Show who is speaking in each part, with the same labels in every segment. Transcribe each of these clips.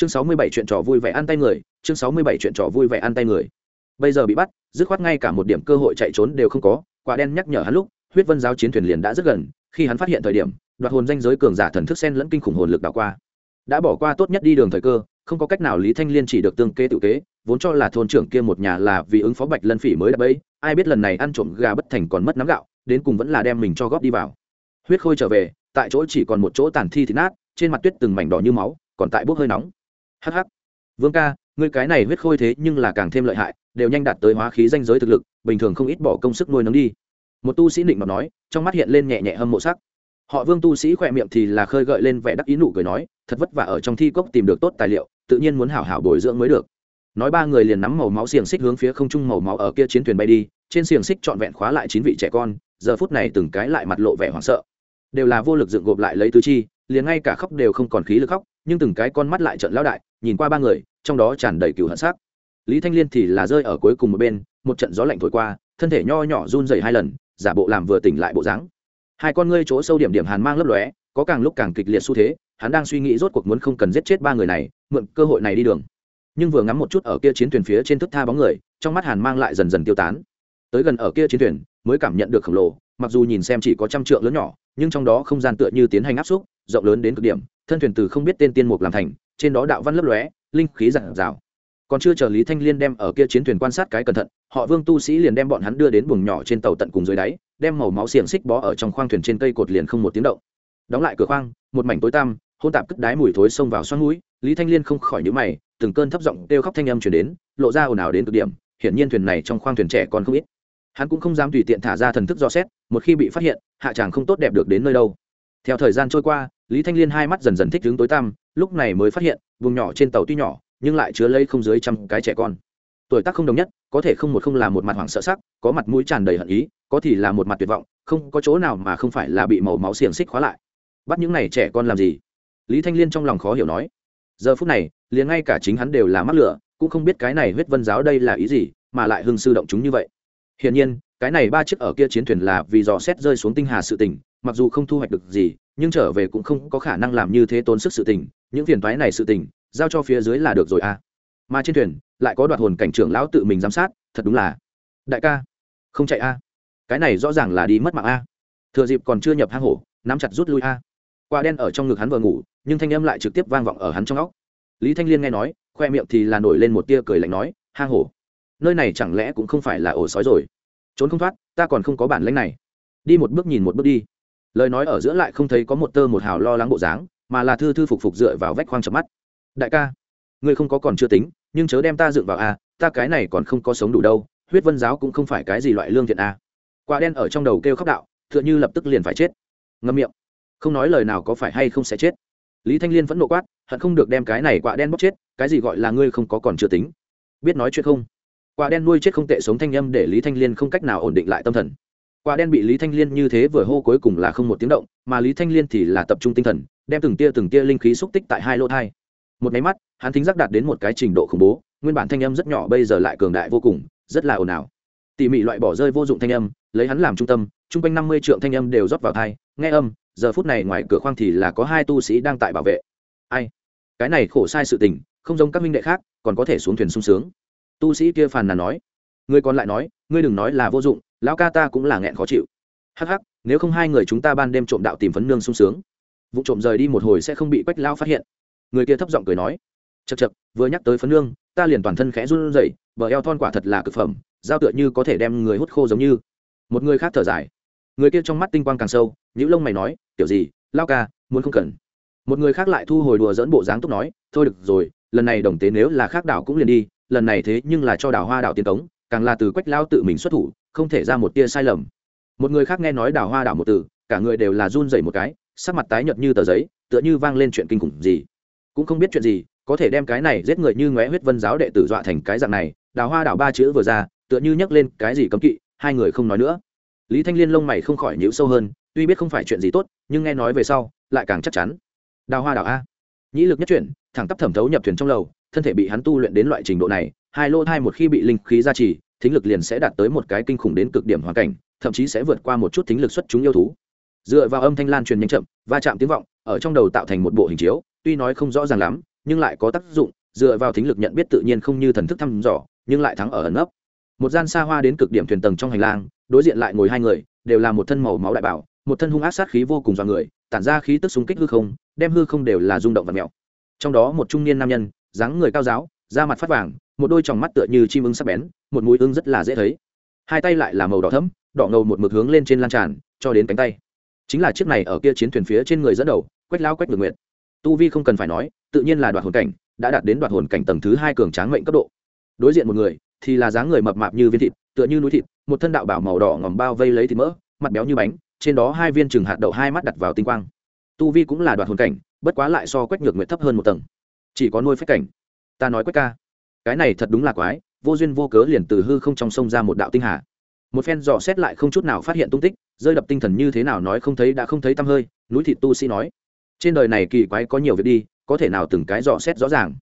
Speaker 1: chương sáu mươi bảy chuyện trò vui vẻ ăn tay người, chương sáu mươi bảy chuyện trò vui vẻ ăn tay người. Bây giờ bị bắt, dứt khoát ngay cả một điểm cơ hội chạy trốn đều không có, quả đen nhắc nhở hắn lúc, huyết vân giáo chiến thuyền liền đã rất gần, khi hắn phát hiện thời điểm, đoạt hồn danh giới cường giả thần thức sen lẫn kinh khủng hồn lực đảo qua. Đã bỏ qua tốt nhất đi đường thời cơ, không có cách nào lý thanh liên chỉ được tương kế tự kế, vốn cho là thôn trưởng kia một nhà là vì ứng phó bạch lân phỉ mới đã ấy ai biết lần này ăn trộm gà bất thành còn mất nắm gạo, đến cùng vẫn là đem mình cho góp đi vào. Huyết khôi trở về, tại chỗ chỉ còn một chỗ tàn thi thịt nát, trên mặt tuyết từng mảnh đỏ như máu, còn tại bốc hơi nóng hắc hắc. Vương ca, ngươi cái này huyết khôi thế nhưng là càng thêm lợi hại, đều nhanh đạt tới hóa khí danh giới thực lực, bình thường không ít bỏ công sức nuôi nấng đi. Một tu sĩ định mà nói, trong mắt hiện lên nhẹ nhẹ hâm mộ sắc. Họ vương tu sĩ khỏe miệng thì là khơi gợi lên vẻ đắc ý nụ cười nói, thật vất vả ở trong thi cốc tìm được tốt tài liệu, tự nhiên muốn hảo hảo bồi dưỡng mới được. Nói ba người liền nắm màu máu xiềng xích hướng phía không trung màu máu ở kia chiến thuyền bay đi, trên xiềng xích trọn vẹn khóa lại chín vị trẻ con, giờ phút này từng cái lại mặt lộ vẻ hoảng sợ. Đều là vô lực dựng gộp lại lấy tứ chi, liền ngay cả khóc đều không còn khí lực khóc nhưng từng cái con mắt lại trận lão đại, nhìn qua ba người, trong đó tràn đầy cừu hận sắc. Lý thanh liên thì là rơi ở cuối cùng một bên, một trận gió lạnh thổi qua, thân thể nho nhỏ run rẩy hai lần, giả bộ làm vừa tỉnh lại bộ dáng. Hai con ngươi chỗ sâu điểm điểm hàn mang lấp lóe, có càng lúc càng kịch liệt xu thế, hắn đang suy nghĩ rốt cuộc muốn không cần giết chết ba người này, mượn cơ hội này đi đường. Nhưng vừa ngắm một chút ở kia chiến thuyền phía trên thức tha bóng người, trong mắt hàn mang lại dần dần tiêu tán. Tới gần ở kia chiến thuyền, mới cảm nhận được khổng lồ, mặc dù nhìn xem chỉ có trăm trượng lớn nhỏ, nhưng trong đó không gian tựa như tiến hành áp xúc, rộng lớn đến cực điểm thân thuyền từ không biết tên tiên mục làm thành, trên đó đạo văn lấp lóe, linh khí giản rào. Còn chưa chờ lý thanh liên đem ở kia chiến thuyền quan sát cái cẩn thận, họ vương tu sĩ liền đem bọn hắn đưa đến buồng nhỏ trên tàu tận cùng dưới đáy, đem màu máu xiềng xích bó ở trong khoang thuyền trên cây cột liền không một tiếng động. Đóng lại cửa khoang, một mảnh tối tăm hôn tạp cất đái mùi thối xông vào xoắn mũi, lý thanh liên không khỏi nhíu mày, từng cơn thấp giọng kêu khóc thanh âm chuyển đến, lộ ra ồn ào đến cực điểm, hiển nhiên thuyền này trong khoang thuyền trẻ còn không ít. Hắn cũng không dám tùy tiện thả ra thần thức do xét, một khi bị phát hiện, hạ tràng không tốt đẹp được đến nơi đâu theo thời gian trôi qua, lý thanh liên hai mắt dần dần thích đứng tối tăm, lúc này mới phát hiện, vùng nhỏ trên tàu tuy nhỏ, nhưng lại chứa lấy không dưới trăm cái trẻ con. Tuổi tác không đồng nhất, có thể không một không là một mặt hoảng sợ sắc, có mặt mũi tràn đầy hận ý, có thì là một mặt tuyệt vọng, không có chỗ nào mà không phải là bị màu máu xiềng xích khóa lại. Bắt những này trẻ con làm gì? Lý thanh liên trong lòng khó hiểu nói. Giờ phút này, liền ngay cả chính hắn đều là mắc lửa, cũng không biết cái này huyết vân giáo đây là ý gì, mà lại hưng sư động chúng như vậy. Hiển nhiên, cái này ba chiếc ở kia chiến thuyền là vì dò xét rơi xuống tinh hà sự tình mặc dù không thu hoạch được gì, nhưng trở về cũng không có khả năng làm như thế tốn sức sự tình, những phiền toái này sự tình, giao cho phía dưới là được rồi à mà trên thuyền, lại có đoạt hồn cảnh trưởng lão tự mình giám sát, thật đúng là đại ca, không chạy a à. cái này rõ ràng là đi mất mạng a à. thừa dịp còn chưa nhập hang hổ, nắm chặt rút lui a à. quả đen ở trong ngực hắn vừa ngủ, nhưng thanh âm lại trực tiếp vang vọng ở hắn trong óc lý thanh liên nghe nói, khoe miệng thì là nổi lên một tia cười lạnh nói, hang hổ, nơi này chẳng lẽ cũng không phải là ổ sói rồi trốn không thoát, ta còn không có bản lãnh này đi một bước nhìn một bước đi lời nói ở giữa lại không thấy có một tơ một hào lo lắng bộ dáng, mà là thư thư phục phục dựa vào vách khoang chập mắt. Đại ca, ngươi không có còn chưa tính, nhưng chớ đem ta dựng vào a, ta cái này còn không có sống đủ đâu, huyết vân giáo cũng không phải cái gì loại lương thiện a. Quả đen ở trong đầu kêu khóc đạo, tựa như lập tức liền phải chết. Ngâm miệng. Không nói lời nào có phải hay không sẽ chết. Lý thanh liên vẫn nộ quát, hận không được đem cái này quả đen bóc chết, cái gì gọi là ngươi không có còn chưa tính? Biết nói chuyện không? Quả đen nuôi chết không tệ sống thanh âm để lý thanh liên không cách nào ổn định lại tâm thần quả đen bị lý thanh liên như thế vừa hô cuối cùng là không một tiếng động, mà lý thanh liên thì là tập trung tinh thần, đem từng tia từng tia linh khí xúc tích tại hai lỗ thai. Một máy mắt, hắn thính giác đạt đến một cái trình độ khủng bố, nguyên bản thanh âm rất nhỏ bây giờ lại cường đại vô cùng, rất là ồn ào. Tỉ mỉ loại bỏ rơi vô dụng thanh âm, lấy hắn làm trung tâm chung quanh năm mươi triệu thanh âm đều rót vào thai, nghe âm, giờ phút này ngoài cửa khoang thì là có hai tu sĩ đang tại bảo vệ. Ai? Cái này khổ sai sự tình, không giống các minh đệ khác, còn có thể xuống thuyền sung sướng. Tu sĩ kia phàn nàn nói người còn lại nói, ngươi đừng nói là vô dụng, lão ca ta cũng là nghẹn khó chịu. Hắc hắc, nếu không hai người chúng ta ban đêm trộm đạo tìm phấn nương sung sướng. Vụ trộm rời đi một hồi sẽ không bị quách lao phát hiện. Người kia thấp giọng cười nói chật chật vừa nhắc tới phấn nương, ta liền toàn thân khẽ run rẩy, bờ eo thon quả thật là cực phẩm giao tựa như có thể đem người hút khô giống như. Một người khác thở dài. Người kia trong mắt tinh quang càng sâu những lông mày nói kiểu gì lao ca, muốn không cần. Một người khác lại thu hồi đùa dẫn bộ dáng túc nói, thôi được rồi, lần này đồng tế nếu là khác đảo cũng liền đi, lần này thế nhưng là cho đảo hoa đảo tiến cống càng là từ quách lao tự mình xuất thủ, không thể ra một tia sai lầm. Một người khác nghe nói đào hoa đảo một từ, cả người đều là run rẩy một cái, sắc mặt tái nhợt như tờ giấy, tựa như vang lên chuyện kinh khủng gì. Cũng không biết chuyện gì, có thể đem cái này giết người như ngóe huyết vân giáo đệ tử dọa thành cái dạng này, đào hoa đảo ba chữ vừa ra, tựa như nhắc lên cái gì cấm kỵ, hai người không nói nữa. Lý thanh liên lông mày không khỏi nhíu sâu hơn, tuy biết không phải chuyện gì tốt, nhưng nghe nói về sau, lại càng chắc chắn. Đào hoa đảo a. Nhĩ lực nhất chuyển, thẳng tắp thẩm thấu nhập thuyền trong lầu, thân thể bị hắn tu luyện đến loại trình độ này hai lô thai một khi bị linh khí gia trì, thính lực liền sẽ đạt tới một cái kinh khủng đến cực điểm hoàn cảnh, thậm chí sẽ vượt qua một chút thính lực xuất chúng yêu thú. Dựa vào âm thanh lan truyền nhanh chậm, va chạm tiếng vọng, ở trong đầu tạo thành một bộ hình chiếu, tuy nói không rõ ràng lắm, nhưng lại có tác dụng, dựa vào thính lực nhận biết tự nhiên không như thần thức thăm dò, nhưng lại thắng ở ẩn nấp. Một gian xa hoa đến cực điểm thuyền tầng trong hành lang, đối diện lại ngồi hai người, đều là một thân màu máu đại bảo một thân hung ác sát khí vô cùng dọa người, tản ra khí tức súng kích hư không, đem hư không đều là rung động và mèo. Trong đó một trung niên nam nhân, dáng người cao giáo da mặt phát vàng, một đôi tròng mắt tựa như chim ưng sắc bén, một mũi ưng rất là dễ thấy. Hai tay lại là màu đỏ thẫm, đỏ ngầu một mực hướng lên trên lan tràn, cho đến cánh tay. Chính là chiếc này ở kia chiến thuyền phía trên người dẫn đầu, quách lao quách được nguyện tu vi không cần phải nói, tự nhiên là đoạt hồn cảnh, đã đạt đến đoạt hồn cảnh tầng thứ hai cường tráng mệnh cấp độ. Đối diện một người, thì là dáng người mập mạp như viên thịt, tựa như núi thịt, một thân đạo bảo màu đỏ ngòm bao vây lấy thịt mỡ, mặt béo như bánh, trên đó hai viên chừng hạt đậu hai mắt đặt vào tinh quang. Tu vi cũng là đoạt hồn cảnh, bất quá lại so quách nhược nguyệt thấp hơn một tầng. Chỉ có nuôi phách cảnh ta nói quách ca. Cái này thật đúng là quái, vô duyên vô cớ liền từ hư không trong sông ra một đạo tinh hà. Một phen dò xét lại không chút nào phát hiện tung tích, rơi đập tinh thần như thế nào nói không thấy đã không thấy tăm hơi, núi thịt tu sĩ nói. Trên đời này kỳ quái có nhiều việc đi, có thể nào từng cái dò xét rõ ràng.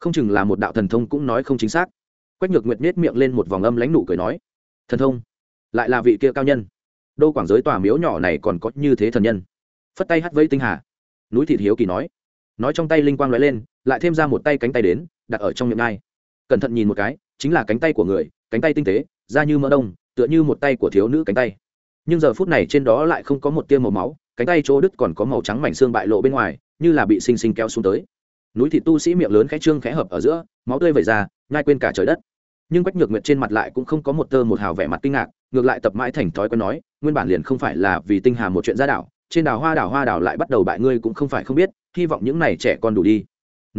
Speaker 1: Không chừng là một đạo thần thông cũng nói không chính xác. Quách nhược nguyệt nết miệng lên một vòng âm lãnh nụ cười nói. Thần thông? Lại là vị kia cao nhân. Đô quảng giới tòa miếu nhỏ này còn có như thế thần nhân. Phất tay hắt vây tinh hà. Núi thịt hiếu kỳ nói. Nói trong tay linh quang lóe lên, lại thêm ra một tay cánh tay đến đặt ở trong miệng ngai. Cẩn thận nhìn một cái, chính là cánh tay của người, cánh tay tinh tế, da như mỡ đông, tựa như một tay của thiếu nữ cánh tay. Nhưng giờ phút này trên đó lại không có một tia màu máu, cánh tay chỗ đứt còn có màu trắng mảnh xương bại lộ bên ngoài, như là bị xinh xinh kéo xuống tới. Núi thịt tu sĩ miệng lớn khẽ trương khẽ hợp ở giữa, máu tươi vẩy ra nhai quên cả trời đất. Nhưng quách nhược nguyệt trên mặt lại cũng không có một tơ một hào vẻ mặt kinh ngạc, ngược lại tập mãi thành thói quen nói, nguyên bản liền không phải là vì tinh hà một chuyện ra đảo, trên đảo hoa đảo hoa đảo lại bắt đầu bại ngươi cũng không phải không biết, hy vọng những này trẻ con đủ đi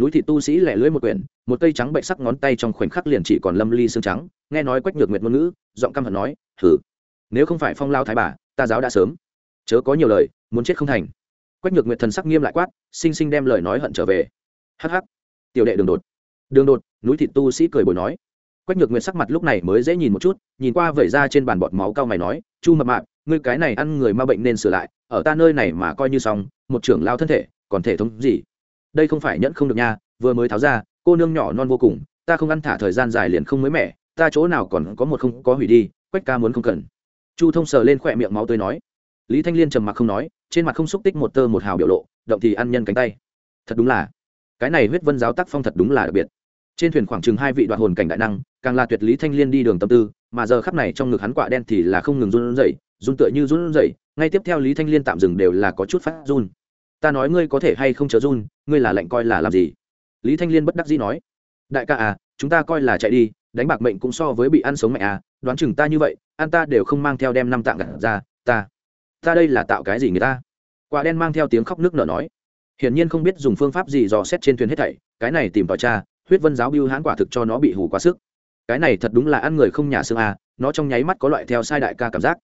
Speaker 1: núi thị tu sĩ lẻ lưỡi một quyển, một cây trắng bệnh sắc ngón tay trong khoảnh khắc liền chỉ còn lâm ly xương trắng, nghe nói quách nhược nguyệt ngôn ngữ, giọng căm hận nói thử nếu không phải phong lao thái bà, ta giáo đã sớm. Chớ có nhiều lời, muốn chết không thành. Quách nhược nguyệt thần sắc nghiêm lại quát xinh xinh đem lời nói hận trở về. Hh tiểu đệ đường đột. Đường đột, núi thị tu sĩ cười bồi nói. Quách nhược nguyệt sắc mặt lúc này mới dễ nhìn một chút, nhìn qua vẩy ra trên bàn bọt máu cao mày nói, chu mập mạp, ngươi cái này ăn người ma bệnh nên sửa lại, ở ta nơi này mà coi như xong, một trưởng lao thân thể, còn thể thống gì? Đây không phải nhẫn không được nha, vừa mới tháo ra, cô nương nhỏ non vô cùng, ta không ăn thả thời gian dài liền không mới mẻ, ta chỗ nào còn có một không có hủy đi, quách ca muốn không cần. Chu thông sờ lên khỏe miệng máu tươi nói. Lý thanh liên trầm mặc không nói, trên mặt không xúc tích một tơ một hào biểu lộ, động thì ăn nhân cánh tay. Thật đúng là, cái này huyết vân giáo tác phong thật đúng là đặc biệt. Trên thuyền khoảng chừng hai vị đoạn hồn cảnh đại năng, càng là tuyệt lý thanh liên đi đường tâm tư, mà giờ khắp này trong ngực hắn quạ đen thì là không ngừng run rẩy, run tựa như run rẩy, ngay tiếp theo lý thanh liên tạm dừng đều là có chút phát run ta nói ngươi có thể hay không chờ run, ngươi là lệnh coi là làm gì? Lý thanh liên bất đắc dĩ nói, đại ca à chúng ta coi là chạy đi, đánh bạc mệnh cũng so với bị ăn sống mẹ à đoán chừng ta như vậy, ăn ta đều không mang theo đem năm tạng gặt ra, ta ta đây là tạo cái gì người ta? Quả đen mang theo tiếng khóc nước nở nói, hiển nhiên không biết dùng phương pháp gì dò xét trên thuyền hết thảy, cái này tìm tòi cha huyết vân giáo biêu hãn quả thực cho nó bị hù quá sức. Cái này thật đúng là ăn người không nhà xương à nó trong nháy mắt có loại theo sai đại ca cảm giác.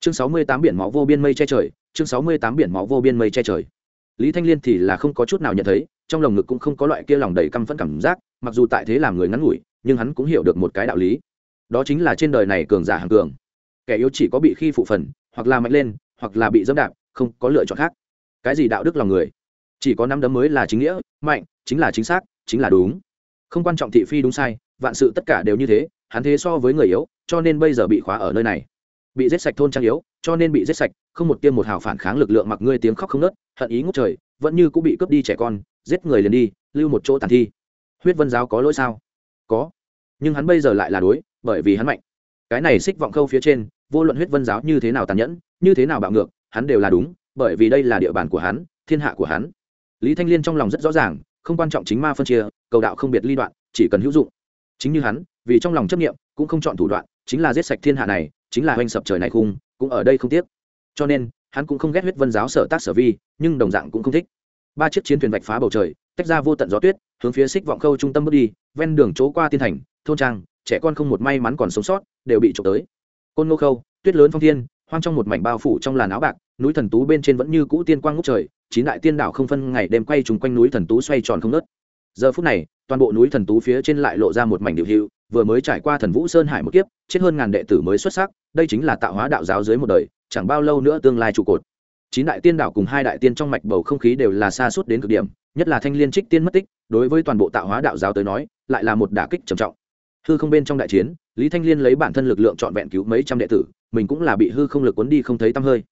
Speaker 1: Chương sáu mươi tám biển máu vô biên mây che trời, chương sáu mươi tám biển máu vô biên mây che trời lý thanh liên thì là không có chút nào nhận thấy, trong lồng ngực cũng không có loại kia lòng đầy căm phẫn cảm giác, mặc dù tại thế làm người ngắn ngủi, nhưng hắn cũng hiểu được một cái đạo lý. Đó chính là trên đời này cường giả hàng cường. Kẻ yếu chỉ có bị khi phụ phần, hoặc là mạnh lên, hoặc là bị dẫm đạp, không có lựa chọn khác. Cái gì đạo đức lòng người? Chỉ có năm đấm mới là chính nghĩa, mạnh, chính là chính xác, chính là đúng. Không quan trọng thị phi đúng sai, vạn sự tất cả đều như thế, hắn thế so với người yếu, cho nên bây giờ bị khóa ở nơi này bị giết sạch thôn trang yếu, cho nên bị giết sạch, không một tiêm một hào phản kháng lực lượng mặc ngươi tiếng khóc không nớt, hận ý ngút trời, vẫn như cũng bị cướp đi trẻ con, giết người liền đi, lưu một chỗ tàn thi. Huyết vân giáo có lỗi sao? Có. Nhưng hắn bây giờ lại là đối, bởi vì hắn mạnh. Cái này xích vọng khâu phía trên, vô luận huyết vân giáo như thế nào tàn nhẫn, như thế nào bạo ngược, hắn đều là đúng, bởi vì đây là địa bàn của hắn, thiên hạ của hắn. Lý thanh liên trong lòng rất rõ ràng, không quan trọng chính ma phân chia, cầu đạo không biệt ly đoạn, chỉ cần hữu dụng. Chính như hắn, vì trong lòng chấp nghiệm cũng không chọn thủ đoạn, chính là giết sạch thiên hạ này chính là hoành sập trời này khung, cũng ở đây không tiếc. Cho nên, hắn cũng không ghét huyết vân giáo sở tác sở vi, nhưng đồng dạng cũng không thích. Ba chiếc chiến thuyền vạch phá bầu trời, tách ra vô tận gió tuyết, hướng phía xích vọng khâu trung tâm bước đi, ven đường chỗ qua tiên thành, thôn trang, trẻ con không một may mắn còn sống sót, đều bị trộm tới. Côn ngô khâu, tuyết lớn phong thiên, hoang trong một mảnh bao phủ trong làn áo bạc, núi thần tú bên trên vẫn như cũ tiên quang ngút trời, chín đại tiên đảo không phân ngày đêm quay trùng quanh núi thần tú xoay tròn không nớt giờ phút này, toàn bộ núi thần tú phía trên lại lộ ra một mảnh điệu hữu vừa mới trải qua thần vũ sơn hải một kiếp, chết hơn ngàn đệ tử mới xuất sắc, đây chính là tạo hóa đạo giáo dưới một đời, chẳng bao lâu nữa tương lai trụ cột. Chín đại tiên đạo cùng hai đại tiên trong mạch bầu không khí đều là xa suốt đến cực điểm, nhất là thanh liên trích tiên mất tích, đối với toàn bộ tạo hóa đạo giáo tới nói, lại là một đả kích trầm trọng. Hư không bên trong đại chiến, lý thanh liên lấy bản thân lực lượng trọn vẹn cứu mấy trăm đệ tử, mình cũng là bị hư không lực cuốn đi không thấy tăm hơi.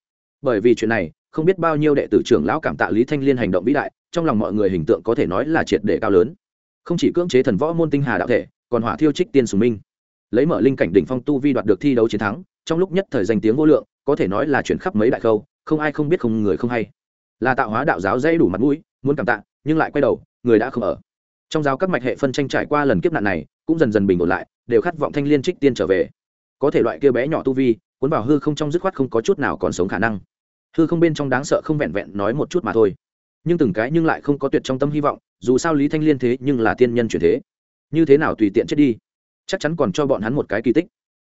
Speaker 1: Bởi vì chuyện này, không biết bao nhiêu đệ tử trưởng lão cảm tạ lý thanh liên hành động vĩ đại, trong lòng mọi người hình tượng có thể nói là triệt để cao lớn. Không chỉ cưỡng chế thần võ môn tinh hà đạo thể còn hỏa thiêu trích tiên sùng minh. Lấy mở linh cảnh đỉnh phong tu vi đoạt được thi đấu chiến thắng, trong lúc nhất thời danh tiếng vô lượng, có thể nói là chuyển khắp mấy đại khâu, không ai không biết không người không hay. Là tạo hóa đạo giáo dây đủ mặt mũi, muốn cảm tạ, nhưng lại quay đầu, người đã không ở. Trong giáo các mạch hệ phân tranh trải qua lần kiếp nạn này, cũng dần dần bình ổn lại, đều khát vọng thanh liên trích tiên trở về. Có thể loại kia bé nhỏ tu vi, cuốn vào hư không trong dứt khoát không có chút nào còn sống khả năng. Hư không bên trong đáng sợ không vẹn vẹn nói một chút mà thôi. Nhưng từng cái nhưng lại không có tuyệt trong tâm hy vọng, dù sao lý thanh liên thế nhưng là tiên nhân chuyển thế như thế nào tùy tiện chết đi. Chắc chắn còn cho bọn hắn một cái kỳ tích.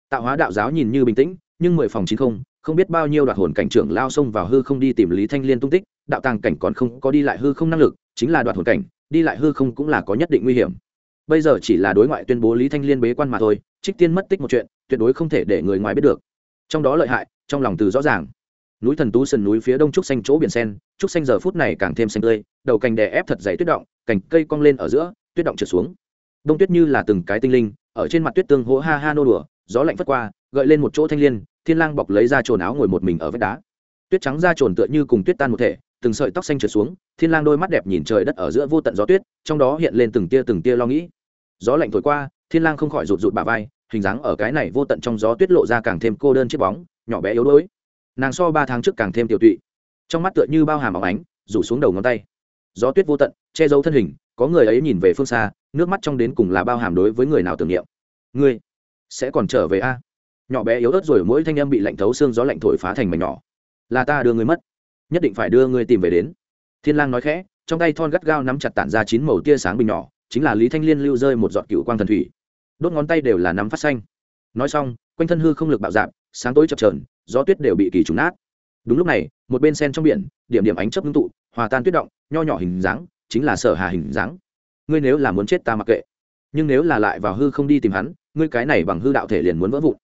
Speaker 1: Tạo hóa đạo giáo nhìn như bình tĩnh, nhưng mười phòng chín không không biết bao nhiêu đoạt hồn cảnh trưởng lao xông vào hư không đi tìm lý thanh liên tung tích, đạo tàng cảnh còn không có đi lại hư không năng lực, chính là đoạt hồn cảnh, đi lại hư không cũng là có nhất định nguy hiểm. Bây giờ chỉ là đối ngoại tuyên bố lý thanh liên bế quan mà thôi, trích tiên mất tích một chuyện, tuyệt đối không thể để người ngoài biết được. Trong đó lợi hại, trong lòng từ rõ ràng. Núi thần tú sườn núi phía đông trúc xanh chỗ biển sen, trúc xanh giờ phút này càng thêm xanh tươi, đầu cành đè ép thật dày tuyết động, cành cây cong lên ở giữa, tuyết động trượt xuống đông tuyết như là từng cái tinh linh, ở trên mặt tuyết tương hỗ ha ha nô đùa, gió lạnh phất qua, gợi lên một chỗ thanh liên, thiên lang bọc lấy ra trồn áo ngồi một mình ở vách đá. Tuyết trắng ra trồn tựa như cùng tuyết tan một thể, từng sợi tóc xanh trượt xuống, thiên lang đôi mắt đẹp nhìn trời đất ở giữa vô tận gió tuyết, trong đó hiện lên từng tia từng tia lo nghĩ. Gió lạnh thổi qua, thiên lang không khỏi rụt rụt bà vai, hình dáng ở cái này vô tận trong gió tuyết lộ ra càng thêm cô đơn chiếc bóng, nhỏ bé yếu đuối. Nàng so ba tháng trước càng thêm tiểu tụy. Trong mắt tựa như bao hàm óng ánh, rủ xuống đầu ngón tay. Gió tuyết vô tận, che giấu thân hình, có người ấy nhìn về phương xa nước mắt trong đến cùng là bao hàm đối với người nào tưởng niệm. Ngươi sẽ còn trở về a? Nhỏ bé yếu ớt rồi mỗi thanh âm bị lạnh thấu xương gió lạnh thổi phá thành mảnh nhỏ. Là ta đưa ngươi mất, nhất định phải đưa ngươi tìm về đến. Thiên lang nói khẽ, trong tay thon gắt gao nắm chặt tản ra chín màu tia sáng bình nhỏ, chính là lý thanh liên lưu rơi một giọt cựu quang thần thủy. Đốt ngón tay đều là nắm phát xanh. Nói xong, quanh thân hư không lực bạo dạn, sáng tối chập chờn, gió tuyết đều bị kỳ trùng nát. Đúng lúc này, một bên sen trong biển, điểm điểm ánh chớp ngưng tụ, hòa tan tuyết động, nho nhỏ hình dáng, chính là sở hà hình dáng ngươi nếu là muốn chết ta mặc kệ. Nhưng nếu là lại vào hư không đi tìm hắn, ngươi cái này bằng hư đạo thể liền muốn vỡ vụn.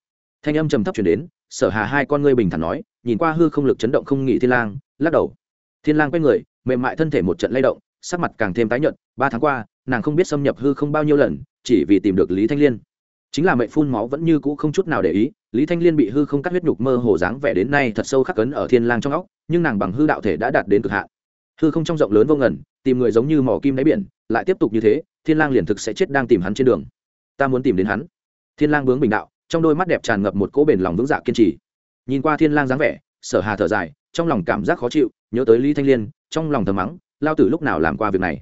Speaker 1: Thanh âm trầm thấp chuyển đến, sở hà hai con ngươi bình thản nói, nhìn qua hư không lực chấn động không nghỉ thiên lang, lắc đầu. Thiên lang quay người, mềm mại thân thể một trận lay động, sắc mặt càng thêm tái nhợt, ba tháng qua, nàng không biết xâm nhập hư không bao nhiêu lần, chỉ vì tìm được lý thanh liên. Chính là mệnh phun máu vẫn như cũ không chút nào để ý, lý thanh liên bị hư không cắt huyết nhục mơ hồ dáng vẻ đến nay thật sâu khắc cấn ở thiên lang trong óc, nhưng nàng bằng hư đạo thể đã đạt đến cực hạn hư không trong rộng lớn vô ngần, tìm người giống như mỏ kim đáy biển, lại tiếp tục như thế, thiên lang liền thực sẽ chết đang tìm hắn trên đường. Ta muốn tìm đến hắn. Thiên lang bướng bình đạo, trong đôi mắt đẹp tràn ngập một cỗ bền lòng vững dạ kiên trì. Nhìn qua thiên lang dáng vẻ, sở hà thở dài, trong lòng cảm giác khó chịu, nhớ tới lý thanh liên, trong lòng thầm mắng, lao tử lúc nào làm qua việc này?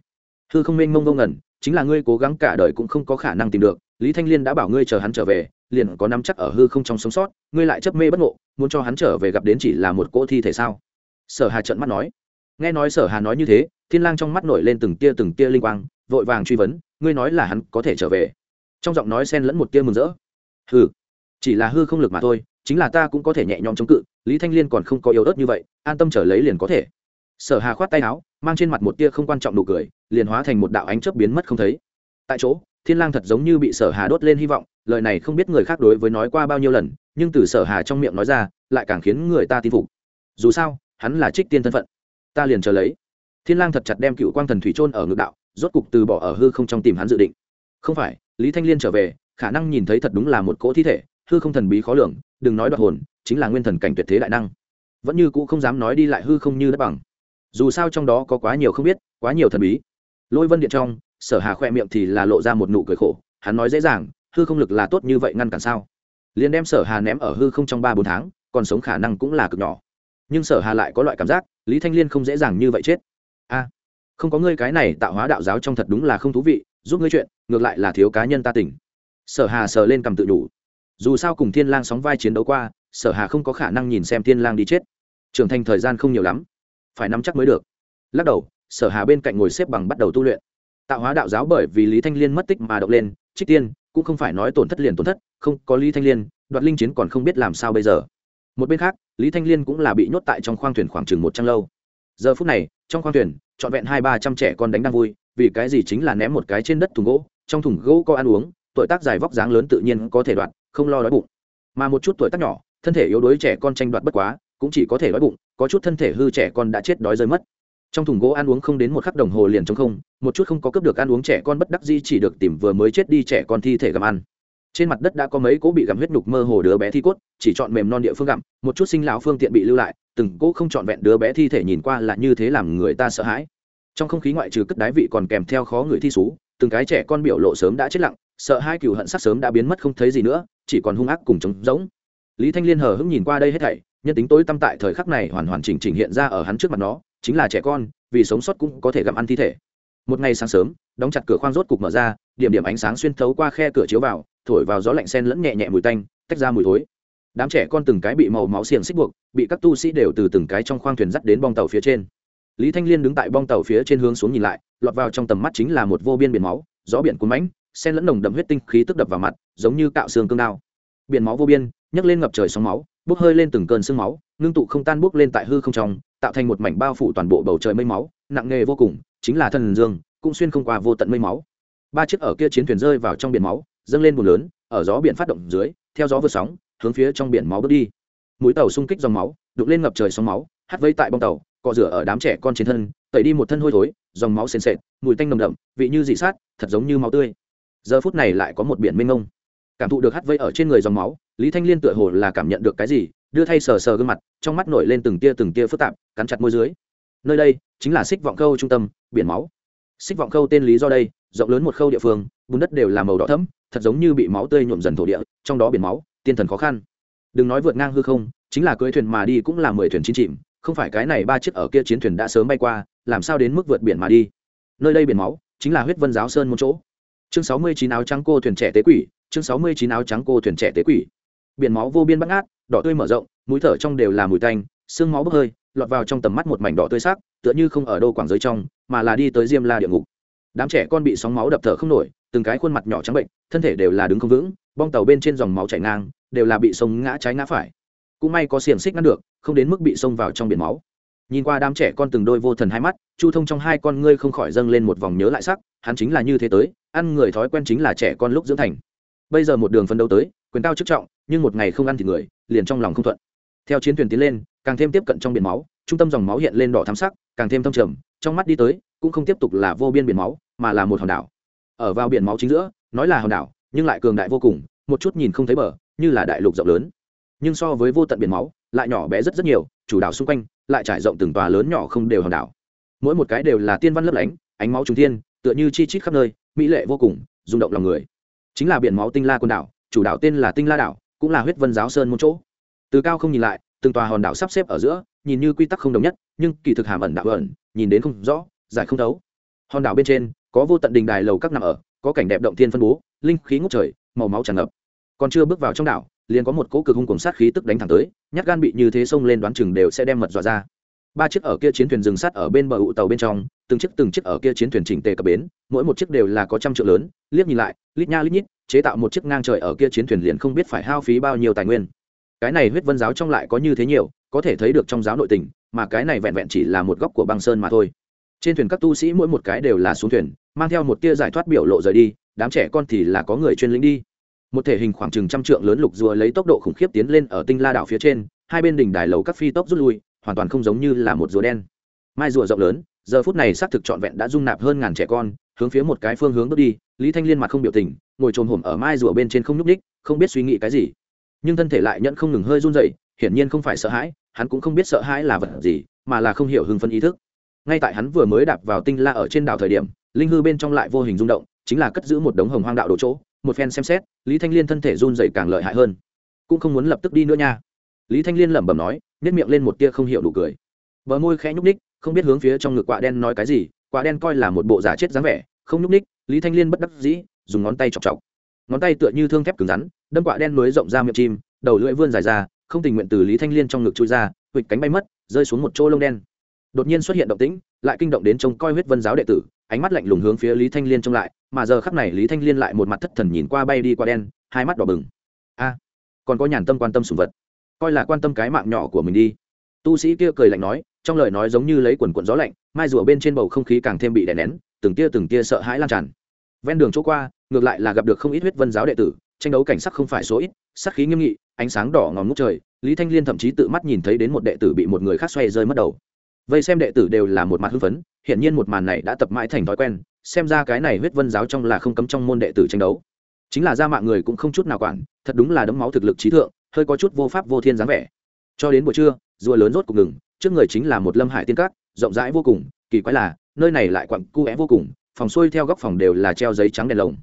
Speaker 1: Hư không mênh mông vô ngẩn chính là ngươi cố gắng cả đời cũng không có khả năng tìm được. Lý thanh liên đã bảo ngươi chờ hắn trở về, liền có nắm chắc ở hư không trong sống sót, ngươi lại chấp mê bất ngộ, muốn cho hắn trở về gặp đến chỉ là một cỗ thi thể sao? Sở hà trợn mắt nói nghe nói sở hà nói như thế, thiên lang trong mắt nổi lên từng tia từng tia linh quang, vội vàng truy vấn, ngươi nói là hắn có thể trở về? Trong giọng nói xen lẫn một tia mừng rỡ. Hư chỉ là hư không lực mà thôi, chính là ta cũng có thể nhẹ nhõm chống cự, lý thanh liên còn không có yếu ớt như vậy, an tâm trở lấy liền có thể. Sở hà khoát tay áo, mang trên mặt một tia không quan trọng nụ cười, liền hóa thành một đạo ánh chớp biến mất không thấy. Tại chỗ, thiên lang thật giống như bị sở hà đốt lên hy vọng, lời này không biết người khác đối với nói qua bao nhiêu lần, nhưng từ sở hà trong miệng nói ra, lại càng khiến người ta tin phục. Dù sao, hắn là trích tiên thân phận ta liền chờ lấy. Thiên lang thật chặt đem cựu quang thần thủy trôn ở ngực đạo, rốt cục từ bỏ ở hư không trong tìm hắn dự định. Không phải, lý thanh liên trở về, khả năng nhìn thấy thật đúng là một cỗ thi thể, hư không thần bí khó lường, đừng nói đoạt hồn, chính là nguyên thần cảnh tuyệt thế đại năng. Vẫn như cũ không dám nói đi lại hư không như đất bằng. Dù sao trong đó có quá nhiều không biết, quá nhiều thần bí. Lôi vân điện trong, sở hà khoe miệng thì là lộ ra một nụ cười khổ, hắn nói dễ dàng, hư không lực là tốt như vậy ngăn cản sao? Liền đem sở hà ném ở hư không trong ba bốn tháng, còn sống khả năng cũng là cực nhỏ nhưng sở hà lại có loại cảm giác, lý thanh liên không dễ dàng như vậy chết. A, không có ngươi cái này tạo hóa đạo giáo trong thật đúng là không thú vị, giúp ngươi chuyện, ngược lại là thiếu cá nhân ta tỉnh. Sở hà sờ lên cầm tự đủ dù sao cùng thiên lang sóng vai chiến đấu qua, sở hà không có khả năng nhìn xem thiên lang đi chết. Trưởng thành thời gian không nhiều lắm, phải nắm chắc mới được. Lắc đầu, sở hà bên cạnh ngồi xếp bằng bắt đầu tu luyện. Tạo hóa đạo giáo bởi vì lý thanh liên mất tích mà động lên, trích tiên cũng không phải nói tổn thất liền tổn thất, không có lý thanh liên, đoạt linh chiến còn không biết làm sao bây giờ một bên khác, lý thanh liên cũng là bị nhốt tại trong khoang thuyền khoảng chừng một trăm lâu. Giờ phút này, trong khoang thuyền, trọn vẹn hai ba trăm trẻ con đánh đang vui, vì cái gì chính là ném một cái trên đất thùng gỗ, trong thùng gỗ có ăn uống, tuổi tác dài vóc dáng lớn tự nhiên có thể đoạt, không lo đói bụng. Mà một chút tuổi tác nhỏ, thân thể yếu đuối trẻ con tranh đoạt bất quá, cũng chỉ có thể đói bụng, có chút thân thể hư trẻ con đã chết đói rơi mất. Trong thùng gỗ ăn uống không đến một khắc đồng hồ liền trong không, một chút không có cướp được ăn uống trẻ con bất đắc di chỉ được tìm vừa mới chết đi trẻ con thi thể gặm ăn trên mặt đất đã có mấy cỗ bị gặm huyết nhục mơ hồ đứa bé thi cốt, chỉ chọn mềm non địa phương gặm, một chút sinh lão phương tiện bị lưu lại, từng cỗ không trọn vẹn đứa bé thi thể nhìn qua là như thế làm người ta sợ hãi. Trong không khí ngoại trừ cất đái vị còn kèm theo khó người thi xú, từng cái trẻ con biểu lộ sớm đã chết lặng, sợ hai cựu hận sắc sớm đã biến mất không thấy gì nữa, chỉ còn hung ác cùng trống rỗng. Lý thanh liên hờ hững nhìn qua đây hết thảy, nhân tính tối tăm tại thời khắc này hoàn hoàn chỉnh chỉnh hiện ra ở hắn trước mặt nó, chính là trẻ con, vì sống sót cũng có thể gặm ăn thi thể một ngày sáng sớm, đóng chặt cửa khoang rốt cục mở ra, điểm điểm ánh sáng xuyên thấu qua khe cửa chiếu vào, thổi vào gió lạnh sen lẫn nhẹ nhẹ mùi tanh, tách ra mùi thối. Đám trẻ con từng cái bị màu máu xiềng xích buộc, bị các tu sĩ đều từ từng cái trong khoang thuyền dắt đến bong tàu phía trên. Lý thanh liên đứng tại bong tàu phía trên hướng xuống nhìn lại, lọt vào trong tầm mắt chính là một vô biên biển máu, gió biển cuốn mánh sen lẫn nồng đậm huyết tinh khí tức đập vào mặt, giống như cạo xương cương đao. Biển máu vô biên, nhấc lên ngập trời sóng máu, bốc hơi lên từng cơn sương máu, ngưng tụ không tan bốc lên tại hư không trong, tạo thành một mảnh bao phủ toàn bộ bầu trời mây máu, nặng nề vô cùng chính là thần dương, cũng xuyên không qua vô tận mây máu. Ba chiếc ở kia chiến thuyền rơi vào trong biển máu, dâng lên bùn lớn, ở gió biển phát động dưới, theo gió vượt sóng, hướng phía trong biển máu bước đi. Mũi tàu xung kích dòng máu đục lên ngập trời sóng máu hắt vây tại bong tàu, cọ rửa ở đám trẻ con trên thân, tẩy đi một thân hôi thối, dòng máu sền sệt, mùi tanh nồng đậm, vị như dị sát, thật giống như máu tươi. Giờ phút này lại có một biển mênh mông. Cảm thụ được hắt vây ở trên người dòng máu, lý thanh liên tựa hồ là cảm nhận được cái gì, đưa thay sờ sờ gương mặt, trong mắt nổi lên từng tia từng tia phức tạp, cắn chặt môi dưới nơi đây chính là xích vọng khâu trung tâm, biển máu. Xích vọng khâu tên lý do đây, rộng lớn một khâu địa phương, bùn đất đều là màu đỏ thẫm, thật giống như bị máu tươi nhuộm dần thổ địa, trong đó biển máu, tiên thần khó khăn. Đừng nói vượt ngang hư không, chính là cưỡi thuyền mà đi cũng là mười thuyền chín chìm, không phải cái này ba chiếc ở kia chiến thuyền đã sớm bay qua, làm sao đến mức vượt biển mà đi? Nơi đây biển máu, chính là huyết vân giáo sơn một chỗ. Chương sáu mươi chín áo trắng cô thuyền trẻ tế quỷ, chương sáu mươi chín áo trắng cô thuyền trẻ tế quỷ. Biển máu vô biên bắt ngát, đỏ tươi mở rộng, mũi thở trong đều là mùi tanh, xương máu bốc hơi lọt vào trong tầm mắt một mảnh đỏ tươi sắc, tựa như không ở đô quảng giới trong, mà là đi tới diêm la địa ngục. Đám trẻ con bị sóng máu đập thở không nổi, từng cái khuôn mặt nhỏ trắng bệnh, thân thể đều là đứng không vững, bong tàu bên trên dòng máu chảy ngang, đều là bị sông ngã trái ngã phải. Cũng may có xiềng xích ngăn được, không đến mức bị sông vào trong biển máu. Nhìn qua đám trẻ con từng đôi vô thần hai mắt, chu thông trong hai con ngươi không khỏi dâng lên một vòng nhớ lại sắc, hắn chính là như thế tới, ăn người thói quen chính là trẻ con lúc dưỡng thành. Bây giờ một đường phân đấu tới, quyền cao chức trọng, nhưng một ngày không ăn thì người, liền trong lòng không thuận. Theo chiến thuyền tiến lên càng thêm tiếp cận trong biển máu, trung tâm dòng máu hiện lên đỏ thắm sắc, càng thêm thâm trầm, trong mắt đi tới, cũng không tiếp tục là vô biên biển máu, mà là một hòn đảo. Ở vào biển máu chính giữa, nói là hòn đảo, nhưng lại cường đại vô cùng, một chút nhìn không thấy bờ, như là đại lục rộng lớn. Nhưng so với vô tận biển máu, lại nhỏ bé rất rất nhiều, chủ đảo xung quanh lại trải rộng từng tòa lớn nhỏ không đều hòn đảo. Mỗi một cái đều là tiên văn lấp lánh, ánh máu trung thiên, tựa như chi chít khắp nơi, mỹ lệ vô cùng, rung động lòng người. Chính là biển máu tinh la quần đảo, chủ đảo tên là tinh la đảo, cũng là huyết vân giáo sơn một chỗ. Từ cao không nhìn lại từng tòa hòn đảo sắp xếp ở giữa, nhìn như quy tắc không đồng nhất, nhưng kỳ thực hàm ẩn đạo ẩn, nhìn đến không rõ, giải không thấu. Hòn đảo bên trên, có vô tận đình đài lầu các nằm ở, có cảnh đẹp động thiên phân bố, linh khí ngốc trời, màu máu tràn ngập. Còn chưa bước vào trong đảo, liền có một cỗ cực hung cùng sát khí tức đánh thẳng tới, nhát gan bị như thế xông lên đoán chừng đều sẽ đem mật dọa ra. Ba chiếc ở kia chiến thuyền dừng sắt ở bên bờ ụ tàu bên trong, từng chiếc từng chiếc ở kia chiến thuyền chỉnh tề cập bến, mỗi một chiếc đều là có trăm triệu lớn, liếc nhìn lại, lít nha lít nhít, chế tạo một chiếc ngang trời ở kia chiến thuyền liền không biết phải hao phí bao nhiêu tài nguyên cái này huyết vân giáo trong lại có như thế nhiều, có thể thấy được trong giáo nội tình, mà cái này vẹn vẹn chỉ là một góc của băng sơn mà thôi. Trên thuyền các tu sĩ mỗi một cái đều là xuống thuyền, mang theo một tia giải thoát biểu lộ rời đi, đám trẻ con thì là có người chuyên lĩnh đi. Một thể hình khoảng chừng trăm trượng lớn lục rùa lấy tốc độ khủng khiếp tiến lên ở tinh la đảo phía trên, hai bên đỉnh đài lầu các phi tốc rút lui, hoàn toàn không giống như là một rùa đen. Mai rùa rộng lớn, giờ phút này xác thực trọn vẹn đã dung nạp hơn ngàn trẻ con, hướng phía một cái phương hướng bước đi, lý thanh liên mặt không biểu tình, ngồi trồm hổm ở mai rùa bên trên không nhúc ních không biết suy nghĩ cái gì nhưng thân thể lại nhận không ngừng hơi run dậy hiển nhiên không phải sợ hãi, hắn cũng không biết sợ hãi là vật gì, mà là không hiểu hưng phân ý thức. Ngay tại hắn vừa mới đạp vào tinh la ở trên đảo thời điểm, linh hư bên trong lại vô hình rung động, chính là cất giữ một đống hồng hoang đạo đồ chỗ, một phen xem xét, lý thanh liên thân thể run dậy càng lợi hại hơn. Cũng không muốn lập tức đi nữa nha. Lý thanh liên lẩm bẩm nói nhét miệng lên một tia không hiểu đủ cười. Bờ môi khẽ nhúc ních không biết hướng phía trong ngực quạ đen nói cái gì quạ đen coi là một bộ giả chết dáng vẻ, không nhúc ních lý thanh liên bất đắc dĩ, dùng ngón tay chọc chọc ngón tay tựa như thương thép cứng rắn, đâm quạ đen núi rộng ra miệng chim, đầu lưỡi vươn dài ra, không tình nguyện từ lý thanh liên trong ngực chui ra huỵch cánh bay mất, rơi xuống một chỗ lông đen. Đột nhiên xuất hiện động tĩnh, lại kinh động đến trông coi huyết vân giáo đệ tử, ánh mắt lạnh lùng hướng phía lý thanh liên trông lại, mà giờ khắc này lý thanh liên lại một mặt thất thần nhìn qua bay đi qua đen, hai mắt đỏ bừng. A, còn có nhàn tâm quan tâm sùng vật. Coi là quan tâm cái mạng nhỏ của mình đi. Tu sĩ kia cười lạnh nói, trong lời nói giống như lấy quần quận gió lạnh, mai rùa bên trên bầu không khí càng thêm bị đè nén, từng tia từng tia sợ hãi lan tràn. Ven đường chỗ qua ngược lại là gặp được không ít huyết vân giáo đệ tử, tranh đấu cảnh sắc không phải số ít, sắc khí nghiêm nghị, ánh sáng đỏ ngòm ngút trời, lý thanh liên thậm chí tự mắt nhìn thấy đến một đệ tử bị một người khác xoay rơi mất đầu. Vây xem đệ tử đều là một mặt hưng phấn, hiển nhiên một màn này đã tập mãi thành thói quen, xem ra cái này huyết vân giáo trong là không cấm trong môn đệ tử tranh đấu. Chính là ra mạng người cũng không chút nào quản, thật đúng là đấm máu thực lực trí thượng, hơi có chút vô pháp vô thiên dáng vẻ. Cho đến buổi trưa, rùa lớn rốt cục ngừng, trước người chính là một lâm hải tiên cát rộng rãi vô cùng, kỳ quái là, nơi này lại quặng cu é vô cùng, phòng xuôi theo góc phòng đều là treo giấy trắng đèn lồng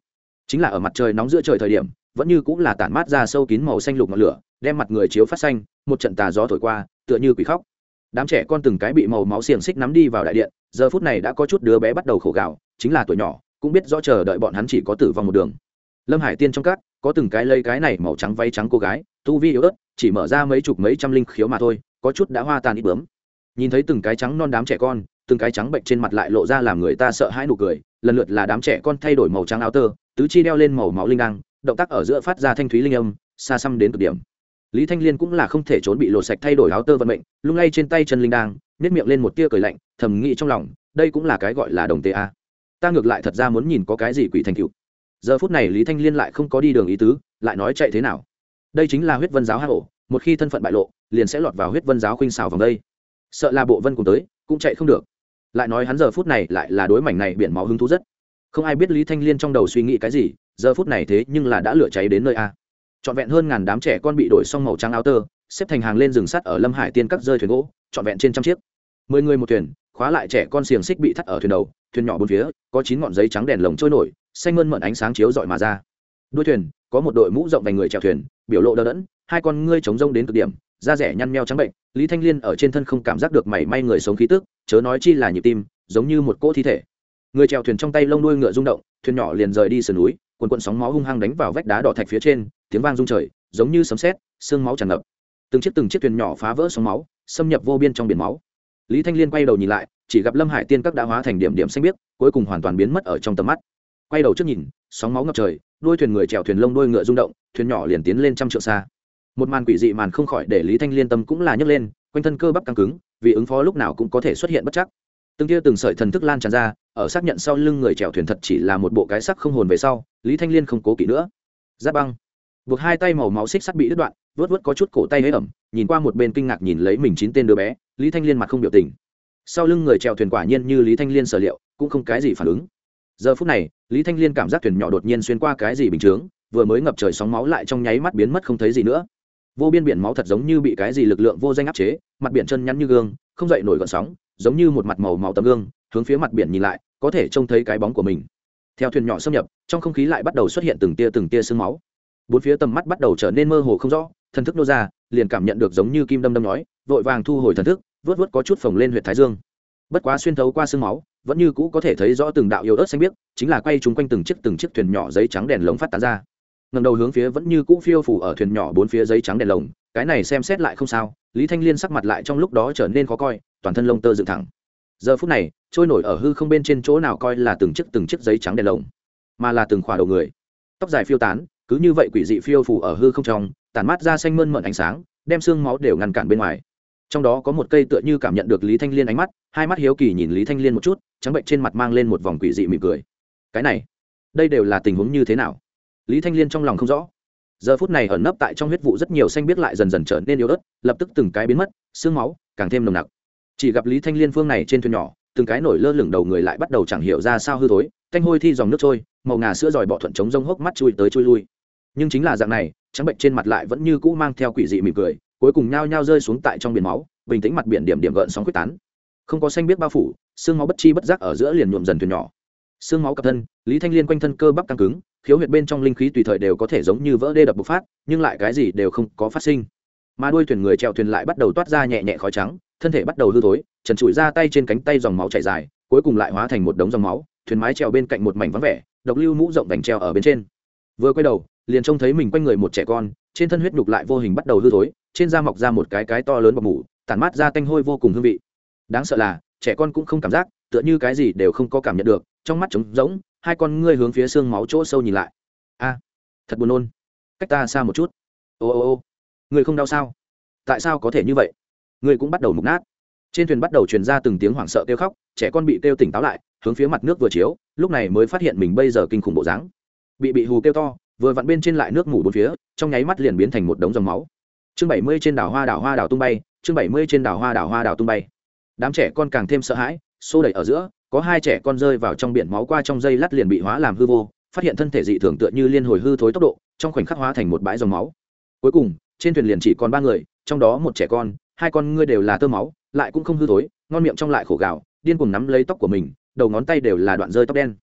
Speaker 1: chính là ở mặt trời nóng giữa trời thời điểm, vẫn như cũng là tản mát ra sâu kín màu xanh lục ngọn lửa, đem mặt người chiếu phát xanh, một trận tà gió thổi qua, tựa như quỷ khóc. Đám trẻ con từng cái bị màu máu xiềng xích nắm đi vào đại điện, giờ phút này đã có chút đứa bé bắt đầu khổ gạo chính là tuổi nhỏ, cũng biết rõ chờ đợi bọn hắn chỉ có tử vong một đường. Lâm hải tiên trong các, có từng cái lấy cái này màu trắng váy trắng cô gái, tu vi yếu ớt, chỉ mở ra mấy chục mấy trăm linh khiếu mà thôi, có chút đã hoa tàn ít bướm. Nhìn thấy từng cái trắng non đám trẻ con, từng cái trắng bệnh trên mặt lại lộ ra làm người ta sợ hãi nụ cười, lần lượt là đám trẻ con thay đổi màu trắng áo tơ tứ chi đeo lên màu máu linh đăng, động tác ở giữa phát ra thanh thúy linh âm, xa xăm đến cực điểm. Lý thanh liên cũng là không thể trốn bị lột sạch thay đổi áo tơ vận mệnh, lung lay trên tay chân linh đang nếp miệng lên một tia cười lạnh, thầm nghĩ trong lòng, đây cũng là cái gọi là đồng tê a. Ta ngược lại thật ra muốn nhìn có cái gì quỷ thành cựu giờ phút này lý thanh liên lại không có đi đường ý tứ, lại nói chạy thế nào? Đây chính là huyết vân giáo hạ hổ một khi thân phận bại lộ, liền sẽ lọt vào huyết vân giáo khuynh xào vòng đây. Sợ là bộ vân cùng tới, cũng chạy không được. Lại nói hắn giờ phút này lại là đối mảnh này biển máu hứng thú rất không ai biết lý thanh liên trong đầu suy nghĩ cái gì, giờ phút này thế nhưng là đã lửa cháy đến nơi a. Trọn vẹn hơn ngàn đám trẻ con bị đổi xong màu trắng áo tơ, xếp thành hàng lên rừng sắt ở lâm hải tiên các rơi thuyền gỗ, trọn vẹn trên trăm chiếc. Mười người một thuyền, khóa lại trẻ con xiềng xích bị thắt ở thuyền đầu, thuyền nhỏ bốn phía, có chín ngọn giấy trắng đèn lồng trôi nổi, xanh mơn mận ánh sáng chiếu rọi mà ra. Đuôi thuyền, có một đội mũ rộng vành người chèo thuyền, biểu lộ đờ đẫn, hai con ngươi chống rông đến cực điểm, da rẻ nhăn meo trắng bệnh, lý thanh liên ở trên thân không cảm giác được mảy may người sống khí tức, chớ nói chi là nhịp tim, giống như một cỗ thi thể người chèo thuyền trong tay lông đuôi ngựa rung động, thuyền nhỏ liền rời đi sườn núi quần quận sóng máu hung hăng đánh vào vách đá đỏ thạch phía trên, tiếng vang rung trời, giống như sấm sét xương máu tràn ngập. Từng chiếc từng chiếc thuyền nhỏ phá vỡ sóng máu, xâm nhập vô biên trong biển máu. Lý thanh liên quay đầu nhìn lại, chỉ gặp lâm hải tiên các đã hóa thành điểm điểm xanh biếc, cuối cùng hoàn toàn biến mất ở trong tầm mắt. Quay đầu trước nhìn, sóng máu ngập trời, đuôi thuyền người chèo thuyền lông đuôi ngựa rung động, thuyền nhỏ liền tiến lên trăm trượng xa. Một màn quỷ dị màn không khỏi để lý thanh liên tâm cũng là nhấc lên, quanh thân cơ bắp căng cứng, vì ứng phó lúc nào cũng có thể xuất hiện bất chắc. Từng tia từng sợi thần thức lan tràn ra ở xác nhận sau lưng người chèo thuyền thật chỉ là một bộ cái sắc không hồn về sau, lý thanh liên không cố kỵ nữa. Giáp băng. Buộc hai tay màu máu xích sắt bị đứt đoạn vớt vớt có chút cổ tay hế ẩm, nhìn qua một bên kinh ngạc nhìn lấy mình chín tên đứa bé, lý thanh liên mặt không biểu tình. Sau lưng người chèo thuyền quả nhiên như lý thanh liên sở liệu, cũng không cái gì phản ứng. Giờ phút này, lý thanh liên cảm giác thuyền nhỏ đột nhiên xuyên qua cái gì bình chướng, vừa mới ngập trời sóng máu lại trong nháy mắt biến mất không thấy gì nữa. Vô biên biển máu thật giống như bị cái gì lực lượng vô danh áp chế, mặt biển chân nhắn như gương, không dậy nổi gọn sóng, giống như một mặt màu màu tấm gương, hướng phía mặt biển nhìn lại có thể trông thấy cái bóng của mình. Theo thuyền nhỏ xâm nhập, trong không khí lại bắt đầu xuất hiện từng tia từng tia sương máu. Bốn phía tầm mắt bắt đầu trở nên mơ hồ không rõ, thần thức nô ra, liền cảm nhận được giống như kim đâm đâm nói, vội vàng thu hồi thần thức vớt vớt có chút phồng lên huyện thái dương. Bất quá xuyên thấu qua sương máu, vẫn như cũ có thể thấy rõ từng đạo yếu ớt xanh biếc, chính là quay chúng quanh từng chiếc từng chiếc thuyền nhỏ giấy trắng đèn lồng phát tán ra. Ngầm đầu hướng phía vẫn như cũ phiêu phủ ở thuyền nhỏ bốn phía giấy trắng đèn lồng, cái này xem xét lại không sao, lý thanh liên sắc mặt lại trong lúc đó trở nên khó coi, toàn thân lông tơ dựng thẳng giờ phút này, trôi nổi ở hư không bên trên chỗ nào coi là từng chiếc từng chiếc giấy trắng đèn lồng, mà là từng khỏa đầu người. Tóc dài phiêu tán, cứ như vậy quỷ dị phiêu phủ ở hư không trong, tản mát ra xanh mơn mận ánh sáng, đem xương máu đều ngăn cản bên ngoài. Trong đó có một cây tựa như cảm nhận được lý thanh liên ánh mắt, hai mắt hiếu kỳ nhìn lý thanh liên một chút, trắng bệnh trên mặt mang lên một vòng quỷ dị mỉm cười. Cái này, đây đều là tình huống như thế nào? Lý thanh liên trong lòng không rõ. Giờ phút này ẩn nấp tại trong huyết vụ rất nhiều xanh biết lại dần dần trở nên yếu ớt, lập tức từng cái biến mất, xương máu càng thêm nồng nặc chỉ gặp lý thanh liên phương này trên thuyền nhỏ, từng cái nổi lơ lửng đầu người lại bắt đầu chẳng hiểu ra sao hư thối, canh hôi thi dòng nước trôi, màu ngà sữa dòi bọ thuận chống rông hốc mắt chui tới chui lui. Nhưng chính là dạng này, trắng bệnh trên mặt lại vẫn như cũ mang theo quỷ dị mỉm cười, cuối cùng nhao nhao rơi xuống tại trong biển máu, bình tĩnh mặt biển điểm điểm gợn sóng quyết tán. Không có xanh biết bao phủ, xương máu bất chi bất giác ở giữa liền nhuộm dần thuyền nhỏ. Xương máu cặp thân, lý thanh liên quanh thân cơ bắp căng cứng, khiếu huyệt bên trong linh khí tùy thời đều có thể giống như vỡ đê đập bộc phát, nhưng lại cái gì đều không có phát sinh. Mà đuôi thuyền người treo thuyền lại bắt đầu toát ra nhẹ nhẹ khói trắng thân thể bắt đầu hư thối, trần trụi ra tay trên cánh tay dòng máu chảy dài, cuối cùng lại hóa thành một đống dòng máu, thuyền mái trèo bên cạnh một mảnh vắng vẻ, độc lưu mũ rộng vành treo ở bên trên. Vừa quay đầu, liền trông thấy mình quanh người một trẻ con, trên thân huyết nhục lại vô hình bắt đầu hư thối, trên da mọc ra một cái cái to lớn bọc mủ, tản mát ra tanh hôi vô cùng hương vị. Đáng sợ là, trẻ con cũng không cảm giác, tựa như cái gì đều không có cảm nhận được, trong mắt trống rỗng, hai con ngươi hướng phía xương máu chỗ sâu nhìn lại. A, thật buồn nôn. Cách ta xa một chút. Ô ô ô, người không đau sao? Tại sao có thể như vậy? Người cũng bắt đầu mục nát. Trên thuyền bắt đầu truyền ra từng tiếng hoảng sợ kêu khóc, trẻ con bị kêu tỉnh táo lại, hướng phía mặt nước vừa chiếu, lúc này mới phát hiện mình bây giờ kinh khủng bộ dáng. Bị bị hù kêu to, vừa vặn bên trên lại nước ngủ bốn phía, trong nháy mắt liền biến thành một đống dòng máu. Chương bảy mươi trên đảo hoa đảo hoa đảo tung bay, chương bảy mươi trên đảo hoa đảo hoa đảo tung bay. Đám trẻ con càng thêm sợ hãi, xô đẩy ở giữa, có hai trẻ con rơi vào trong biển máu qua trong dây lát liền bị hóa làm hư vô, phát hiện thân thể dị thường tựa như liên hồi hư thối tốc độ, trong khoảnh khắc hóa thành một bãi dòng máu. Cuối cùng, trên thuyền liền chỉ còn ba người, trong đó một trẻ con hai con ngươi đều là tơ máu, lại cũng không hư thối, ngon miệng trong lại khổ gạo điên cùng nắm lấy tóc của mình, đầu ngón tay đều là đoạn rơi tóc đen.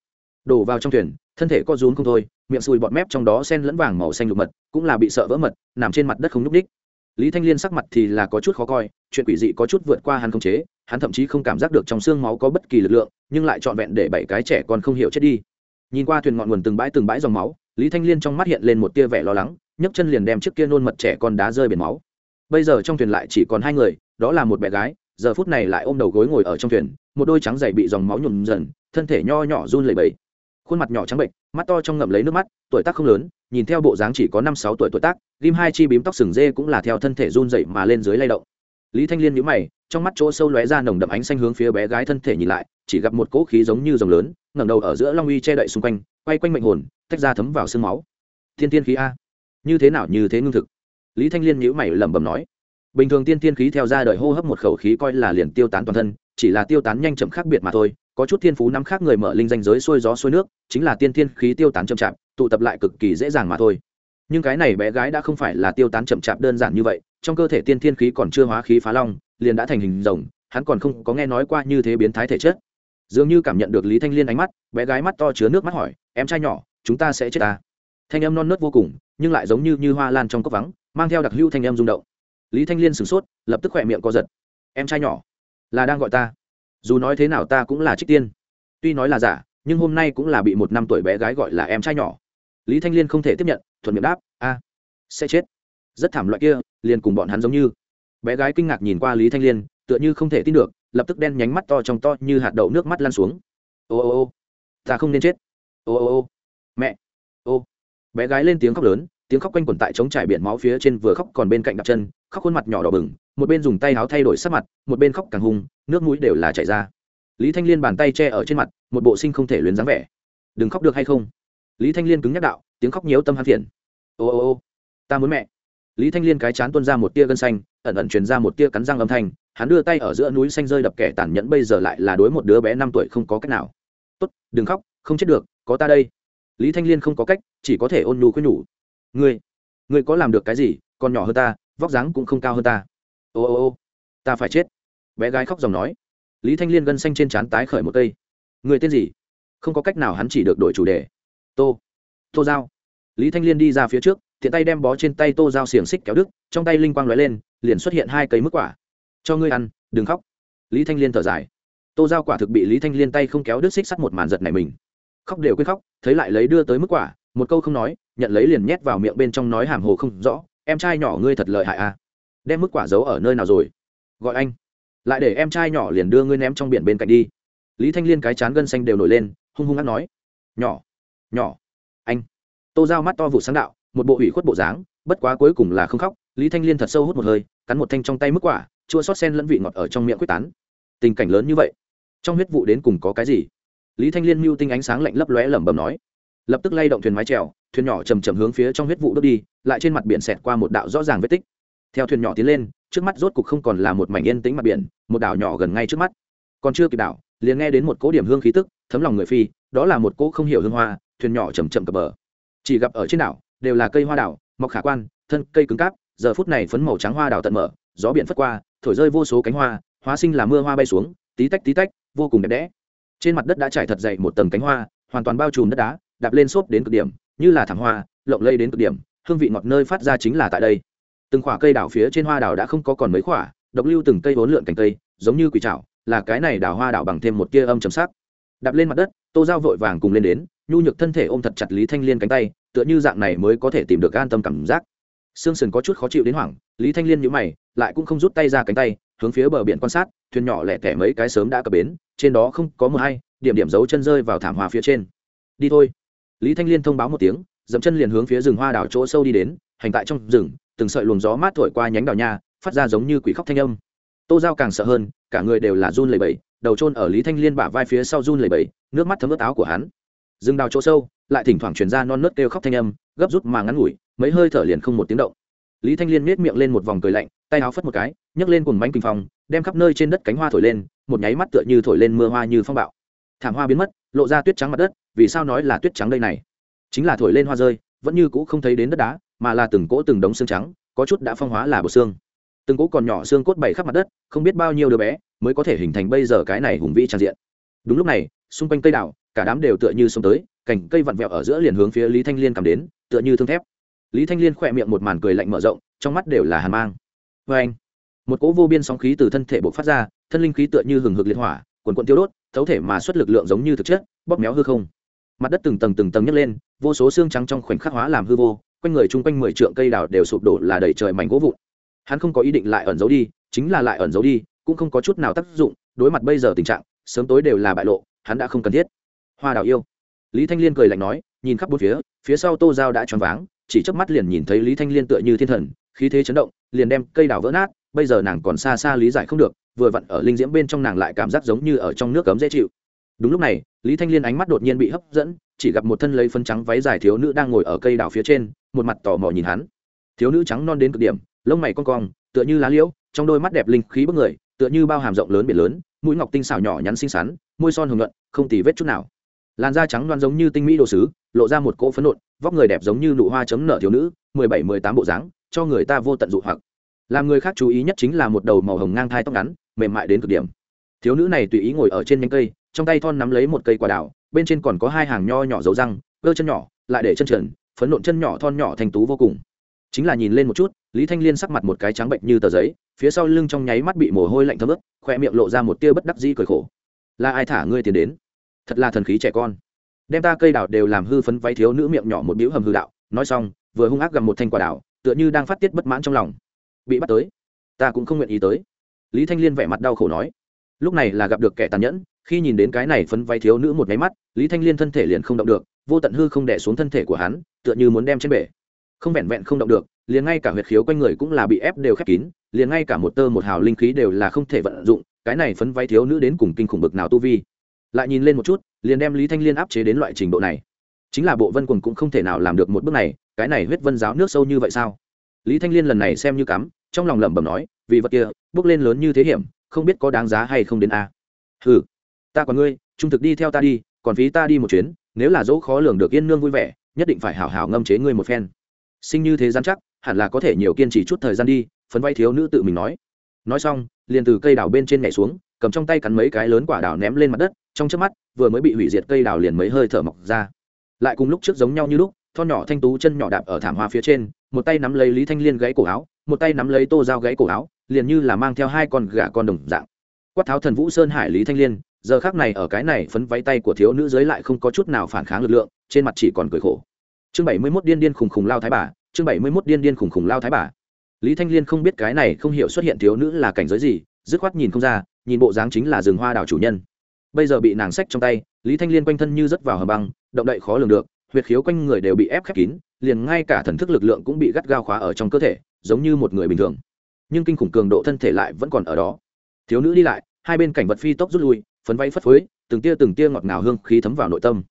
Speaker 1: Đổ vào trong thuyền, thân thể co rúm không thôi, miệng sùi bọt mép trong đó sen lẫn vàng màu xanh lục mật, cũng là bị sợ vỡ mật, nằm trên mặt đất không nhúc đích. lý thanh liên sắc mặt thì là có chút khó coi, chuyện quỷ dị có chút vượt qua hắn không chế, hắn thậm chí không cảm giác được trong xương máu có bất kỳ lực lượng, nhưng lại trọn vẹn để bảy cái trẻ còn không hiểu chết đi. Nhìn qua thuyền ngọn nguồn từng bãi từng bãi dòng máu, lý thanh liên trong mắt hiện lên một tia vẻ lo lắng, nhấc chân liền đem chiếc kia nôn mật trẻ con đá rơi biển máu bây giờ trong thuyền lại chỉ còn hai người, đó là một bé gái, giờ phút này lại ôm đầu gối ngồi ở trong thuyền, một đôi trắng dày bị dòng máu nhuộm dần, thân thể nho nhỏ run lẩy bẩy. Khuôn mặt nhỏ trắng bệnh, mắt to trong ngậm lấy nước mắt, tuổi tác không lớn, nhìn theo bộ dáng chỉ có năm sáu tuổi tuổi tác ghim hai chi bím tóc sừng dê cũng là theo thân thể run dậy mà lên dưới lay động. Lý thanh liên nhíu mày, trong mắt chỗ sâu lóe ra nồng đậm ánh xanh hướng phía bé gái thân thể nhìn lại, chỉ gặp một cỗ khí giống như rồng lớn, ngẩng đầu ở giữa long uy che đậy xung quanh, quay quanh mệnh hồn, tách ra thấm vào xương máu. Thiên tiên khí a. Như thế nào như thế ngưng thực lý thanh liên nhíu mày lẩm bẩm nói, bình thường tiên tiên khí theo ra đời hô hấp một khẩu khí coi là liền tiêu tán toàn thân, chỉ là tiêu tán nhanh chậm khác biệt mà thôi, có chút thiên phú năm khác người mở linh danh giới xuôi gió xuôi nước, chính là tiên tiên khí tiêu tán chậm chạp, tụ tập lại cực kỳ dễ dàng mà thôi. Nhưng cái này bé gái đã không phải là tiêu tán chậm chạp đơn giản như vậy, trong cơ thể tiên thiên khí còn chưa hóa khí phá long, liền đã thành hình rồng, hắn còn không có nghe nói qua như thế biến thái thể chất. Dường như cảm nhận được lý thanh liên ánh mắt, bé gái mắt to chứa nước mắt hỏi, em trai nhỏ, chúng ta sẽ chết ta thanh em non nớt vô cùng, nhưng lại giống như như hoa lan trong cốc vắng mang theo đặc hữu thanh em rung động. Lý thanh liên sửng sốt, lập tức khỏe miệng co giật. Em trai nhỏ, là đang gọi ta. Dù nói thế nào ta cũng là trích tiên. Tuy nói là giả, nhưng hôm nay cũng là bị một năm tuổi bé gái gọi là em trai nhỏ. Lý thanh liên không thể tiếp nhận, thuận miệng đáp, a, sẽ chết. Rất thảm loại kia, liền cùng bọn hắn giống như. Bé gái kinh ngạc nhìn qua lý thanh liên, tựa như không thể tin được, lập tức đen nhánh mắt to trong to như hạt đậu nước mắt lan xuống. Ô ô ô, ta không nên chết. Ô ô ô, mẹ. Ô, bé gái lên tiếng khóc lớn tiếng khóc quanh quẩn tại trống trải biển máu phía trên vừa khóc còn bên cạnh đặt chân, khóc khuôn mặt nhỏ đỏ bừng, một bên dùng tay áo thay đổi sắc mặt, một bên khóc càng hung, nước mũi đều là chảy ra. Lý thanh liên bàn tay che ở trên mặt, một bộ sinh không thể luyến dáng vẻ. Đừng khóc được hay không? Lý thanh liên cứng nhắc đạo, tiếng khóc nhiễu tâm hắn phiền. Ô ô ô, ta muốn mẹ. Lý thanh liên cái chán tuôn ra một tia gân xanh, ẩn ẩn truyền ra một tia cắn răng âm thanh, hắn đưa tay ở giữa núi xanh rơi đập kẻ tàn nhẫn bây giờ lại là đối một đứa bé năm tuổi không có cách nào. Tốt, đừng khóc, không chết được, có ta đây. Lý thanh liên không có cách, chỉ có thể ôn nhu khuyên nhủ ngươi ngươi có làm được cái gì, còn nhỏ hơn ta, vóc dáng cũng không cao hơn ta. Ô ô ô, ta phải chết. Bé gái khóc dòng nói. Lý thanh liên gân xanh trên trán tái khởi một cây. Người tên gì? Không có cách nào hắn chỉ được đổi chủ đề. Tô tô giao. Lý thanh liên đi ra phía trước, tiện tay đem bó trên tay tô giao xiềng xích kéo đứt, trong tay linh quang lóe lên, liền xuất hiện hai cây mức quả. Cho ngươi ăn, đừng khóc. Lý thanh liên thở dài. Tô giao quả thực bị lý thanh liên tay không kéo đứt xích sắt một màn giật này mình. Khóc đều quên khóc, thấy lại lấy đưa tới mức quả, một câu không nói nhận lấy liền nhét vào miệng bên trong nói hàm hồ không rõ, em trai nhỏ ngươi thật lợi hại à? Đem mức quả giấu ở nơi nào rồi? Gọi anh. Lại để em trai nhỏ liền đưa ngươi ném trong biển bên cạnh đi. Lý thanh liên cái chán gân xanh đều nổi lên, hung hung ngắt nói, nhỏ nhỏ, anh. Tô giao mắt to vụ sáng đạo, một bộ ủy khuất bộ dáng, bất quá cuối cùng là không khóc, lý thanh liên thật sâu hút một hơi, cắn một thanh trong tay mức quả, chua xót sen lẫn vị ngọt ở trong miệng quyết tán. Tình cảnh lớn như vậy, trong huyết vụ đến cùng có cái gì? Lý thanh liên mưu tinh ánh sáng lạnh lấp lóe lẩm bẩm nói lập tức lay động thuyền mái trèo thuyền nhỏ chầm chầm hướng phía trong huyết vụ đốt đi, lại trên mặt biển xẹt qua một đạo rõ ràng vết tích. Theo thuyền nhỏ tiến lên, trước mắt rốt cục không còn là một mảnh yên tĩnh mặt biển, một đảo nhỏ gần ngay trước mắt. Còn chưa kịp đảo, liền nghe đến một cỗ điểm hương khí tức, thấm lòng người phi, đó là một cỗ không hiểu hương hoa, thuyền nhỏ chầm chậm cập bờ. Chỉ gặp ở trên đảo, đều là cây hoa đảo mọc khả quan, thân cây cứng cáp, giờ phút này phấn màu trắng hoa đảo tận mở, gió biển phất qua, thổi rơi vô số cánh hoa, hóa sinh là mưa hoa bay xuống, tí tách tí tách, vô cùng đẹp đẽ. Trên mặt đất đã trải thật dày một tầng cánh hoa, hoàn toàn bao trùm đất đá đạp lên xốp đến cực điểm, như là thảm hoa, lộng lây đến cực điểm, hương vị ngọt nơi phát ra chính là tại đây. Từng khoả cây đảo phía trên hoa đảo đã không có còn mấy khoả độc lưu từng cây vốn lượn cành cây, giống như quỷ trảo, là cái này đảo hoa đảo bằng thêm một tia âm chấm sắc. Đạp lên mặt đất, tô giao vội vàng cùng lên đến, nhu nhược thân thể ôm thật chặt lý thanh liên cánh tay, tựa như dạng này mới có thể tìm được an tâm cảm giác. Sương sườn có chút khó chịu đến hoảng, lý thanh liên nhữ mày, lại cũng không rút tay ra cánh tay, hướng phía bờ biển quan sát, thuyền nhỏ lẻ tẻ mấy cái sớm đã cập bến, trên đó không có mờ hay, điểm điểm dấu chân rơi vào thảm hoa phía trên. Đi thôi lý thanh liên thông báo một tiếng dẫm chân liền hướng phía rừng hoa đảo chỗ sâu đi đến, hành tại trong rừng, từng sợi luồng gió mát thổi qua nhánh đào nha, phát ra giống như quỷ khóc thanh âm. Tô giao càng sợ hơn, cả người đều là run lầy bẫy đầu trôn ở lý thanh liên bả vai phía sau run lầy bẫy nước mắt thấm ướt áo của hắn. Rừng đào chỗ sâu, lại thỉnh thoảng truyền ra non nớt kêu khóc thanh âm, gấp rút mà ngắn ngủi, mấy hơi thở liền không một tiếng động. Lý thanh liên miết miệng lên một vòng cười lạnh, tay áo phất một cái, nhấc lên cùng bánh kinh phong, đem khắp nơi trên đất cánh hoa thổi lên, một nháy mắt tựa như thổi lên mưa hoa như phong bạo. Thảm hoa biến mất, lộ ra tuyết trắng mặt đất vì sao nói là tuyết trắng đây này? Chính là thổi lên hoa rơi, vẫn như cũ không thấy đến đất đá, mà là từng cỗ từng đống xương trắng, có chút đã phong hóa là bột xương. Từng cỗ còn nhỏ xương cốt bày khắp mặt đất, không biết bao nhiêu đứa bé mới có thể hình thành bây giờ cái này hùng vĩ tràn diện. Đúng lúc này, xung quanh cây đảo cả đám đều tựa như xông tới, cành cây vặn vẹo ở giữa liền hướng phía lý thanh liên cầm đến, tựa như thương thép. Lý thanh liên khỏe miệng một màn cười lạnh mở rộng, trong mắt đều là hàn mang. Vê anh, một cỗ vô biên sóng khí từ thân thể bộc phát ra, thân linh khí tựa như hừng hực liệt hỏa, quần quận tiêu đốt, thấu thể mà xuất lực lượng giống như thực chất, bóp méo hư không mặt đất từng tầng từng tầng nhấc lên, vô số xương trắng trong khoảnh khắc hóa làm hư vô, quanh người chung quanh mười trượng cây đào đều sụp đổ là đầy trời mảnh gỗ vụn. Hắn không có ý định lại ẩn giấu đi, chính là lại ẩn giấu đi, cũng không có chút nào tác dụng, đối mặt bây giờ tình trạng, sớm tối đều là bại lộ, hắn đã không cần thiết. Hoa đào yêu. Lý thanh liên cười lạnh nói, nhìn khắp bốn phía phía sau tô giao đã choáng váng, chỉ chớp mắt liền nhìn thấy lý thanh liên tựa như thiên thần, khí thế chấn động, liền đem cây đào vỡ nát, bây giờ nàng còn xa xa lý giải không được, vừa vặn ở linh diễm bên trong nàng lại cảm giác giống như ở trong nước cấm dễ chịu đúng lúc này, lý thanh liên ánh mắt đột nhiên bị hấp dẫn, chỉ gặp một thân lấy phân trắng váy dài thiếu nữ đang ngồi ở cây đào phía trên, một mặt tò mò nhìn hắn. Thiếu nữ trắng non đến cực điểm, lông mày con cong, tựa như lá liễu, trong đôi mắt đẹp linh khí bức người, tựa như bao hàm rộng lớn biển lớn, mũi ngọc tinh xảo nhỏ nhắn xinh xắn, môi son hồng nhuận, không tì vết chút nào. Làn da trắng loan giống như tinh mỹ đồ sứ, lộ ra một cỗ phấn nộn, vóc người đẹp giống như nụ hoa chấm nở thiếu nữ, mười bảy, mười tám bộ dáng, cho người ta vô tận dụ hoặc. Làm người khác chú ý nhất chính là một đầu màu hồng ngang thai tóc ngắn, mềm mại đến cực điểm. Thiếu nữ này tùy ý ngồi ở trên nhánh cây trong tay thon nắm lấy một cây quả đào, bên trên còn có hai hàng nho nhỏ dấu răng cơ chân nhỏ, lại để chân trần, phấn nộn chân nhỏ, thon nhỏ thành tú vô cùng. Chính là nhìn lên một chút, lý thanh liên sắc mặt một cái trắng bệnh như tờ giấy, phía sau lưng trong nháy mắt bị mồ hôi lạnh thấm ướt khoe miệng lộ ra một tia bất đắc dĩ cười khổ. Là ai thả ngươi tiền đến? Thật là thần khí trẻ con. Đem ta cây đào đều làm hư phấn váy thiếu nữ miệng nhỏ một biểu hầm hư đạo, nói xong, vừa hung ác gầm một thanh quả đào, tựa như đang phát tiết bất mãn trong lòng. Bị bắt tới, ta cũng không nguyện ý tới. Lý thanh liên vẻ mặt đau khổ nói. Lúc này là gặp được kẻ tàn nhẫn khi nhìn đến cái này phấn váy thiếu nữ một máy mắt, lý thanh liên thân thể liền không động được, vô tận hư không đẻ xuống thân thể của hắn, tựa như muốn đem trên bể. Không vẹn vẹn không động được, liền ngay cả huyệt khiếu quanh người cũng là bị ép đều khép kín, liền ngay cả một tơ một hào linh khí đều là không thể vận dụng, cái này phấn váy thiếu nữ đến cùng kinh khủng bực nào tu vi. Lại nhìn lên một chút, liền đem lý thanh liên áp chế đến loại trình độ này. Chính là bộ vân quần cũng không thể nào làm được một bước này, cái này huyết vân giáo nước sâu như vậy sao? Lý thanh liên lần này xem như cắm, trong lòng lẩm bẩm nói vì vật kia, bước lên lớn như thế hiểm, không biết có đáng giá hay không đến a? Ừ ta còn ngươi, trung thực đi theo ta đi, còn phí ta đi một chuyến, nếu là dỗ khó lường được yên nương vui vẻ, nhất định phải hảo hảo ngâm chế ngươi một phen. Sinh như thế gian chắc, hẳn là có thể nhiều kiên trì chút thời gian đi, phấn vay thiếu nữ tự mình nói. Nói xong, liền từ cây đào bên trên nhảy xuống, cầm trong tay cắn mấy cái lớn quả đào ném lên mặt đất, trong trước mắt, vừa mới bị hủy diệt cây đào liền mấy hơi thở mọc ra. Lại cùng lúc trước giống nhau như lúc thon nhỏ thanh tú chân nhỏ đạp ở thảm hoa phía trên, một tay nắm lấy lý thanh liên gãy cổ áo, một tay nắm lấy tô dao gãy cổ áo, liền như là mang theo hai con gà con đồng dạng. Quát tháo thần vũ sơn hải lý thanh liên giờ khác này ở cái này phấn váy tay của thiếu nữ giới lại không có chút nào phản kháng lực lượng, trên mặt chỉ còn cười khổ. Chương bảy mươi mốt điên điên khùng khùng lao thái bà, chương bảy mươi mốt điên điên khùng khùng lao thái bà. Lý thanh liên không biết cái này không hiểu xuất hiện thiếu nữ là cảnh giới gì, dứt khoát nhìn không ra, nhìn bộ dáng chính là rừng hoa đảo chủ nhân. Bây giờ bị nàng sách trong tay, lý thanh liên quanh thân như rớt vào hầm băng, động đậy khó lường được, huyệt khiếu quanh người đều bị ép khép kín, liền ngay cả thần thức lực lượng cũng bị gắt gao khóa ở trong cơ thể, giống như một người bình thường. Nhưng kinh khủng cường độ thân thể lại vẫn còn ở đó. Thiếu nữ đi lại, hai bên cảnh vật phi tốc rút lui phấn vẫy phất phới, từng tia từng tia ngọt ngào hương khí thấm vào nội tâm.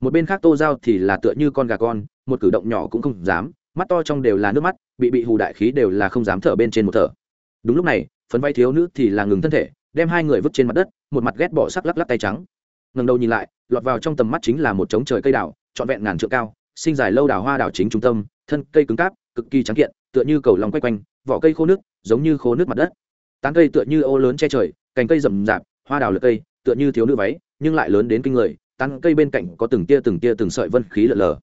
Speaker 1: Một bên khác tô giao thì là tựa như con gà con, một cử động nhỏ cũng không dám, mắt to trong đều là nước mắt, bị bị hù đại khí đều là không dám thở bên trên một thở. Đúng lúc này, phấn vay thiếu nữ thì là ngừng thân thể, đem hai người vứt trên mặt đất, một mặt ghét bỏ sắc lắc lắc tay trắng. Ngần đầu nhìn lại, lọt vào trong tầm mắt chính là một trống trời cây đào, trọn vẹn ngàn trượng cao, sinh dài lâu đào hoa đào chính trung tâm, thân cây cứng cáp, cực kỳ trắng kiện, tựa như cầu lòng quay quanh, vỏ cây khô nước, giống như khô nước mặt đất. Tán cây tựa như ô lớn che trời, cành cây rậm rạp, hoa đào lượt cây tựa như thiếu nữ váy, nhưng lại lớn đến kinh người, tán cây bên cạnh có từng tia từng tia từng sợi vân khí lợn lờ.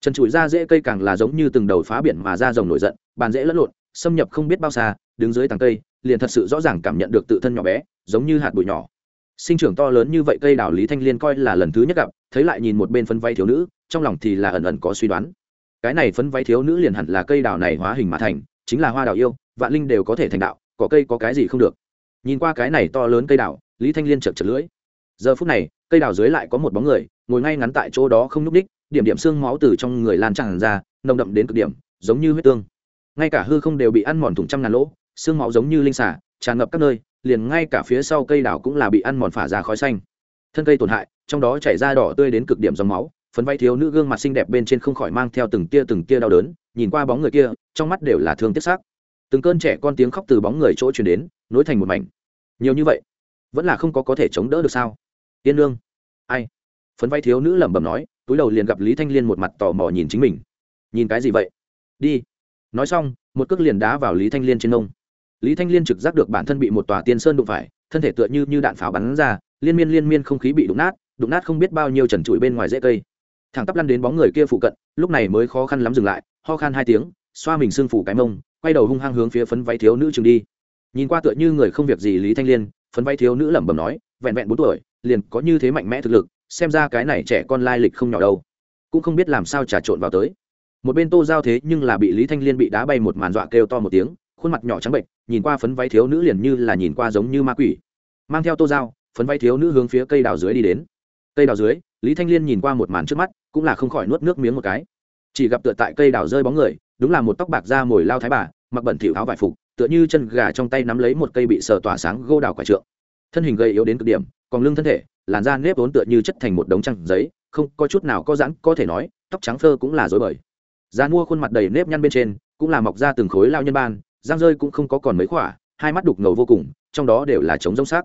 Speaker 1: Trần trụi ra dễ cây càng là giống như từng đầu phá biển mà ra rồng nổi giận, bàn dễ lẫn lộn, xâm nhập không biết bao xa, đứng dưới tàng cây, liền thật sự rõ ràng cảm nhận được tự thân nhỏ bé, giống như hạt bụi nhỏ. Sinh trưởng to lớn như vậy cây đào lý thanh liên coi là lần thứ nhất gặp, thấy lại nhìn một bên phân vay thiếu nữ, trong lòng thì là ẩn ẩn có suy đoán. Cái này phân vay thiếu nữ liền hẳn là cây đào này hóa hình mà thành, chính là hoa đào yêu, vạn linh đều có thể thành đạo, có cây có cái gì không được. Nhìn qua cái này to lớn cây đào lý thanh liên chật chật lưỡi. Giờ phút này, cây đào dưới lại có một bóng người, ngồi ngay ngắn tại chỗ đó không nhúc đích điểm điểm xương máu từ trong người lan tràn ra, nồng đậm đến cực điểm, giống như huyết tương. Ngay cả hư không đều bị ăn mòn thủng trăm ngàn lỗ, xương máu giống như linh xả tràn ngập các nơi, liền ngay cả phía sau cây đào cũng là bị ăn mòn phả ra khói xanh. Thân cây tổn hại, trong đó chảy ra đỏ tươi đến cực điểm dòng máu, phấn vay thiếu nữ gương mặt xinh đẹp bên trên không khỏi mang theo từng tia từng tia đau đớn, nhìn qua bóng người kia, trong mắt đều là thương tiếc xác từng cơn trẻ con tiếng khóc từ bóng người chỗ truyền đến, nối thành một mảnh. Nhiều như vậy vẫn là không có có thể chống đỡ được sao? Tiên lương ai? Phấn vay thiếu nữ lẩm bẩm nói, túi đầu liền gặp lý thanh liên một mặt tò mò nhìn chính mình. Nhìn cái gì vậy? Đi. Nói xong, một cước liền đá vào lý thanh liên trên nông lý thanh liên trực giác được bản thân bị một tòa tiên sơn đụng phải, thân thể tựa như như đạn pháo bắn ra, liên miên liên miên không khí bị đụng nát đụng nát không biết bao nhiêu trần trụi bên ngoài rễ cây. Thẳng tắp lăn đến bóng người kia phụ cận, lúc này mới khó khăn lắm dừng lại, ho khan hai tiếng, xoa mình sưng phủ cái mông, quay đầu hung hăng hướng phía phấn váy thiếu nữ trường đi. Nhìn qua tựa như người không việc gì lý thanh liên phấn vay thiếu nữ lẩm bẩm nói, vẹn vẹn bốn tuổi, liền có như thế mạnh mẽ thực lực, xem ra cái này trẻ con lai lịch không nhỏ đâu. Cũng không biết làm sao trà trộn vào tới. Một bên tô giao thế nhưng là bị lý thanh liên bị đá bay một màn dọa kêu to một tiếng, khuôn mặt nhỏ trắng bệnh nhìn qua phấn váy thiếu nữ liền như là nhìn qua giống như ma quỷ. Mang theo tô giao, phấn váy thiếu nữ hướng phía cây đào dưới đi đến. Cây đào dưới, lý thanh liên nhìn qua một màn trước mắt, cũng là không khỏi nuốt nước miếng một cái. Chỉ gặp tựa tại cây đào rơi bóng người, đúng là một tóc bạc da mồi lao thái bà, mặc bẩn thỉu áo vải phục tựa như chân gà trong tay nắm lấy một cây bị sờ tỏa sáng gô đào quả trượng. Thân hình gầy yếu đến cực điểm, còn lưng thân thể, làn da nếp vốn tựa như chất thành một đống trăng giấy, không có chút nào có giãn có thể nói, tóc trắng phơ cũng là dối bời. Da mua khuôn mặt đầy nếp nhăn bên trên, cũng là mọc ra từng khối lao nhân ban giang rơi cũng không có còn mấy khỏa, hai mắt đục ngầu vô cùng, trong đó đều là trống rông sắc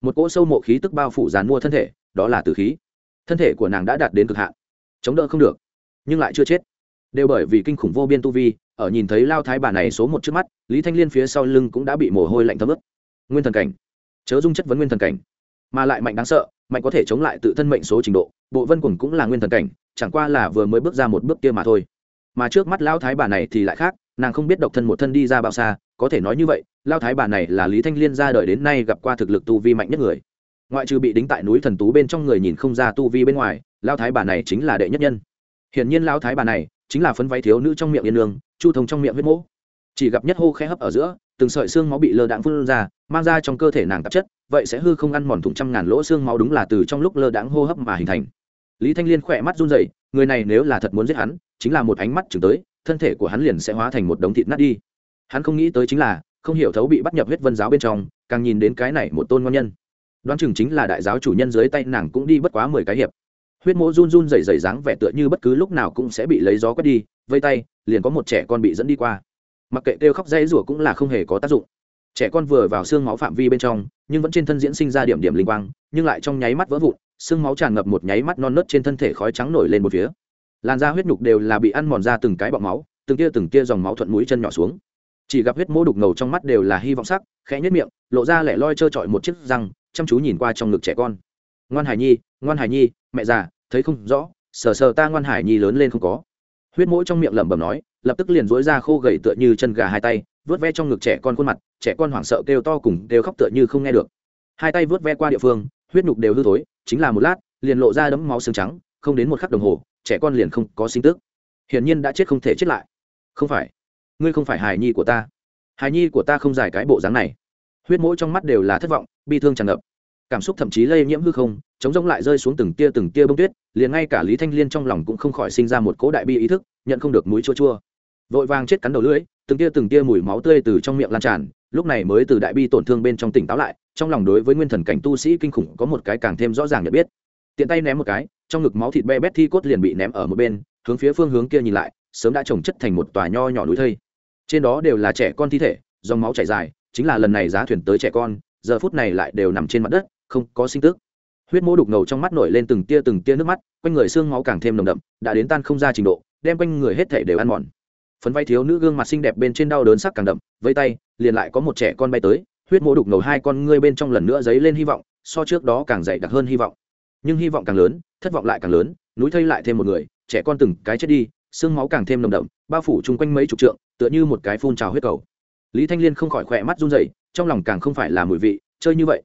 Speaker 1: một cỗ sâu mộ khí tức bao phủ dàn mua thân thể, đó là từ khí. Thân thể của nàng đã đạt đến cực hạn, chống đỡ không được, nhưng lại chưa chết. Đều bởi vì kinh khủng vô biên tu vi ở nhìn thấy lao thái bà này số một trước mắt, lý thanh liên phía sau lưng cũng đã bị mồ hôi lạnh thấm ướt. Nguyên thần cảnh. Chớ dung chất vấn nguyên thần cảnh. Mà lại mạnh đáng sợ, mạnh có thể chống lại tự thân mệnh số trình độ, bộ vân quần cũng là nguyên thần cảnh, chẳng qua là vừa mới bước ra một bước kia mà thôi. Mà trước mắt lao thái bà này thì lại khác, nàng không biết độc thân một thân đi ra bao xa, có thể nói như vậy, lao thái bà này là lý thanh liên ra đời đến nay gặp qua thực lực tu vi mạnh nhất người. Ngoại trừ bị đính tại núi thần tú bên trong người nhìn không ra tu vi bên ngoài, lao thái bà này chính là đệ nhất nhân. Hiển nhiên lao thái bà này chính là phấn váy thiếu nữ trong miệng yên lương, chu thông trong miệng huyết mỗ. Chỉ gặp nhất hô khẽ hấp ở giữa, từng sợi xương máu bị lơ đãng phun ra, mang ra trong cơ thể nàng tạp chất, vậy sẽ hư không ăn mòn thủng trăm ngàn lỗ xương máu đúng là từ trong lúc lơ đãng hô hấp mà hình thành. Lý thanh liên khỏe mắt run rẩy, người này nếu là thật muốn giết hắn, chính là một ánh mắt chừng tới, thân thể của hắn liền sẽ hóa thành một đống thịt nát đi. Hắn không nghĩ tới chính là, không hiểu thấu bị bắt nhập huyết vân giáo bên trong, càng nhìn đến cái này một tôn ngon nhân. Đoán chừng chính là đại giáo chủ nhân dưới tay nàng cũng đi bất quá mười cái hiệp huyết mỗ run run rẩy rẩy dáng vẻ tựa như bất cứ lúc nào cũng sẽ bị lấy gió quét đi, vây tay, liền có một trẻ con bị dẫn đi qua. Mặc kệ kêu khóc dây rủa cũng là không hề có tác dụng. Trẻ con vừa vào xương máu phạm vi bên trong, nhưng vẫn trên thân diễn sinh ra điểm điểm linh quang, nhưng lại trong nháy mắt vỡ vụn, xương máu tràn ngập một nháy mắt non nớt trên thân thể khói trắng nổi lên một phía. Làn da huyết nhục đều là bị ăn mòn ra từng cái bọng máu, từng tia từng tia dòng máu thuận mũi chân nhỏ xuống. Chỉ gặp huyết mỗ đục ngầu trong mắt đều là hy vọng sắc, khẽ nhất miệng, lộ ra lẻ loi trơ trọi một chiếc răng, chăm chú nhìn qua trong ngực trẻ con. Ngoan hải nhi, ngoan hải nhi, mẹ già thấy không rõ, sờ sờ ta ngoan hải nhi lớn lên không có. Huyết mũi trong miệng lẩm bẩm nói, lập tức liền dối ra khô gầy tựa như chân gà hai tay, vớt ve trong ngực trẻ con khuôn mặt, trẻ con hoảng sợ kêu to cùng kêu khóc tựa như không nghe được. Hai tay vớt ve qua địa phương, huyết nhục đều hư thối, chính là một lát, liền lộ ra đấm máu xương trắng, không đến một khắc đồng hồ, trẻ con liền không có sinh tức. Hiển nhiên đã chết không thể chết lại. Không phải. Ngươi không phải hài nhi của ta. Hài nhi của ta không giải cái bộ dáng này. Huyết mũi trong mắt đều là thất vọng, bi thương tràn ngập cảm xúc thậm chí lây nhiễm hư không, chống rông lại rơi xuống từng tia từng tia bông tuyết, liền ngay cả lý thanh liên trong lòng cũng không khỏi sinh ra một cỗ đại bi ý thức, nhận không được mũi chua chua. Vội vàng chết cắn đầu lưỡi, từng tia từng tia mùi máu tươi từ trong miệng lan tràn, lúc này mới từ đại bi tổn thương bên trong tỉnh táo lại, trong lòng đối với nguyên thần cảnh tu sĩ kinh khủng có một cái càng thêm rõ ràng nhận biết. Tiện tay ném một cái, trong ngực máu thịt be bét thi cốt liền bị ném ở một bên, hướng phía phương hướng kia nhìn lại, sớm đã trồng chất thành một tòa nho nhỏ núi thây. Trên đó đều là trẻ con thi thể, dòng máu chảy dài, chính là lần này giá thuyền tới trẻ con giờ phút này lại đều nằm trên mặt đất, không có sinh tức. Huyết mô đục ngầu trong mắt nổi lên từng tia từng tia nước mắt, quanh người xương máu càng thêm nồng đậm, đã đến tan không ra trình độ, đem quanh người hết thể đều ăn mòn. Phấn vay thiếu nữ gương mặt xinh đẹp bên trên đau đớn sắc càng đậm, vây tay, liền lại có một trẻ con bay tới, huyết mô đục ngầu hai con ngươi bên trong lần nữa dấy lên hy vọng, so trước đó càng dày đặc hơn hy vọng. Nhưng hy vọng càng lớn, thất vọng lại càng lớn, núi thây lại thêm một người, trẻ con từng cái chết đi, xương máu càng thêm nồng đậm, bao phủ chung quanh mấy chục trượng, tựa như một cái phun trào huyết cầu. Lý thanh liên không khỏi khỏe mắt run rẩy trong lòng càng không phải là mùi vị, chơi như vậy,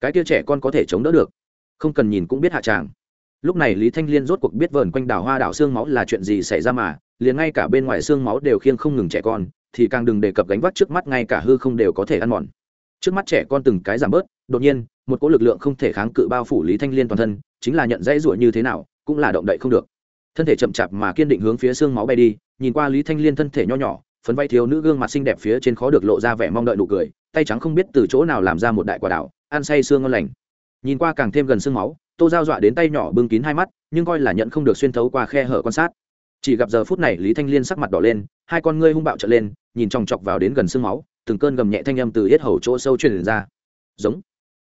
Speaker 1: cái kia trẻ con có thể chống đỡ được. Không cần nhìn cũng biết hạ tràng. Lúc này lý thanh liên rốt cuộc biết vờn quanh đảo hoa đảo xương máu là chuyện gì xảy ra mà, liền ngay cả bên ngoài xương máu đều khiêng không ngừng trẻ con, thì càng đừng đề cập gánh vác trước mắt ngay cả hư không đều có thể ăn mòn. Trước mắt trẻ con từng cái giảm bớt, đột nhiên, một cỗ lực lượng không thể kháng cự bao phủ lý thanh liên toàn thân, chính là nhận dãy ruột như thế nào, cũng là động đậy không được. Thân thể chậm chạp mà kiên định hướng phía xương máu bay đi, nhìn qua lý thanh liên thân thể nho nhỏ phấn vay thiếu nữ gương mặt xinh đẹp phía trên khó được lộ ra vẻ mong đợi nụ cười, tay trắng không biết từ chỗ nào làm ra một đại quả đảo, ăn say xương ngon lành. Nhìn qua càng thêm gần xương máu, tô giao dọa đến tay nhỏ bưng kín hai mắt, nhưng coi là nhận không được xuyên thấu qua khe hở quan sát. Chỉ gặp giờ phút này lý thanh liên sắc mặt đỏ lên, hai con ngươi hung bạo trở lên, nhìn chòng chọc vào đến gần xương máu, từng cơn gầm nhẹ thanh âm từ hết hầu chỗ sâu truyền ra. Giống.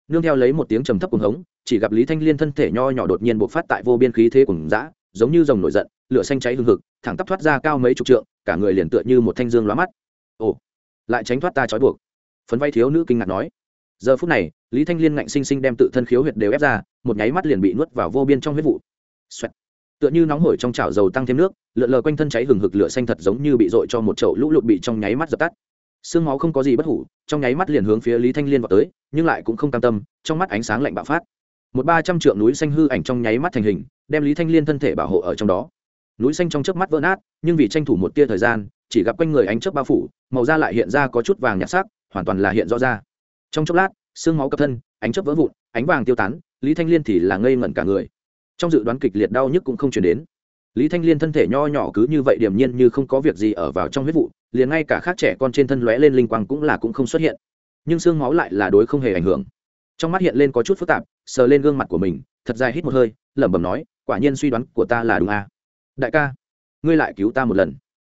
Speaker 1: Nương theo lấy một tiếng trầm thấp cuồng hống, chỉ gặp lý thanh liên thân thể nho nhỏ đột nhiên bộc phát tại vô biên khí thế cùng dã, giống như rồng nổi giận lửa xanh cháy hừng hực, thẳng tắp thoát ra cao mấy chục trượng, cả người liền tựa như một thanh dương lóa mắt. Ồ, lại tránh thoát ta trói buộc. Phấn vay thiếu nữ kinh ngạc nói. Giờ phút này, lý thanh liên ngạnh sinh sinh đem tự thân khiếu huyệt đều ép ra, một nháy mắt liền bị nuốt vào vô biên trong huyết vụ、Xoẹt. tựa như nóng hổi trong chảo dầu tăng thêm nước, lượn lờ quanh thân cháy hừng hực lửa xanh thật giống như bị dội cho một chậu lũ lụt bị trong nháy mắt dập tắt. Sương máu không có gì bất hủ, trong nháy mắt liền hướng phía lý thanh liên vào tới, nhưng lại cũng không cam tâm, trong mắt ánh sáng lạnh bạo phát. Một ba trăm trượng núi xanh hư ảnh trong nháy mắt thành hình, đem lý thanh liên thân thể bảo hộ ở trong đó núi xanh trong chớp mắt vỡ nát, nhưng vì tranh thủ một tia thời gian, chỉ gặp quanh người ánh chớp bao phủ, màu da lại hiện ra có chút vàng nhạt sắc, hoàn toàn là hiện rõ ra. Trong chốc lát, xương máu cập thân, ánh chớp vỡ vụn, ánh vàng tiêu tán, lý thanh liên thì là ngây ngẩn cả người. Trong dự đoán kịch liệt đau nhức cũng không chuyển đến. Lý thanh liên thân thể nho nhỏ cứ như vậy điềm nhiên như không có việc gì ở vào trong huyết vụ, liền ngay cả khác trẻ con trên thân lóe lên linh quang cũng là cũng không xuất hiện. Nhưng xương máu lại là đối không hề ảnh hưởng. Trong mắt hiện lên có chút phức tạp, sờ lên gương mặt của mình, thật dài hít một hơi, lẩm bẩm nói, quả nhiên suy đoán của ta là đúng à đại ca, ngươi lại cứu ta một lần.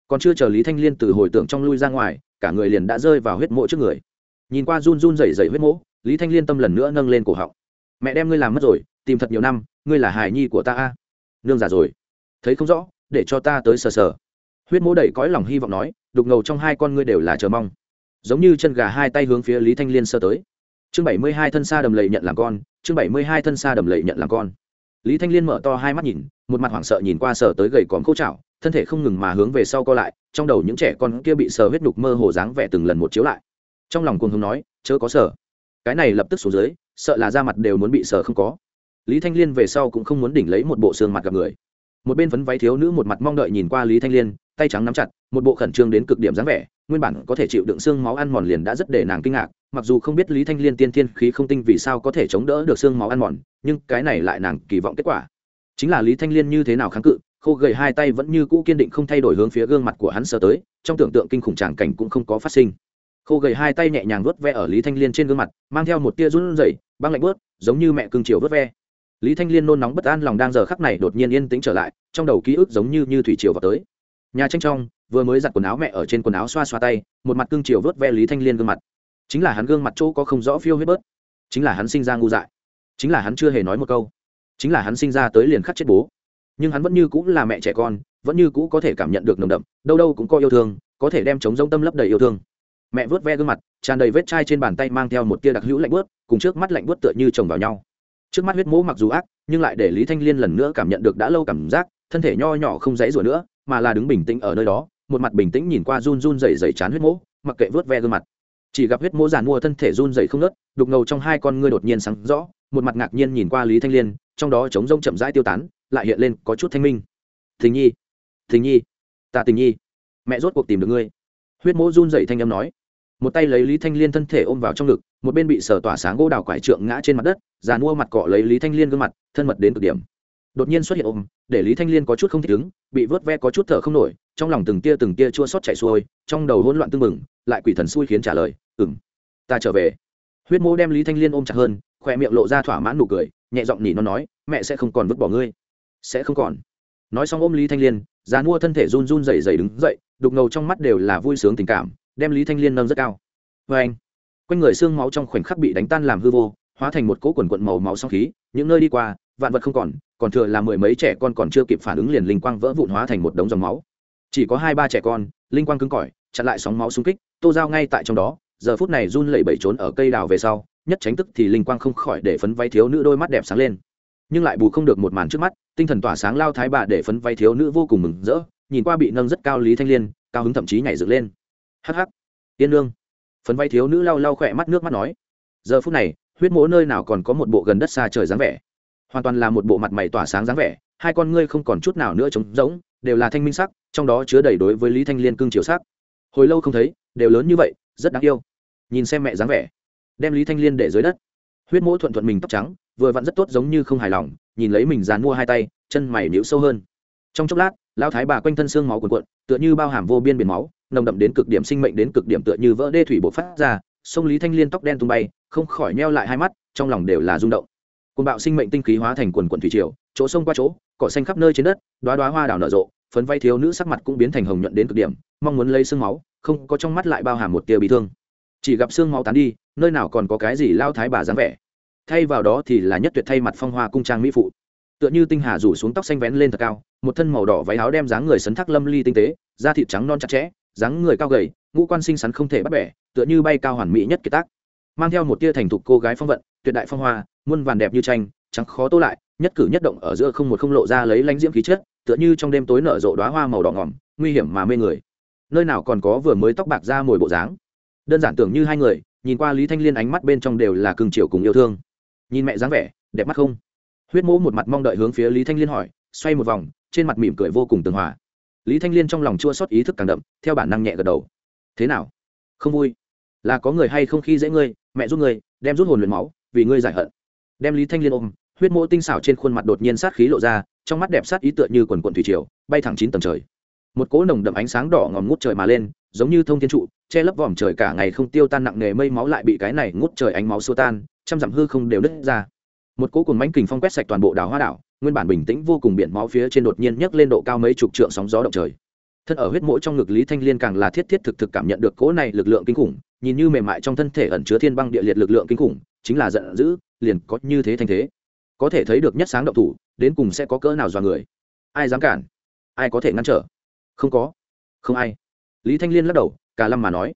Speaker 1: Còn chưa chờ lý thanh liên từ hồi tưởng trong lui ra ngoài, cả người liền đã rơi vào huyết mộ trước người. Nhìn qua run run rẩy rẩy huyết mộ, lý thanh liên tâm lần nữa nâng lên cổ họng. Mẹ đem ngươi làm mất rồi, tìm thật nhiều năm, ngươi là hài nhi của ta a. Nương già rồi. Thấy không rõ, để cho ta tới sờ sờ. Huyết mỗ đẩy cõi lòng hy vọng nói, đục ngầu trong hai con ngươi đều là chờ mong. Giống như chân gà hai tay hướng phía lý thanh liên sơ tới. Chương bảy mươi hai thân xa đầm lầy nhận làm con, chương bảy mươi hai thân xa đầm lầy nhận làm con lý thanh liên mở to hai mắt nhìn, một mặt hoảng sợ nhìn qua sở tới gầy còm khô chảo, thân thể không ngừng mà hướng về sau co lại, trong đầu những trẻ con kia bị sờ huyết đục mơ hồ dáng vẻ từng lần một chiếu lại. Trong lòng cuồng hùng nói, chớ có sở cái này lập tức xuống dưới, sợ là da mặt đều muốn bị sờ không có. Lý thanh liên về sau cũng không muốn đỉnh lấy một bộ xương mặt gặp người. Một bên phấn váy thiếu nữ một mặt mong đợi nhìn qua lý thanh liên, tay trắng nắm chặt, một bộ khẩn trương đến cực điểm dáng vẻ nguyên bản có thể chịu đựng xương máu ăn mòn liền đã rất để nàng kinh ngạc, mặc dù không biết lý thanh liên tiên thiên khí không tinh vì sao có thể chống đỡ được xương máu ăn mòn, nhưng cái này lại nàng kỳ vọng kết quả. Chính là lý thanh liên như thế nào kháng cự, khô gầy hai tay vẫn như cũ kiên định không thay đổi hướng phía gương mặt của hắn sờ tới, trong tưởng tượng kinh khủng tràng cảnh cũng không có phát sinh. Khô gầy hai tay nhẹ nhàng vớt ve ở lý thanh liên trên gương mặt, mang theo một tia run rẩy, băng lạnh bớt, giống như mẹ cưng chiều vớt ve. Lý thanh liên nôn nóng bất an lòng đang giờ khắc này đột nhiên yên tĩnh trở lại, trong đầu ký ức giống như như thủy triều vào tới. Nhà tranh trong vừa mới giặt quần áo mẹ ở trên quần áo xoa xoa tay, một mặt cương chiều vớt ve lý thanh liên gương mặt. Chính là hắn gương mặt chỗ có không rõ phiêu huyết bớt. Chính là hắn sinh ra ngu dại. Chính là hắn chưa hề nói một câu. Chính là hắn sinh ra tới liền khắc chết bố. Nhưng hắn vẫn như cũng là mẹ trẻ con, vẫn như cũ có thể cảm nhận được nồng đậm, đâu đâu cũng có yêu thương, có thể đem chống giống tâm lấp đầy yêu thương. Mẹ vớt ve gương mặt, tràn đầy vết chai trên bàn tay mang theo một tia đặc hữu lạnh bớt cùng trước mắt lạnh bớt tựa như chồng vào nhau. Trước mắt huyết mỗ mặc dù ác, nhưng lại để lý thanh liên lần nữa cảm nhận được đã lâu cảm giác, thân thể nho nhỏ không dãy rủa nữa, mà là đứng bình tĩnh ở nơi đó một mặt bình tĩnh nhìn qua run run rẩy rẩy chán huyết mỗ, mặc kệ vớt ve gương mặt. Chỉ gặp huyết mỗ giàn mua thân thể run rẩy không nớt đục ngầu trong hai con ngươi đột nhiên sáng rõ, một mặt ngạc nhiên nhìn qua lý thanh liên, trong đó trống rông chậm rãi tiêu tán, lại hiện lên có chút thanh minh. Thình nhi Thình nhi, ta tình nhi. Mẹ rốt cuộc tìm được ngươi. Huyết mỗ run rẩy thanh âm nói. Một tay lấy lý thanh liên thân thể ôm vào trong ngực, một bên bị sở tỏa sáng gỗ đào quải trượng ngã trên mặt đất giàn mua mặt cọ lấy lý thanh liên gương mặt, thân mật đến cực điểm đột nhiên xuất hiện ôm, để lý thanh liên có chút không thích ứng, bị vớt ve có chút thở không nổi, trong lòng từng tia từng tia chua xót chạy xuôi, trong đầu hỗn loạn tưng mừng lại quỷ thần xui khiến trả lời ừng ta trở về. Huyết mô đem lý thanh liên ôm chặt hơn, khoe miệng lộ ra thỏa mãn nụ cười, nhẹ giọng nhỉ nó nói, mẹ sẽ không còn vứt bỏ ngươi. Sẽ không còn. Nói xong ôm lý thanh liên già mua thân thể run run dày dày đứng dậy, đục ngầu trong mắt đều là vui sướng tình cảm, đem lý thanh liên nâng rất cao. Vê anh. Quanh người xương máu trong khoảnh khắc bị đánh tan làm hư vô, hóa thành một cỗ quần quận màu máu song khí, những nơi đi qua vạn vật không còn còn thừa là mười mấy trẻ con còn chưa kịp phản ứng liền linh quang vỡ vụn hóa thành một đống dòng máu. Chỉ có hai ba trẻ con, linh quang cứng cỏi, chặn lại sóng máu xung kích, tô dao ngay tại trong đó, giờ phút này run lẩy bẩy trốn ở cây đào về sau, nhất tránh tức thì linh quang không khỏi để phấn váy thiếu nữ đôi mắt đẹp sáng lên. Nhưng lại bù không được một màn trước mắt, tinh thần tỏa sáng lao thái bà để phấn váy thiếu nữ vô cùng mừng rỡ, nhìn qua bị nâng rất cao lý thanh liên, cao hứng thậm chí nhảy dựng lên. Hắc hắc, tiên lương phấn váy thiếu nữ lau lau khỏe mắt nước mắt nói, giờ phút này, huyết mỗ nơi nào còn có một bộ gần đất xa trời dáng vẻ hoàn toàn là một bộ mặt mày tỏa sáng dáng vẻ, hai con ngươi không còn chút nào nữa trống rỗng, đều là thanh minh sắc, trong đó chứa đầy đối với lý thanh liên cương chiều sắc. Hồi lâu không thấy, đều lớn như vậy, rất đáng yêu. Nhìn xem mẹ dáng vẻ, đem lý thanh liên để dưới đất. Huyết mỗ thuận thuận mình tóc trắng, vừa vặn rất tốt giống như không hài lòng, nhìn lấy mình dán mua hai tay, chân mày níu sâu hơn. Trong chốc lát, lão thái bà quanh thân xương máu cuồn cuộn, tựa như bao hàm vô biên biển máu, nồng đậm đến cực điểm sinh mệnh đến cực điểm tựa như vỡ đê thủy bộ phát ra, sông lý thanh liên tóc đen tung bay, không khỏi neo lại hai mắt, trong lòng đều là rung động cùng bạo sinh mệnh tinh khí hóa thành quần quần thủy triều, chỗ sông qua chỗ, cỏ xanh khắp nơi trên đất đoá đoá hoa đào nở rộ, phấn vay thiếu nữ sắc mặt cũng biến thành hồng nhuận đến cực điểm, mong muốn lấy xương máu, không có trong mắt lại bao hàm một tia bị thương. Chỉ gặp xương máu tán đi, nơi nào còn có cái gì lao thái bà dáng vẻ. Thay vào đó thì là nhất tuyệt thay mặt phong hoa cung trang mỹ phụ. Tựa như tinh hà rủ xuống tóc xanh vén lên thật cao, một thân màu đỏ váy áo đem dáng người sấn thác lâm ly tinh tế, da thịt trắng non chặt chẽ, dáng người cao gầy, ngũ quan xinh xắn không thể bắt bẻ, tựa như bay cao hoàn mỹ nhất kiệt tác. Mang theo một tia thành thục cô gái phong vận, tuyệt đại phong hoa muôn vàn đẹp như tranh, trắng khó tô lại, nhất cử nhất động ở giữa không một không lộ ra lấy lãnh diễm khí chất, tựa như trong đêm tối nở rộ đoá hoa màu đỏ ngỏm, nguy hiểm mà mê người. Nơi nào còn có vừa mới tóc bạc ra mồi bộ dáng? Đơn giản tưởng như hai người, nhìn qua lý thanh liên ánh mắt bên trong đều là cưng chiều cùng yêu thương. Nhìn mẹ dáng vẻ, đẹp mắt không? Huyết mỗ một mặt mong đợi hướng phía lý thanh liên hỏi, xoay một vòng, trên mặt mỉm cười vô cùng tường hòa. Lý thanh liên trong lòng chua sót ý thức càng đậm, theo bản năng nhẹ gật đầu. Thế nào? Không vui. Là có người hay không khi dễ ngươi, mẹ giúp ngươi, đem rút hồn luyện máu, vì ngươi giải hận đem lý thanh liên ôm, huyết mỗ tinh xảo trên khuôn mặt đột nhiên sát khí lộ ra, trong mắt đẹp sát ý tựa như quần quận thủy triều, bay thẳng chín tầng trời. Một cỗ nồng đậm ánh sáng đỏ ngòm ngút trời mà lên, giống như thông thiên trụ, che lấp vòm trời cả ngày không tiêu tan nặng nề mây máu lại bị cái này ngút trời ánh máu xua tan, trăm dặm hư không đều nứt ra. Một cỗ cùng mánh kình phong quét sạch toàn bộ đảo hoa đảo, nguyên bản bình tĩnh vô cùng biển máu phía trên đột nhiên nhấc lên độ cao mấy chục trượng sóng gió động trời. Thân ở huyết mỗi trong ngực lý thanh liên càng là thiết thiết thực thực cảm nhận được cỗ này lực lượng kinh khủng, nhìn như mềm mại trong thân thể ẩn chứa thiên băng địa liệt lực lượng kinh khủng, chính là giận dữ liền có như thế thanh thế. Có thể thấy được nhất sáng động thủ, đến cùng sẽ có cỡ nào dọa người. Ai dám cản? Ai có thể ngăn trở? Không có. Không ai. Lý thanh liên lắc đầu, cả lâm mà nói.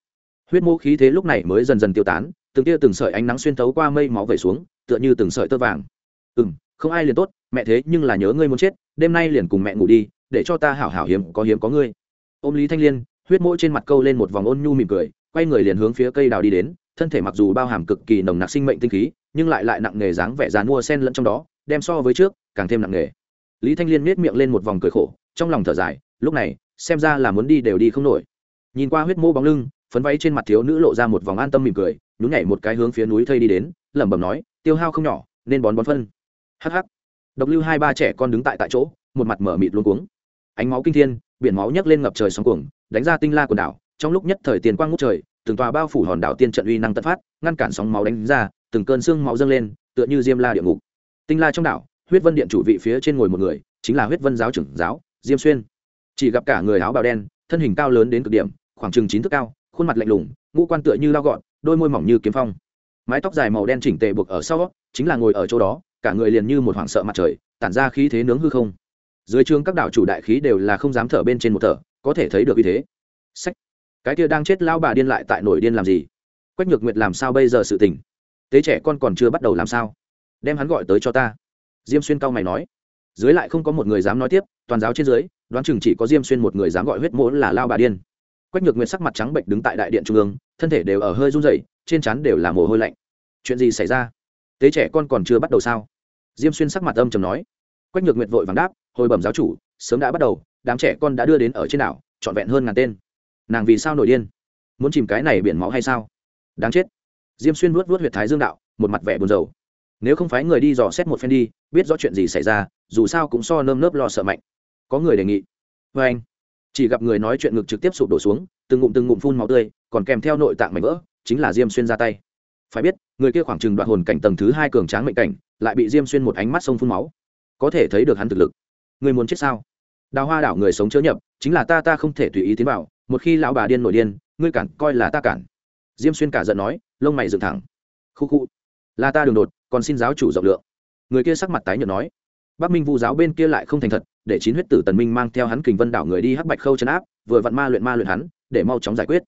Speaker 1: Huyết mô khí thế lúc này mới dần dần tiêu tán, từng tia từng sợi ánh nắng xuyên thấu qua mây máu về xuống, tựa như từng sợi tơ vàng. Ừ m không ai liền tốt, mẹ thế nhưng là nhớ ngươi muốn chết, đêm nay liền cùng mẹ ngủ đi, để cho ta hảo hảo hiếm, có hiếm có ngươi. Ôm lý thanh liên, huyết mỗi trên mặt câu lên một vòng ôn nhu mỉm cười, quay người liền hướng phía cây đào đi đến thân thể mặc dù bao hàm cực kỳ nồng nặc sinh mệnh tinh khí, nhưng lại lại nặng nghề dáng vẻ dàn mua sen lẫn trong đó, đem so với trước, càng thêm nặng nghề lý thanh liên miết miệng lên một vòng cười khổ, trong lòng thở dài, lúc này, xem ra là muốn đi đều đi không nổi. Nhìn qua huyết mô bóng lưng, phấn váy trên mặt thiếu nữ lộ ra một vòng an tâm mỉm cười, nhún nhảy một cái hướng phía núi thây đi đến, lẩm bẩm nói, tiêu hao không nhỏ, nên bón bón phân. Hh độc lưu hai ba trẻ con đứng tại tại chỗ, một mặt mở mịt luôn cuống. Ánh máu kinh thiên, biển máu nhấc lên ngập trời sóng cuồng, đánh ra tinh la quần đảo, trong lúc nhất thời tiền quang ngút trời từng tòa bao phủ hòn đảo tiên trận uy năng tận phát, ngăn cản sóng máu đánh ra, từng cơn xương máu dâng lên, tựa như diêm la địa ngục. Tinh la trong đảo, huyết vân điện chủ vị phía trên ngồi một người, chính là huyết vân giáo trưởng giáo, diêm xuyên. Chỉ gặp cả người áo bào đen, thân hình cao lớn đến cực điểm, khoảng chừng chín thước cao, khuôn mặt lạnh lùng, ngũ quan tựa như lao gọn, đôi môi mỏng như kiếm phong. Mái tóc dài màu đen chỉnh tề buộc ở sau, chính là ngồi ở chỗ đó, cả người liền như một hoảng sợ mặt trời, tản ra khí thế nướng hư không. Dưới trường các đảo chủ đại khí đều là không dám thở bên trên một thở, có thể thấy được uy thế. Sách cái kia đang chết lao bà điên lại tại nổi điên làm gì? Quách nhược nguyệt làm sao bây giờ sự tình? Tế trẻ con còn chưa bắt đầu làm sao? Đem hắn gọi tới cho ta. Diêm xuyên cao mày nói. Dưới lại không có một người dám nói tiếp, toàn giáo trên dưới, đoán chừng chỉ có diêm xuyên một người dám gọi huyết mỗ là lao bà điên. Quách nhược nguyệt sắc mặt trắng bệnh đứng tại đại điện trung ương, thân thể đều ở hơi run rẩy, trên trán đều là mồ hôi lạnh. Chuyện gì xảy ra? Tế trẻ con còn chưa bắt đầu sao? Diêm xuyên sắc mặt âm chầm nói. Quách nhược nguyệt vội vàng đáp, hồi bẩm giáo chủ, sớm đã bắt đầu, đám trẻ con đã đưa đến ở trên đảo, trọn vẹn hơn ngàn tên nàng vì sao nổi điên? Muốn chìm cái này biển máu hay sao? Đáng chết. Diêm xuyên vuốt vuốt huyệt thái dương đạo, một mặt vẻ buồn rầu. Nếu không phải người đi dò xét một phen đi, biết rõ chuyện gì xảy ra, dù sao cũng so nơm nớp lo sợ mạnh. Có người đề nghị. Vê anh, chỉ gặp người nói chuyện ngực trực tiếp sụp đổ xuống, từng ngụm từng ngụm phun máu tươi, còn kèm theo nội tạng mảnh vỡ, chính là diêm xuyên ra tay. Phải biết, người kia khoảng chừng đoạn hồn cảnh tầng thứ hai cường tráng mệnh cảnh, lại bị diêm xuyên một ánh mắt sông phun máu. Có thể thấy được hắn thực lực. Người muốn chết sao? Đào hoa đảo người sống chớ nhập, chính là ta ta không thể tùy ý tiến vào một khi lão bà điên nổi điên, ngươi cản, coi là ta cản. Diêm xuyên cả giận nói, lông mày dựng thẳng. Khu khu, là ta đường đột, còn xin giáo chủ rộng lượng. Người kia sắc mặt tái nhợt nói, bắc minh vu giáo bên kia lại không thành thật, để chín huyết tử tần minh mang theo hắn kình vân đảo người đi hắc bạch khâu chấn áp, vừa vặn ma luyện ma luyện hắn, để mau chóng giải quyết.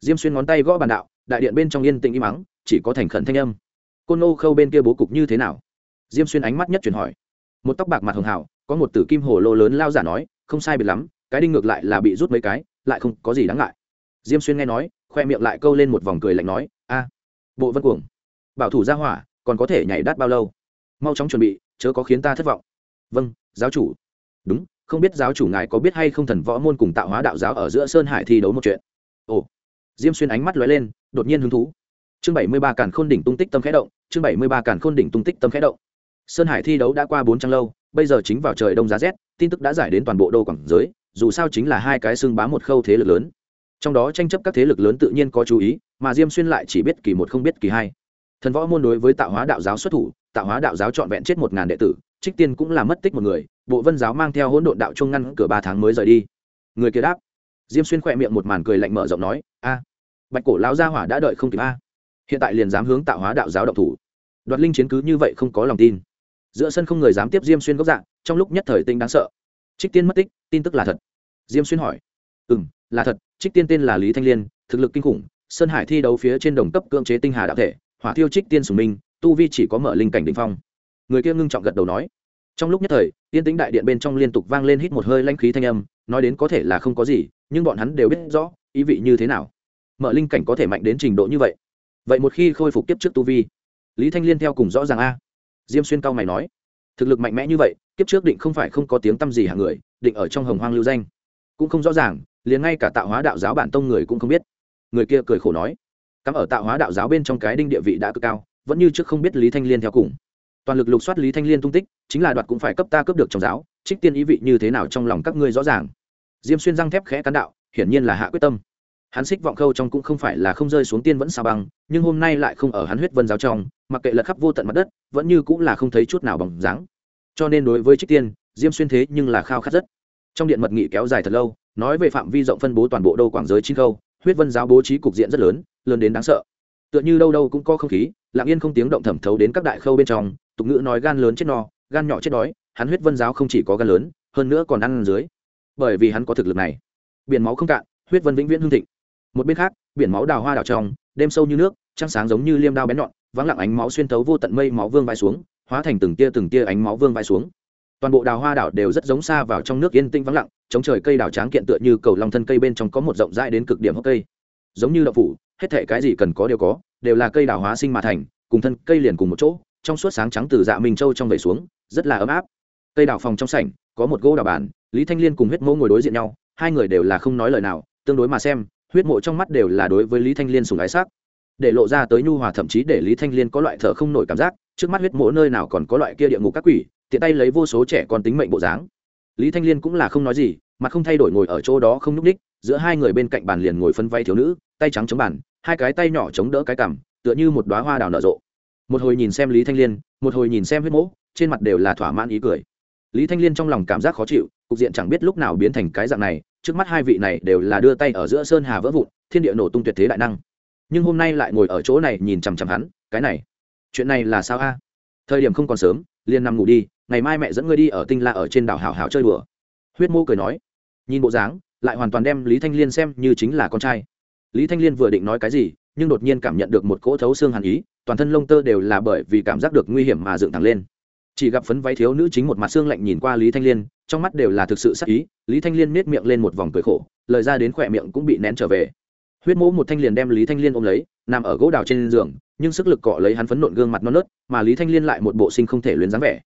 Speaker 1: Diêm xuyên ngón tay gõ bàn đạo, đại điện bên trong yên tĩnh im mắng chỉ có thành khẩn thanh âm. Côn nô khâu bên kia bố cục như thế nào? Diêm xuyên ánh mắt nhất chuyển hỏi. Một tóc bạc mặt hường hảo có một tử kim hồ lô lớn lao giả nói, không sai biệt lắm, cái đinh ngược lại là bị rút mấy cái lại không có gì đáng ngại. Diêm xuyên nghe nói, khoe miệng lại câu lên một vòng cười lạnh nói, a, bộ vân cuồng, bảo thủ ra hỏa, còn có thể nhảy đắt bao lâu? Mau chóng chuẩn bị, chớ có khiến ta thất vọng. Vâng giáo chủ. Đúng, không biết giáo chủ ngài có biết hay không thần võ môn cùng tạo hóa đạo giáo ở giữa sơn hải thi đấu một chuyện? Ồ. Diêm xuyên ánh mắt lóe lên, đột nhiên hứng thú. Chương bảy mươi ba càn khôn đỉnh tung tích tâm khẽ động, chương bảy mươi ba càn khôn đỉnh tung tích tâm khẽ động. Sơn hải thi đấu đã qua bốn trăm lâu, bây giờ chính vào trời đông giá rét, tin tức đã giải đến toàn bộ đô quảng giới dù sao chính là hai cái xương bá một khâu thế lực lớn. Trong đó tranh chấp các thế lực lớn tự nhiên có chú ý, mà diêm xuyên lại chỉ biết kỳ một không biết kỳ hai. Thần võ môn đối với tạo hóa đạo giáo xuất thủ, tạo hóa đạo giáo trọn vẹn chết một ngàn đệ tử, trích tiên cũng là mất tích một người, bộ vân giáo mang theo hỗn độn đạo trung ngăn cửa ba tháng mới rời đi. Người kia đáp. Diêm xuyên khỏe miệng một màn cười lạnh mở rộng nói, a, bạch cổ lão gia hỏa đã đợi không kịp a. Hiện tại liền dám hướng tạo hóa đạo giáo động thủ. Đoạt linh chiến cứ như vậy không có lòng tin. Giữa sân không người dám tiếp diêm xuyên gốc dạng, trong lúc nhất thời tinh đáng sợ trích tiên mất tích, tin tức là thật. Diêm xuyên hỏi. Ừ m là thật, trích tiên tên là lý thanh liên, thực lực kinh khủng, sơn hải thi đấu phía trên đồng cấp cưỡng chế tinh hà đạo thể, hỏa thiêu trích tiên sùng minh, tu vi chỉ có mở linh cảnh đ ỉ n h phong. Người kia ngưng trọng gật đầu nói. Trong lúc nhất thời, tiên tĩnh đại điện bên trong liên tục vang lên hít một hơi lanh khí thanh âm, nói đến có thể là không có gì, nhưng bọn hắn đều biết rõ, ý vị như thế nào. Mở linh cảnh có thể mạnh đến trình độ như vậy. Vậy một khi khôi phục tiếp trước tu vi, lý thanh liên theo cùng rõ ràng a. Diêm xuyên cao mày nói thực lực mạnh mẽ như vậy, kiếp trước định không phải không có tiếng t â m gì hàng người, định ở trong hồng hoang lưu danh. Cũng không rõ ràng, liền ngay cả tạo hóa đạo giáo bản tông người cũng không biết. Người kia cười khổ nói, cắm ở tạo hóa đạo giáo bên trong cái đinh địa vị đã cực cao, vẫn như trước không biết lý thanh liên theo cùng. Toàn lực lục soát lý thanh liên tung tích, chính là đoạt cũng phải cấp ta cấp được trong giáo, trích tiên ý vị như thế nào trong lòng các ngươi rõ ràng. Diêm xuyên răng thép khẽ cán đạo, hiển nhiên là hạ quyết tâm hắn xích vọng khâu trong cũng không phải là không rơi xuống tiên vẫn sao băng, nhưng hôm nay lại không ở hắn huyết vân giáo trong, mặc kệ lật khắp vô tận mặt đất, vẫn như cũng là không thấy chút nào bằng dáng. Cho nên đối với trích tiên, diêm xuyên thế nhưng là khao khát rất. Trong điện mật nghị kéo dài thật lâu, nói về phạm vi rộng phân bố toàn bộ đâu quảng giới chín khâu, huyết vân giáo bố trí cục diện rất lớn lớn đến đáng sợ. Tựa như đâu đâu cũng có không khí, lặng yên không tiếng động thẩm thấu đến các đại khâu bên trong, tục ngữ nói gan lớn chết no, gan nhỏ chết đói, hắn huyết vân giáo không chỉ có gan lớn, hơn nữa còn ăn dưới. Bởi vì hắn có thực lực này. Biển máu không cạn, huyết vân vĩnh viễn hương thịnh một bên khác, biển máu đào hoa đào trong, đêm sâu như nước, trăng sáng giống như liêm đao bén nhọn, vắng lặng ánh máu xuyên thấu vô tận mây máu vương vai xuống, hóa thành từng tia từng tia ánh máu vương vai xuống. Toàn bộ đào hoa đảo đều rất giống xa vào trong nước yên tĩnh vắng lặng, chống trời cây đào tráng kiện tựa như cầu long thân cây bên trong có một rộng rãi đến cực điểm hốc cây. Giống như đậu phủ, hết thể cái gì cần có đều có, đều là cây đào hóa sinh mà thành, cùng thân cây liền cùng một chỗ, trong suốt sáng trắng từ dạ minh châu trong về xuống, rất là ấm áp. Cây đào phòng trong sảnh, có một gỗ đào bàn, lý thanh liên cùng huyết mẫu ngồi đối diện nhau, hai người đều là không nói lời nào, tương đối mà xem huyết mộ trong mắt đều là đối với lý thanh liên sùng ái sắc. Để lộ ra tới nhu hòa thậm chí để lý thanh liên có loại thở không nổi cảm giác, trước mắt huyết mộ nơi nào còn có loại kia địa ngục các quỷ, tiện tay lấy vô số trẻ con tính mệnh bộ dáng. Lý thanh liên cũng là không nói gì mà không thay đổi ngồi ở chỗ đó không nhúc ních giữa hai người bên cạnh bàn liền ngồi phân vay thiếu nữ, tay trắng chống bàn, hai cái tay nhỏ chống đỡ cái cằm, tựa như một đoá hoa đào nở rộ. Một hồi nhìn xem lý thanh liên, một hồi nhìn xem huyết mỗ trên mặt đều là thỏa mãn ý cười. Lý thanh liên trong lòng cảm giác khó chịu, cục diện chẳng biết lúc nào biến thành cái dạng này trước mắt hai vị này đều là đưa tay ở giữa sơn hà vỡ vụn, thiên địa nổ tung tuyệt thế đại năng. Nhưng hôm nay lại ngồi ở chỗ này nhìn chằm chằm hắn, cái này, chuyện này là sao a? Thời điểm không còn sớm, liền nằm ngủ đi, ngày mai mẹ dẫn ngươi đi ở tinh la ở trên đảo hảo hảo chơi đùa. Huyết mô cười nói, nhìn bộ dáng, lại hoàn toàn đem lý thanh liên xem như chính là con trai. Lý thanh liên vừa định nói cái gì, nhưng đột nhiên cảm nhận được một cỗ thấu xương hàn ý, toàn thân lông tơ đều là bởi vì cảm giác được nguy hiểm mà dựng thẳng lên chỉ gặp phấn váy thiếu nữ chính một mặt xương lạnh nhìn qua lý thanh liên, trong mắt đều là thực sự sắc ý, lý thanh liên nết miệng lên một vòng cười khổ, lời ra đến khỏe miệng cũng bị nén trở về. Huyết mỗ một thanh liền đem lý thanh liên ôm lấy, nằm ở gỗ đào trên giường, nhưng sức lực cọ lấy hắn phấn nộn gương mặt non nớt, mà lý thanh liên lại một bộ sinh không thể luyến dáng vẻ.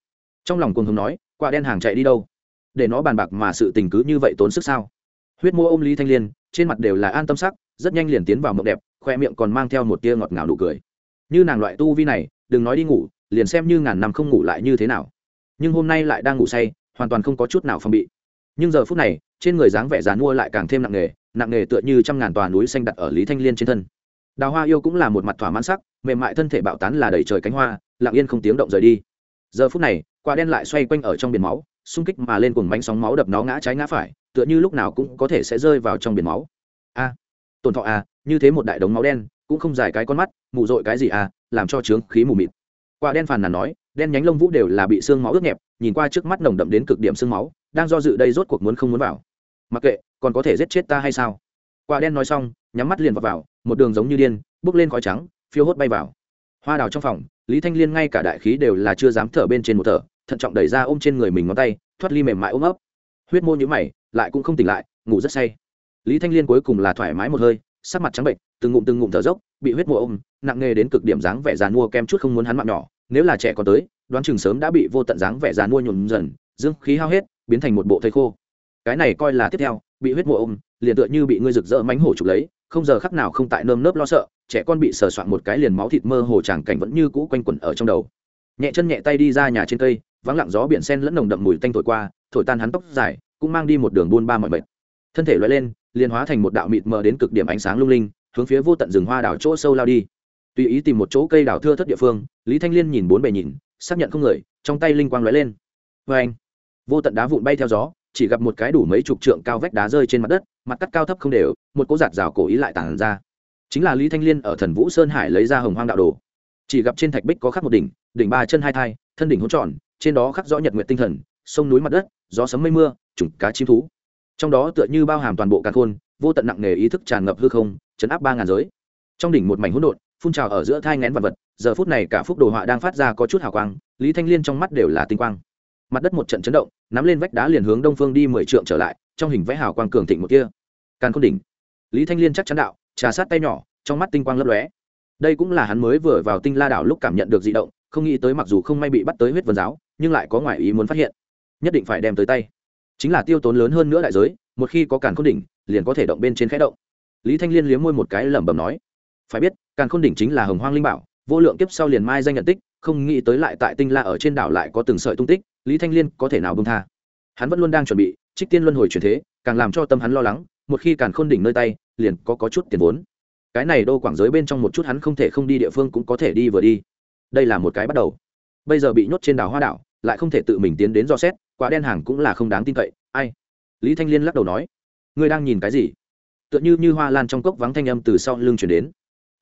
Speaker 1: Trong lòng cuồng hùng nói, quả đen hàng chạy đi đâu? Để nó bàn bạc mà sự tình cứ như vậy tốn sức sao? Huyết mô ôm lý thanh liên, trên mặt đều là an tâm sắc, rất nhanh liền tiến vào mộng đẹp, khoe miệng còn mang theo một tia ngọt ngào nụ cười. Như nàng loại tu vi này, đừng nói đi ngủ liền xem như ngàn năm không ngủ lại như thế nào. Nhưng hôm nay lại đang ngủ say, hoàn toàn không có chút nào phòng bị. Nhưng giờ phút này, trên người dáng vẻ dán mua lại càng thêm nặng nề nặng nề tựa như trăm ngàn tòa núi xanh đặt ở lý thanh liên trên thân. Đào hoa yêu cũng là một mặt thỏa mãn sắc, mềm mại thân thể bạo tán là đầy trời cánh hoa, lặng yên không tiếng động rời đi. Giờ phút này, quả đen lại xoay quanh ở trong biển máu, xung kích mà lên cùng bánh sóng máu đập nó ngã trái ngã phải, tựa như lúc nào cũng có thể sẽ rơi vào trong biển máu. A, tổn thọ à như thế một đại đống máu đen, cũng không dài cái con mắt, mù dội cái gì à làm cho trướng khí mù mịt quả đen phàn nàn nói đen nhánh lông vũ đều là bị xương máu ướt nhẹp nhìn qua trước mắt nồng đậm đến cực điểm xương máu đang do dự đây rốt cuộc muốn không muốn vào. Mặc kệ còn có thể giết chết ta hay sao? Quả đen nói xong nhắm mắt liền vào, vào một đường giống như điên bước lên khói trắng phiêu hốt bay vào. Hoa đào trong phòng lý thanh liên ngay cả đại khí đều là chưa dám thở bên trên một thở thận trọng đẩy ra ôm trên người mình ngón tay thoát ly mềm mại ôm ấp. Huyết mô nhữ mày lại cũng không tỉnh lại ngủ rất say. Lý thanh liên cuối cùng là thoải mái một hơi sắc mặt trắng bệnh từng ngụm từng ngụm thở dốc bị huyết mô ôm nặng nề đến cực điểm dáng vẻ dàn mua kem chút không muốn hắn mạng nhỏ nếu là trẻ còn tới, đoán chừng sớm đã bị vô tận dáng vẻ dàn mua nhuộm dần, dương khí hao hết, biến thành một bộ thây khô. Cái này coi là tiếp theo, bị huyết mộ ôm, liền tựa như bị ngươi rực rỡ mánh hổ chụp lấy, không giờ khắc nào không tại nơm nớp lo sợ, trẻ con bị sờ soạn một cái liền máu thịt mơ hồ tràng cảnh vẫn như cũ quanh quẩn ở trong đầu. Nhẹ chân nhẹ tay đi ra nhà trên cây, vắng lặng gió biển sen lẫn nồng đậm mùi tanh thổi qua, thổi tan hắn tóc dài, cũng mang đi một đường buôn ba mọi mệt. Thân thể loại lên, liền hóa thành một đạo mịt mờ đến cực điểm ánh sáng lung linh, hướng phía vô tận rừng hoa đảo chỗ sâu lao đi tùy ý tìm một chỗ cây đào thưa thất địa phương, lý thanh liên nhìn bốn bề nhìn, xác nhận không người, trong tay linh quang lóe lên. Vê anh, vô tận đá vụn bay theo gió, chỉ gặp một cái đủ mấy chục trượng cao vách đá rơi trên mặt đất, mặt cắt cao thấp không đều, một cỗ giạt rào cổ ý lại tàn ra. Chính là lý thanh liên ở thần vũ sơn hải lấy ra hồng hoang đạo đồ. Chỉ gặp trên thạch bích có khắc một đỉnh đỉnh ba chân hai thai, thân đỉnh hỗn tròn, trên đó khắc rõ nhật nguyện tinh thần, sông núi mặt đất, gió sấm mây mưa trùng cá chim thú. Trong đó tựa như bao hàm toàn bộ cả khôn, vô tận nặng nề ý thức tràn ngập hư không, chấn áp ba ngàn giới. Trong đỉnh một mảnh hỗn độn phun trào ở giữa thai ngén vật vật, giờ phút này cả phúc đồ họa đang phát ra có chút hào quang, lý thanh liên trong mắt đều là tinh quang. Mặt đất một trận chấn động, nắm lên vách đá liền hướng đông phương đi mười trượng trở lại, trong hình vẽ hào quang cường thịnh một kia. Càn khôn đỉnh. Lý thanh liên chắc chắn đạo, trà sát tay nhỏ, trong mắt tinh quang lấp lóe. Đây cũng là hắn mới vừa vào tinh la đảo lúc cảm nhận được dị động, không nghĩ tới mặc dù không may bị bắt tới huyết vân giáo, nhưng lại có ngoại ý muốn phát hiện. Nhất định phải đem tới tay. Chính là tiêu tốn lớn hơn nữa đại giới, một khi có càn khôn đỉnh, liền có thể động bên trên khẽ động. Lý thanh liên liếm môi một cái lẩm bẩm nói, phải biết càn khôn đỉnh chính là hồng hoang linh bảo vô lượng kiếp sau liền mai danh nhận tích không nghĩ tới lại tại tinh la ở trên đảo lại có từng sợi tung tích lý thanh liên có thể nào bông tha? Hắn vẫn luôn đang chuẩn bị trích tiên luân hồi chuyển thế càng làm cho tâm hắn lo lắng một khi càn khôn đỉnh nơi tay liền có, có chút tiền vốn. Cái này đô quảng giới bên trong một chút hắn không thể không đi địa phương cũng có thể đi vừa đi. Đây là một cái bắt đầu. Bây giờ bị nhốt trên đảo hoa đảo lại không thể tự mình tiến đến do xét quả đen hàng cũng là không đáng tin cậy ai? Lý thanh liên lắc đầu nói ngươi đang nhìn cái gì? Tựa như như hoa lan trong cốc vắng thanh âm từ sau lưng chuyển đến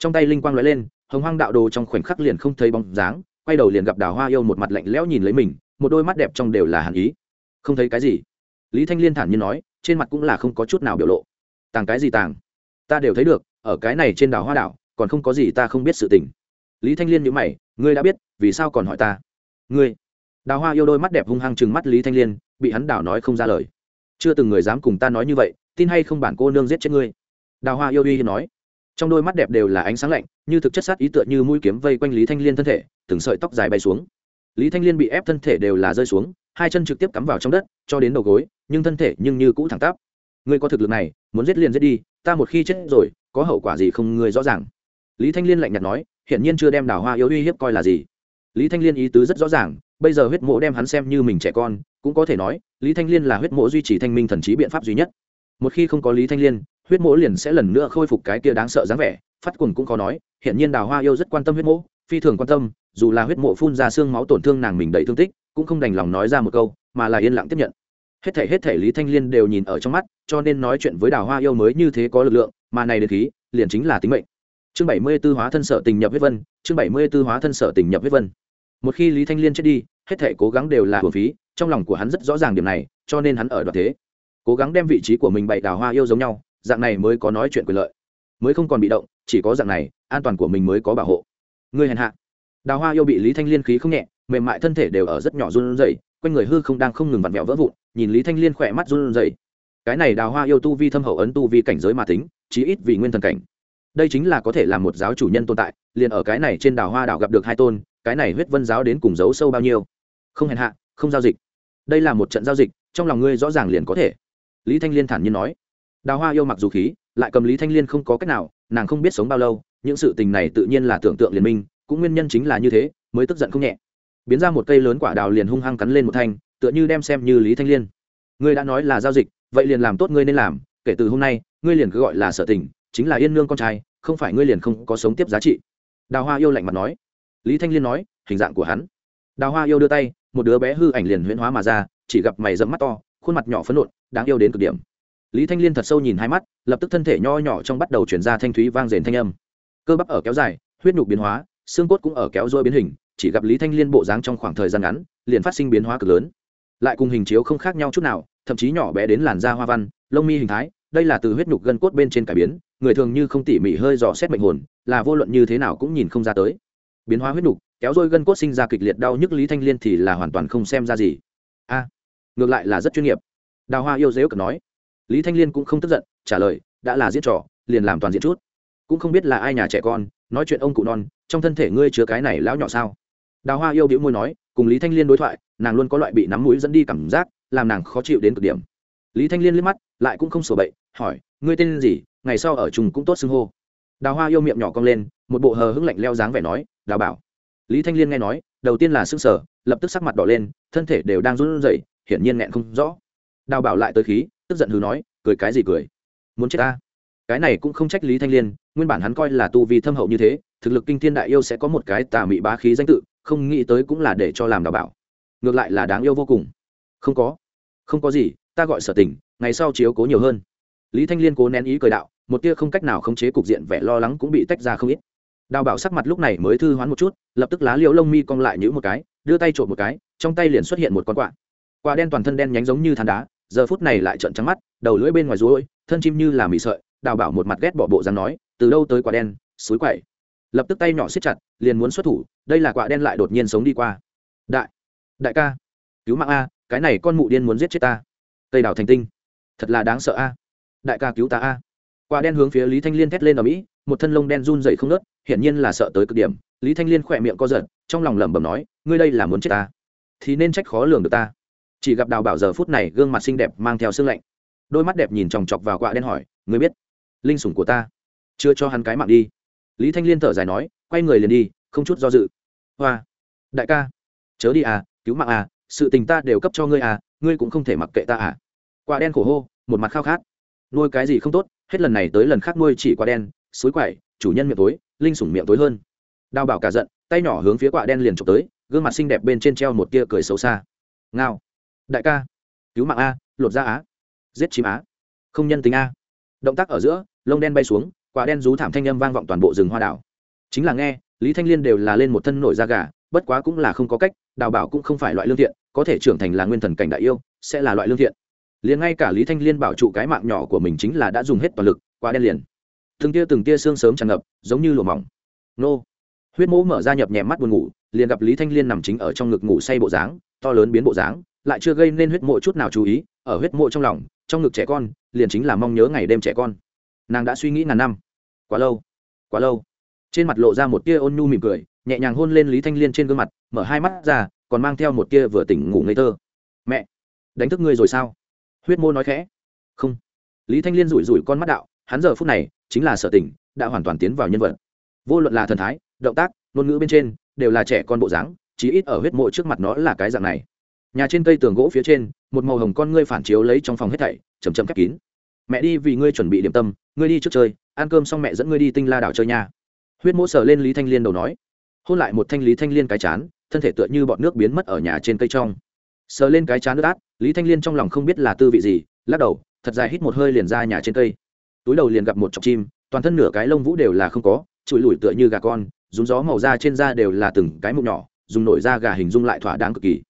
Speaker 1: trong tay linh quang lóe lên, hồng hoang đạo đồ trong khoảnh khắc liền không thấy bóng dáng, quay đầu liền gặp đào hoa yêu một mặt lạnh lẽo nhìn lấy mình, một đôi mắt đẹp trong đều là hàn ý. Không thấy cái gì. Lý thanh liên thản nhiên nói, trên mặt cũng là không có chút nào biểu lộ. Tàng cái gì tàng? Ta đều thấy được, ở cái này trên đảo hoa đảo, còn không có gì ta không biết sự tình. Lý thanh liên nhữ mày, ngươi đã biết, vì sao còn hỏi ta? Ngươi. Đào hoa yêu đôi mắt đẹp hung hăng chừng mắt lý thanh liên, bị hắn đảo nói không ra lời. Chưa từng người dám cùng ta nói như vậy, tin hay không bản cô nương giết chết ngươi? Đào hoa yêu uy hiên nói trong đôi mắt đẹp đều là ánh sáng lạnh, như thực chất sát ý tựa như mũi kiếm vây quanh lý thanh liên thân thể, từng sợi tóc dài bay xuống. Lý thanh liên bị ép thân thể đều là rơi xuống, hai chân trực tiếp cắm vào trong đất, cho đến đầu gối, nhưng thân thể nhưng như cũ thẳng tắp. Ngươi có thực lực này, muốn giết liền giết đi, ta một khi chết rồi, có hậu quả gì không ngươi rõ ràng? Lý thanh liên lạnh nhạt nói, hiển nhiên chưa đem đào hoa yêu uy hiếp coi là gì. Lý thanh liên ý tứ rất rõ ràng, bây giờ huyết mộ đem hắn xem như mình trẻ con, cũng có thể nói, lý thanh liên là huyết mộ duy trì thanh minh thần trí biện pháp duy nhất. Một khi không có lý thanh liên huyết mỗ liền sẽ lần nữa khôi phục cái kia đáng sợ dáng vẻ, phát cuồng cũng có nói hiện nhiên đào hoa yêu rất quan tâm huyết mỗ, phi thường quan tâm, dù là huyết mộ phun ra xương máu tổn thương nàng mình đầy thương tích, cũng không đành lòng nói ra một câu, mà là yên lặng tiếp nhận. Hết thể hết thể lý thanh liên đều nhìn ở trong mắt, cho nên nói chuyện với đào hoa yêu mới như thế có lực lượng, mà này đến khí, liền chính là tính mệnh. Chương bảy mươi tư hóa thân sở tình nhập huyết vân, chương bảy mươi tư hóa thân sở tình nhập huyết vân. Một khi lý thanh liên chết đi, hết thể cố gắng đều là hồn phí, trong lòng của hắn rất rõ ràng điểm này, cho nên hắn ở đoạn thế, cố gắng đem vị trí của mình bày đào hoa yêu giống nhau dạng này mới có nói chuyện quyền lợi. Mới không còn bị động, chỉ có dạng này, an toàn của mình mới có bảo hộ. Người hèn hạ. Đào hoa yêu bị lý thanh liên khí không nhẹ, mềm mại thân thể đều ở rất nhỏ run rẩy, quanh người hư không đang không ngừng vặn vẹo vỡ vụn, nhìn lý thanh liên khỏe mắt run rẩy. Cái này đào hoa yêu tu vi thâm hậu ấn tu vi cảnh giới mà tính, chí ít vì nguyên thần cảnh. Đây chính là có thể là một giáo chủ nhân tồn tại, liền ở cái này trên đào hoa đảo gặp được hai tôn, cái này huyết vân giáo đến cùng giấu sâu bao nhiêu. Không hèn hạ, không giao dịch. Đây là một trận giao dịch, trong lòng ngươi rõ ràng liền có thể. Lý thanh liên thản nhiên nói đào hoa yêu mặc dù khí, lại cầm lý thanh liên không có cách nào, nàng không biết sống bao lâu, những sự tình này tự nhiên là tưởng tượng liền minh, cũng nguyên nhân chính là như thế, mới tức giận không nhẹ. Biến ra một cây lớn quả đào liền hung hăng cắn lên một thanh, tựa như đem xem như lý thanh liên. Ngươi đã nói là giao dịch, vậy liền làm tốt ngươi nên làm, kể từ hôm nay, ngươi liền cứ gọi là sở tình, chính là yên nương con trai, không phải ngươi liền không có sống tiếp giá trị. Đào hoa yêu lạnh mặt nói. Lý thanh liên nói, hình dạng của hắn. Đào hoa yêu đưa tay, một đứa bé hư ảnh liền huyễn hóa mà ra, chỉ gặp mày dẫm mắt to, khuôn mặt nhỏ phấn nộn, đáng yêu đến cực điểm lý thanh liên thật sâu nhìn hai mắt, lập tức thân thể nho nhỏ trong bắt đầu chuyển ra thanh thúy vang rền thanh âm. Cơ bắp ở kéo dài, huyết nhục biến hóa, xương cốt cũng ở kéo dôi biến hình, chỉ gặp lý thanh liên bộ dáng trong khoảng thời gian ngắn, liền phát sinh biến hóa cực lớn. Lại cùng hình chiếu không khác nhau chút nào, thậm chí nhỏ bé đến làn da hoa văn, lông mi hình thái, đây là từ huyết nhục gân cốt bên trên cải biến, người thường như không tỉ mỉ hơi dò xét mệnh hồn, là vô luận như thế nào cũng nhìn không ra tới. Biến hóa huyết nhục, kéo dôi gân cốt sinh ra kịch liệt đau nhức, lý thanh liên thì là hoàn toàn không xem ra gì. A, ngược lại là rất chuyên nghiệp. Đào hoa yêu dếu cực nói lý thanh liên cũng không tức giận, trả lời, đã là diễn trò, liền làm toàn diện chút. Cũng không biết là ai nhà trẻ con, nói chuyện ông cụ non, trong thân thể ngươi chứa cái này lão nhỏ sao? Đào hoa yêu đĩu môi nói, cùng lý thanh liên đối thoại, nàng luôn có loại bị nắm mũi dẫn đi cảm giác, làm nàng khó chịu đến cực điểm. Lý thanh liên liếc mắt, lại cũng không sổ bậy, hỏi, ngươi tên gì, ngày sau ở chung cũng tốt xưng hô. Đào hoa yêu miệng nhỏ cong lên, một bộ hờ hững lạnh leo dáng vẻ nói, đào bảo. Lý thanh liên nghe nói, đầu tiên là s ư n g sở lập tức sắc mặt đỏ lên, thân thể đều đang run rẩy, hiển nhiên nghẹn không rõ. Đào bảo lại tới khí tức giận hừ nói, cười cái gì cười? Muốn chết ta? Cái này cũng không trách lý thanh liên, nguyên bản hắn coi là tu vi thâm hậu như thế, thực lực kinh thiên đại yêu sẽ có một cái tà mị bá khí danh tự, không nghĩ tới cũng là để cho làm đào bảo. Ngược lại là đáng yêu vô cùng. Không có. Không có gì, ta gọi sở tình, ngày sau chiếu cố nhiều hơn. Lý thanh liên cố nén ý cười đạo, một tia không cách nào khống chế cục diện vẻ lo lắng cũng bị tách ra không ít. Đào bảo sắc mặt lúc này mới thư hoán một chút, lập tức lá liễu lông mi cong lại nhữ một cái, đưa tay trộm một cái, trong tay liền xuất hiện một con quạ. Quạ đen toàn thân đen nhánh giống như than đá giờ phút này lại trợn trắng mắt, đầu lưỡi bên ngoài rối, thân chim như là mì sợi, đào bảo một mặt ghét bỏ bộ dáng nói, từ đâu tới quả đen, suối quậy? Lập tức tay nhỏ siết chặt, liền muốn xuất thủ, đây là quả đen lại đột nhiên sống đi qua. Đại đại ca, cứu mạng a, cái này con mụ điên muốn giết chết ta. Cây đào thành tinh. Thật là đáng sợ a, đại ca cứu ta a. Quả đen hướng phía lý thanh liên thét lên ở mỹ, một thân lông đen run dậy không nớt hiển nhiên là sợ tới cực điểm. Lý thanh liên khỏe miệng co giật, trong lòng lẩm bẩm nói, ngươi đây là muốn chết ta, thì nên trách khó lường được ta chỉ gặp đào bảo giờ phút này gương mặt xinh đẹp mang theo sương lạnh. Đôi mắt đẹp nhìn chòng chọc vào quạ đen hỏi, ngươi biết linh sủng của ta chưa cho hắn cái mạng đi? Lý thanh liên thở dài nói, quay người liền đi, không chút do dự. Hoa, đại ca, chớ đi à cứu mạng à sự tình ta đều cấp cho ngươi à ngươi cũng không thể mặc kệ ta à. Quả đen khổ hô, một mặt khao khát. Nuôi cái gì không tốt, hết lần này tới lần khác nuôi chỉ quả đen, suối quậy, chủ nhân miệng tối, linh sủng miệng tối hơn. Đào bảo cả giận, tay nhỏ hướng phía quả đen liền trộm tới, gương mặt xinh đẹp bên trên treo một tia cười xấu xa. Ngao đại ca, cứu mạng a, lột ra á, giết chim á, không nhân tính a. Động tác ở giữa, lông đen bay xuống, quả đen rú thảm thanh âm vang vọng toàn bộ rừng hoa đảo. Chính là nghe, lý thanh liên đều là lên một thân nổi da gà, bất quá cũng là không có cách, đào bảo cũng không phải loại lương thiện, có thể trưởng thành là nguyên thần cảnh đại yêu, sẽ là loại lương thiện. Liền ngay cả lý thanh liên bảo trụ cái mạng nhỏ của mình chính là đã dùng hết toàn lực quá đen liền. Từng tia từng tia xương sớm tràn ngập, giống như lùa mỏng. Nô. Huyết mỗ mở ra nhập nhẹ mắt buồn ngủ, liền gặp lý thanh liên nằm chính ở trong ngực ngủ say bộ dáng, to lớn biến bộ dáng lại chưa gây nên huyết mộ chút nào chú ý, ở huyết mộ trong lòng, trong ngực trẻ con, liền chính là mong nhớ ngày đêm trẻ con. Nàng đã suy nghĩ ngàn năm. Quá lâu quá lâu. Trên mặt lộ ra một tia ôn nhu mỉm cười, nhẹ nhàng hôn lên lý thanh liên trên gương mặt, mở hai mắt ra, còn mang theo một tia vừa tỉnh ngủ ngây thơ. Mẹ, đánh thức ngươi rồi sao? Huyết mô nói khẽ. Không. Lý thanh liên rủi rủi con mắt đạo, hắn giờ phút này, chính là sở tỉnh, đã hoàn toàn tiến vào nhân vật. Vô luận là thần thái, động tác, ngôn ngữ bên trên, đều là trẻ con bộ dáng, chí ít ở huyết mộ trước mặt nó là cái dạng này nhà trên cây tường gỗ phía trên, một màu hồng con ngươi phản chiếu lấy trong phòng hết thảy chầm chầm khép kín. Mẹ đi, vì ngươi chuẩn bị điểm tâm, ngươi đi trước chơi, ăn cơm xong mẹ dẫn ngươi đi tinh la đảo chơi nha. Huyết mỗ sờ lên lý thanh liên đầu nói. Hôn lại một thanh lý thanh liên cái chán, thân thể tựa như bọn nước biến mất ở nhà trên cây trong. Sờ lên cái chán nước át, lý thanh liên trong lòng không biết là tư vị gì, lắc đầu, thật dài hít một hơi liền ra nhà trên cây. Túi đầu liền gặp một chọc chim, toàn thân nửa cái lông vũ đều là không có trụi lủi tựa như gà con dùng gió màu da trên da đều là từng cái mụn nhỏ, dùng nổi da gà hình dung lại thỏa đáng cực kỳ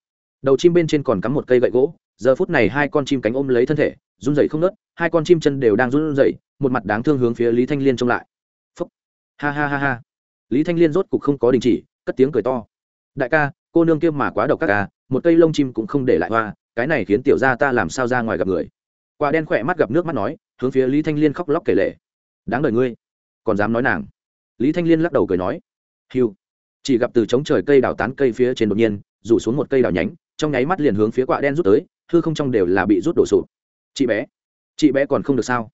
Speaker 1: đầu chim bên trên còn cắm một cây gậy gỗ, giờ phút này hai con chim cánh ôm lấy thân thể, run dậy không nớt, hai con chim chân đều đang run dậy một mặt đáng thương hướng phía lý thanh liên trông lại. Phúc. Ha ha ha ha. Lý thanh liên rốt cục không có đình chỉ, cất tiếng cười to. Đại ca, cô nương kia mà quá độc các ca à, một cây lông chim cũng không để lại hoa, cái này khiến tiểu gia ta làm sao ra ngoài gặp người. Quả đen khỏe mắt gặp nước mắt nói, hướng phía lý thanh liên khóc lóc kể lệ đáng đời ngươi. Còn dám nói nàng. Lý thanh liên lắc đầu cười nói. Hiu chỉ gặp từ trống trời cây đào tán cây phía trên đột nhiên, rủ xuống một cây đào nhánh trong nháy mắt liền hướng phía quạ đen rút tới, hư không trong đều là bị rút đổ sụp. Chị bé chị bé còn không được sao?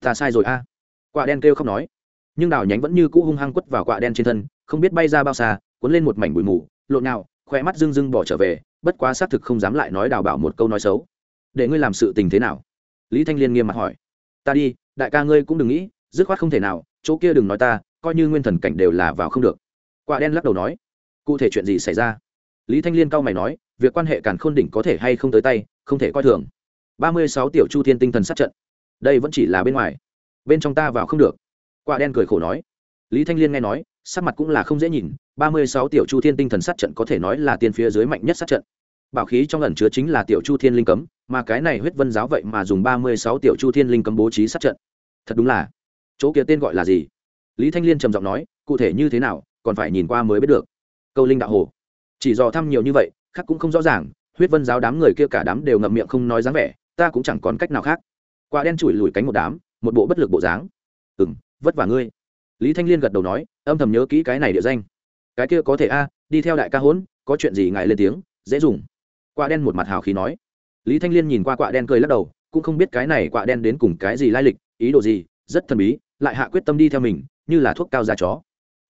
Speaker 1: Ta sai rồi a. À. đen kêu không nói. Nhưng đào nhánh vẫn như cũ hung hăng quất vào quạ đen trên thân, không biết bay ra bao xa, cuốn lên một mảnh bụi mù, lộn nào khoe mắt dưng dưng bỏ trở về, bất quá xác thực không dám lại nói đào bảo một câu nói xấu. Để ngươi làm sự tình thế nào? Lý thanh liên nghiêm mặt hỏi. Ta đi, đại ca ngươi cũng đừng nghĩ, dứt khoát không thể nào, chỗ kia đừng nói ta, coi như nguyên thần cảnh đều là vào không được. Quả đen lắc đầu nói. Cụ thể chuyện gì xảy ra? Lý thanh liên cau mày nói việc quan hệ càn khôn đỉnh có thể hay không tới tay, không thể coi thường. Ba mươi sáu tiểu chu thiên tinh thần sát trận. Đây vẫn chỉ là bên ngoài. Bên trong ta vào không được. Quả đen cười khổ nói. Lý thanh liên nghe nói, sắc mặt cũng là không dễ nhìn. Ba mươi sáu tiểu chu thiên tinh thần sát trận có thể nói là tiên phía dưới mạnh nhất sát trận. Bảo khí trong lần chứa chính là tiểu chu thiên linh cấm, mà cái này huyết vân giáo vậy mà dùng ba mươi sáu tiểu chu thiên linh cấm bố trí sát trận. Thật đúng là. Chỗ kia tên gọi là gì? Lý thanh liên trầm giọng nói, cụ thể như thế nào, còn phải nhìn qua mới biết được. Câu linh đạo hồ. Chỉ dò thăm nhiều như vậy khác cũng không rõ ràng, huyết vân giáo đám người kia cả đám đều ngậm miệng không nói dáng vẻ, ta cũng chẳng còn cách nào khác. Quả đen chùi lùi cánh một đám, một bộ bất lực bộ dáng. Ừ m vất vả ngươi. Lý thanh liên gật đầu nói, âm thầm nhớ kỹ cái này địa danh. Cái kia có thể a, đi theo đại ca hỗn có chuyện gì ngại lên tiếng, dễ dùng. Quả đen một mặt hào khí nói. Lý thanh liên nhìn qua quả đen cười lắc đầu, cũng không biết cái này quả đen đến cùng cái gì lai lịch, ý đồ gì, rất thần bí, lại hạ quyết tâm đi theo mình, như là thuốc cao da chó.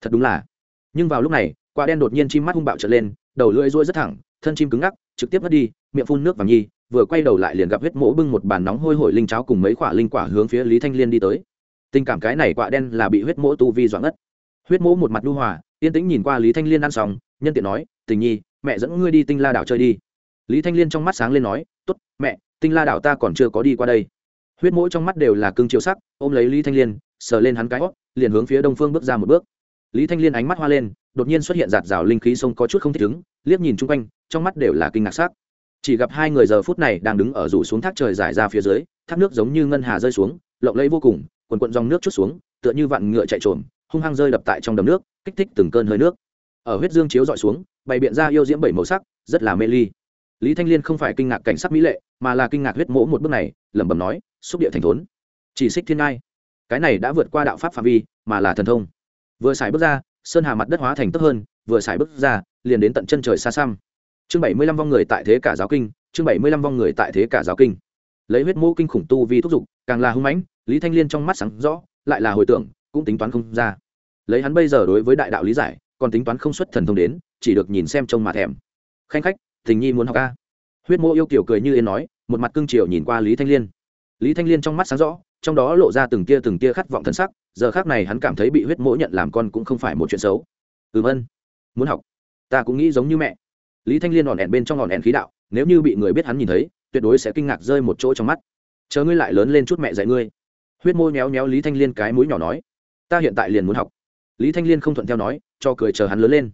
Speaker 1: Thật đúng là. Nhưng vào lúc này, quả đen đột nhiên chim mắt hung bạo trở lên, đầu lưỡi rôi rất thẳng thân chim cứng ngắc, trực tiếp mất đi, miệng phun nước vàng nhi, vừa quay đầu lại liền gặp huyết mỗ bưng một bàn nóng hôi hổi linh cháo cùng mấy quả linh quả hướng phía lý thanh liên đi tới. Tình cảm cái này quả đen là bị huyết mỗ tu vi doãn ngất. Huyết mỗ một mặt lưu hòa, yên tĩnh nhìn qua lý thanh liên ăn xong, nhân tiện nói, tình nhi, mẹ dẫn ngươi đi tinh la đảo chơi đi. Lý thanh liên trong mắt sáng lên nói t ố t mẹ, tinh la đảo ta còn chưa có đi qua đây. Huyết mỗ trong mắt đều là cưng chiếu sắc, ôm lấy lý thanh liên, sờ lên hắn cái hót, liền hướng phía đông phương bước ra một bước lý thanh liên ánh mắt hoa lên, đột nhiên xuất hiện giạt rào linh khí sông có chút không thích ứng, liếc nhìn chung quanh, trong mắt đều là kinh ngạc sắc. Chỉ gặp hai người giờ phút này đang đứng ở rủ xuống thác trời dài ra phía dưới, thác nước giống như ngân hà rơi xuống, lộng lẫy vô cùng, quần quận dòng nước chút xuống, tựa như vạn ngựa chạy trộm hung hăng rơi đập tại trong đầm nước, kích thích từng cơn hơi nước. Ở huyết dương chiếu dọi xuống, bày biện ra yêu diễm bảy màu sắc, rất là mê ly. Lý thanh liên không phải kinh ngạc cảnh sắc mỹ lệ, mà là kinh ngạc huyết mỗ một bước này, lẩm bẩm nói, xúc địa thành thốn, chỉ xích thiên ngai. Cái này đã vượt qua đạo pháp phạm vi, mà là thần thông vừa xài bước ra, sơn hà mặt đất hóa thành tấp hơn, vừa xài bước ra, liền đến tận chân trời xa xăm. Chương bảy mươi lăm vong người tại thế cả giáo kinh, chương bảy mươi lăm vong người tại thế cả giáo kinh. Lấy huyết mô kinh khủng tu vi thúc giục, càng là hung mãnh, lý thanh liên trong mắt sáng rõ, lại là hồi tưởng, cũng tính toán không ra. Lấy hắn bây giờ đối với đại đạo lý giải, còn tính toán không xuất thần thông đến, chỉ được nhìn xem trông mà thèm. Khanh khách tình nhi muốn học ca. Huyết mô yêu kiểu cười như yên nói, một mặt cương triều nhìn qua lý thanh liên lý thanh liên trong mắt sáng rõ, trong đó lộ ra từng tia từng tia khát vọng thân sắc, giờ khác này hắn cảm thấy bị huyết mỗ nhận làm con cũng không phải một chuyện xấu. Ừm ân, muốn học. Ta cũng nghĩ giống như mẹ. Lý thanh liên ỏn ẻn bên trong ỏn ẻn khí đạo, nếu như bị người biết hắn nhìn thấy, tuyệt đối sẽ kinh ngạc rơi một chỗ trong mắt. Chờ ngươi lại lớn lên chút mẹ dạy ngươi. Huyết môi méo méo lý thanh liên cái mũi nhỏ nói, ta hiện tại liền muốn học. Lý thanh liên không thuận theo nói, cho cười chờ hắn lớn lên.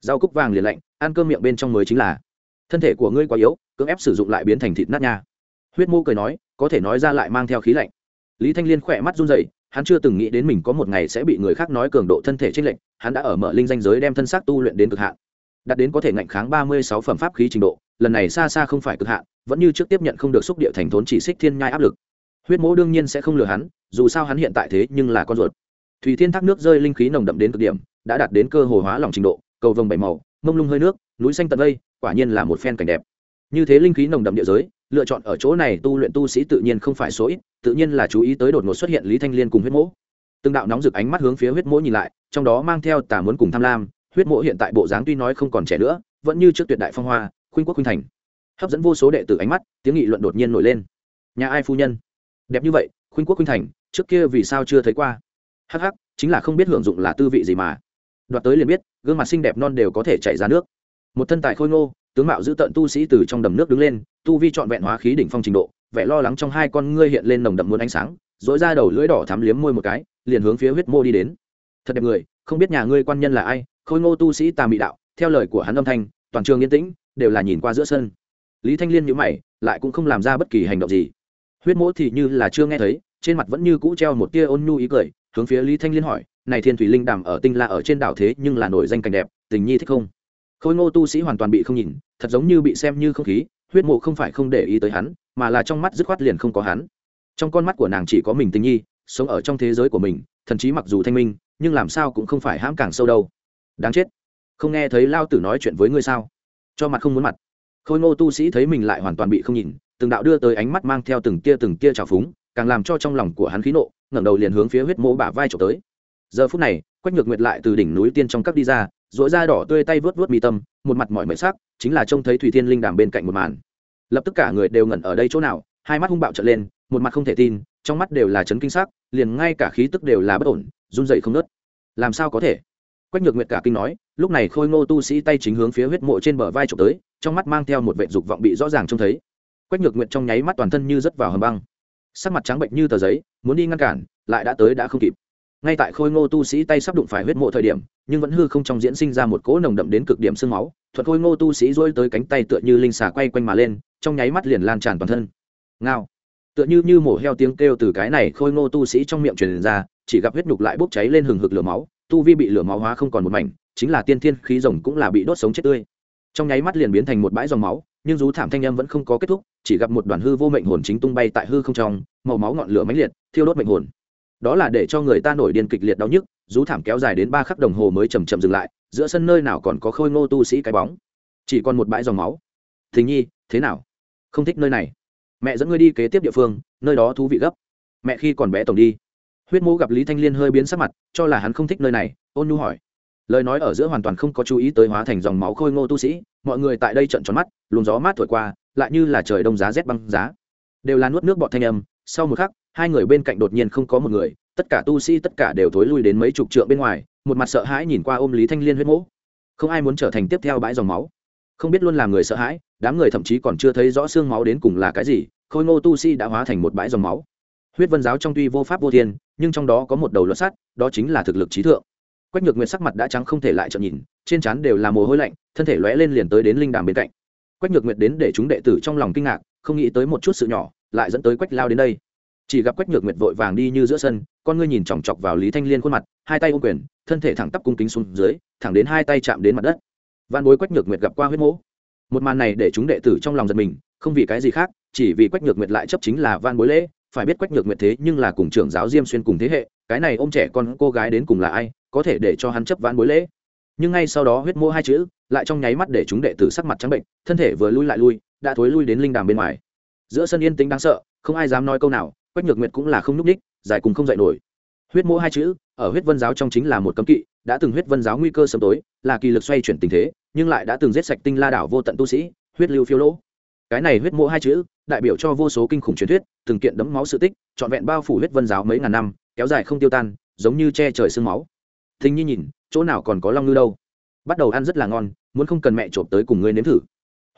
Speaker 1: Rau cúc vàng liền lạnh, ăn cơm miệng bên trong mới chính là, thân thể của ngươi quá yếu, cưỡng ép sử dụng lại biến thành thịt nát nha huyết mô cười nói, có thể nói ra lại mang theo khí lạnh. Lý thanh liên khỏe mắt run rẩy, hắn chưa từng nghĩ đến mình có một ngày sẽ bị người khác nói cường độ thân thể trên lệnh hắn đã ở mở linh danh giới đem thân xác tu luyện đến cực hạn. Đạt đến có thể ngạnh kháng ba mươi sáu phẩm pháp khí trình độ, lần này xa xa không phải cực hạn, vẫn như trước tiếp nhận không được xúc địa thành thốn chỉ xích thiên nhai áp lực. Huyết mỗ đương nhiên sẽ không lừa hắn, dù sao hắn hiện tại thế nhưng là con ruột. Thủy thiên thác nước rơi linh khí nồng đậm đến cực điểm, đã đạt đến cơ hồ hóa lòng trình độ, cầu vồng bảy màu, mông lung hơi nước, núi xanh tận lây quả nhiên là một phen cảnh đẹp. Như thế linh khí nồng đậm địa giới lựa chọn ở chỗ này tu luyện tu sĩ tự nhiên không phải số ít, tự nhiên là chú ý tới đột ngột xuất hiện lý thanh liên cùng huyết mỗ. Từng đạo nóng rực ánh mắt hướng phía huyết mỗ nhìn lại, trong đó mang theo tà muốn cùng tham lam, huyết mỗ hiện tại bộ dáng tuy nói không còn trẻ nữa, vẫn như trước tuyệt đại phong hoa, khuynh quốc khuynh thành. Hấp dẫn vô số đệ tử ánh mắt, tiếng nghị luận đột nhiên nổi lên. Nhà ai phu nhân? Đẹp như vậy, khuynh quốc khuynh thành, trước kia vì sao chưa thấy qua? Hắc hắc, chính là không biết hưởng dụng là tư vị gì mà. Đoạt tới liền biết, gương mặt xinh đẹp non đều có thể chảy ra nước. Một thân tài khôi ngô tướng mạo giữ tận tu sĩ từ trong đầm nước đứng lên, tu vi trọn vẹn hóa khí đỉnh phong trình độ, vẻ lo lắng trong hai con ngươi hiện lên nồng đậm muôn ánh sáng dỗi ra đầu lưỡi đỏ thắm liếm môi một cái, liền hướng phía huyết mô đi đến. Thật đẹp người, không biết nhà ngươi quan nhân là ai, khôi ngô tu sĩ tà mị đạo, theo lời của hắn âm thanh, toàn trường yên tĩnh, đều là nhìn qua giữa sân. Lý thanh liên nhữ mày, lại cũng không làm ra bất kỳ hành động gì. Huyết mỗ thì như là chưa nghe thấy, trên mặt vẫn như cũ treo một tia ôn nhu ý cười, hướng phía lý thanh liên hỏi, này thiên thủy linh đàm ở tinh la ở trên đảo thế nhưng là nổi danh cảnh đẹp, tình nhi thích không? Khôi ngô tu sĩ hoàn toàn bị không nhìn, thật giống như bị xem như không khí, huyết mộ không phải không để ý tới hắn, mà là trong mắt dứt khoát liền không có hắn. Trong con mắt của nàng chỉ có mình tình nhi, sống ở trong thế giới của mình, thần chí mặc dù thanh minh, nhưng làm sao cũng không phải hãm càng sâu đâu. Đáng chết. Không nghe thấy lao tử nói chuyện với ngươi sao? Cho mặt không muốn mặt. Khôi ngô tu sĩ thấy mình lại hoàn toàn bị không nhìn, từng đạo đưa tới ánh mắt mang theo từng tia từng tia trào phúng, càng làm cho trong lòng của hắn khí nộ, ngẩng đầu liền hướng phía huyết mộ bả vai trộm tới. Giờ phút này, quách nhược nguyệt lại từ đỉnh núi tiên trong các đi ra dỗi da đỏ tươi tay vớt vớt mi tâm, một mặt mọi mệt sắc, chính là trông thấy thủy thiên linh đàm bên cạnh một màn. Lập tức cả người đều ngẩn ở đây chỗ nào, hai mắt hung bạo trở lên, một mặt không thể tin, trong mắt đều là chấn kinh sắc, liền ngay cả khí tức đều là bất ổn, run dậy không nớt làm sao có thể? Quách nhược nguyệt cả kinh nói, lúc này khôi ngô tu sĩ tay chính hướng phía huyết mộ trên bờ vai trộm tới, trong mắt mang theo một vệ dục vọng bị rõ ràng trông thấy. Quách nhược nguyệt trong nháy mắt toàn thân như rớt vào hầm băng. Sắc mặt trắng bệnh như tờ giấy, muốn đi ngăn cản, lại đã tới đã không kịp ngay tại khôi ngô tu sĩ tay sắp đụng phải huyết mộ thời điểm, nhưng vẫn hư không trong diễn sinh ra một cỗ nồng đậm đến cực điểm sương máu. Thuật khôi ngô tu sĩ dôi tới cánh tay tựa như linh xà quay quanh mà lên, trong nháy mắt liền lan tràn toàn thân. Ngao. Tựa như như mổ heo tiếng kêu từ cái này khôi ngô tu sĩ trong miệng truyền ra, chỉ gặp huyết nhục lại bốc cháy lên hừng hực lửa máu, tu vi bị lửa máu hóa không còn một mảnh, chính là tiên thiên khí rồng cũng là bị đốt sống chết tươi. Trong nháy mắt liền biến thành một bãi dòng máu, nhưng rú thảm thanh âm vẫn không có kết thúc, chỉ gặp một đoàn hư vô mệnh hồn chính tung bay tại hư không trong, màu máu ngọn lửa mãnh liệt, thiêu đốt mệnh hồn đó là để cho người ta nổi điên kịch liệt đau nhức, rú thảm kéo dài đến ba khắc đồng hồ mới chầm chậm dừng lại, giữa sân nơi nào còn có khôi ngô tu sĩ cái bóng. Chỉ còn một bãi dòng máu. Thình nhi, thế nào? Không thích nơi này. Mẹ dẫn ngươi đi kế tiếp địa phương, nơi đó thú vị gấp. Mẹ khi còn bé tổng đi. Huyết mũ gặp lý thanh liên hơi biến sắc mặt, cho là hắn không thích nơi này, ôn nhu hỏi. Lời nói ở giữa hoàn toàn không có chú ý tới hóa thành dòng máu khôi ngô tu sĩ, mọi người tại đây trận tròn mắt, luồng gió mát thổi qua, lại như là trời đông giá rét băng giá. Đều là nuốt nước bọt thanh âm, sau một khắc hai người bên cạnh đột nhiên không có một người, tất cả tu sĩ, tất cả đều thối lui đến mấy chục trượng bên ngoài, một mặt sợ hãi nhìn qua ôm lý thanh liên huyết mỗ. Không ai muốn trở thành tiếp theo bãi dòng máu. Không biết luôn làm người sợ hãi, đám người thậm chí còn chưa thấy rõ xương máu đến cùng là cái gì, khôi ngô tu sĩ đã hóa thành một bãi dòng máu. Huyết vân giáo trong tuy vô pháp vô thiên, nhưng trong đó có một đầu luật sắt, đó chính là thực lực trí thượng. Quách nhược nguyệt sắc mặt đã trắng không thể lại trợn nhìn, trên trán đều là mồ hôi lạnh, thân thể lóe lên liền tới đến linh đàm bên cạnh. Quách nhược nguyệt đến để chúng đệ tử trong lòng kinh ngạc, không nghĩ tới một chút sự nhỏ, lại dẫn tới quách lao đến đây chỉ gặp quách nhược nguyệt vội vàng đi như giữa sân, con ngươi nhìn chòng chọc vào lý thanh liên khuôn mặt, hai tay ôm quyền, thân thể thẳng tắp cung kính xuống dưới, thẳng đến hai tay chạm đến mặt đất. Văn bối quách nhược nguyệt gặp qua huyết mỗ. Một màn này để chúng đệ tử trong lòng giật mình, không vì cái gì khác, chỉ vì quách nhược nguyệt lại chấp chính là van bối lễ. Phải biết quách nhược nguyệt thế nhưng là cùng trưởng giáo diêm xuyên cùng thế hệ, cái này ôm trẻ con cô gái đến cùng là ai, có thể để cho hắn chấp van bối lễ. Nhưng ngay sau đó huyết mô hai chữ, lại trong nháy mắt để chúng đệ tử sắc mặt trắng bệnh, thân thể vừa lui lại lui, đã thối lui đến linh đàm bên ngoài. Giữa sân yên tĩnh đáng sợ, không ai dám nói câu nào quách nhược nguyệt cũng là không n ú c ních giải cùng không dạy nổi. Huyết mỗ hai chữ, ở huyết vân giáo trong chính là một cấm kỵ, đã từng huyết vân giáo nguy cơ sớm tối, là kỳ lực xoay chuyển tình thế, nhưng lại đã từng giết sạch tinh la đảo vô tận tu sĩ, huyết lưu phiêu lỗ. Cái này huyết mỗ hai chữ, đại biểu cho vô số kinh khủng truyền thuyết, từng kiện đấm máu sự tích, trọn vẹn bao phủ huyết vân giáo mấy ngàn năm, kéo dài không tiêu tan, giống như che trời sương máu. Thính nhi nhìn, chỗ nào còn có long ngư đâu? Bắt đầu ăn rất là ngon, muốn không cần mẹ trộm tới cùng ngươi nếm thử.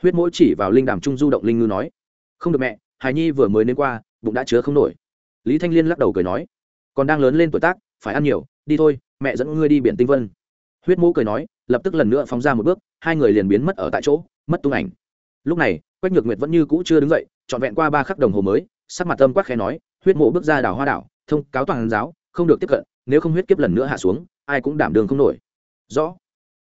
Speaker 1: Huyết mỗi chỉ vào linh đàm trung du động linh ngư nói, không được mẹ hài nhi vừa mới nếm qua bụng đã chứa không nổi. Lý thanh liên lắc đầu cười nói, còn đang lớn lên tuổi tác, phải ăn nhiều, đi thôi, mẹ dẫn ngươi đi biển tinh vân. Huyết mũ cười nói, lập tức lần nữa phóng ra một bước, hai người liền biến mất ở tại chỗ, mất tung ảnh. Lúc này, quách nhược nguyệt vẫn như cũ chưa đứng dậy, trọn vẹn qua ba khắc đồng hồ mới, sắc mặt tâm quắc khẽ nói, huyết mộ bước ra đảo hoa đảo, thông cáo toàn giáo, không được tiếp cận, nếu không huyết kiếp lần nữa hạ xuống, ai cũng đảm đường không nổi. Rõ.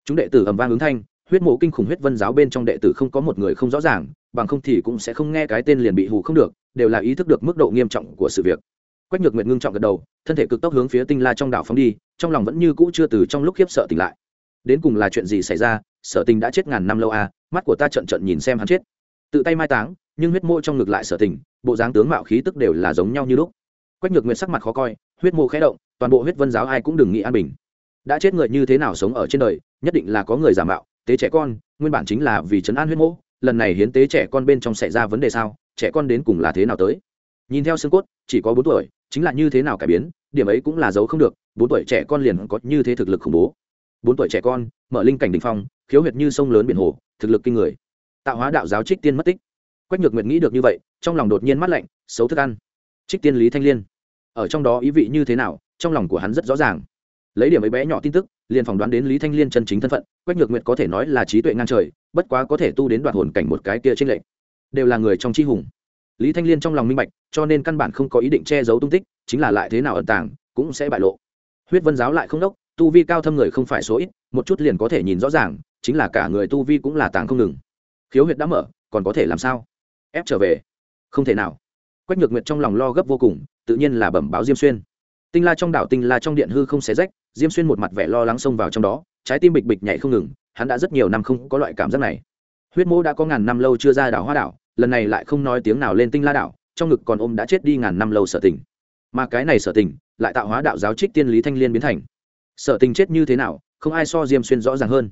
Speaker 1: Chúng đệ tử ầm vang ứng thanh, huyết mộ kinh khủng huyết vân giáo bên trong đệ tử không có một người không rõ ràng bằng không thì cũng sẽ không nghe cái tên liền bị hù không được, đều là ý thức được mức độ nghiêm trọng của sự việc. Quách nhược nguyệt ngưng trọng gật đầu, thân thể cực tốc hướng phía tinh la trong đảo phóng đi, trong lòng vẫn như cũ chưa từ trong lúc khiếp sợ tỉnh lại. Đến cùng là chuyện gì xảy ra, sở tình đã chết ngàn năm lâu à mắt của ta trận trận nhìn xem hắn chết. Tự tay mai táng, nhưng huyết mô trong ngực lại sở tình, bộ dáng tướng mạo khí tức đều là giống nhau như lúc. Quách nhược nguyệt sắc mặt khó coi, huyết mô khẽ động, toàn bộ huyết vân giáo ai cũng đừng nghĩ an bình. Đã chết người như thế nào sống ở trên đời, nhất định là có người giả mạo, tế trẻ con, nguyên bản chính là vì chấn an huyết mô lần này hiến tế trẻ con bên trong xảy ra vấn đề sao? Trẻ con đến cùng là thế nào tới? Nhìn theo xương cốt, chỉ có bốn tuổi, chính là như thế nào cải biến, điểm ấy cũng là giấu không được, bốn tuổi trẻ con liền có như thế thực lực khủng bố. Bốn tuổi trẻ con, mở linh cảnh đình phong, khiếu huyệt như sông lớn biển hồ, thực lực kinh người. Tạo hóa đạo giáo trích tiên mất tích. Quách nhược nguyệt nghĩ được như vậy, trong lòng đột nhiên mắt lạnh, xấu thức ăn. Trích tiên lý thanh liên. Ở trong đó ý vị như thế nào, trong lòng của hắn rất rõ ràng lấy điểm ấy bé nhỏ tin tức, liền phỏng đoán đến lý thanh liên chân chính thân phận, quách nhược nguyệt có thể nói là trí tuệ ngang trời, bất quá có thể tu đến đoạn hồn cảnh một cái kia trên lệnh đều là người trong chi hùng. Lý thanh liên trong lòng minh bạch, cho nên căn bản không có ý định che giấu tung tích, chính là lại thế nào ẩn tàng, cũng sẽ bại lộ. Huyết vân giáo lại không đốc, tu vi cao thâm người không phải số ít, một chút liền có thể nhìn rõ ràng, chính là cả người tu vi cũng là tàng không ngừng. Khiếu huyệt đã mở, còn có thể làm sao? Ép trở về. Không thể nào. Quách nhược nguyệt trong lòng lo gấp vô cùng, tự nhiên là bẩm báo diêm xuyên. Tinh la trong đảo, tinh la trong điện hư không xé rách diêm xuyên một mặt vẻ lo lắng xông vào trong đó, trái tim bịch bịch nhảy không ngừng, hắn đã rất nhiều năm không có loại cảm giác này. Huyết mô đã có ngàn năm lâu chưa ra đảo hoa đảo, lần này lại không nói tiếng nào lên tinh la đảo, trong ngực còn ôm đã chết đi ngàn năm lâu sở tình. Mà cái này sở tình, lại tạo hóa đạo giáo trích tiên lý thanh liên biến thành. Sở tình chết như thế nào, không ai so diêm xuyên rõ ràng hơn.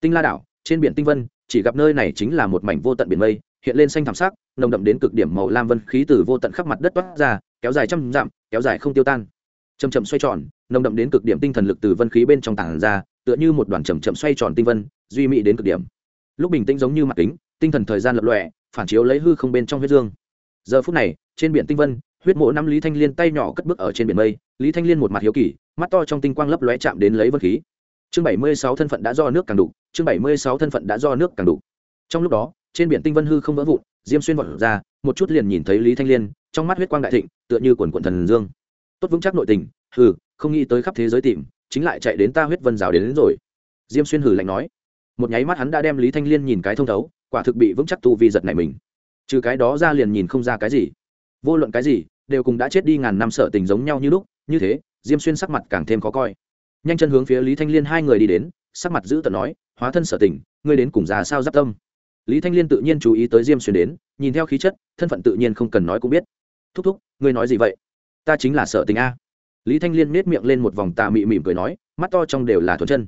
Speaker 1: Tinh la đảo, trên biển tinh vân, chỉ gặp nơi này chính là một mảnh vô tận biển mây, hiện lên xanh thảm sắc, nồng đậm đến cực điểm màu lam vân khí từ vô tận khắp mặt đất toát ra, kéo dài trăm dặm, kéo dài không tiêu tan. Chầm chậm xoay tròn nồng đậm đến cực điểm tinh thần lực từ vân khí bên trong tảng ra, tựa như một đoàn chầm chậm xoay tròn tinh vân, duy mỹ đến cực điểm. Lúc bình tĩnh giống như mặt kính, tinh thần thời gian lập lọe phản chiếu lấy hư không bên trong huyết dương. Giờ phút này, trên biển tinh vân, huyết mộ năm lý thanh liên tay nhỏ cất bước ở trên biển mây, lý thanh liên một mặt hiếu kỳ, mắt to trong tinh quang lấp lóe chạm đến lấy vân khí. Chương bảy mươi sáu thân phận đã do nước càng đủ chương bảy mươi sáu thân phận đã do nước càng đủ trong lúc đó, trên biển tinh vân hư không vỡ vụn, diêm xuyên vọt ra, một chút liền nhìn thấy lý thanh liên, trong mắt huyết quang đại thịnh, tựa như quần quần thần dương. Tốt vững chắc nội tình, hừ không nghĩ tới khắp thế giới tìm chính lại chạy đến ta huyết vân rào đến, đến rồi. Diêm xuyên hừ lạnh nói. Một nháy mắt hắn đã đem lý thanh liên nhìn cái thông thấu quả thực bị vững chắc tu vi giật này mình. Trừ cái đó ra liền nhìn không ra cái gì. Vô luận cái gì đều cùng đã chết đi ngàn năm sợ tình giống nhau như lúc như thế diêm xuyên sắc mặt càng thêm khó coi. Nhanh chân hướng phía lý thanh liên hai người đi đến sắc mặt giữ tận nói hóa thân sở tình ngươi đến cùng già sao giáp tâm? Lý thanh liên tự nhiên chú ý tới diêm xuyên đến nhìn theo khí chất thân phận tự nhiên không cần nói cũng biết. Thúc thúc ngươi nói gì vậy? Ta chính là sở tình a lý thanh liên nết miệng lên một vòng tà mị mỉm cười nói, mắt to trong đều là thuần chân.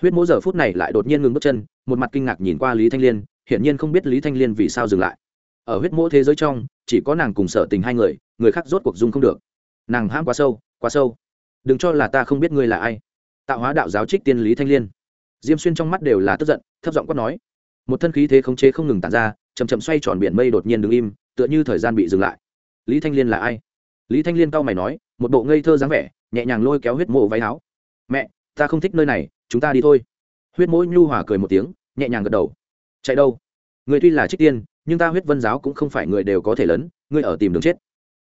Speaker 1: Huyết mỗi giờ phút này lại đột nhiên ngừng bước chân, một mặt kinh ngạc nhìn qua lý thanh liên, hiển nhiên không biết lý thanh liên vì sao dừng lại. Ở huyết mỗ thế giới trong, chỉ có nàng cùng sở tình hai người người khác rốt cuộc dung không được. Nàng ham quá sâu quá sâu. Đừng cho là ta không biết ngươi là ai. Tạo hóa đạo giáo trích tiên lý thanh liên. Diêm xuyên trong mắt đều là tức giận, thấp giọng quát nói. Một thân khí thế khống chế không ngừng tàn ra chầm chậm xoay tròn biển mây đột nhiên đứng im, tựa như thời gian bị dừng lại. Lý thanh liên là ai? Lý thanh liên cau mày nói, một bộ ngây thơ dáng vẻ, nhẹ nhàng lôi kéo huyết mộ váy áo. Mẹ, ta không thích nơi này, chúng ta đi thôi. Huyết mỗi nhu hòa cười một tiếng, nhẹ nhàng gật đầu. Chạy đâu? Người tuy là trích tiên, nhưng ta huyết vân giáo cũng không phải người đều có thể lớn ngươi ở tìm đường chết.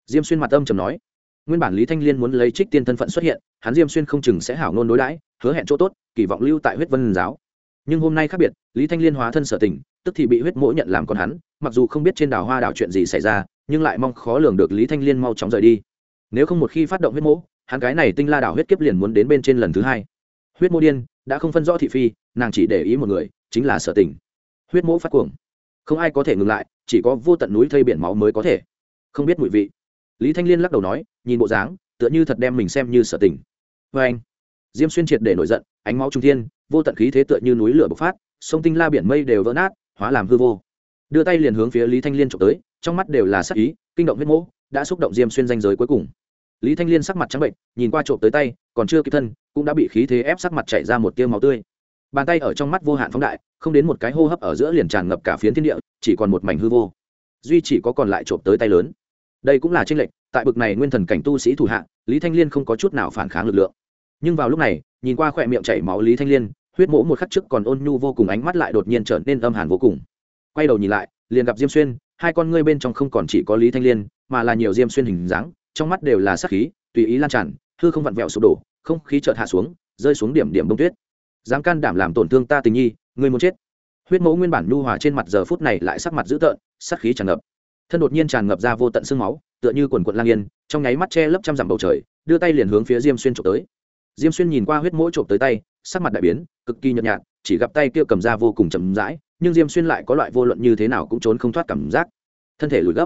Speaker 1: Diêm xuyên mặt âm trầm nói. Nguyên bản lý thanh liên muốn lấy trích tiên thân phận xuất hiện, hắn diêm xuyên không chừng sẽ hảo ngôn đối đãi, hứa hẹn chỗ tốt, kỳ vọng lưu tại huyết vân giáo. Nhưng hôm nay khác biệt, lý thanh liên hóa thân sở tình, tức thì bị huyết mỗ nhận làm con hắn, mặc dù không biết trên đảo hoa đảo chuyện gì xảy ra nhưng lại mong khó lường được lý thanh liên mau chóng rời đi. Nếu không một khi phát động huyết mỗ, hắn cái này tinh la đảo huyết kiếp liền muốn đến bên trên lần thứ hai. Huyết mô điên, đã không phân rõ thị phi, nàng chỉ để ý một người, chính là sở tình huyết mỗ phát cuồng. Không ai có thể ngừng lại, chỉ có vô tận núi thây biển máu mới có thể. Không biết mùi vị. Lý thanh liên lắc đầu nói, nhìn bộ dáng, tựa như thật đem mình xem như sở tình vê anh, diêm xuyên triệt để nổi giận, ánh máu trung thiên, vô tận khí thế tựa như núi lửa bộc phát, sông tinh la biển mây đều vỡ nát, hóa làm hư vô đưa tay liền hướng phía lý thanh liên trộm tới, trong mắt đều là sắc ý, kinh động huyết mỗ đã xúc động diêm xuyên danh giới cuối cùng. Lý thanh liên sắc mặt trắng bệnh, nhìn qua trộm tới tay, còn chưa kịp thân, cũng đã bị khí thế ép sắc mặt chảy ra một tiêu máu tươi. Bàn tay ở trong mắt vô hạn phóng đại, không đến một cái hô hấp ở giữa liền tràn ngập cả phiến thiên địa, chỉ còn một mảnh hư vô. Duy chỉ có còn lại trộm tới tay lớn. Đây cũng là tranh lệch, tại bực này nguyên thần cảnh tu sĩ thủ hạ, lý thanh liên không có chút nào phản kháng lực lượng. Nhưng vào lúc này, nhìn qua khỏe miệng chảy máu lý thanh liên, huyết mỗ một khắc trước còn ôn nhu vô cùng ánh mắt lại đột nhiên trở nên âm hàn vô cùng quay đầu nhìn lại, liền gặp diêm xuyên, hai con ngươi bên trong không còn chỉ có lý thanh liên, mà là nhiều diêm xuyên hình dáng, trong mắt đều là sắc khí, tùy ý lan tràn, hư không vặn vẹo sụp đổ, không khí chợt hạ xuống, rơi xuống điểm điểm bông tuyết. Dám can đảm làm tổn thương ta tình nhi, ngươi muốn chết. Huyết mẫu nguyên bản nhu hòa trên mặt giờ phút này lại sắc mặt dữ tợn, sắc khí tràn ngập. Thân đột nhiên tràn ngập ra vô tận sương máu, tựa như quần quận lang yên, trong nháy mắt che lấp trăm dặm bầu trời, đưa tay liền hướng phía diêm xuyên trộm tới diêm xuyên nhìn qua huyết mỗi trộm tới tay, sắc mặt đại biến, cực kỳ nhợt nhạt, chỉ gặp tay kia cầm ra vô cùng chậm rãi, nhưng diêm xuyên lại có loại vô luận như thế nào cũng trốn không thoát cảm giác. Thân thể lùi gấp.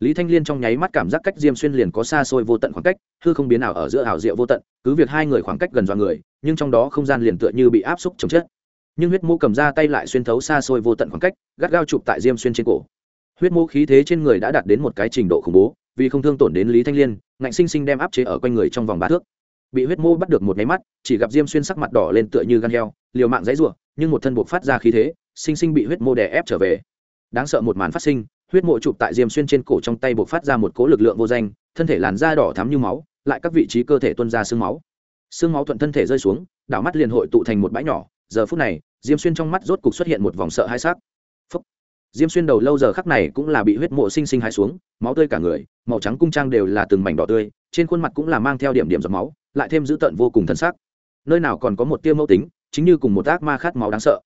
Speaker 1: Lý thanh liên trong nháy mắt cảm giác cách diêm xuyên liền có xa xôi vô tận khoảng cách, hư không biến nào ở giữa ảo diệu vô tận, cứ việc hai người khoảng cách gần dọa người, nhưng trong đó không gian liền tựa như bị áp xúc chấm chết. Nhưng huyết mô cầm ra tay lại xuyên thấu xa xôi vô tận khoảng cách, gắt gao chụp tại diêm xuyên trên cổ. Huyết mô khí thế trên người đã đạt đến một cái trình độ khủng bố, vì không thương tổn đến lý thanh liên, ngạnh sinh sinh đem áp chế ở quanh người trong vòng ba thước bị huyết mô bắt được một nháy mắt, chỉ gặp diêm xuyên sắc mặt đỏ lên tựa như gan heo, liều mạng dãy ruộng nhưng một thân buộc phát ra khí thế, sinh sinh bị huyết mô đè ép trở về. Đáng sợ một màn phát sinh, huyết mộ chụp tại diêm xuyên trên cổ trong tay buộc phát ra một cỗ lực lượng vô danh, thân thể làn da đỏ thắm như máu, lại các vị trí cơ thể tuân ra sương máu. Sương máu thuận thân thể rơi xuống, đảo mắt liền hội tụ thành một bãi nhỏ. Giờ phút này, diêm xuyên trong mắt rốt cục xuất hiện một vòng sợ hai sắc. Diêm xuyên đầu lâu giờ khắc này cũng là bị huyết mộ sinh sinh hai xuống, máu tươi cả người, màu trắng cung trang đều là từng mảnh đỏ tươi, trên khuôn mặt cũng là mang theo điểm điểm giọt máu lại thêm dữ tợn vô cùng thân sắc nơi nào còn có một tia mẫu tính, chính như cùng một ác ma khát máu đáng sợ.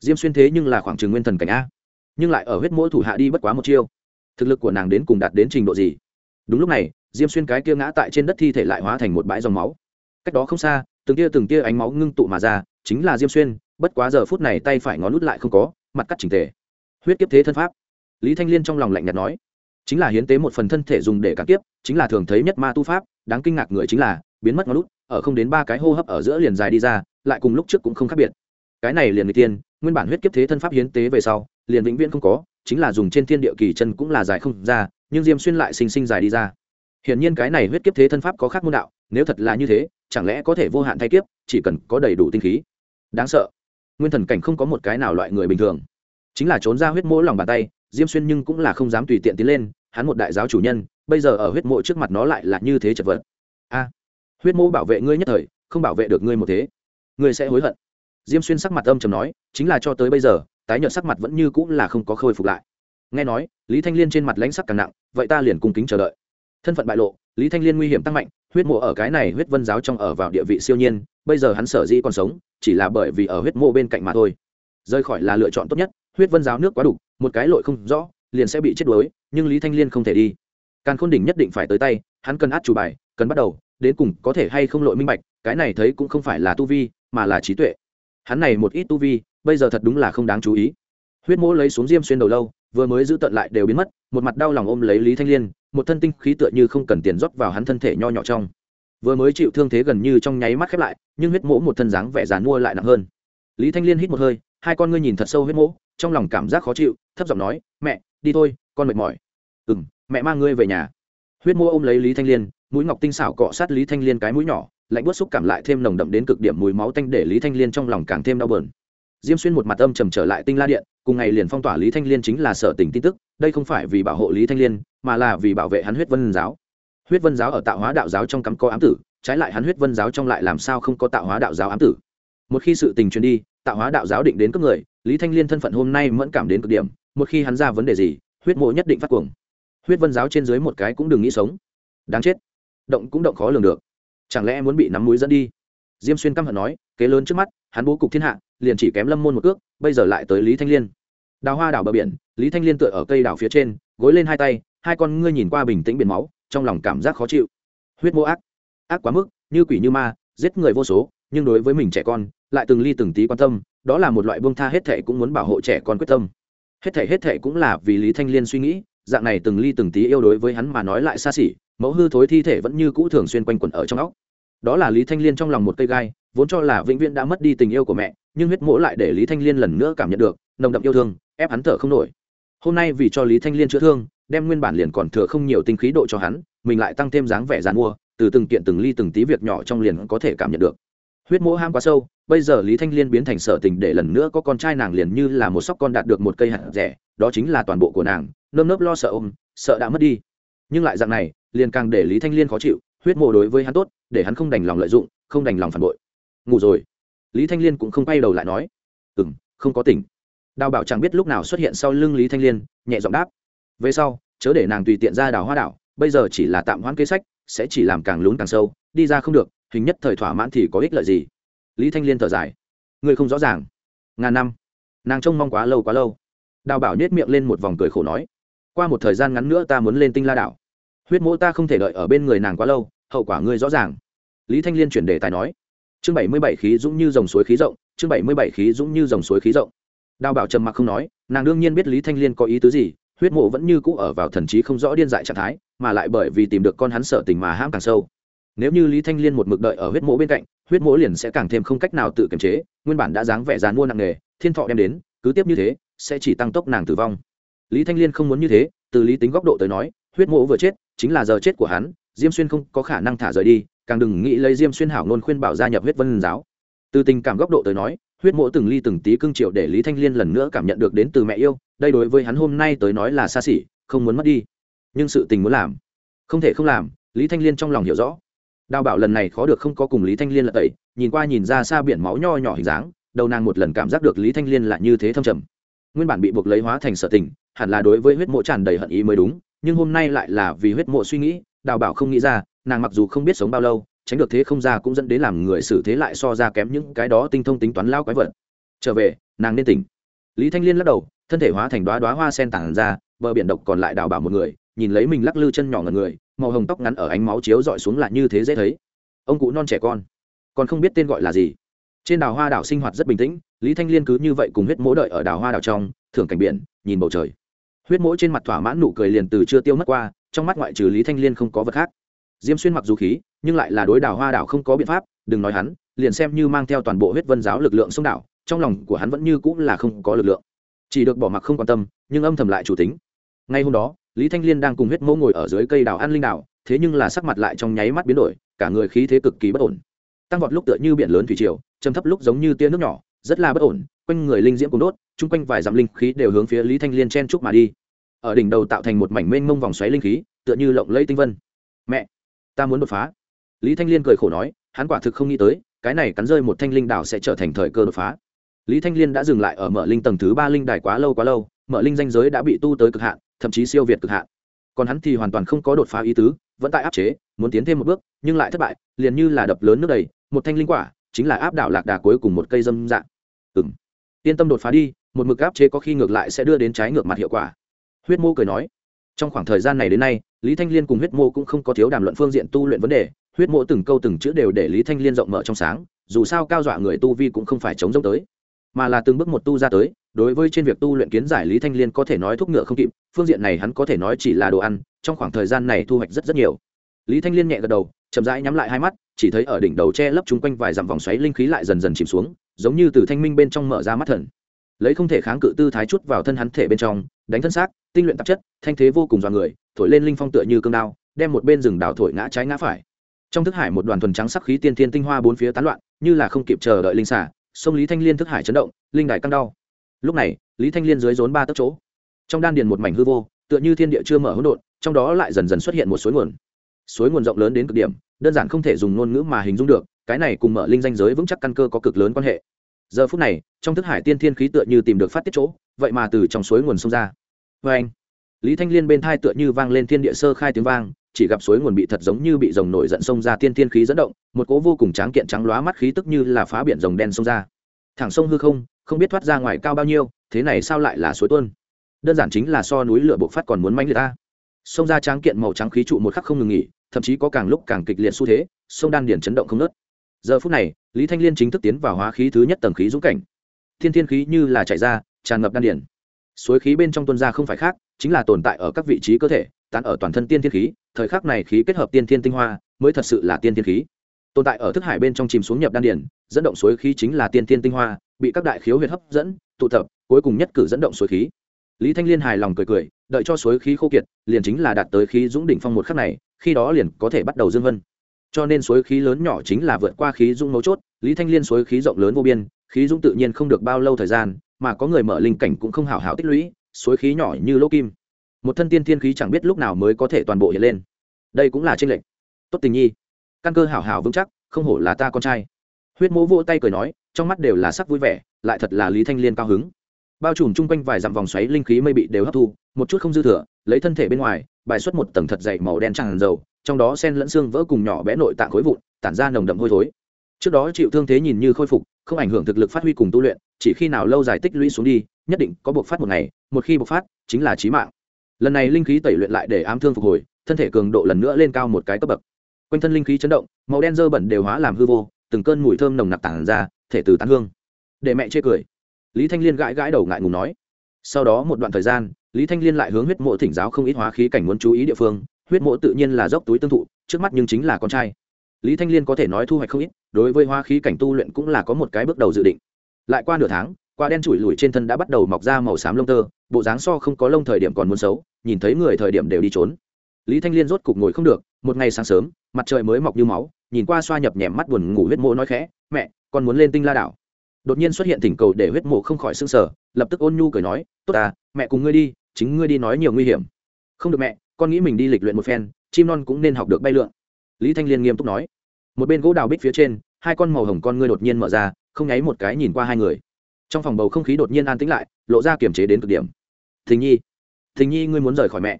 Speaker 1: Diêm xuyên thế nhưng là khoảng trừng nguyên thần cảnh a. Nhưng lại ở huyết mỗi thủ hạ đi bất quá một chiêu. Thực lực của nàng đến cùng đạt đến trình độ gì? Đúng lúc này, diêm xuyên cái kia ngã tại trên đất thi thể lại hóa thành một bãi dòng máu. Cách đó không xa, từng tia từng tia ánh máu ngưng tụ mà ra, chính là diêm xuyên, bất quá giờ phút này tay phải ngón nút lại không có, mặt cắt chỉnh tề. Huyết kiếp thế thân pháp. Lý thanh liên trong lòng lạnh nhạt nói, chính là hiến tế một phần thân thể dùng để cắt kiếp, chính là thường thấy nhất ma tu pháp, đáng kinh ngạc người chính là biến mất ngón lút, ở không đến ba cái hô hấp ở giữa liền dài đi ra lại cùng lúc trước cũng không khác biệt. Cái này liền người tiên nguyên bản huyết kiếp thế thân pháp hiến tế về sau liền vĩnh viễn không có chính là dùng trên thiên địa kỳ chân cũng là dài không ra nhưng diêm xuyên lại sinh sinh dài đi ra. Hiển nhiên cái này huyết kiếp thế thân pháp có khác môn đạo nếu thật là như thế chẳng lẽ có thể vô hạn thay kiếp chỉ cần có đầy đủ tinh khí? Đáng sợ. Nguyên thần cảnh không có một cái nào loại người bình thường. Chính là trốn ra huyết mỗ lòng bàn tay diêm xuyên nhưng cũng là không dám tùy tiện tiến lên hắn một đại giáo chủ nhân bây giờ ở huyết mộ trước mặt nó lại là như thế chật vật. A huyết mô bảo vệ ngươi nhất thời, không bảo vệ được ngươi một thế. Ngươi sẽ hối hận. Diêm xuyên sắc mặt âm trầm nói, chính là cho tới bây giờ, tái nhợt sắc mặt vẫn như cũng là không có khôi phục lại. Nghe nói, lý thanh liên trên mặt lãnh sắc càng nặng, vậy ta liền cung kính chờ đợi. Thân phận bại lộ, lý thanh liên nguy hiểm tăng mạnh, huyết mộ ở cái này huyết vân giáo trong ở vào địa vị siêu nhiên, bây giờ hắn sở dĩ còn sống, chỉ là bởi vì ở huyết mộ bên cạnh mà thôi. Rời khỏi là lựa chọn tốt nhất, huyết vân giáo nước quá đủ một cái lội không rõ, liền sẽ bị chết đuối, nhưng lý thanh liên không thể đi. Càn khôn đỉnh nhất định phải tới tay, hắn cần át chủ bài, cần bắt đầu đến cùng có thể hay không lội minh bạch, cái này thấy cũng không phải là tu vi, mà là trí tuệ. Hắn này một ít tu vi, bây giờ thật đúng là không đáng chú ý. Huyết mỗ lấy xuống diêm xuyên đầu lâu, vừa mới giữ tận lại đều biến mất, một mặt đau lòng ôm lấy lý thanh liên, một thân tinh khí tựa như không cần tiền rót vào hắn thân thể nho nhỏ trong. Vừa mới chịu thương thế gần như trong nháy mắt khép lại, nhưng huyết mỗ một thân dáng vẻ dàn mua lại nặng hơn. Lý thanh liên hít một hơi, hai con ngươi nhìn thật sâu huyết mỗ, trong lòng cảm giác khó chịu, thấp giọng nói, mẹ, đi thôi, con mệt mỏi. Ừ m mẹ mang ngươi về nhà. Huyết mỗ ôm lấy lý thanh liên mũi ngọc tinh xảo cọ sát lý thanh liên cái mũi nhỏ, lạnh bớt xúc cảm lại thêm nồng đậm đến cực điểm mùi máu tanh để lý thanh liên trong lòng càng thêm đau bờn diêm xuyên một mặt âm trầm trở lại tinh la điện, cùng ngày liền phong tỏa lý thanh liên chính là sở tình tin tức, đây không phải vì bảo hộ lý thanh liên, mà là vì bảo vệ hắn huyết vân giáo. Huyết vân giáo ở tạo hóa đạo giáo trong cắm có ám tử, trái lại hắn huyết vân giáo trong lại làm sao không có tạo hóa đạo giáo ám tử? Một khi sự tình truyền đi, tạo hóa đạo giáo định đến cấp người, lý thanh liên thân phận hôm nay mẫn cảm đến cực điểm, một khi hắn ra vấn đề gì, huyết mộ nhất định phát cuồng. Huyết vân giáo trên dưới một cái cũng đừng nghĩ sống. Đáng chết động cũng động khó lường được. Chẳng lẽ muốn bị nắm mũi dẫn đi? Diêm xuyên căm hận nói, kế lớn trước mắt, hắn bố cục thiên hạ, liền chỉ kém lâm môn một cước, bây giờ lại tới lý thanh liên. Đào hoa đảo bờ biển, lý thanh liên tựa ở cây đảo phía trên, gối lên hai tay, hai con ngươi nhìn qua bình tĩnh biển máu, trong lòng cảm giác khó chịu. Huyết mô ác ác quá mức, như quỷ như ma, giết người vô số, nhưng đối với mình trẻ con, lại từng ly từng tí quan tâm, đó là một loại buông tha hết thệ cũng muốn bảo hộ trẻ con quyết tâm. Hết thệ hết thệ cũng là vì lý thanh liên suy nghĩ, dạng này từng ly từng tí yêu đối với hắn mà nói lại xa xỉ mẫu hư thối thi thể vẫn như cũ thường xuyên quanh quẩn ở trong óc. Đó là lý thanh liên trong lòng một cây gai, vốn cho là vĩnh viễn đã mất đi tình yêu của mẹ, nhưng huyết mỗ lại để lý thanh liên lần nữa cảm nhận được, nồng đậm yêu thương, ép hắn thở không nổi. Hôm nay vì cho lý thanh liên chữa thương, đem nguyên bản liền còn thừa không nhiều tinh khí độ cho hắn, mình lại tăng thêm dáng vẻ dàn mua, từ từng kiện từng ly từng tí việc nhỏ trong liền có thể cảm nhận được. Huyết mỗ ham quá sâu, bây giờ lý thanh liên biến thành sở tình để lần nữa có con trai nàng liền như là một sóc con đạt được một cây hạt rẻ, đó chính là toàn bộ của nàng, nơm nớp lo sợ ôm, sợ đã mất đi. Nhưng lại dạng này liền càng để lý thanh liên khó chịu, huyết mộ đối với hắn tốt, để hắn không đành lòng lợi dụng, không đành lòng phản bội. Ngủ rồi. Lý thanh liên cũng không quay đầu lại nói. Ừ m không có tỉnh. Đào bảo chẳng biết lúc nào xuất hiện sau lưng lý thanh liên, nhẹ giọng đáp. Về sau, chớ để nàng tùy tiện ra đào hoa đảo, bây giờ chỉ là tạm hoãn kế sách, sẽ chỉ làm càng lún càng sâu, đi ra không được, hình nhất thời thỏa mãn thì có ích lợi gì? Lý thanh liên thở dài. Người không rõ ràng. Ngàn năm. Nàng trông mong quá lâu quá lâu. Đào bảo nhét miệng lên một vòng cười khổ nói. Qua một thời gian ngắn nữa ta muốn lên tinh la đảo huyết mỗ ta không thể đợi ở bên người nàng quá lâu, hậu quả ngươi rõ ràng. Lý thanh liên chuyển đề tài nói, chương bảy mươi bảy khí dũng như dòng suối khí rộng, chương bảy mươi bảy khí dũng như dòng suối khí rộng. Đào bảo trầm mặc không nói, nàng đương nhiên biết lý thanh liên có ý tứ gì, huyết mộ vẫn như cũ ở vào thần trí không rõ điên dại trạng thái, mà lại bởi vì tìm được con hắn sợ tình mà hãm càng sâu. Nếu như lý thanh liên một mực đợi ở huyết mộ bên cạnh, huyết mộ liền sẽ càng thêm không cách nào tự kiềm chế, nguyên bản đã dáng vẻ dàn mua nặng nề, thiên thọ đem đến, cứ tiếp như thế, sẽ chỉ tăng tốc nàng tử vong. Lý thanh liên không muốn như thế, từ lý tính góc độ tới nói, huyết mộ vừa chết chính là giờ chết của hắn, diêm xuyên không có khả năng thả rời đi, càng đừng nghĩ lấy diêm xuyên hảo ngôn khuyên bảo gia nhập huyết vân giáo. Từ tình cảm góc độ tới nói, huyết mộ từng ly từng tí cưng triệu để lý thanh liên lần nữa cảm nhận được đến từ mẹ yêu, đây đối với hắn hôm nay tới nói là xa xỉ, không muốn mất đi. Nhưng sự tình muốn làm. Không thể không làm, lý thanh liên trong lòng hiểu rõ. Đào bảo lần này khó được không có cùng lý thanh liên lật tẩy, nhìn qua nhìn ra xa biển máu nho nhỏ hình dáng, đầu nàng một lần cảm giác được lý thanh liên là như thế thâm trầm. Nguyên bản bị buộc lấy hóa thành sở tình, hẳn là đối với huyết mộ tràn đầy hận ý mới đúng nhưng hôm nay lại là vì huyết mộ suy nghĩ, đào bảo không nghĩ ra, nàng mặc dù không biết sống bao lâu, tránh được thế không ra cũng dẫn đến làm người xử thế lại so ra kém những cái đó tinh thông tính toán lao quái vật. Trở về, nàng nên tỉnh. Lý thanh liên lắc đầu, thân thể hóa thành đoá đoá hoa sen tản ra, bờ biển độc còn lại đào bảo một người, nhìn lấy mình lắc lư chân nhỏ ngần người, màu hồng tóc ngắn ở ánh máu chiếu dọi xuống lại như thế dễ thấy. Ông cụ non trẻ con, còn không biết tên gọi là gì. Trên đào hoa đảo sinh hoạt rất bình tĩnh, lý thanh liên cứ như vậy cùng huyết mỗ đợi ở đào hoa đảo trong, thưởng cảnh biển, nhìn bầu trời huyết mỗi trên mặt thỏa mãn nụ cười liền từ chưa tiêu mất qua, trong mắt ngoại trừ lý thanh liên không có vật khác. Diêm xuyên mặc dù khí, nhưng lại là đối đảo hoa đảo không có biện pháp, đừng nói hắn, liền xem như mang theo toàn bộ huyết vân giáo lực lượng sông đảo, trong lòng của hắn vẫn như cũng là không có lực lượng. Chỉ được bỏ mặc không quan tâm, nhưng âm thầm lại chủ tính. Ngay hôm đó, lý thanh liên đang cùng huyết mẫu ngồi ở dưới cây đảo an linh đảo, thế nhưng là sắc mặt lại trong nháy mắt biến đổi, cả người khí thế cực kỳ bất ổn. Tăng vọt lúc tựa như biển lớn thủy triều, châm thấp lúc giống như tia nước nhỏ, rất là bất ổn, quanh người linh diễm cùng đốt, chung quanh vài dặm linh khí đều hướng phía lý thanh liên chen trúc mà đi ở đỉnh đầu tạo thành một mảnh mênh mông vòng xoáy linh khí tựa như lộng lẫy tinh vân. Mẹ ta muốn đột phá. Lý thanh liên cười khổ nói hắn quả thực không nghĩ tới cái này cắn rơi một thanh linh đảo sẽ trở thành thời cơ đột phá. Lý thanh liên đã dừng lại ở mở linh tầng thứ ba linh đài quá lâu quá lâu mở linh danh giới đã bị tu tới cực hạn thậm chí siêu việt cực hạn. Còn hắn thì hoàn toàn không có đột phá ý tứ vẫn tại áp chế muốn tiến thêm một bước nhưng lại thất bại liền như là đập lớn nước đầy một thanh linh quả chính là áp đảo lạc đà cuối cùng một cây dâm dạng. Ừm, yên tâm đột phá đi một mực áp chế có khi ngược lại sẽ đưa đến trái ngược mặt hiệu quả huyết mô cười nói. Trong khoảng thời gian này đến nay, lý thanh liên cùng huyết mô cũng không có thiếu đàm luận phương diện tu luyện vấn đề. Huyết mô từng câu từng chữ đều để lý thanh liên rộng mở trong sáng, dù sao cao dọa người tu vi cũng không phải chống giống tới, mà là từng bước một tu ra tới. Đối với trên việc tu luyện kiến giải lý thanh liên có thể nói thúc ngựa không kịp, phương diện này hắn có thể nói chỉ là đồ ăn, trong khoảng thời gian này thu hoạch rất rất nhiều. Lý thanh liên nhẹ gật đầu, chậm rãi nhắm lại hai mắt, chỉ thấy ở đỉnh đầu che lấp chung quanh vài dặm vòng xoáy linh khí lại dần dần chìm xuống, giống như từ thanh minh bên trong mở ra mắt thần lấy không thể kháng cự tư thái chút vào thân hắn thể bên trong, đánh thân xác, tinh luyện tạp chất, thanh thế vô cùng dọa người, thổi lên linh phong tựa như cương đao, đem một bên rừng đào thổi ngã trái ngã phải. Trong thức hải một đoàn thuần trắng sắc khí tiên thiên tinh hoa bốn phía tán loạn, như là không kịp chờ đợi linh xả sông lý thanh liên thức hải chấn động, linh đài căng đau. Lúc này, lý thanh liên dưới rốn ba tấc chỗ. Trong đan điền một mảnh hư vô, tựa như thiên địa chưa mở hỗn độn, trong đó lại dần dần xuất hiện một suối nguồn. Suối nguồn rộng lớn đến cực điểm, đơn giản không thể dùng ngôn ngữ mà hình dung được, cái này cùng mở linh danh giới vững chắc căn cơ có cực lớn quan hệ giờ phút này, trong thức hải tiên thiên khí tựa như tìm được phát tiết chỗ, vậy mà từ trong suối nguồn sông ra. Vê anh, lý thanh liên bên thai tựa như vang lên thiên địa sơ khai tiếng vang, chỉ gặp suối nguồn bị thật giống như bị rồng nổi giận sông ra tiên thiên khí dẫn động, một cố vô cùng tráng kiện trắng lóa mắt khí tức như là phá biển rồng đen sông ra. Thẳng sông hư không không biết thoát ra ngoài cao bao nhiêu, thế này sao lại là suối tuôn? Đơn giản chính là so núi lửa bộc phát còn muốn manh người ta. Sông ra tráng kiện màu trắng khí trụ một khắc không ngừng nghỉ, thậm chí có càng lúc càng kịch liệt xu thế, sông đan điển chấn động không nớt giờ phút này, lý thanh liên chính thức tiến vào hóa khí thứ nhất tầng khí dũng cảnh. Thiên thiên khí như là chạy ra, tràn ngập đan điển suối khí bên trong tuân ra không phải khác, chính là tồn tại ở các vị trí cơ thể, tán ở toàn thân tiên thiên khí, thời khắc này khí kết hợp tiên thiên tinh hoa, mới thật sự là tiên thiên khí. Tồn tại ở thức hải bên trong chìm xuống nhập đan điển dẫn động suối khí chính là tiên thiên tinh hoa, bị các đại khiếu huyệt hấp dẫn, tụ tập, cuối cùng nhất cử dẫn động suối khí. Lý thanh liên hài lòng cười cười, đợi cho suối khí khô kiệt, liền chính là đạt tới khí dũng đỉnh phong một khắc này, khi đó liền có thể bắt đầu dương vân cho nên suối khí lớn nhỏ chính là vượt qua khí dung mấu chốt, lý thanh liên suối khí rộng lớn vô biên, khí dung tự nhiên không được bao lâu thời gian, mà có người mở linh cảnh cũng không hảo hảo tích lũy, suối khí nhỏ như lỗ kim. Một thân tiên thiên khí chẳng biết lúc nào mới có thể toàn bộ hiện lên. Đây cũng là tranh lệch. Tốt tình nhi. Căn cơ hảo hảo vững chắc, không hổ là ta con trai. Huyết mố vỗ tay cười nói, trong mắt đều là sắc vui vẻ, lại thật là lý thanh liên cao hứng. Bao trùm chung quanh vài dặm vòng xoáy linh khí mây bị đều hấp thu, một chút không dư thừa, lấy thân thể bên ngoài, bài xuất một tầng thật dày màu đen tràn dầu trong đó sen lẫn xương vỡ cùng nhỏ bé nội tạng khối vụn, tản ra nồng đậm hôi thối. Trước đó chịu thương thế nhìn như khôi phục, không ảnh hưởng thực lực phát huy cùng tu luyện, chỉ khi nào lâu dài tích lũy xuống đi, nhất định có buộc phát một ngày, một khi buộc phát, chính là trí mạng. Lần này linh khí tẩy luyện lại để ám thương phục hồi, thân thể cường độ lần nữa lên cao một cái cấp bậc. Quanh thân linh khí chấn động, màu đen dơ bẩn đều hóa làm hư vô, từng cơn mùi thơm nồng nặc tản ra, thể từ tán hương. Để mẹ chê cười. Lý thanh liên gãi gãi đầu ngại ngùng nói. Sau đó một đoạn thời gian, lý thanh liên lại hướng huyết mộ thỉnh giáo không ít hóa khí cảnh muốn chú ý địa phương huyết mộ tự nhiên là dốc túi tương thụ, trước mắt nhưng chính là con trai. Lý thanh liên có thể nói thu hoạch không ít, đối với Hoa khí cảnh tu luyện cũng là có một cái bước đầu dự định. Lại qua nửa tháng, quả đen chùi lùi trên thân đã bắt đầu mọc ra màu xám lông tơ, bộ dáng so không có lông thời điểm còn muốn xấu, nhìn thấy người thời điểm đều đi trốn. Lý thanh liên rốt cục ngồi không được, một ngày sáng sớm, mặt trời mới mọc như máu, nhìn qua xoa nhập nhèm mắt buồn ngủ huyết mộ nói khẽ, mẹ, con muốn lên tinh la đảo. Đột nhiên xuất hiện thỉnh cầu để huyết mộ không khỏi sưng sở lập tức ôn nhu cười nói, tốt à mẹ cùng ngươi đi, chính ngươi đi nói nhiều nguy hiểm. Không được mẹ con nghĩ mình đi lịch luyện một phen, chim non cũng nên học được bay lượn. Lý thanh liên nghiêm túc nói. Một bên gỗ đào bích phía trên, hai con màu hồng con ngươi đột nhiên mở ra, không nháy một cái nhìn qua hai người. Trong phòng bầu không khí đột nhiên an tĩnh lại, lộ ra kiềm chế đến cực điểm. Thình nhi thình nhi ngươi muốn rời khỏi mẹ.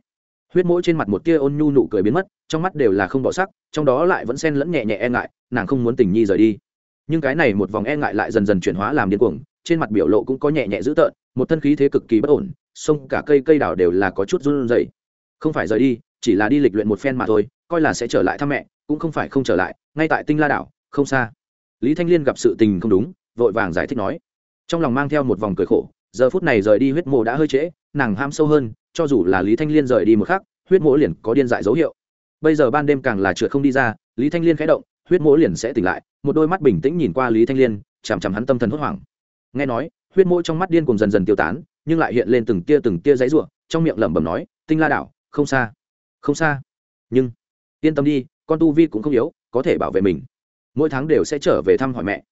Speaker 1: Huyết mỗi trên mặt một tia ôn nhu nụ cười biến mất, trong mắt đều là không bỏ sắc, trong đó lại vẫn xen lẫn nhẹ nhẹ e ngại, nàng không muốn tình nhi rời đi. Nhưng cái này một vòng e ngại lại dần dần chuyển hóa làm điên cuồng, trên mặt biểu lộ cũng có nhẹ nhẹ dữ tợn, một thân khí thế cực kỳ bất ổn, sông cả cây cây đảo đều là có chút run rẩy không phải rời đi, chỉ là đi lịch luyện một phen mà thôi, coi là sẽ trở lại thăm mẹ, cũng không phải không trở lại, ngay tại tinh la đảo, không xa. Lý thanh liên gặp sự tình không đúng, vội vàng giải thích nói. Trong lòng mang theo một vòng cười khổ, giờ phút này rời đi huyết mộ đã hơi trễ, nàng ham sâu hơn, cho dù là lý thanh liên rời đi một khắc, huyết mộ liền có điên dại dấu hiệu. Bây giờ ban đêm càng là trượt không đi ra, lý thanh liên khẽ động, huyết mộ liền sẽ tỉnh lại, một đôi mắt bình tĩnh nhìn qua lý thanh liên, chằm chằm hắn tâm thần hốt hoảng. Nghe nói, huyết mộ trong mắt điên cùng dần dần tiêu tán, nhưng lại hiện lên từng tia từng tia giấy ruộng trong miệng lẩm bẩm nói, tinh la đảo không xa. Không xa. Nhưng, yên tâm đi, con tu vi cũng không yếu, có thể bảo vệ mình. Mỗi tháng đều sẽ trở về thăm hỏi mẹ.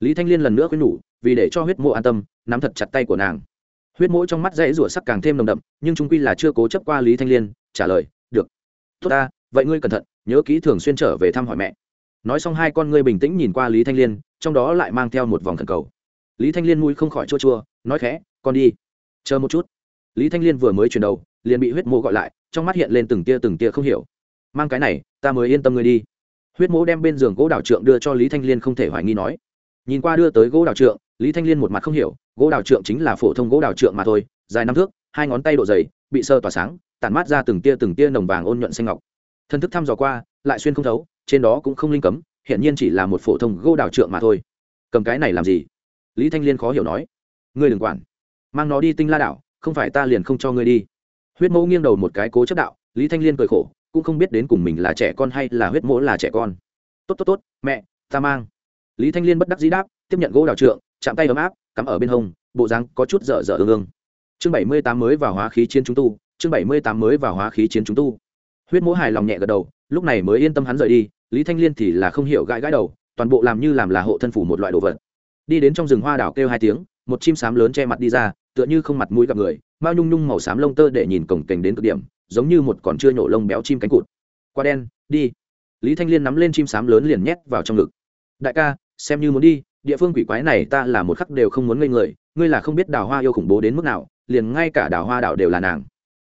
Speaker 1: Lý thanh liên lần nữa khuyên nhủ, vì để cho huyết mộ an tâm, nắm thật chặt tay của nàng. Huyết mỗ trong mắt dãy rủa sắc càng thêm nồng đậm, nhưng trung quy là chưa cố chấp qua lý thanh liên, trả lời, được. Tốt ta, vậy ngươi cẩn thận, nhớ kỹ thường xuyên trở về thăm hỏi mẹ. Nói xong hai con ngươi bình tĩnh nhìn qua lý thanh liên, trong đó lại mang theo một vòng thần cầu. Lý thanh liên mũi không khỏi chua chua, nói khẽ, con đi, chờ một chút. Lý thanh liên vừa mới chuyển đầu liền bị huyết mỗ gọi lại, trong mắt hiện lên từng tia từng tia không hiểu. Mang cái này, ta mới yên tâm ngươi đi. Huyết mỗ đem bên giường gỗ đào trượng đưa cho lý thanh liên không thể hoài nghi nói. Nhìn qua đưa tới gỗ đào trượng, lý thanh liên một mặt không hiểu, gỗ đào trượng chính là phổ thông gỗ đào trượng mà thôi, dài năm thước, hai ngón tay độ dày, bị sơ tỏa sáng, tản mát ra từng tia từng tia nồng vàng ôn nhuận xanh ngọc. Thân thức thăm dò qua, lại xuyên không thấu, trên đó cũng không linh cấm hiện nhiên chỉ là một phổ thông gỗ đào trượng mà thôi. Cầm cái này làm gì? Lý thanh liên khó hiểu nói. Ngươi đừng quản. Mang nó đi tinh la đảo, không phải ta liền không cho ngươi đi huyết mẫu nghiêng đầu một cái cố chấp đạo, lý thanh liên cười khổ, cũng không biết đến cùng mình là trẻ con hay là huyết mẫu là trẻ con. Tốt tốt tốt, mẹ, ta mang. Lý thanh liên bất đắc dĩ đáp, tiếp nhận gỗ đào trượng, chạm tay ấm áp, cắm ở bên hông, bộ dáng có chút dở dở ương ương. Chương bảy mươi tám mới vào hóa khí chiến chúng tu, chương bảy mươi tám mới vào hóa khí chiến chúng tu. Huyết mỗ hài lòng nhẹ gật đầu, lúc này mới yên tâm hắn rời đi, lý thanh liên thì là không hiểu gãi gãi đầu, toàn bộ làm như làm là hộ thân phủ một loại đồ vật. Đi đến trong rừng hoa đảo kêu hai tiếng, một chim sám lớn che mặt đi ra tựa như không mặt mũi gặp người, mao nhung nhung màu xám lông tơ để nhìn cổng kềnh đến cực điểm, giống như một còn chưa nhổ lông béo chim cánh cụt. Qua đen, đi. Lý thanh liên nắm lên chim xám lớn liền nhét vào trong ngực. Đại ca, xem như muốn đi, địa phương quỷ quái này ta là một khắc đều không muốn ngây người, ngươi là không biết đào hoa yêu khủng bố đến mức nào, liền ngay cả đào hoa đảo đều là nàng.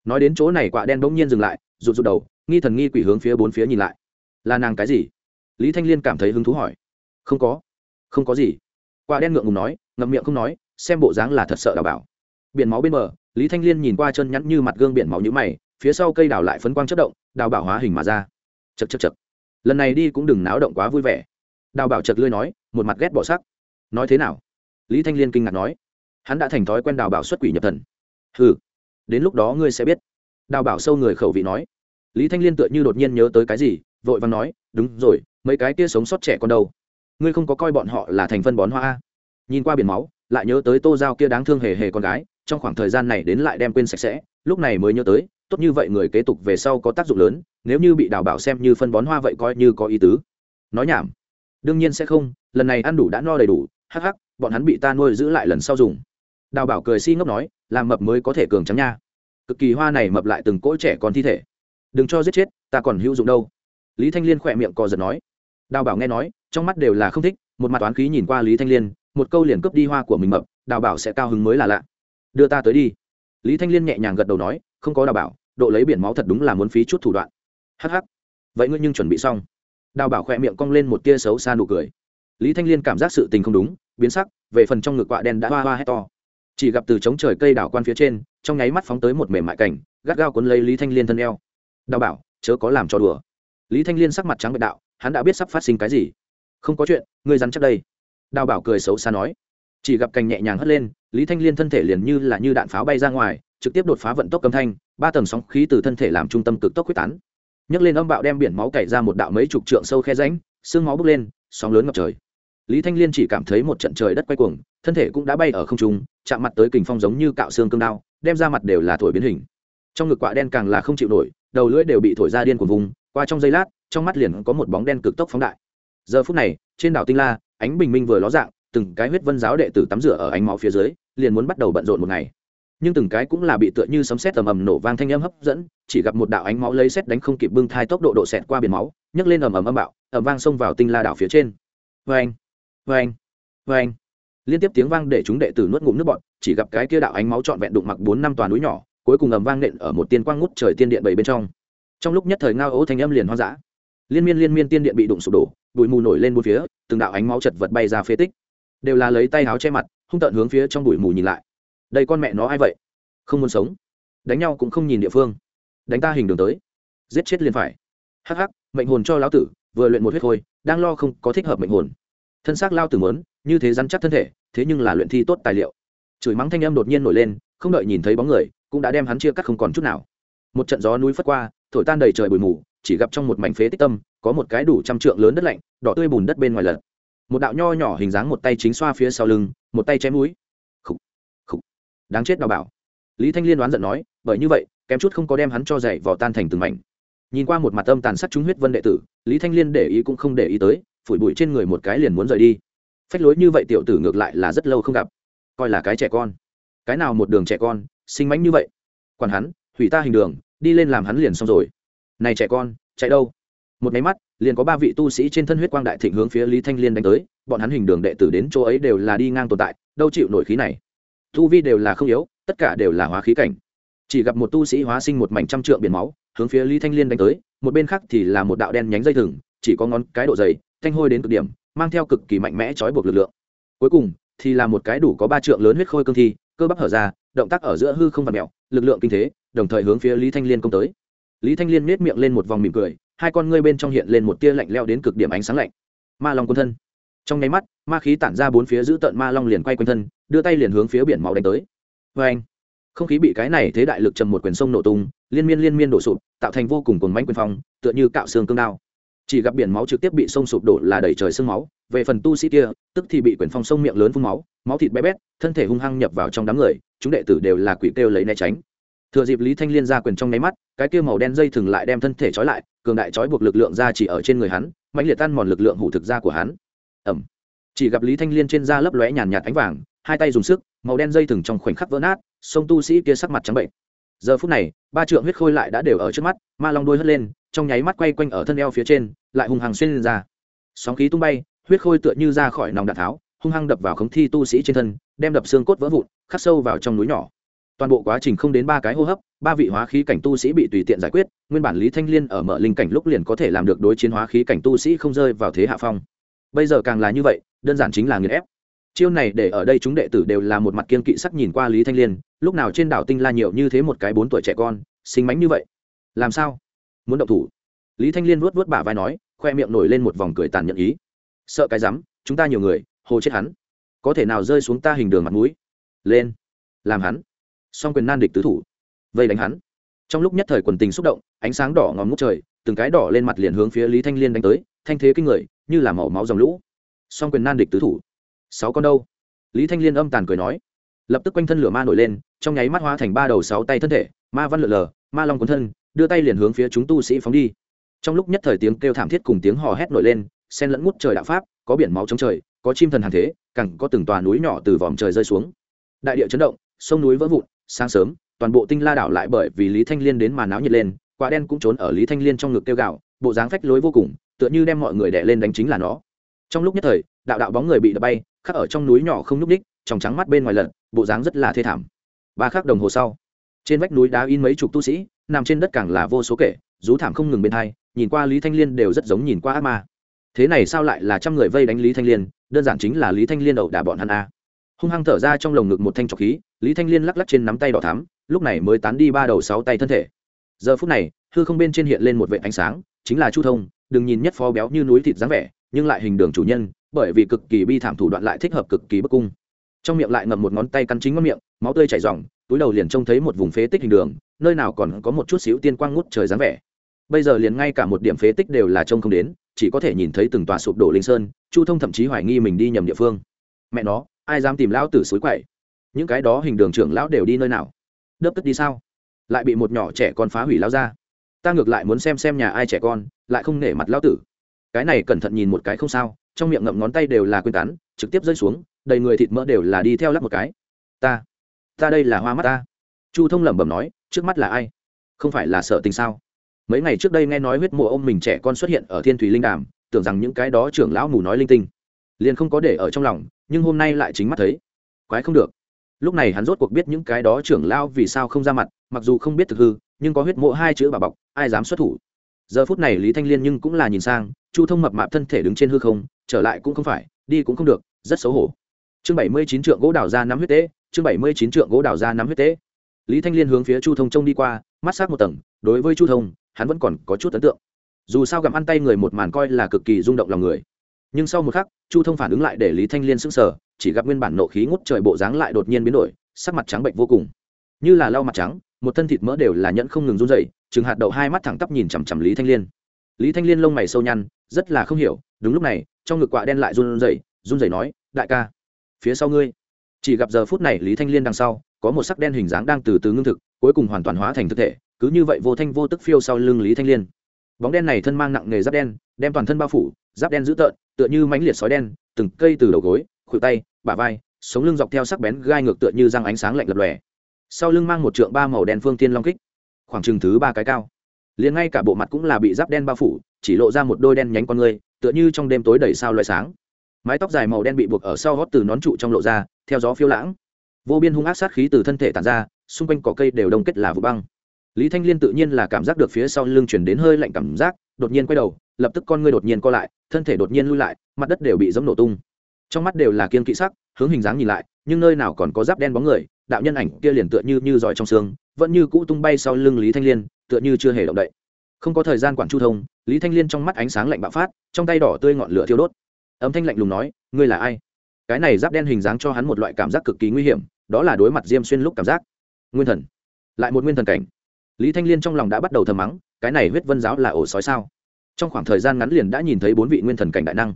Speaker 1: Nói đến chỗ này quạ đen bỗng nhiên dừng lại, rụt rụt đầu, nghi thần nghi quỷ hướng phía bốn phía nhìn lại. Là nàng cái gì? Lý thanh liên cảm thấy hứng thú hỏi. Không có. Không có gì. Quạ đen ngượng ngùng nói, ngậm miệng không nói, xem bộ dáng là thật sợ đào bảo biển máu bên bờ lý thanh liên nhìn qua chân nhắn như mặt gương biển máu nhũ mày phía sau cây đào lại phấn quang chất động đào bảo hóa hình mà ra. Chật chật chật lần này đi cũng đừng náo động quá vui vẻ. Đào bảo chật lươi nói một mặt ghét bỏ sắc. Nói thế nào? Lý thanh liên kinh ngạc nói. Hắn đã thành thói quen đào bảo xuất quỷ nhập thần. Hừ, đến lúc đó ngươi sẽ biết. Đào bảo sâu người khẩu vị nói. Lý thanh liên tựa như đột nhiên nhớ tới cái gì vội vàng nói đúng rồi mấy cái kia sống sót trẻ con đâu? Ngươi không có coi bọn họ là thành phân bón hoa nhìn qua biển máu lại nhớ tới tô giao kia đáng thương hề hề con gái trong khoảng thời gian này đến lại đem quên sạch sẽ, lúc này mới nhớ tới, tốt như vậy người kế tục về sau có tác dụng lớn, nếu như bị đào bảo xem như phân bón hoa vậy coi như có ý tứ. Nói nhảm. Đương nhiên sẽ không, lần này ăn đủ đã no đầy đủ, hắc hắc, bọn hắn bị ta nuôi giữ lại lần sau dùng. Đào bảo cười si ngốc nói, làm mập mới có thể cường trắng nha. Cực kỳ hoa này mập lại từng cỗ trẻ còn thi thể. Đừng cho giết chết, ta còn hữu dụng đâu. Lý thanh liên khỏe miệng cò giật nói. Đào bảo nghe nói, trong mắt đều là không thích, một mặt toán khí nhìn qua lý thanh liên, một câu liền cướp đi hoa của mình mập, đào bảo sẽ cao hứng mới là lạ đưa ta tới đi. Lý thanh liên nhẹ nhàng gật đầu nói, không có đào bảo, độ lấy biển máu thật đúng là muốn phí chút thủ đoạn. Hh vậy ngươi nhưng chuẩn bị xong. Đào bảo khỏe miệng cong lên một tia xấu xa nụ cười. Lý thanh liên cảm giác sự tình không đúng, biến sắc, về phần trong ngực quạ đen đã hoa hoa hét to. Chỉ gặp từ trống trời cây đảo quan phía trên, trong nháy mắt phóng tới một mềm mại cảnh, gắt gao cuốn lấy lý thanh liên thân eo. Đào bảo, chớ có làm cho đùa. Lý thanh liên sắc mặt trắng bệ đạo, hắn đã biết sắp phát sinh cái gì. Không có chuyện, ngươi dắn chắc đây. Đào bảo cười xấu xa nói chỉ gặp cành nhẹ nhàng hất lên, lý thanh liên thân thể liền như là như đạn pháo bay ra ngoài, trực tiếp đột phá vận tốc âm thanh, ba tầng sóng khí từ thân thể làm trung tâm cực tốc quyết tán. Nhấc lên âm bạo đem biển máu cày ra một đạo mấy chục trượng sâu khe ránh xương máu bốc lên, sóng lớn ngập trời. Lý thanh liên chỉ cảm thấy một trận trời đất quay cuồng, thân thể cũng đã bay ở không trung, chạm mặt tới kình phong giống như cạo xương cương đao, đem ra mặt đều là thổi biến hình. Trong ngực quả đen càng là không chịu nổi, đầu lưỡi đều bị thổi ra điên của vùng, qua trong giây lát, trong mắt liền có một bóng đen cực tốc phóng đại. Giờ phút này, trên đảo tinh la, ánh bình minh vừa ló dạng từng cái huyết vân giáo đệ tử tắm rửa ở ánh máu phía dưới, liền muốn bắt đầu bận rộn một ngày. Nhưng từng cái cũng là bị tựa như sấm sét ầm ầm nổ vang thanh âm hấp dẫn, chỉ gặp một đạo ánh máu lấy sét đánh không kịp bưng thai tốc độ độ xẹt qua biển máu, nhấc lên ầm ầm âm bạo, ầm vang xông vào tinh la đảo phía trên. Vang vang vang liên tiếp tiếng vang để chúng đệ tử nuốt ngụm nước bọt, chỉ gặp cái kia đạo ánh máu trọn vẹn đụng mặc bốn năm toàn núi nhỏ, cuối cùng ầm vang nện ở một tiên quang ngút trời tiên điện bảy bên trong. Trong lúc nhất thời ngao ố thanh âm liền hoang dã. Liên miên liên miên tiên điện bị đụng sụp đổ, bụi mù nổi lên bốn phía, từng đạo ánh máu chật vật bay ra phế tích đều là lấy tay áo che mặt, hung tợn hướng phía trong bụi mù nhìn lại. Đây con mẹ nó ai vậy? Không muốn sống. Đánh nhau cũng không nhìn địa phương. Đánh ta hình đường tới. Giết chết liền phải. Hắc hắc, mệnh hồn cho lão tử, vừa luyện một huyết thôi đang lo không có thích hợp mệnh hồn. Thân xác lao tử mớn như thế rắn chắc thân thể, thế nhưng là luyện thi tốt tài liệu. Chửi mắng thanh em đột nhiên nổi lên, không đợi nhìn thấy bóng người, cũng đã đem hắn chia cắt không còn chút nào. Một trận gió núi phất qua, thổi tan đầy trời bụi mù, chỉ gặp trong một mảnh phế tích tâm, có một cái đủ trăm trượng lớn đất lạnh, đỏ tươi bùn đất bên ngoài lật một đạo nho nhỏ hình dáng một tay chính xoa phía sau lưng, một tay chém núi. Khúc khúc đáng chết đào bảo. Lý thanh liên đoán giận nói, bởi như vậy, kém chút không có đem hắn cho dậy vỏ tan thành từng mảnh. Nhìn qua một mặt âm tàn sát trúng huyết vân đệ tử, lý thanh liên để ý cũng không để ý tới, phủi bụi trên người một cái liền muốn rời đi. Phách lối như vậy tiểu tử ngược lại là rất lâu không gặp. Coi là cái trẻ con. Cái nào một đường trẻ con sinh mánh như vậy? Còn hắn, hủy ta hình đường, đi lên làm hắn liền xong rồi. Này trẻ con, chạy đâu? Một máy mắt, liền có ba vị tu sĩ trên thân huyết quang đại thịnh hướng phía lý thanh liên đánh tới, bọn hắn hình đường đệ tử đến chỗ ấy đều là đi ngang tồn tại, đâu chịu nổi khí này. Tu vi đều là không yếu, tất cả đều là hóa khí cảnh. Chỉ gặp một tu sĩ hóa sinh một mảnh trăm trượng biển máu, hướng phía lý thanh liên đánh tới, một bên khác thì là một đạo đen nhánh dây thừng, chỉ có ngón cái độ dày, thanh hôi đến cực điểm, mang theo cực kỳ mạnh mẽ trói buộc lực lượng. Cuối cùng, thì là một cái đủ có ba trượng lớn huyết khôi cương thi, cơ bắp hở ra, động tác ở giữa hư không và mẹo, lực lượng kinh thế, đồng thời hướng phía lý thanh liên công tới. Lý thanh liên nết miệng lên một vòng mỉm cười hai con ngươi bên trong hiện lên một tia lạnh leo đến cực điểm ánh sáng lạnh. Ma long quân thân. Trong nháy mắt, ma khí tản ra bốn phía giữ tợn ma long liền quay quanh thân, đưa tay liền hướng phía biển máu đánh tới. Vê anh không khí bị cái này thế đại lực trầm một quyền sông nổ tung, liên miên liên miên đổ sụp, tạo thành vô cùng cồn mánh quyền phong, tựa như cạo xương cương đao. Chỉ gặp biển máu trực tiếp bị sông sụp đổ là đầy trời sương máu, về phần tu sĩ kia, tức thì bị quyền phong sông miệng lớn phun máu máu thịt bé bét, thân thể hung hăng nhập vào trong đám người, chúng đệ tử đều là quỷ kêu lấy né tránh. Thừa dịp lý thanh liên ra quyền trong nháy mắt, cái kia màu đen dây thừng lại đem thân thể trói lại cường đại trói buộc lực lượng ra chỉ ở trên người hắn mạnh liệt tan mòn lực lượng hủ thực ra của hắn. Ẩm chỉ gặp lý thanh liên trên da lấp lóe nhàn nhạt ánh vàng, hai tay dùng sức, màu đen dây thừng trong khoảnh khắc vỡ nát, sông tu sĩ kia sắc mặt trắng bệnh. Giờ phút này, ba trượng huyết khôi lại đã đều ở trước mắt, ma long đuôi hất lên, trong nháy mắt quay quanh ở thân eo phía trên, lại hung hăng xuyên lên ra. Sóng khí tung bay, huyết khôi tựa như ra khỏi nòng đạn tháo, hung hăng đập vào khống thi tu sĩ trên thân, đem đập xương cốt vỡ vụn, khắc sâu vào trong núi nhỏ. Toàn bộ quá trình không đến ba cái hô hấp ba vị hóa khí cảnh tu sĩ bị tùy tiện giải quyết, nguyên bản lý thanh liên ở mở linh cảnh lúc liền có thể làm được đối chiến hóa khí cảnh tu sĩ không rơi vào thế hạ phong. Bây giờ càng là như vậy, đơn giản chính là nghiền ép. Chiêu này để ở đây chúng đệ tử đều là một mặt kiên kỵ sắc nhìn qua lý thanh liên, lúc nào trên đảo tinh la nhiều như thế một cái bốn tuổi trẻ con, xinh mánh như vậy. Làm sao? Muốn động thủ? Lý thanh liên vuốt vuốt bả vai nói, khoe miệng nổi lên một vòng cười tàn nhẫn ý. Sợ cái rắm, chúng ta nhiều người, hồ chết hắn. Có thể nào rơi xuống ta hình đường mặt mũi? Lên. Làm hắn. Song quyền nan địch tứ thủ vây đánh hắn. Trong lúc nhất thời quần tình xúc động, ánh sáng đỏ ngòm ngút trời, từng cái đỏ lên mặt liền hướng phía lý thanh liên đánh tới, thanh thế kinh người, như là màu máu dòng lũ. Song quyền nan địch tứ thủ. Sáu con đâu? Lý thanh liên âm tàn cười nói. Lập tức quanh thân lửa ma nổi lên, trong nháy mắt hóa thành ba đầu sáu tay thân thể, ma văn lượn lờ, ma long cuốn thân, đưa tay liền hướng phía chúng tu sĩ phóng đi. Trong lúc nhất thời tiếng kêu thảm thiết cùng tiếng hò hét nổi lên sen lẫn ngút trời đạo pháp, có biển máu chống trời, có chim thần hàng thế, cẳng có từng tòa núi nhỏ từ vòm trời rơi xuống. Đại địa chấn động, sông núi vỡ vụn, sáng sớm toàn bộ tinh la đảo lại bởi vì lý thanh liên đến mà náo nhiệt lên, quả đen cũng trốn ở lý thanh liên trong ngực kêu gạo bộ dáng phách lối vô cùng, tựa như đem mọi người đè lên đánh chính là nó. Trong lúc nhất thời, đạo đạo bóng người bị đập bay, khắc ở trong núi nhỏ không nhúc ních trong trắng mắt bên ngoài lận, bộ dáng rất là thê thảm. Ba khắc đồng hồ sau, trên vách núi đá in mấy chục tu sĩ, nằm trên đất càng là vô số kể, rú thảm không ngừng bên thai nhìn qua lý thanh liên đều rất giống nhìn qua ác ma. Thế này sao lại là trăm người vây đánh lý thanh liên, đơn giản chính là lý thanh liên ẩu đả bọn hắn a. Hung hăng thở ra trong lồng ngực một thanh trọc khí, lý thanh liên lắc lắc trên nắm tay đỏ thắm lúc này mới tán đi ba đầu sáu tay thân thể. Giờ phút này, hư không bên trên hiện lên một vệ ánh sáng, chính là chu thông, đừng nhìn nhất phó béo như núi thịt dáng vẻ, nhưng lại hình đường chủ nhân, bởi vì cực kỳ bi thảm thủ đoạn lại thích hợp cực kỳ bức cung. Trong miệng lại ngậm một ngón tay cắn chính ngón miệng, máu tươi chảy r túi đầu liền trông thấy một vùng phế tích hình đường, nơi nào còn có một chút xíu tiên quang ngút trời dáng vẻ. Bây giờ liền ngay cả một điểm phế tích đều là trông không đến, chỉ có thể nhìn thấy từng tòa sụp đổ linh sơn, chu thông thậm chí hoài nghi mình đi nhầm địa phương. Mẹ nó, ai dám tìm lão tử suối quậy? Những cái đó hình đường trưởng lão đều đi nơi nào? Đớp tức đi sao? Lại bị một nhỏ trẻ con phá hủy lao ra. Ta ngược lại muốn xem xem nhà ai trẻ con lại không nể mặt lão tử. Cái này cẩn thận nhìn một cái không sao trong miệng ngậm ngón tay đều là quên tán, trực tiếp rơi xuống đầy người thịt mỡ đều là đi theo lắp một cái. Ta ta đây là hoa mắt ta. Chu thông lẩm bẩm nói trước mắt là ai? Không phải là sợ tình sao? Mấy ngày trước đây nghe nói huyết mùa ông mình trẻ con xuất hiện ở thiên thủy linh đàm tưởng rằng những cái đó trưởng lão mù nói linh tinh. Liền không có để ở trong lòng nhưng hôm nay lại chính mắt thấy. Quái không được lúc này hắn rốt cuộc biết những cái đó trưởng lao vì sao không ra mặt, mặc dù không biết thực hư, nhưng có huyết mộ hai chữ bà bọc, ai dám xuất thủ. Giờ phút này lý thanh liên nhưng cũng là nhìn sang, chu thông mập mạp thân thể đứng trên hư không, trở lại cũng không phải, đi cũng không được, rất xấu hổ. Chương bảy mươi chín trượng gỗ đào ra nắm huyết tế, chương bảy mươi chín trượng gỗ đào ra nắm huyết tế. Lý thanh liên hướng phía chu thông trông đi qua, mắt sát một tầng, đối với chu thông, hắn vẫn còn có chút ấn tượng. Dù sao gặm ăn tay người một màn coi là cực kỳ rung động lòng người nhưng sau một khắc, chu thông phản ứng lại để lý thanh liên sững sờ, chỉ gặp nguyên bản nộ khí ngút trời bộ dáng lại đột nhiên biến đổi, sắc mặt trắng bệnh vô cùng. Như là lau mặt trắng, một thân thịt mỡ đều là nhẫn không ngừng run dậy chừng hạt đậu hai mắt thẳng tắp nhìn chằm chằm lý thanh liên. Lý thanh liên lông mày sâu nhăn, rất là không hiểu, đúng lúc này, trong ngực quạ đen lại run rẩy run rẩy nói, đại ca, phía sau ngươi. Chỉ gặp giờ phút này lý thanh liên đằng sau, có một sắc đen hình dáng đang từ từ ngưng thực, cuối cùng hoàn toàn hóa thành thực thể, cứ như vậy vô thanh vô tức phiêu sau lưng lý thanh liên. Bóng đen này thân mang nặng nghề giáp đen, đem toàn thân bao phủ, giáp đen dữ tợn tựa như mãnh liệt sói đen, từng cây từ đầu gối, khuỷu tay, bả vai, sống lưng dọc theo sắc bén gai ngược tựa như răng ánh sáng lạnh lập lòe. Sau lưng mang một trượng ba màu đen phương tiên long kích, khoảng chừng thứ ba cái cao. Liền ngay cả bộ mặt cũng là bị giáp đen bao phủ, chỉ lộ ra một đôi đen nhánh con người, tựa như trong đêm tối đầy sao loại sáng. Mái tóc dài màu đen bị buộc ở sau gót từ nón trụ trong lộ ra, theo gió phiêu lãng. Vô biên hung ác sát khí từ thân thể tàn ra, xung quanh cỏ cây đều đông kết là vụ băng. Lý thanh liên tự nhiên là cảm giác được phía sau lưng chuyển đến hơi lạnh cảm giác, đột nhiên quay đầu lập tức con ngươi đột nhiên co lại, thân thể đột nhiên lui lại, mặt đất đều bị giống nổ tung. Trong mắt đều là kiên kỵ sắc, hướng hình dáng nhìn lại, nhưng nơi nào còn có giáp đen bóng người, đạo nhân ảnh kia liền tựa như như giỏi trong xương, vẫn như cũ tung bay sau lưng lý thanh liên, tựa như chưa hề động đậy. Không có thời gian quản chu thông, lý thanh liên trong mắt ánh sáng lạnh bạo phát, trong tay đỏ tươi ngọn lửa thiêu đốt. Âm thanh lạnh lùng nói, ngươi là ai? Cái này giáp đen hình dáng cho hắn một loại cảm giác cực kỳ nguy hiểm, đó là đối mặt diêm xuyên lúc cảm giác. Nguyên thần. Lại một nguyên thần cảnh. Lý thanh liên trong lòng đã bắt đầu thầm mắng, cái này huyết vân giáo là ổ sói sao? Trong khoảng thời gian ngắn liền đã nhìn thấy bốn vị nguyên thần cảnh đại năng.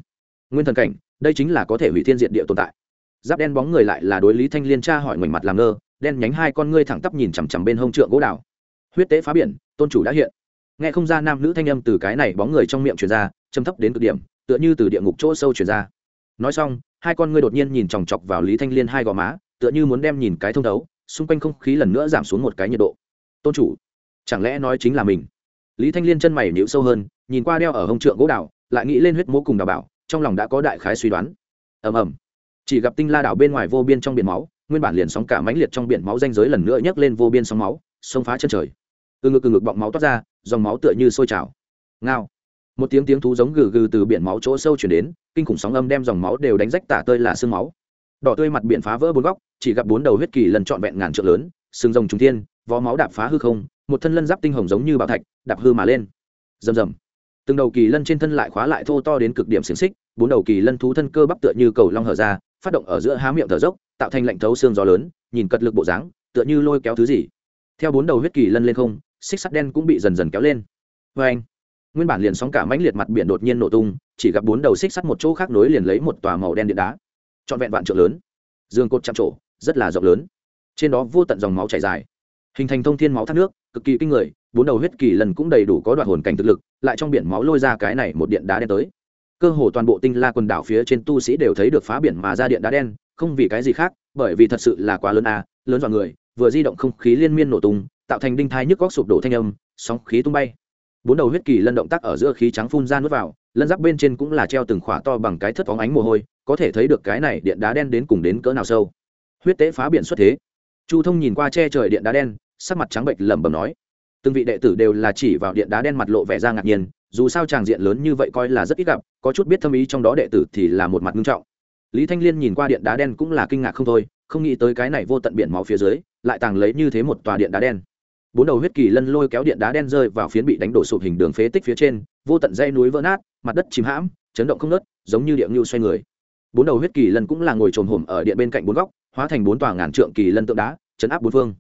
Speaker 1: Nguyên thần cảnh, đây chính là có thể hủy thiên diện địa tồn tại. Giáp đen bóng người lại là đối lý thanh liên tra hỏi ngoảnh mặt làm ngơ, đen nhánh hai con ngươi thẳng tắp nhìn chằm chằm bên hông trượng gỗ đào. Huyết tế phá biển, tôn chủ đã hiện. Nghe không ra nam nữ thanh âm từ cái này bóng người trong miệng truyền ra châm thấp đến cực điểm, tựa như từ địa ngục chỗ sâu truyền ra. Nói xong, hai con ngươi đột nhiên nhìn chòng chọc vào lý thanh liên hai gò má, tựa như muốn đem nhìn cái thông thấu, xung quanh không khí lần nữa giảm xuống một cái nhiệt độ. Tôn chủ, chẳng lẽ nói chính là mình? Lý thanh liên chân mày nhịu sâu hơn nhìn qua đeo ở hông trượng gỗ đào, lại nghĩ lên huyết mố cùng đào bảo, trong lòng đã có đại khái suy đoán. Ầm ầm. Chỉ gặp tinh la đảo bên ngoài vô biên trong biển máu, nguyên bản liền sóng cả mãnh liệt trong biển máu danh giới lần nữa nhấc lên vô biên sóng máu, xông phá chân trời. Từ ngực từ ngực bọng máu toát ra, dòng máu tựa như sôi trào. Ngao. Một tiếng tiếng thú giống gừ gừ từ biển máu chỗ sâu chuyển đến, kinh khủng sóng âm đem dòng máu đều đánh rách tả tơi là sương máu. Đỏ tươi mặt biển phá vỡ bốn góc, chỉ gặp bốn đầu huyết kỳ lần trọn vẹn ngàn trượng lớn sừng rồng trung thiên, vó máu đạp phá hư không, một thân lân giáp tinh hồng giống như bảo thạch, đạp hư mà lên. Rầm rầm từng đầu kỳ lân trên thân lại khóa lại thô to đến cực điểm xiềng xích, bốn đầu kỳ lân thú thân cơ bắp tựa như cầu long hở ra, phát động ở giữa há miệng thở dốc, tạo thành lạnh thấu xương gió lớn, nhìn cật lực bộ dáng, tựa như lôi kéo thứ gì. Theo bốn đầu huyết kỳ lân lên không, xích sắt đen cũng bị dần dần kéo lên. Vê anh, nguyên bản liền sóng cả mãnh liệt mặt biển đột nhiên nổ tung, chỉ gặp bốn đầu xích sắt một chỗ khác nối liền lấy một tòa màu đen điện đá, trọn vẹn vạn trượng lớn. Dương cột chạm trổ, rất là rộng lớn. Trên đó vô tận dòng máu chảy dài, hình thành thông thiên máu thác nước, cực kỳ kinh người bốn đầu huyết kỳ lần cũng đầy đủ có đoạn hồn cảnh thực lực, lại trong biển máu lôi ra cái này một điện đá đen tới. Cơ hồ toàn bộ tinh la quần đảo phía trên tu sĩ đều thấy được phá biển mà ra điện đá đen, không vì cái gì khác, bởi vì thật sự là quá lớn a, lớn dọa người, vừa di động không khí liên miên nổ tung, tạo thành đinh thai nhức góc sụp đổ thanh âm, sóng khí tung bay. Bốn đầu huyết kỳ lân động tác ở giữa khí trắng phun ra nước vào, lân giáp bên trên cũng là treo từng khỏa to bằng cái thất phóng ánh mồ hôi, có thể thấy được cái này điện đá đen đến cùng đến cỡ nào sâu. Huyết tế phá biển xuất thế. Chu thông nhìn qua che trời điện đá đen, sắc mặt trắng bệnh lẩm bẩm nói từng vị đệ tử đều là chỉ vào điện đá đen mặt lộ vẻ ra ngạc nhiên, dù sao tràng diện lớn như vậy coi là rất ít gặp, có chút biết thâm ý trong đó đệ tử thì là một mặt nghiêm trọng. Lý thanh liên nhìn qua điện đá đen cũng là kinh ngạc không thôi, không nghĩ tới cái này vô tận biển máu phía dưới, lại tàng lấy như thế một tòa điện đá đen. Bốn đầu huyết kỳ lân lôi kéo điện đá đen rơi vào phiến bị đánh đổ sụp hình đường phế tích phía trên, vô tận dây núi vỡ nát, mặt đất chìm hãm, chấn động không nớt giống như địa ngưu xoay người. Bốn đầu huyết kỳ lân cũng là ngồi trồm hổm ở điện bên cạnh bốn góc, hóa thành bốn tòa ngàn trượng kỳ lân tượng đá, chấn áp bốn phương.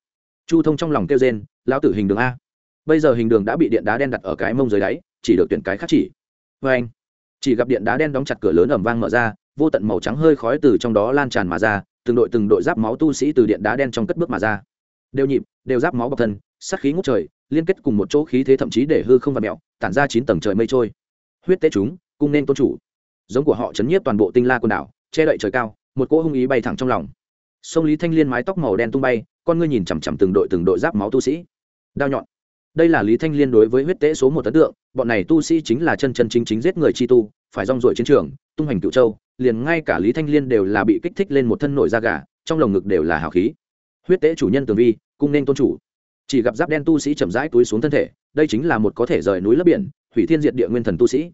Speaker 1: Chu thông trong lòng kêu rên, lão tử hình đường a bây giờ hình đường đã bị điện đá đen đặt ở cái mông dưới đáy, chỉ được tuyển cái khác chỉ. Vê anh, chỉ gặp điện đá đen đóng chặt cửa lớn ẩm vang mở ra, vô tận màu trắng hơi khói từ trong đó lan tràn mà ra, từng đội từng đội giáp máu tu sĩ từ điện đá đen trong cất bước mà ra. Đều nhịp, đều giáp máu bọc thân sắc khí ngút trời, liên kết cùng một chỗ khí thế thậm chí để hư không và mẹo, tản ra chín tầng trời mây trôi. Huyết tế chúng, cung nên tôn chủ. Giống của họ chấn nhiếp toàn bộ tinh la quần đảo, che đậy trời cao, một cỗ hung ý bay thẳng trong lòng. Sông lý thanh liên mái tóc màu đen tung bay, con ngươi nhìn chằm chằm từng đội từng đội giáp máu tu sĩ. Đao nhọn đây là lý thanh liên đối với huyết tế số một ấn tượng, bọn này tu sĩ chính là chân chân chính chính giết người chi tu, phải rong ruổi chiến trường, tung hành cựu châu, liền ngay cả lý thanh liên đều là bị kích thích lên một thân nổi da gà, trong lồng ngực đều là hào khí. Huyết tế chủ nhân tường vi, cung nên tôn chủ. Chỉ gặp giáp đen tu sĩ chậm rãi túi xuống thân thể, đây chính là một có thể rời núi lấp biển, hủy thiên diệt địa nguyên thần tu sĩ.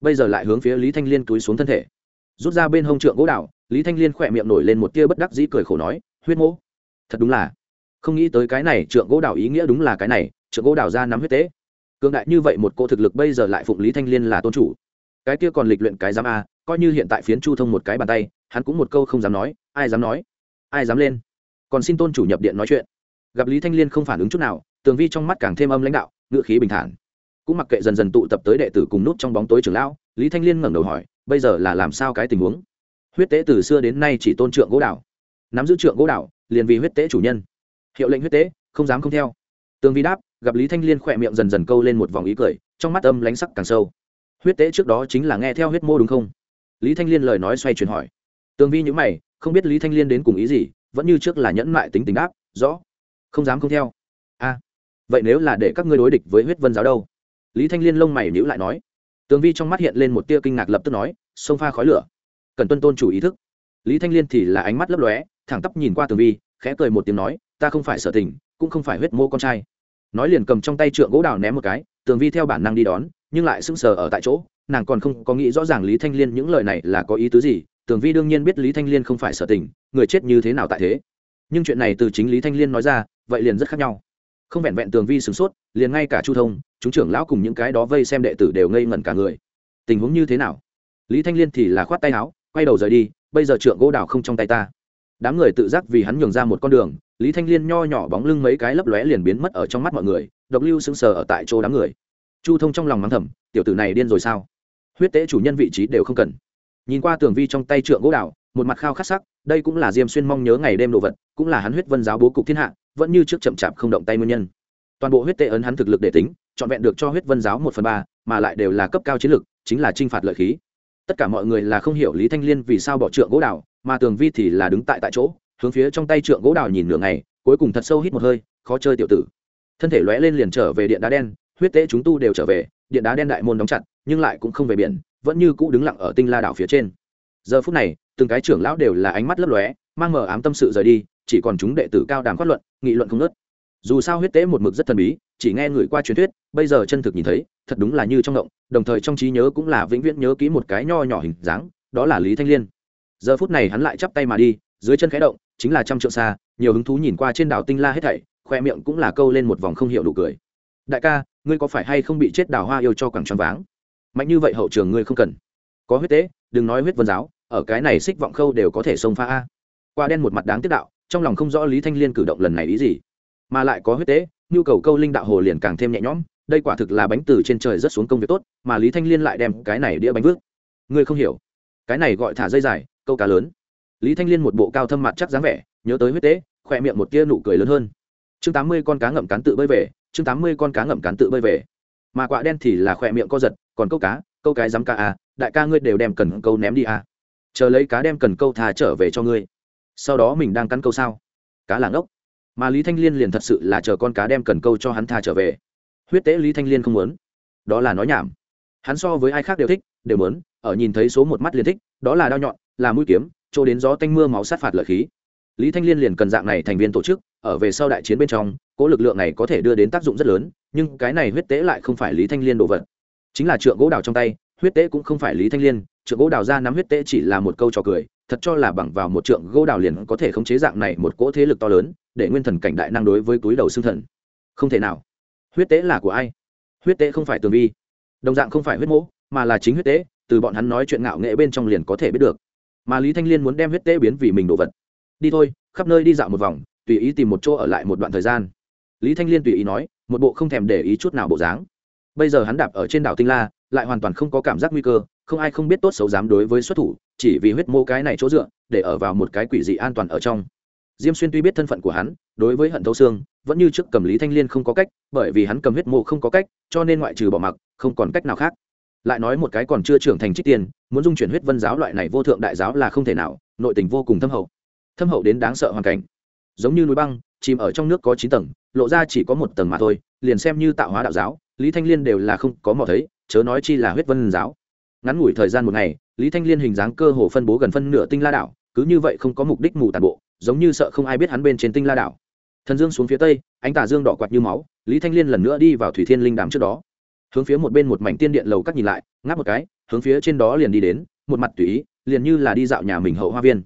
Speaker 1: Bây giờ lại hướng phía lý thanh liên túi xuống thân thể. Rút ra bên hông trượng gỗ đạo lý thanh liên khỏe miệng nổi lên một tia bất đắc dĩ cười khổ nói, huyết mỗ thật đúng là. Không nghĩ tới cái này trượng gỗ đạo ý nghĩa đúng là cái này trượng gỗ đào ra nắm huyết tế. Cường đại như vậy một cô thực lực bây giờ lại phụng lý thanh liên là tôn chủ. Cái kia còn lịch luyện cái dám a, coi như hiện tại phiến chu thông một cái bàn tay, hắn cũng một câu không dám nói, ai dám nói? Ai dám lên? Còn xin tôn chủ nhập điện nói chuyện. Gặp lý thanh liên không phản ứng chút nào, tường vi trong mắt càng thêm âm lãnh đạo, ngựa khí bình thản. Cũng mặc kệ dần dần tụ tập tới đệ tử cùng nút trong bóng tối trưởng lão, lý thanh liên ngẩng đầu hỏi, bây giờ là làm sao cái tình huống? Huyết tế từ xưa đến nay chỉ tôn trượng gỗ đảo. Nắm giữ trượng gỗ đảo, liền vì huyết tế chủ nhân. Hiệu lệnh huyết tế, không dám không theo. Tường vi đáp gặp lý thanh liên khỏe miệng dần dần câu lên một vòng ý cười, trong mắt âm lánh sắc càng sâu. Huyết tế trước đó chính là nghe theo huyết mô đúng không? Lý thanh liên lời nói xoay chuyển hỏi. Tường vi nhữ mày, không biết lý thanh liên đến cùng ý gì, vẫn như trước là nhẫn mại tính tình đáp rõ. Không dám không theo. A vậy nếu là để các ngươi đối địch với huyết vân giáo đâu? Lý thanh liên lông mày nhữ lại nói. Tường vi trong mắt hiện lên một tia kinh ngạc lập tức nói sông pha khói lửa. Cần tuân tôn chủ ý thức. Lý thanh liên thì là ánh mắt lấp lóe, thẳng tắp nhìn qua tường vi, khẽ cười một tiếng nói, ta không phải sở tình, cũng không phải huyết mô con trai nói liền cầm trong tay trượng gỗ đào ném một cái, tường vi theo bản năng đi đón, nhưng lại sững sờ ở tại chỗ, nàng còn không có nghĩ rõ ràng lý thanh liên những lời này là có ý tứ gì, tường vi đương nhiên biết lý thanh liên không phải sở tình, người chết như thế nào tại thế. Nhưng chuyện này từ chính lý thanh liên nói ra, vậy liền rất khác nhau. Không vẹn vẹn tường vi sửng sốt, liền ngay cả chu thông, chúng trưởng lão cùng những cái đó vây xem đệ tử đều ngây ngẩn cả người. Tình huống như thế nào? Lý thanh liên thì là khoát tay áo, quay đầu rời đi, bây giờ trượng gỗ đào không trong tay ta. Đám người tự giác vì hắn nhường ra một con đường lý thanh liên nho nhỏ bóng lưng mấy cái lấp lóe liền biến mất ở trong mắt mọi người, độc lưu sững sờ ở tại chỗ đám người. Chu thông trong lòng mắng thầm, tiểu tử này điên rồi sao? Huyết tế chủ nhân vị trí đều không cần. Nhìn qua tường vi trong tay trượng gỗ đào, một mặt khao khát sắc, đây cũng là diêm xuyên mong nhớ ngày đêm đồ vật, cũng là hắn huyết vân giáo bố cục thiên hạ, vẫn như trước chậm chạp không động tay nguyên nhân. Toàn bộ huyết Tế ấn hắn thực lực để tính, trọn vẹn được cho huyết vân giáo một phần ba, mà lại đều là cấp cao chiến lực, chính là chinh phạt lợi khí. Tất cả mọi người là không hiểu lý thanh liên vì sao bỏ trượng gỗ đào, mà tường vi thì là đứng tại tại chỗ hướng phía trong tay trượng gỗ đào nhìn nửa ngày, cuối cùng thật sâu hít một hơi, khó chơi tiểu tử. Thân thể lóe lên liền trở về điện đá đen, huyết tế chúng tu đều trở về, điện đá đen đại môn đóng chặt, nhưng lại cũng không về biển, vẫn như cũ đứng lặng ở tinh la đảo phía trên. Giờ phút này, từng cái trưởng lão đều là ánh mắt lấp lóe, mang mờ ám tâm sự rời đi, chỉ còn chúng đệ tử cao đàm phát luận, nghị luận không nớt dù sao huyết tế một mực rất thần bí, chỉ nghe người qua truyền thuyết, bây giờ chân thực nhìn thấy, thật đúng là như trong động, đồng thời trong trí nhớ cũng là vĩnh viễn nhớ kỹ một cái nho nhỏ hình dáng, đó là lý thanh liên. Giờ phút này hắn lại chắp tay mà đi dưới chân khẽ động, chính là trăm trượng xa, nhiều hứng thú nhìn qua trên đảo tinh la hết thảy, khoe miệng cũng là câu lên một vòng không hiểu đủ cười. Đại ca, ngươi có phải hay không bị chết đào hoa yêu cho quẳng tròn váng? Mạnh như vậy hậu trường ngươi không cần. Có huyết tế, đừng nói huyết vân giáo, ở cái này xích vọng khâu đều có thể xông pha a. Qua đen một mặt đáng tiếc đạo, trong lòng không rõ lý thanh liên cử động lần này ý gì. Mà lại có huyết tế, nhu cầu câu linh đạo hồ liền càng thêm nhẹ nhõm, đây quả thực là bánh từ trên trời rất xuống công việc tốt, mà lý thanh liên lại đem cái này đĩa bánh vước ngươi không hiểu. Cái này gọi thả dây dài, câu cá lớn lý thanh liên một bộ cao thâm mặt chắc dáng vẻ, nhớ tới huyết tế, khỏe miệng một tia nụ cười lớn hơn. Chương tám mươi con cá ngậm cán tự bơi về, chương tám mươi con cá ngậm cán tự bơi về. Mà quạ đen thì là khỏe miệng co giật, còn câu cá, câu cái dám ca à đại ca ngươi đều đem cần câu ném đi à. Chờ lấy cá đem cần câu thà trở về cho ngươi. Sau đó mình đang cắn câu sao? Cá làng ốc mà lý thanh liên liền thật sự là chờ con cá đem cần câu cho hắn thà trở về. Huyết tế lý thanh liên không muốn. Đó là nói nhảm. Hắn so với ai khác đều thích, đều muốn. Ở nhìn thấy số một mắt liền thích, đó là đao nhọn, là mũi kiếm chỗ đến gió tanh mưa máu sát phạt lợi khí. Lý thanh liên liền cần dạng này thành viên tổ chức, ở về sau đại chiến bên trong cỗ lực lượng này có thể đưa đến tác dụng rất lớn, nhưng cái này huyết tế lại không phải lý thanh liên đồ vật. Chính là trượng gỗ đào trong tay, huyết tế cũng không phải lý thanh liên, trượng gỗ đào ra nắm huyết tế chỉ là một câu trò cười, thật cho là bằng vào một trượng gỗ đào liền có thể khống chế dạng này một cỗ thế lực to lớn, để nguyên thần cảnh đại năng đối với túi đầu xương thần. Không thể nào. Huyết tế là của ai? Huyết tế không phải tường vi. Đồng dạng không phải huyết mỗ, mà là chính huyết tế, từ bọn hắn nói chuyện ngạo nghệ bên trong liền có thể biết được mà lý thanh liên muốn đem huyết tế biến vì mình đồ vật. Đi thôi, khắp nơi đi dạo một vòng, tùy ý tìm một chỗ ở lại một đoạn thời gian. Lý thanh liên tùy ý nói, một bộ không thèm để ý chút nào bộ dáng. Bây giờ hắn đạp ở trên đảo tinh la, lại hoàn toàn không có cảm giác nguy cơ, không ai không biết tốt xấu dám đối với xuất thủ, chỉ vì huyết mô cái này chỗ dựa, để ở vào một cái quỷ dị an toàn ở trong. Diêm xuyên tuy biết thân phận của hắn, đối với hận thấu xương, vẫn như trước cầm lý thanh liên không có cách, bởi vì hắn cầm huyết mô không có cách, cho nên ngoại trừ bỏ mặc, không còn cách nào khác. Lại nói một cái còn chưa trưởng thành trích tiền muốn dung chuyển huyết vân giáo loại này vô thượng đại giáo là không thể nào, nội tình vô cùng thâm hậu. Thâm hậu đến đáng sợ hoàn cảnh. Giống như núi băng, chìm ở trong nước có chín tầng, lộ ra chỉ có một tầng mà thôi, liền xem như tạo hóa đạo giáo, lý thanh liên đều là không có mò thấy, chớ nói chi là huyết vân giáo. Ngắn ngủi thời gian một ngày, lý thanh liên hình dáng cơ hồ phân bố gần phân nửa tinh la đảo, cứ như vậy không có mục đích mù tàn bộ, giống như sợ không ai biết hắn bên trên tinh la đảo. Thần dương xuống phía tây, ánh tà dương đỏ quạt như máu, lý thanh liên lần nữa đi vào thủy thiên linh đàm trước đó hướng phía một bên một mảnh tiên điện lầu cắt nhìn lại, ngáp một cái, hướng phía trên đó liền đi đến, một mặt tùy ý, liền như là đi dạo nhà mình hậu hoa viên.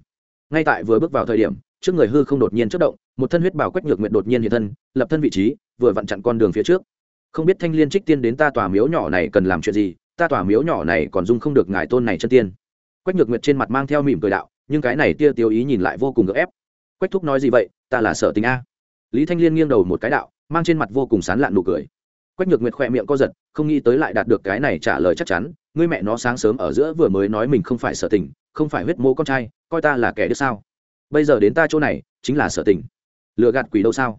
Speaker 1: Ngay tại vừa bước vào thời điểm, trước người hư không đột nhiên chất động, một thân huyết bảo quách nhược nguyện đột nhiên hiện thân, lập thân vị trí, vừa vặn chặn con đường phía trước. Không biết thanh liên trích tiên đến ta tòa miếu nhỏ này cần làm chuyện gì, ta tòa miếu nhỏ này còn dung không được ngài tôn này chân tiên. Quách nhược nguyệt trên mặt mang theo mỉm cười đạo, nhưng cái này tia tiêu ý nhìn lại vô cùng gấp ép. Quách thúc nói gì vậy, ta là sợ tình a. Lý thanh liên nghiêng đầu một cái đạo, mang trên mặt vô cùng sán lạn nụ cười quách nhược nguyệt khỏe miệng co giật, không nghĩ tới lại đạt được cái này trả lời chắc chắn. Ngươi mẹ nó sáng sớm ở giữa vừa mới nói mình không phải sở tình, không phải huyết mô con trai, coi ta là kẻ đứa sao? Bây giờ đến ta chỗ này, chính là sở tình. Lựa gạt quỷ đâu sao?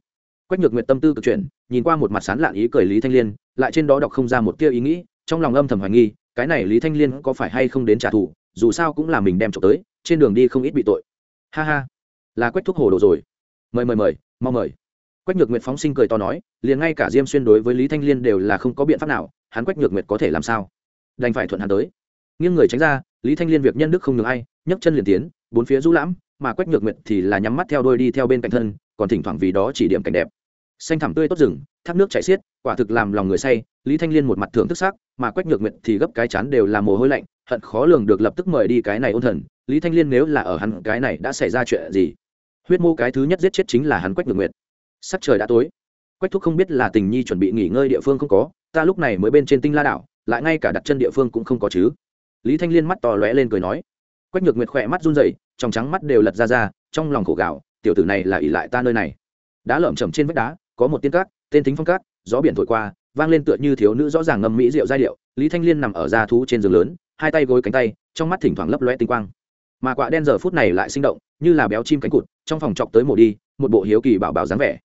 Speaker 1: Quách nhược nguyệt tâm tư cực chuyển, nhìn qua một mặt sán lạn ý cười lý thanh liên, lại trên đó đọc không ra một tia ý nghĩ, trong lòng âm thầm hoài nghi, cái này lý thanh liên có phải hay không đến trả thù, dù sao cũng là mình đem trộm tới, trên đường đi không ít bị tội. Ha ha, là quách thuốc hồ đồ rồi. Mời mời mời, mau mời quách nhược nguyệt phóng sinh cười to nói, liền ngay cả diêm xuyên đối với lý thanh liên đều là không có biện pháp nào, hắn quách nhược nguyệt có thể làm sao? Đành phải thuận hắn tới. Nghiêng người tránh ra, lý thanh liên việc nhân đức không ngừng ai, nhấc chân liền tiến, bốn phía rũ lãm, mà quách nhược nguyệt thì là nhắm mắt theo đôi đi theo bên cạnh thân, còn thỉnh thoảng vì đó chỉ điểm cảnh đẹp. Xanh thảm tươi tốt rừng, thác nước chảy xiết, quả thực làm lòng người say, lý thanh liên một mặt thưởng thức sắc, mà quách nhược nguyệt thì gấp cái chán đều là mồ hôi lạnh, hận khó lường được lập tức mời đi cái này ôn thần, lý thanh liên nếu là ở hắn cái này đã xảy ra chuyện gì? Huyết mô cái thứ nhất giết chết chính là hắn quách nhược nguyệt sắc trời đã tối. Quách thúc không biết là tình nhi chuẩn bị nghỉ ngơi địa phương không có, ta lúc này mới bên trên tinh la đảo, lại ngay cả đặt chân địa phương cũng không có chứ. Lý thanh liên mắt to lóe lên cười nói. Quách nhược nguyệt khỏe mắt run rẩy, trong trắng mắt đều lật ra ra, trong lòng khổ gạo, tiểu tử này là ỉ lại ta nơi này. Đã lởm chởm trên vách đá, có một tiên cát, tên thính phong cát, gió biển thổi qua, vang lên tựa như thiếu nữ rõ ràng ngâm mỹ rượu giai điệu, lý thanh liên nằm ở da thú trên giường lớn, hai tay gối cánh tay, trong mắt thỉnh thoảng lấp loe tinh quang. Mà quạ đen giờ phút này lại sinh động, như là béo chim cánh cụt, trong phòng chọc tới mổ đi, một bộ hiếu kỳ bảo bảo dáng vẻ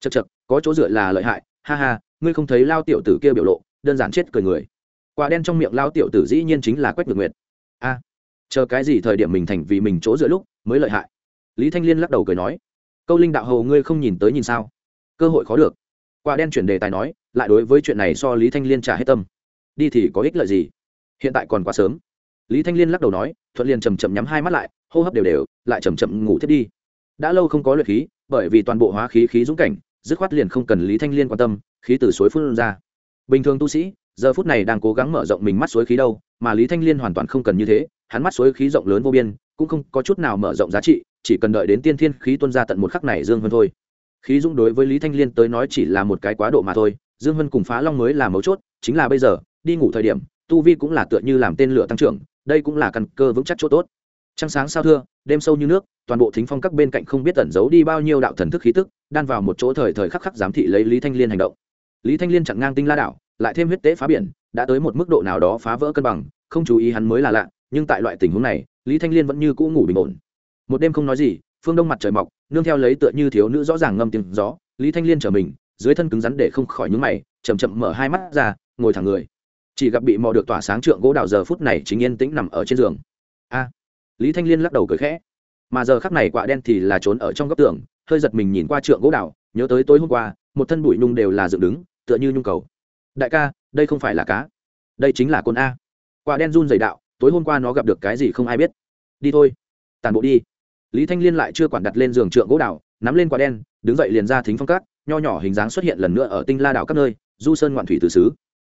Speaker 1: chật chật có chỗ dựa là lợi hại, ha ha, ngươi không thấy lao tiểu tử kia biểu lộ, đơn giản chết cười người. Quả đen trong miệng lao tiểu tử dĩ nhiên chính là quách được nguyệt. A, chờ cái gì thời điểm mình thành vì mình chỗ dựa lúc mới lợi hại? Lý thanh liên lắc đầu cười nói, câu linh đạo hầu ngươi không nhìn tới nhìn sao? Cơ hội khó được. Quả đen chuyển đề tài nói, lại đối với chuyện này so lý thanh liên trả hết tâm. Đi thì có ích lợi gì? Hiện tại còn quá sớm. Lý thanh liên lắc đầu nói, thuận liền chầm chậm nhắm hai mắt lại, hô hấp đều đều, lại chầm chậm ngủ thiết đi. Đã lâu không có luyện khí, bởi vì toàn bộ hóa khí khí dũng cảnh dứt khoát liền không cần lý thanh liên quan tâm, khí từ suối phun ra. Bình thường tu sĩ, giờ phút này đang cố gắng mở rộng mình mắt suối khí đâu, mà lý thanh liên hoàn toàn không cần như thế, hắn mắt suối khí rộng lớn vô biên, cũng không có chút nào mở rộng giá trị, chỉ cần đợi đến tiên thiên khí tuân ra tận một khắc này dương hơn thôi. Khí dũng đối với lý thanh liên tới nói chỉ là một cái quá độ mà thôi, dương Hân cùng phá long mới là mấu chốt, chính là bây giờ, đi ngủ thời điểm, tu vi cũng là tựa như làm tên lửa tăng trưởng, đây cũng là căn cơ vững chắc chỗ tốt. Trăng sáng sao thưa, đêm sâu như nước, toàn bộ thính phong các bên cạnh không biết tẩn giấu đi bao nhiêu đạo thần thức khí tức đan vào một chỗ thời thời khắc khắc giám thị lấy lý thanh liên hành động. Lý thanh liên chặn ngang tinh la đảo, lại thêm huyết tế phá biển, đã tới một mức độ nào đó phá vỡ cân bằng, không chú ý hắn mới là lạ, nhưng tại loại tình huống này, lý thanh liên vẫn như cũ ngủ bình ổn. Một đêm không nói gì, phương đông mặt trời mọc, nương theo lấy tựa như thiếu nữ rõ ràng ngâm tiếng gió, lý thanh liên trở mình, dưới thân cứng rắn để không khỏi nhúng mày chầm chậm mở hai mắt ra, ngồi thẳng người. Chỉ gặp bị mò được tỏa sáng trượng gỗ đào giờ phút này chính yên tĩnh nằm ở trên giường. A! Lý thanh liên lắc đầu cười khẽ. Mà giờ khắc này quạ đen thì là trốn ở trong góc tường hơi giật mình nhìn qua trượng gỗ đảo, nhớ tới tối hôm qua một thân bụi nhung đều là dựng đứng tựa như nhung cầu. Đại ca đây không phải là cá. Đây chính là côn a. Quả đen run dày đạo tối hôm qua nó gặp được cái gì không ai biết. Đi thôi. Tàn bộ đi. Lý thanh liên lại chưa quản đặt lên giường trượng gỗ đảo, nắm lên quả đen đứng dậy liền ra thính phong cát nho nhỏ hình dáng xuất hiện lần nữa ở tinh la đảo các nơi du sơn ngoạn thủy từ xứ.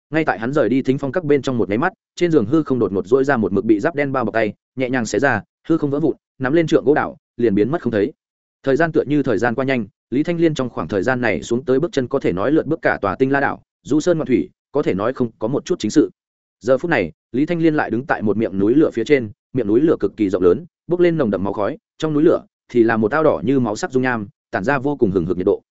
Speaker 1: Ngay tại hắn rời đi thính phong các bên trong một máy mắt trên giường hư không đột ngột dỗi ra một mực bị giáp đen bao bọc tay nhẹ nhàng xé ra hư không vỡ vụn nắm lên trượng gỗ đảo liền biến mất không thấy thời gian tựa như thời gian qua nhanh, lý thanh liên trong khoảng thời gian này xuống tới bước chân có thể nói lượt bước cả tòa tinh la đảo, du sơn ngọc thủy, có thể nói không có một chút chính sự. Giờ phút này, lý thanh liên lại đứng tại một miệng núi lửa phía trên, miệng núi lửa cực kỳ rộng lớn, bốc lên nồng đậm máu khói, trong núi lửa thì là một tao đỏ như máu sắc dung nham, tản ra vô cùng hừng hực nhiệt độ.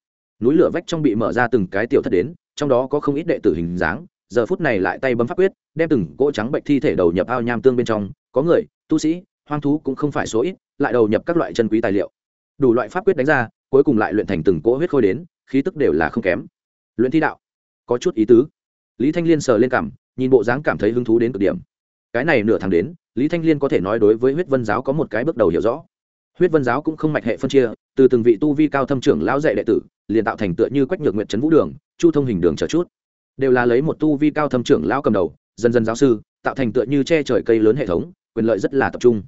Speaker 1: Núi lửa vách trong bị mở ra từng cái tiểu thất đến, trong đó có không ít đệ tử hình dáng, giờ phút này lại tay bấm pháp quyết, đem từng cỗ trắng bệnh thi thể đầu nhập ao nham tương bên trong, có người, tu sĩ, hoang thú cũng không phải số ít, lại đầu nhập các loại chân quý tài liệu đủ loại pháp quyết đánh ra, cuối cùng lại luyện thành từng cỗ huyết khôi đến, khí tức đều là không kém. Luyện thi đạo, có chút ý tứ. Lý thanh liên sờ lên cảm, nhìn bộ dáng cảm thấy hứng thú đến cực điểm. Cái này nửa tháng đến, lý thanh liên có thể nói đối với huyết vân giáo có một cái bước đầu hiểu rõ. Huyết vân giáo cũng không mạch hệ phân chia, từ từng vị tu vi cao thâm trưởng lão dạy đệ tử, liền tạo thành tựa như quách nhược nguyện trấn vũ đường, chu thông hình đường chờ chút. Đều là lấy một tu vi cao thâm trưởng lão cầm đầu, dần dần giáo sư, tạo thành tựa như che trời cây lớn hệ thống, quyền lợi rất là tập trung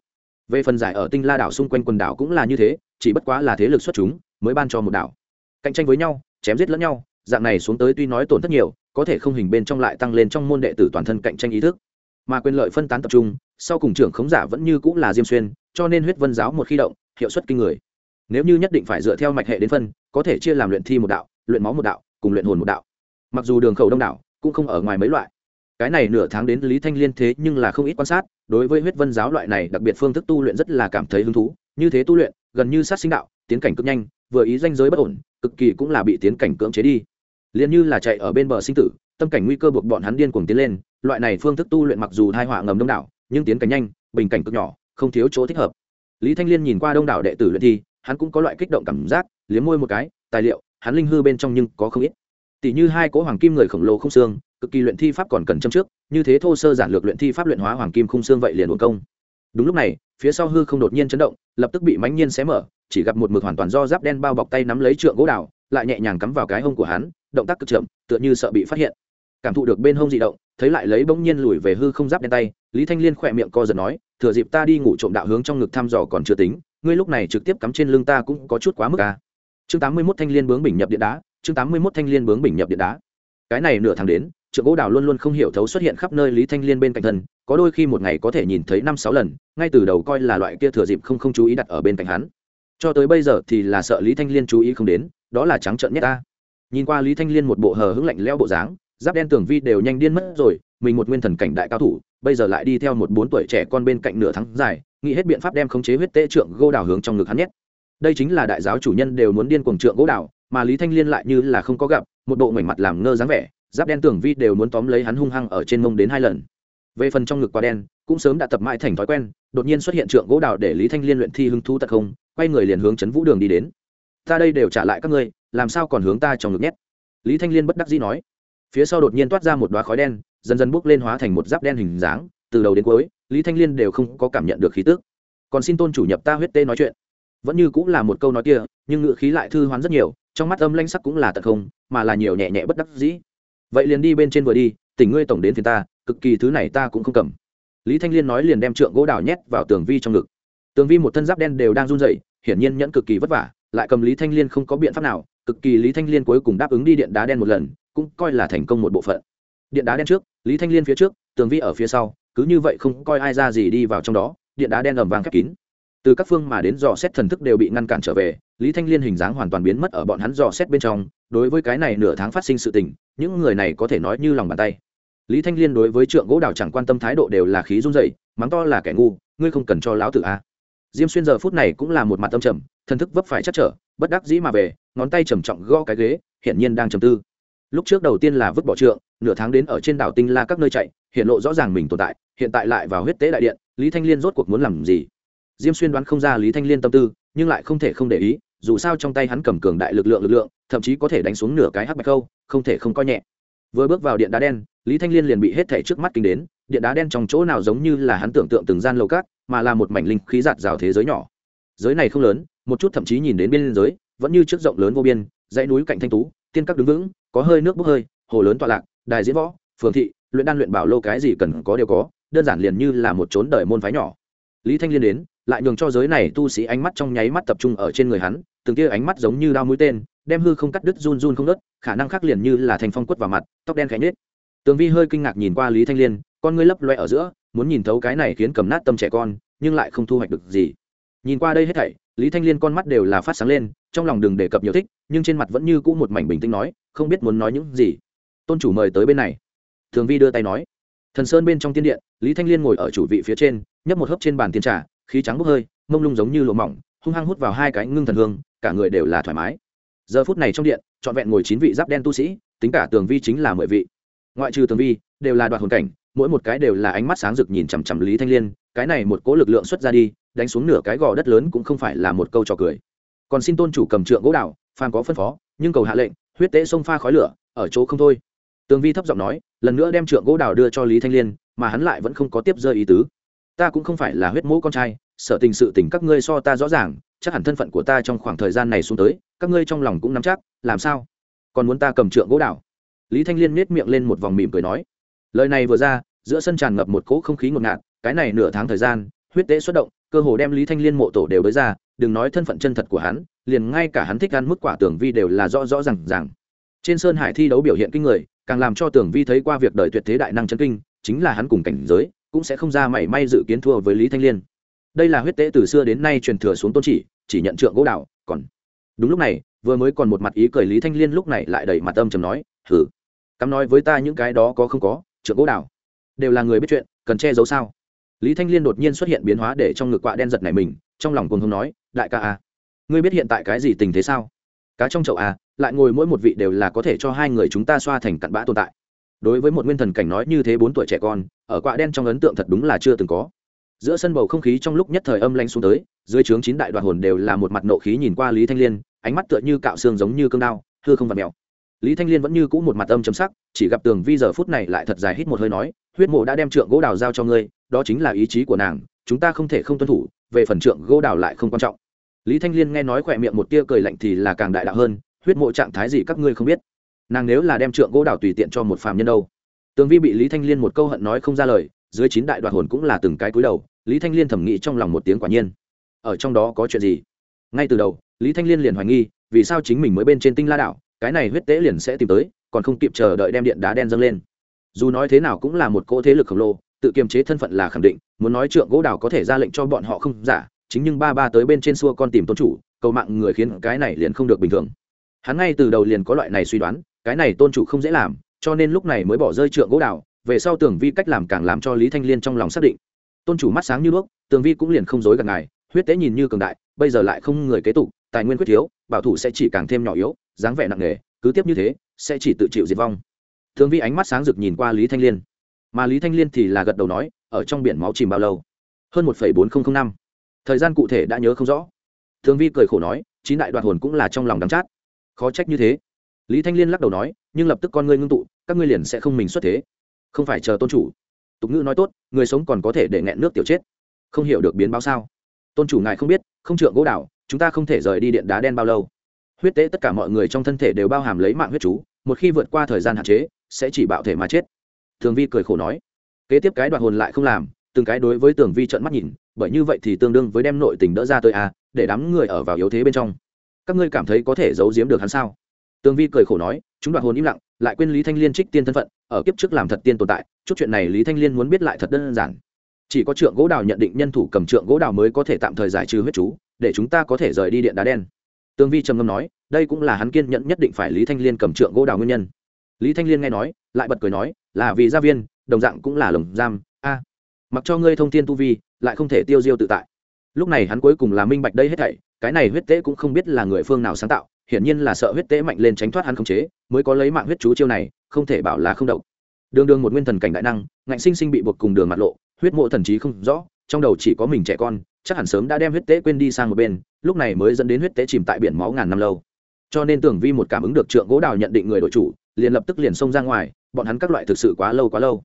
Speaker 1: về phần giải ở tinh la đảo xung quanh quần đảo cũng là như thế, chỉ bất quá là thế lực xuất chúng, mới ban cho một đảo. Cạnh tranh với nhau, chém giết lẫn nhau, dạng này xuống tới tuy nói tổn thất nhiều, có thể không hình bên trong lại tăng lên trong môn đệ tử toàn thân cạnh tranh ý thức. Mà quyền lợi phân tán tập trung, sau cùng trưởng khống giả vẫn như cũng là diêm xuyên, cho nên huyết vân giáo một khi động, hiệu suất kinh người. Nếu như nhất định phải dựa theo mạch hệ đến phân, có thể chia làm luyện thi một đạo, luyện máu một đạo, cùng luyện hồn một đạo. Mặc dù đường khẩu đông đảo, cũng không ở ngoài mấy loại cái này nửa tháng đến lý thanh liên thế nhưng là không ít quan sát, đối với huyết vân giáo loại này đặc biệt phương thức tu luyện rất là cảm thấy hứng thú. Như thế tu luyện, gần như sát sinh đạo, tiến cảnh cực nhanh, vừa ý danh giới bất ổn, cực kỳ cũng là bị tiến cảnh cưỡng chế đi. Liền như là chạy ở bên bờ sinh tử, tâm cảnh nguy cơ buộc bọn hắn điên cuồng tiến lên, loại này phương thức tu luyện mặc dù thai họa ngầm đông đảo, nhưng tiến cảnh nhanh, bình cảnh cực nhỏ, không thiếu chỗ thích hợp. Lý thanh liên nhìn qua đông đảo đệ tử luyện thi, hắn cũng có loại kích động cảm giác, liếm môi một cái, tài liệu, hắn linh hư bên trong nhưng có không ít. Tỷ như hai cỗ hoàng kim người khổng lồ không xương cực kỳ luyện thi pháp còn cần châm trước, như thế thô sơ giản lược luyện thi pháp luyện hóa hoàng kim khung xương vậy liền uổng công. Đúng lúc này, phía sau hư không đột nhiên chấn động, lập tức bị mãnh nhiên xé mở, chỉ gặp một mực hoàn toàn do giáp đen bao bọc tay nắm lấy trượng gỗ đào, lại nhẹ nhàng cắm vào cái hông của hắn, động tác cực chậm, tựa như sợ bị phát hiện. Cảm thụ được bên hông dị động, thấy lại lấy bỗng nhiên lùi về hư không giáp đen tay, lý thanh liên khỏe miệng co giật nói, thừa dịp ta đi ngủ trộm đạo hướng trong ngực thăm dò còn chưa tính, ngươi lúc này trực tiếp cắm trên lưng ta cũng có chút quá mức à. chương tám mươi mốt thanh liên bướng bình nhập điện đá, chương tám mươi mốt thanh liên bướng bình nhập điện đá. Cái này nửa tháng đến trượng gỗ đào luôn luôn không hiểu thấu xuất hiện khắp nơi lý thanh liên bên cạnh thân, có đôi khi một ngày có thể nhìn thấy năm sáu lần, ngay từ đầu coi là loại kia thừa dịp không không chú ý đặt ở bên cạnh hắn. Cho tới bây giờ thì là sợ lý thanh liên chú ý không đến, đó là trắng trợn nhất ta. Nhìn qua lý thanh liên một bộ hờ hững lạnh leo bộ dáng, giáp đen tưởng vi đều nhanh điên mất rồi, mình một nguyên thần cảnh đại cao thủ, bây giờ lại đi theo một bốn tuổi trẻ con bên cạnh nửa tháng dài, nghĩ hết biện pháp đem khống chế huyết tế trượng gỗ đào hướng trong ngực hắn nhất đây chính là đại giáo chủ nhân đều muốn điên cuồng trượng gỗ đào, mà lý thanh liên lại như là không có gặp, một bộ ngoảnh mặt làm ngơ dáng vẻ giáp đen tưởng vi đều muốn tóm lấy hắn hung hăng ở trên mông đến hai lần. Về phần trong ngực quá đen, cũng sớm đã tập mãi thành thói quen, đột nhiên xuất hiện trượng gỗ đào để lý thanh liên luyện thi hưng thu tật không, quay người liền hướng chấn vũ đường đi đến. Ta đây đều trả lại các ngươi, làm sao còn hướng ta trong ngực nhét? Lý thanh liên bất đắc dĩ nói. Phía sau đột nhiên toát ra một đoá khói đen, dần dần bốc lên hóa thành một giáp đen hình dáng, từ đầu đến cuối, lý thanh liên đều không có cảm nhận được khí tức. Còn xin tôn chủ nhập ta huyết tê nói chuyện. Vẫn như cũng là một câu nói kia, nhưng ngự khí lại thư hoán rất nhiều, trong mắt âm lanh sắc cũng là tật không, mà là nhiều nhẹ nhẹ bất đắc dĩ vậy liền đi bên trên vừa đi, tỉnh ngươi tổng đến phiền ta, cực kỳ thứ này ta cũng không cầm. Lý thanh liên nói liền đem trượng gỗ đào nhét vào tường vi trong ngực. Tường vi một thân giáp đen đều đang run dậy hiển nhiên nhẫn cực kỳ vất vả, lại cầm lý thanh liên không có biện pháp nào, cực kỳ lý thanh liên cuối cùng đáp ứng đi điện đá đen một lần, cũng coi là thành công một bộ phận. Điện đá đen trước, lý thanh liên phía trước, tường vi ở phía sau, cứ như vậy không coi ai ra gì đi vào trong đó, điện đá đen ầm vàng khép kín. Từ các phương mà đến dò xét thần thức đều bị ngăn cản trở về, lý thanh liên hình dáng hoàn toàn biến mất ở bọn hắn dò xét bên trong đối với cái này nửa tháng phát sinh sự tình, những người này có thể nói như lòng bàn tay. Lý thanh liên đối với trượng gỗ đào chẳng quan tâm thái độ đều là khí run dậy mắng to là kẻ ngu, ngươi không cần cho lão tử a. Diêm xuyên giờ phút này cũng là một mặt tâm trầm, thần thức vấp phải chắc trở, bất đắc dĩ mà về, ngón tay trầm trọng gõ cái ghế, hiển nhiên đang trầm tư. Lúc trước đầu tiên là vứt bỏ trượng, nửa tháng đến ở trên đảo tinh la các nơi chạy, hiện lộ rõ ràng mình tồn tại, hiện tại lại vào huyết tế đại điện, lý thanh liên rốt cuộc muốn làm gì? Diêm xuyên đoán không ra lý thanh liên tâm tư, nhưng lại không thể không để ý dù sao trong tay hắn cầm cường đại lực lượng lực lượng, thậm chí có thể đánh xuống nửa cái hắc bạch câu không thể không coi nhẹ. Vừa bước vào điện đá đen, lý thanh liên liền bị hết thảy trước mắt kinh đến, điện đá đen trong chỗ nào giống như là hắn tưởng tượng từng gian lầu cát, mà là một mảnh linh khí giạt rào thế giới nhỏ. Giới này không lớn, một chút thậm chí nhìn đến biên giới, vẫn như trước rộng lớn vô biên, dãy núi cạnh thanh tú, tiên các đứng vững, có hơi nước bốc hơi, hồ lớn tọa lạc, đài diễn võ, phường thị, luyện đan luyện bảo lô cái gì cần có đều có, đơn giản liền như là một chốn đời môn phái nhỏ. Lý thanh liên đến lại nhường cho giới này tu sĩ ánh mắt trong nháy mắt tập trung ở trên người hắn, từng kia ánh mắt giống như đao mũi tên, đem hư không cắt đứt run run không đứt khả năng khác liền như là thành phong quất vào mặt, tóc đen khẽ nết. tường vi hơi kinh ngạc nhìn qua lý thanh liên, con ngươi lấp loe ở giữa, muốn nhìn thấu cái này khiến cầm nát tâm trẻ con, nhưng lại không thu hoạch được gì. Nhìn qua đây hết thảy, lý thanh liên con mắt đều là phát sáng lên, trong lòng đừng đề cập nhiều thích, nhưng trên mặt vẫn như cũ một mảnh bình tĩnh nói, không biết muốn nói những gì. Tôn chủ mời tới bên này. Thường vi đưa tay nói. Thần sơn bên trong tiên điện, lý thanh liên ngồi ở chủ vị phía trên, nhấp một hớp trên bàn tiên trà khí trắng bốc hơi mông lung giống như lụa mỏng hung hăng hút vào hai cái ngưng thần hương cả người đều là thoải mái. Giờ phút này trong điện trọn vẹn ngồi chín vị giáp đen tu sĩ tính cả tường vi chính là mười vị. Ngoại trừ tường vi đều là đoạt hồn cảnh mỗi một cái đều là ánh mắt sáng rực nhìn chằm chằm lý thanh liên cái này một cỗ lực lượng xuất ra đi đánh xuống nửa cái gò đất lớn cũng không phải là một câu trò cười. Còn xin tôn chủ cầm trượng gỗ đào, phàm có phân phó nhưng cầu hạ lệnh huyết tế sông pha khói lửa ở chỗ không thôi. Tường vi thấp giọng nói lần nữa đem trượng gỗ đào đưa cho lý thanh liên mà hắn lại vẫn không có tiếp rơi ý tứ ta cũng không phải là huyết mẫu con trai, sở tình sự tình các ngươi so ta rõ ràng, chắc hẳn thân phận của ta trong khoảng thời gian này xuống tới, các ngươi trong lòng cũng nắm chắc, làm sao? Còn muốn ta cầm trượng gỗ đảo? lý thanh liên nết miệng lên một vòng mỉm cười nói. Lời này vừa ra, giữa sân tràn ngập một cỗ không khí ngột ngạt, cái này nửa tháng thời gian, huyết tế xuất động, cơ hồ đem lý thanh liên mộ tổ đều tới ra, đừng nói thân phận chân thật của hắn, liền ngay cả hắn thích ăn mức quả tưởng vi đều là rõ rõ r à n g rằng trên sơn hải thi đấu biểu hiện kinh người, càng làm cho tưởng vi thấy qua việc đời tuyệt thế đại năng chân kinh, chính là hắn cùng cảnh giới cũng sẽ không ra mảy may dự kiến thua với lý thanh liên. Đây là huyết tế từ xưa đến nay truyền thừa xuống tôn chỉ chỉ nhận trượng gỗ đạo còn đúng lúc này, vừa mới còn một mặt ý cười lý thanh liên lúc này lại đẩy mặt âm chầm nói thử cắm nói với ta những cái đó có không có, trượng gỗ đạo đều là người biết chuyện, cần che giấu sao? Lý thanh liên đột nhiên xuất hiện biến hóa để trong ngực quạ đen giật này mình, trong lòng cùng không nói, đại ca à ngươi biết hiện tại cái gì tình thế sao? Cá trong chậu à lại ngồi mỗi một vị đều là có thể cho hai người chúng ta xoa thành cặn bã tồn tại đối với một nguyên thần cảnh nói như thế bốn tuổi trẻ con, ở quạ đen trong ấn tượng thật đúng là chưa từng có. Giữa sân bầu không khí trong lúc nhất thời âm lanh xuống tới, dưới trướng chín đại đoạn hồn đều là một mặt nộ khí nhìn qua lý thanh liên, ánh mắt tựa như cạo xương giống như cương đao, hư không vật mèo. Lý thanh liên vẫn như cũ một mặt âm chấm sắc, chỉ gặp tường vi giờ phút này lại thật dài hít một hơi nói, huyết mộ đã đem trượng gỗ đào giao cho ngươi, đó chính là ý chí của nàng, chúng ta không thể không tuân thủ, về phần trượng gỗ đào lại không quan trọng. Lý thanh liên nghe nói khỏe miệng một tia cười lạnh thì là càng đại đạo hơn, huyết mộ trạng thái gì các ngươi không biết? Nàng nếu là đem trượng gỗ đào tùy tiện cho một phàm nhân đâu. Tường vi bị lý thanh liên một câu hận nói không ra lời, dưới chín đại đoạt hồn cũng là từng cái cúi đầu, lý thanh liên thẩm nghĩ trong lòng một tiếng quả nhiên. Ở trong đó có chuyện gì? Ngay từ đầu, lý thanh liên liền hoài nghi, vì sao chính mình mới bên trên tinh la đảo, cái này huyết tế liền sẽ tìm tới, còn không kịp chờ đợi đem điện đá đen dâng lên. Dù nói thế nào cũng là một cỗ thế lực khổng lồ, tự kiềm chế thân phận là khẳng định, muốn nói trượng gỗ đào có thể ra lệnh cho bọn họ không giả, chính nhưng ba ba tới bên trên xua con tìm tôn chủ, cầu mạng người khiến cái này liền không được bình thường hắn ngay từ đầu liền có loại này suy đoán, cái này tôn chủ không dễ làm, cho nên lúc này mới bỏ rơi trượng gỗ đào, về sau tưởng vi cách làm càng làm cho lý thanh liên trong lòng xác định. Tôn chủ mắt sáng như đuốc, tường vi cũng liền không dối gần ngài, huyết tế nhìn như cường đại, bây giờ lại không người kế tục, tài nguyên quyết thiếu, bảo thủ sẽ chỉ càng thêm nhỏ yếu, dáng vẻ nặng nề, cứ tiếp như thế, sẽ chỉ tự chịu diệt vong. Thường vi ánh mắt sáng rực nhìn qua lý thanh liên. Mà lý thanh liên thì là gật đầu nói, ở trong biển máu chìm bao lâu? Hơn một bốn nghìn năm. Thời gian cụ thể đã nhớ không rõ. Thường vi cười khổ nói, chín đại đoạt hồn cũng là trong lòng đắm chát khó trách như thế. Lý thanh liên lắc đầu nói, nhưng lập tức con ngươi ngưng tụ, các ngươi liền sẽ không mình xuất thế. Không phải chờ tôn chủ. Tục ngữ nói tốt, người sống còn có thể để nghẹn nước tiểu chết. Không hiểu được biến báo sao? Tôn chủ ngài không biết, không trượng gỗ đảo, chúng ta không thể rời đi điện đá đen bao lâu. Huyết tế tất cả mọi người trong thân thể đều bao hàm lấy mạng huyết chú, một khi vượt qua thời gian hạn chế, sẽ chỉ bạo thể mà chết. Thường vi cười khổ nói, kế tiếp cái đoạt hồn lại không làm, từng cái đối với tường vi trận mắt nhìn, bởi như vậy thì tương đương với đem nội tình đỡ ra tới a để đám người ở vào yếu thế bên trong các ngươi cảm thấy có thể giấu giếm được hắn sao? Tường vi cười khổ nói, chúng đoạt hồn im lặng, lại quên lý thanh liên trích tiên thân phận, ở kiếp trước làm thật tiên tồn tại, chút chuyện này lý thanh liên muốn biết lại thật đơn giản. Chỉ có trượng gỗ đào nhận định nhân thủ cầm trượng gỗ đào mới có thể tạm thời giải trừ huyết chú, để chúng ta có thể rời đi điện đá đen. Tương vi trầm ngâm nói, đây cũng là hắn kiên nhẫn nhất định phải lý thanh liên cầm trượng gỗ đào nguyên nhân. Lý thanh liên nghe nói, lại bật cười nói, là vì gia viên, đồng dạng cũng là lồng giam, a. Mặc cho ngươi thông tin tu vi, lại không thể tiêu diêu tự tại. Lúc này hắn cuối cùng là minh bạch đây hết thảy cái này huyết tế cũng không biết là người phương nào sáng tạo, hiển nhiên là sợ huyết tế mạnh lên tránh thoát hắn không chế, mới có lấy mạng huyết chú chiêu này, không thể bảo là không động. đường đường một nguyên thần cảnh đại năng, ngạnh sinh sinh bị buộc cùng đường mặt lộ, huyết mộ thần trí không rõ, trong đầu chỉ có mình trẻ con, chắc hẳn sớm đã đem huyết tế quên đi sang một bên, lúc này mới dẫn đến huyết tế chìm tại biển máu ngàn năm lâu cho nên tưởng vi một cảm ứng được trượng gỗ đào nhận định người đội chủ, liền lập tức liền xông ra ngoài, bọn hắn các loại thực sự quá lâu quá lâu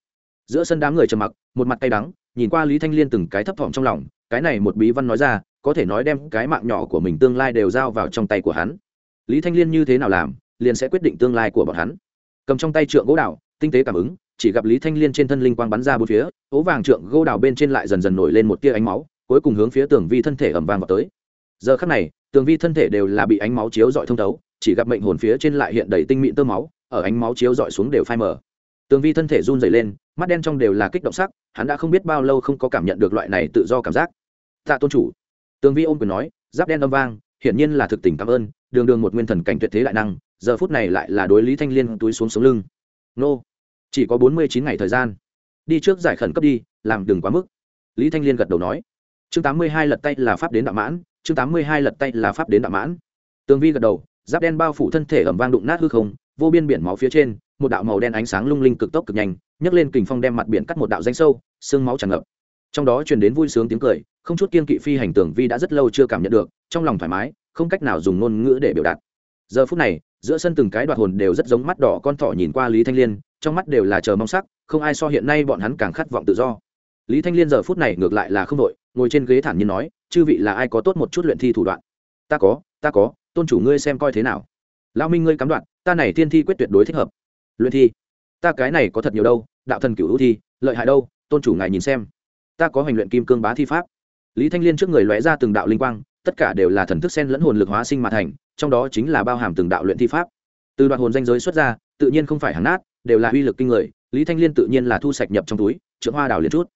Speaker 1: giữa sân đám người trầm mặc, một mặt tay đắng, nhìn qua lý thanh liên từng cái thấp thỏm trong lòng, cái này một bí văn nói ra có thể nói đem cái mạng nhỏ của mình tương lai đều giao vào trong tay của hắn. Lý thanh liên như thế nào làm, liền sẽ quyết định tương lai của bọn hắn. Cầm trong tay trượng gỗ đào, tinh tế cảm ứng, chỉ gặp lý thanh liên trên thân linh quang bắn ra bốn phía, ố vàng trượng gỗ đào bên trên lại dần dần nổi lên một tia ánh máu, cuối cùng hướng phía tường vi thân thể ẩm vàng vào tới. Giờ khắc này, tường vi thân thể đều là bị ánh máu chiếu dọi thông thấu, chỉ gặp mệnh hồn phía trên lại hiện đầy tinh mịn tơ máu, ở ánh máu chiếu dọi xuống đều phai mờ. Tường vi thân thể run dày lên, mắt đen trong đều là kích động sắc, hắn đã không biết bao lâu không có cảm nhận được loại này tự do cảm giác. Tạ tôn chủ tường vi ôm quyền nói, giáp đen âm vang, hiển nhiên là thực tình cảm ơn, đường đường một nguyên thần cảnh tuyệt thế đại năng, giờ phút này lại là đối lý thanh liên túi xuống sống lưng. Nô, chỉ có bốn mươi chín ngày thời gian, đi trước giải khẩn cấp đi, làm đừng quá mức. Lý thanh liên gật đầu nói. Chương tám mươi hai lật tay là pháp đến đạo mãn, chương tám mươi hai lật tay là pháp đến đạo mãn. Tường vi gật đầu, giáp đen bao phủ thân thể ẩm vang đụng nát hư không, vô biên biển máu phía trên, một đạo màu đen ánh sáng lung linh cực tốc cực nhanh, nhấc lên kình phong đem mặt biển cắt một đạo danh sâu, xương máu tràn ngập trong đó truyền đến vui sướng tiếng cười, không chút kiên kỵ phi hành tường vi đã rất lâu chưa cảm nhận được, trong lòng thoải mái, không cách nào dùng ngôn ngữ để biểu đạt. Giờ phút này, giữa sân từng cái đoạt hồn đều rất giống mắt đỏ con thỏ nhìn qua lý thanh liên, trong mắt đều là chờ mong sắc, không ai so hiện nay bọn hắn càng khát vọng tự do. Lý thanh liên giờ phút này ngược lại là không đội ngồi trên ghế thản nhiên nói, chư vị là ai có tốt một chút luyện thi thủ đoạn? Ta có ta có, tôn chủ ngươi xem coi thế nào. Lao minh ngươi cắm đoạn, ta này thiên thi quyết tuyệt đối thích hợp. Luyện thi? Ta cái này có thật nhiều đâu, đạo thần cửu hữu thi, lợi hại đâu, tôn chủ ngài nhìn xem ta có hành luyện kim cương bá thi pháp. Lý thanh liên trước người lóe ra từng đạo linh quang, tất cả đều là thần thức sen lẫn hồn lực hóa sinh mà thành, trong đó chính là bao hàm từng đạo luyện thi pháp. Từ đoạn hồn danh giới xuất ra, tự nhiên không phải hàng nát, đều là uy lực kinh người, lý thanh liên tự nhiên là thu sạch nhập trong túi trưởng hoa đào liền chút.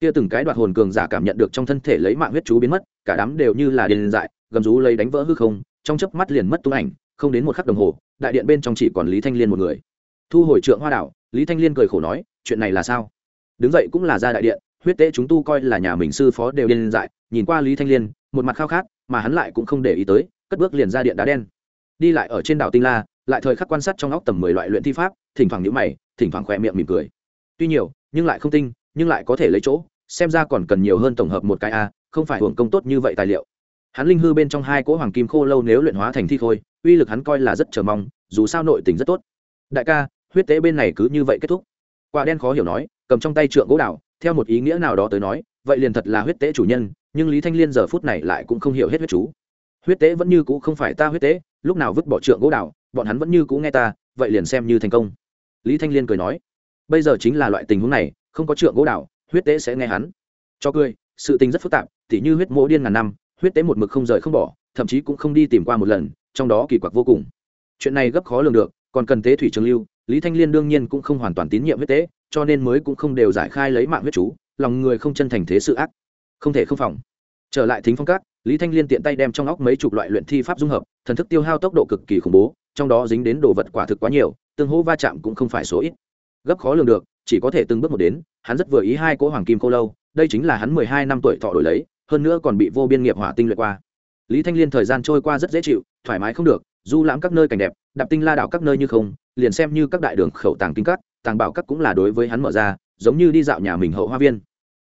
Speaker 1: Kia từng cái đoạt hồn cường giả cảm nhận được trong thân thể lấy mạng huyết chú biến mất, cả đám đều như là điền dại, gầm rú lấy đánh vỡ hư không, trong chớp mắt liền mất tung ảnh, không đến một khắc đồng hồ, đại điện bên trong chỉ còn lý thanh liên một người. Thu hồi trượng hoa đảo lý thanh liên cười khổ nói, chuyện này là sao? Đứng dậy cũng là ra đại điện huyết tế chúng tu coi là nhà mình sư phó đều điên dại, nhìn qua lý thanh liên, một mặt khao khát, mà hắn lại cũng không để ý tới, cất bước liền ra điện đá đen. Đi lại ở trên đảo tinh la, lại thời khắc quan sát trong óc tầm mười loại luyện thi pháp, thỉnh thoảng nhữ mày, thỉnh thoảng khỏe miệng mỉm cười. Tuy nhiều, nhưng lại không tinh, nhưng lại có thể lấy chỗ, xem ra còn cần nhiều hơn tổng hợp một cái a, không phải hưởng công tốt như vậy tài liệu. Hắn linh hư bên trong hai cỗ hoàng kim khô lâu nếu luyện hóa thành thi khôi, uy lực hắn coi là rất chờ mong, dù sao nội tình rất tốt. Đại ca, huyết tế bên này cứ như vậy kết thúc. Quả đen khó hiểu nói, cầm trong tay trượng gỗ đào theo một ý nghĩa nào đó tới nói, vậy liền thật là huyết tế chủ nhân, nhưng lý thanh liên giờ phút này lại cũng không hiểu hết huyết chú. Huyết tế vẫn như cũ không phải ta huyết tế, lúc nào vứt bỏ trượng gỗ đào bọn hắn vẫn như cũ nghe ta, vậy liền xem như thành công. Lý thanh liên cười nói, bây giờ chính là loại tình huống này, không có trượng gỗ đào huyết tế sẽ nghe hắn. Cho cười, sự tình rất phức tạp, tỉ như huyết mỗ điên ngàn năm, huyết tế một mực không rời không bỏ, thậm chí cũng không đi tìm qua một lần, trong đó kỳ quặc vô cùng. Chuyện này gấp khó lường được, còn cần tế thủy trường lưu, lý thanh liên đương nhiên cũng không hoàn toàn tín nhiệm huyết tế cho nên mới cũng không đều giải khai lấy mạng huyết chú, lòng người không chân thành thế sự ác, không thể không phòng. Trở lại thính phong cát lý thanh liên tiện tay đem trong óc mấy chục loại luyện thi pháp dung hợp, thần thức tiêu hao tốc độ cực kỳ khủng bố, trong đó dính đến đồ vật quả thực quá nhiều, tương hỗ va chạm cũng không phải số ít. Gấp khó lường được, chỉ có thể từng bước một đến, hắn rất vừa ý hai cỗ hoàng kim cô lâu, đây chính là hắn mười hai năm tuổi thọ đổi lấy, hơn nữa còn bị vô biên nghiệp hỏa tinh luyện qua. Lý thanh liên thời gian trôi qua rất dễ chịu, thoải mái không được, du lãm các nơi cảnh đẹp, đạp tinh la đảo các nơi như không, liền xem như các đại đường khẩu tàng kinh cắt tàng bảo các cũng là đối với hắn mở ra, giống như đi dạo nhà mình hậu hoa viên.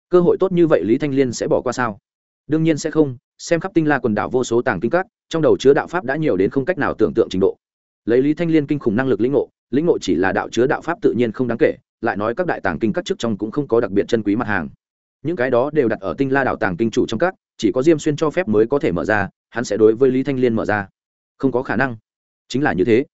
Speaker 1: Cơ hội tốt như vậy lý thanh liên sẽ bỏ qua sao? Đương nhiên sẽ không, xem khắp tinh la quần đảo vô số tàng kinh cắt trong đầu chứa đạo pháp đã nhiều đến không cách nào tưởng tượng trình độ. Lấy lý thanh liên kinh khủng năng lực lĩnh ngộ lĩnh ngộ chỉ là đạo chứa đạo pháp tự nhiên không đáng kể, lại nói các đại tàng kinh các trước trong cũng không có đặc biệt chân quý mặt hàng. Những cái đó đều đặt ở tinh la đảo tàng kinh chủ trong các, chỉ có diêm xuyên cho phép mới có thể mở ra, hắn sẽ đối với lý thanh liên mở ra. Không có khả năng. Chính là như thế.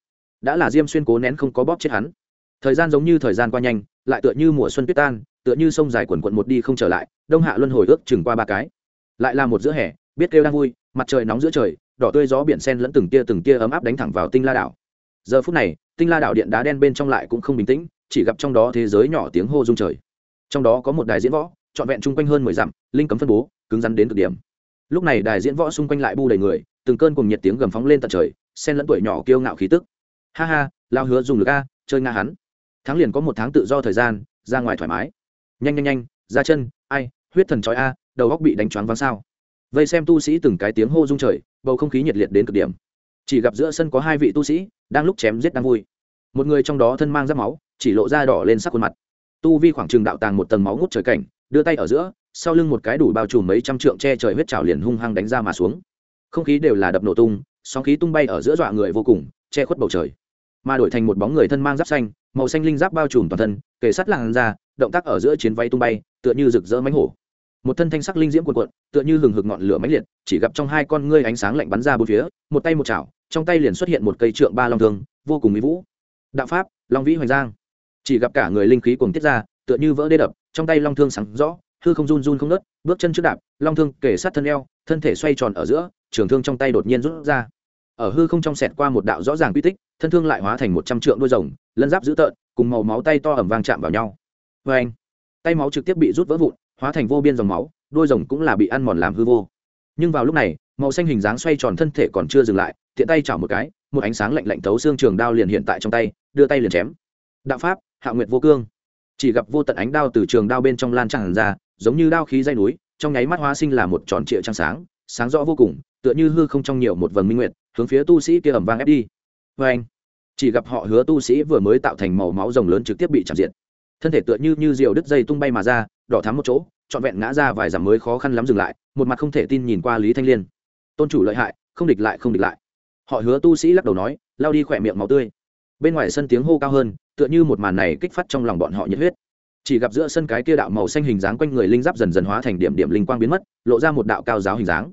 Speaker 1: Đã là diêm xuyên cố nén không có bóp chết hắn thời gian giống như thời gian qua nhanh, lại tựa như mùa xuân tuyết tan, tựa như sông dài quần quận một đi không trở lại, đông hạ luân hồi ước chừng qua ba cái. Lại là một giữa hè, biết kêu đang vui, mặt trời nóng giữa trời, đỏ tươi gió biển sen lẫn từng tia từng tia ấm áp đánh thẳng vào tinh la đảo. Giờ phút này, tinh la đảo điện đá đen bên trong lại cũng không bình tĩnh, chỉ gặp trong đó thế giới nhỏ tiếng hô rung trời. Trong đó có một đài diễn võ, trọn vẹn chung quanh hơn mười dặm, linh cấm phân bố, cứng rắn đến cực điểm. Lúc này đài diễn võ xung quanh lại bu đầy người, từng cơn cùng nhiệt tiếng gầm phóng lên tận trời sen lẫn tuổi nhỏ kiêu ngạo khí tức. Ha ha lao hứa dùng lực a, chơi nga hắn tháng liền có một tháng tự do thời gian, ra ngoài thoải mái. Nhanh nhanh nhanh, ra chân, ai, huyết thần trói a, đầu góc bị đánh choáng váng sao. Vây xem tu sĩ từng cái tiếng hô rung trời, bầu không khí nhiệt liệt đến cực điểm. Chỉ gặp giữa sân có hai vị tu sĩ, đang lúc chém giết đang vui. Một người trong đó thân mang giáp máu, chỉ lộ ra đỏ lên sắc khuôn mặt. Tu vi khoảng trường đạo tàng một tầng máu ngút trời cảnh, đưa tay ở giữa, sau lưng một cái đủ bao trùm mấy trăm trượng che trời huyết trào liền hung hăng đánh ra mà xuống. Không khí đều là đập nổ tung, sóng khí tung bay ở giữa dọa người vô cùng, che khuất bầu trời. Mà đổi thành một bóng người thân mang giáp xanh màu xanh linh giáp bao trùm toàn thân, kề sắt làn ra động tác ở giữa chiến vay tung bay, tựa như rực rỡ mánh hổ. Một thân thanh sắc linh diễm cuộn cuộn, tựa như hừng hực ngọn lửa mãnh liệt, chỉ gặp trong hai con ngươi ánh sáng lạnh bắn ra bốn phía, một tay một chảo, trong tay liền xuất hiện một cây trượng ba long thương, vô cùng mỹ vũ. Đạo pháp, long vĩ hoành giang. Chỉ gặp cả người linh khí cuồng tiết ra, tựa như vỡ đê đập, trong tay long thương sáng rõ, hư không run run không nớt bước chân trước đạp, long thương kể sát thân eo, thân thể xoay tròn ở giữa, trường thương trong tay đột nhiên rút ra ở hư không trong sẹt qua một đạo rõ ràng quy tích, thân thương lại hóa thành một trăm trượng đôi rồng, lân giáp dữ tợn, cùng màu máu tay to ẩm vang chạm vào nhau. Vê anh, tay máu trực tiếp bị rút vỡ vụn, hóa thành vô biên dòng máu đôi rồng cũng là bị ăn mòn làm hư vô. Nhưng vào lúc này, màu xanh hình dáng xoay tròn thân thể còn chưa dừng lại, tiện tay chảo một cái, một ánh sáng lạnh lạnh thấu xương trường đao liền hiện tại trong tay, đưa tay liền chém. Đạo pháp, hạ nguyệt vô cương. Chỉ gặp vô tận ánh đao từ trường đao bên trong lan tràn ra, giống như đao khí dây núi, trong nháy mắt hóa sinh là một tròn trịa trăng sáng sáng rõ vô cùng, tựa như hư không trong nhiều một vầng minh nguyệt hướng phía tu sĩ kia ầm vang ép đi. Vê anh, chỉ gặp họ hứa tu sĩ vừa mới tạo thành màu máu rồng lớn trực tiếp bị chạm diện thân thể tựa như như diều đứt dây tung bay mà ra, đỏ thắm một chỗ, trọn vẹn ngã ra vài dặm mới khó khăn lắm dừng lại, một mặt không thể tin nhìn qua lý thanh liên. Tôn chủ lợi hại, không địch lại, không địch lại. Họ hứa tu sĩ lắc đầu nói, lao đi khỏe miệng máu tươi. Bên ngoài sân tiếng hô cao hơn, tựa như một màn này kích phát trong lòng bọn họ nhiệt huyết. Chỉ gặp giữa sân cái kia đạo màu xanh hình dáng quanh người linh giáp dần dần hóa thành điểm điểm linh quang biến mất, lộ ra một đạo cao giáo hình dáng.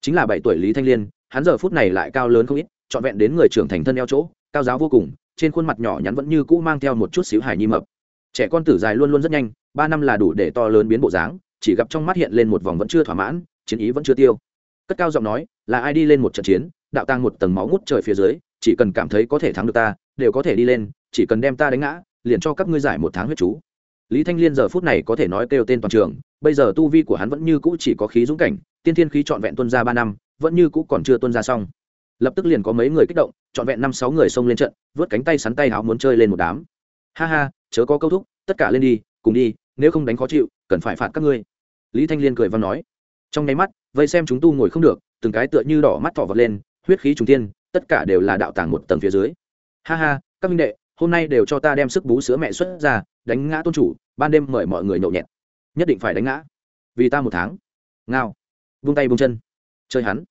Speaker 1: Chính là bảy tuổi lý thanh liên hắn giờ phút này lại cao lớn không ít, trọn vẹn đến người trưởng thành thân eo chỗ, cao giáo vô cùng, trên khuôn mặt nhỏ nhắn vẫn như cũ mang theo một chút xíu hài nhi mập. Trẻ con tử dài luôn luôn rất nhanh, ba năm là đủ để to lớn biến bộ dáng, chỉ gặp trong mắt hiện lên một vòng vẫn chưa thỏa mãn, chiến ý vẫn chưa tiêu. Cất cao giọng nói, là ai đi lên một trận chiến, đạo tăng một tầng máu ngút trời phía dưới, chỉ cần cảm thấy có thể thắng được ta, đều có thể đi lên, chỉ cần đem ta đánh ngã, liền cho các ngươi giải một tháng huyết chú. Lý thanh liên giờ phút này có thể nói kêu tên toàn trường, bây giờ tu vi của hắn vẫn như cũ chỉ có khí dũng cảnh, tiên thiên khí trọn vẹn tuân ra ba năm vẫn như cũ còn chưa tuân ra xong. Lập tức liền có mấy người kích động, trọn vẹn năm sáu người xông lên trận, vớt cánh tay sắn tay háo muốn chơi lên một đám. Ha ha, chớ có câu thúc, tất cả lên đi, cùng đi, nếu không đánh khó chịu, cần phải phạt các ngươi. Lý thanh liên cười văn nói. Trong nháy mắt, vây xem chúng tu ngồi không được, từng cái tựa như đỏ mắt thỏ vật lên, huyết khí trùng tiên tất cả đều là đạo tàng một tầng phía dưới. Ha ha, các minh đệ, hôm nay đều cho ta đem sức bú sữa mẹ xuất ra, đánh ngã tôn chủ, ban đêm mời mọi người nhậu nhẹt. Nhất định phải đánh ngã. Vì ta một tháng. Ngao. Vung tay vung chân chơi hắn.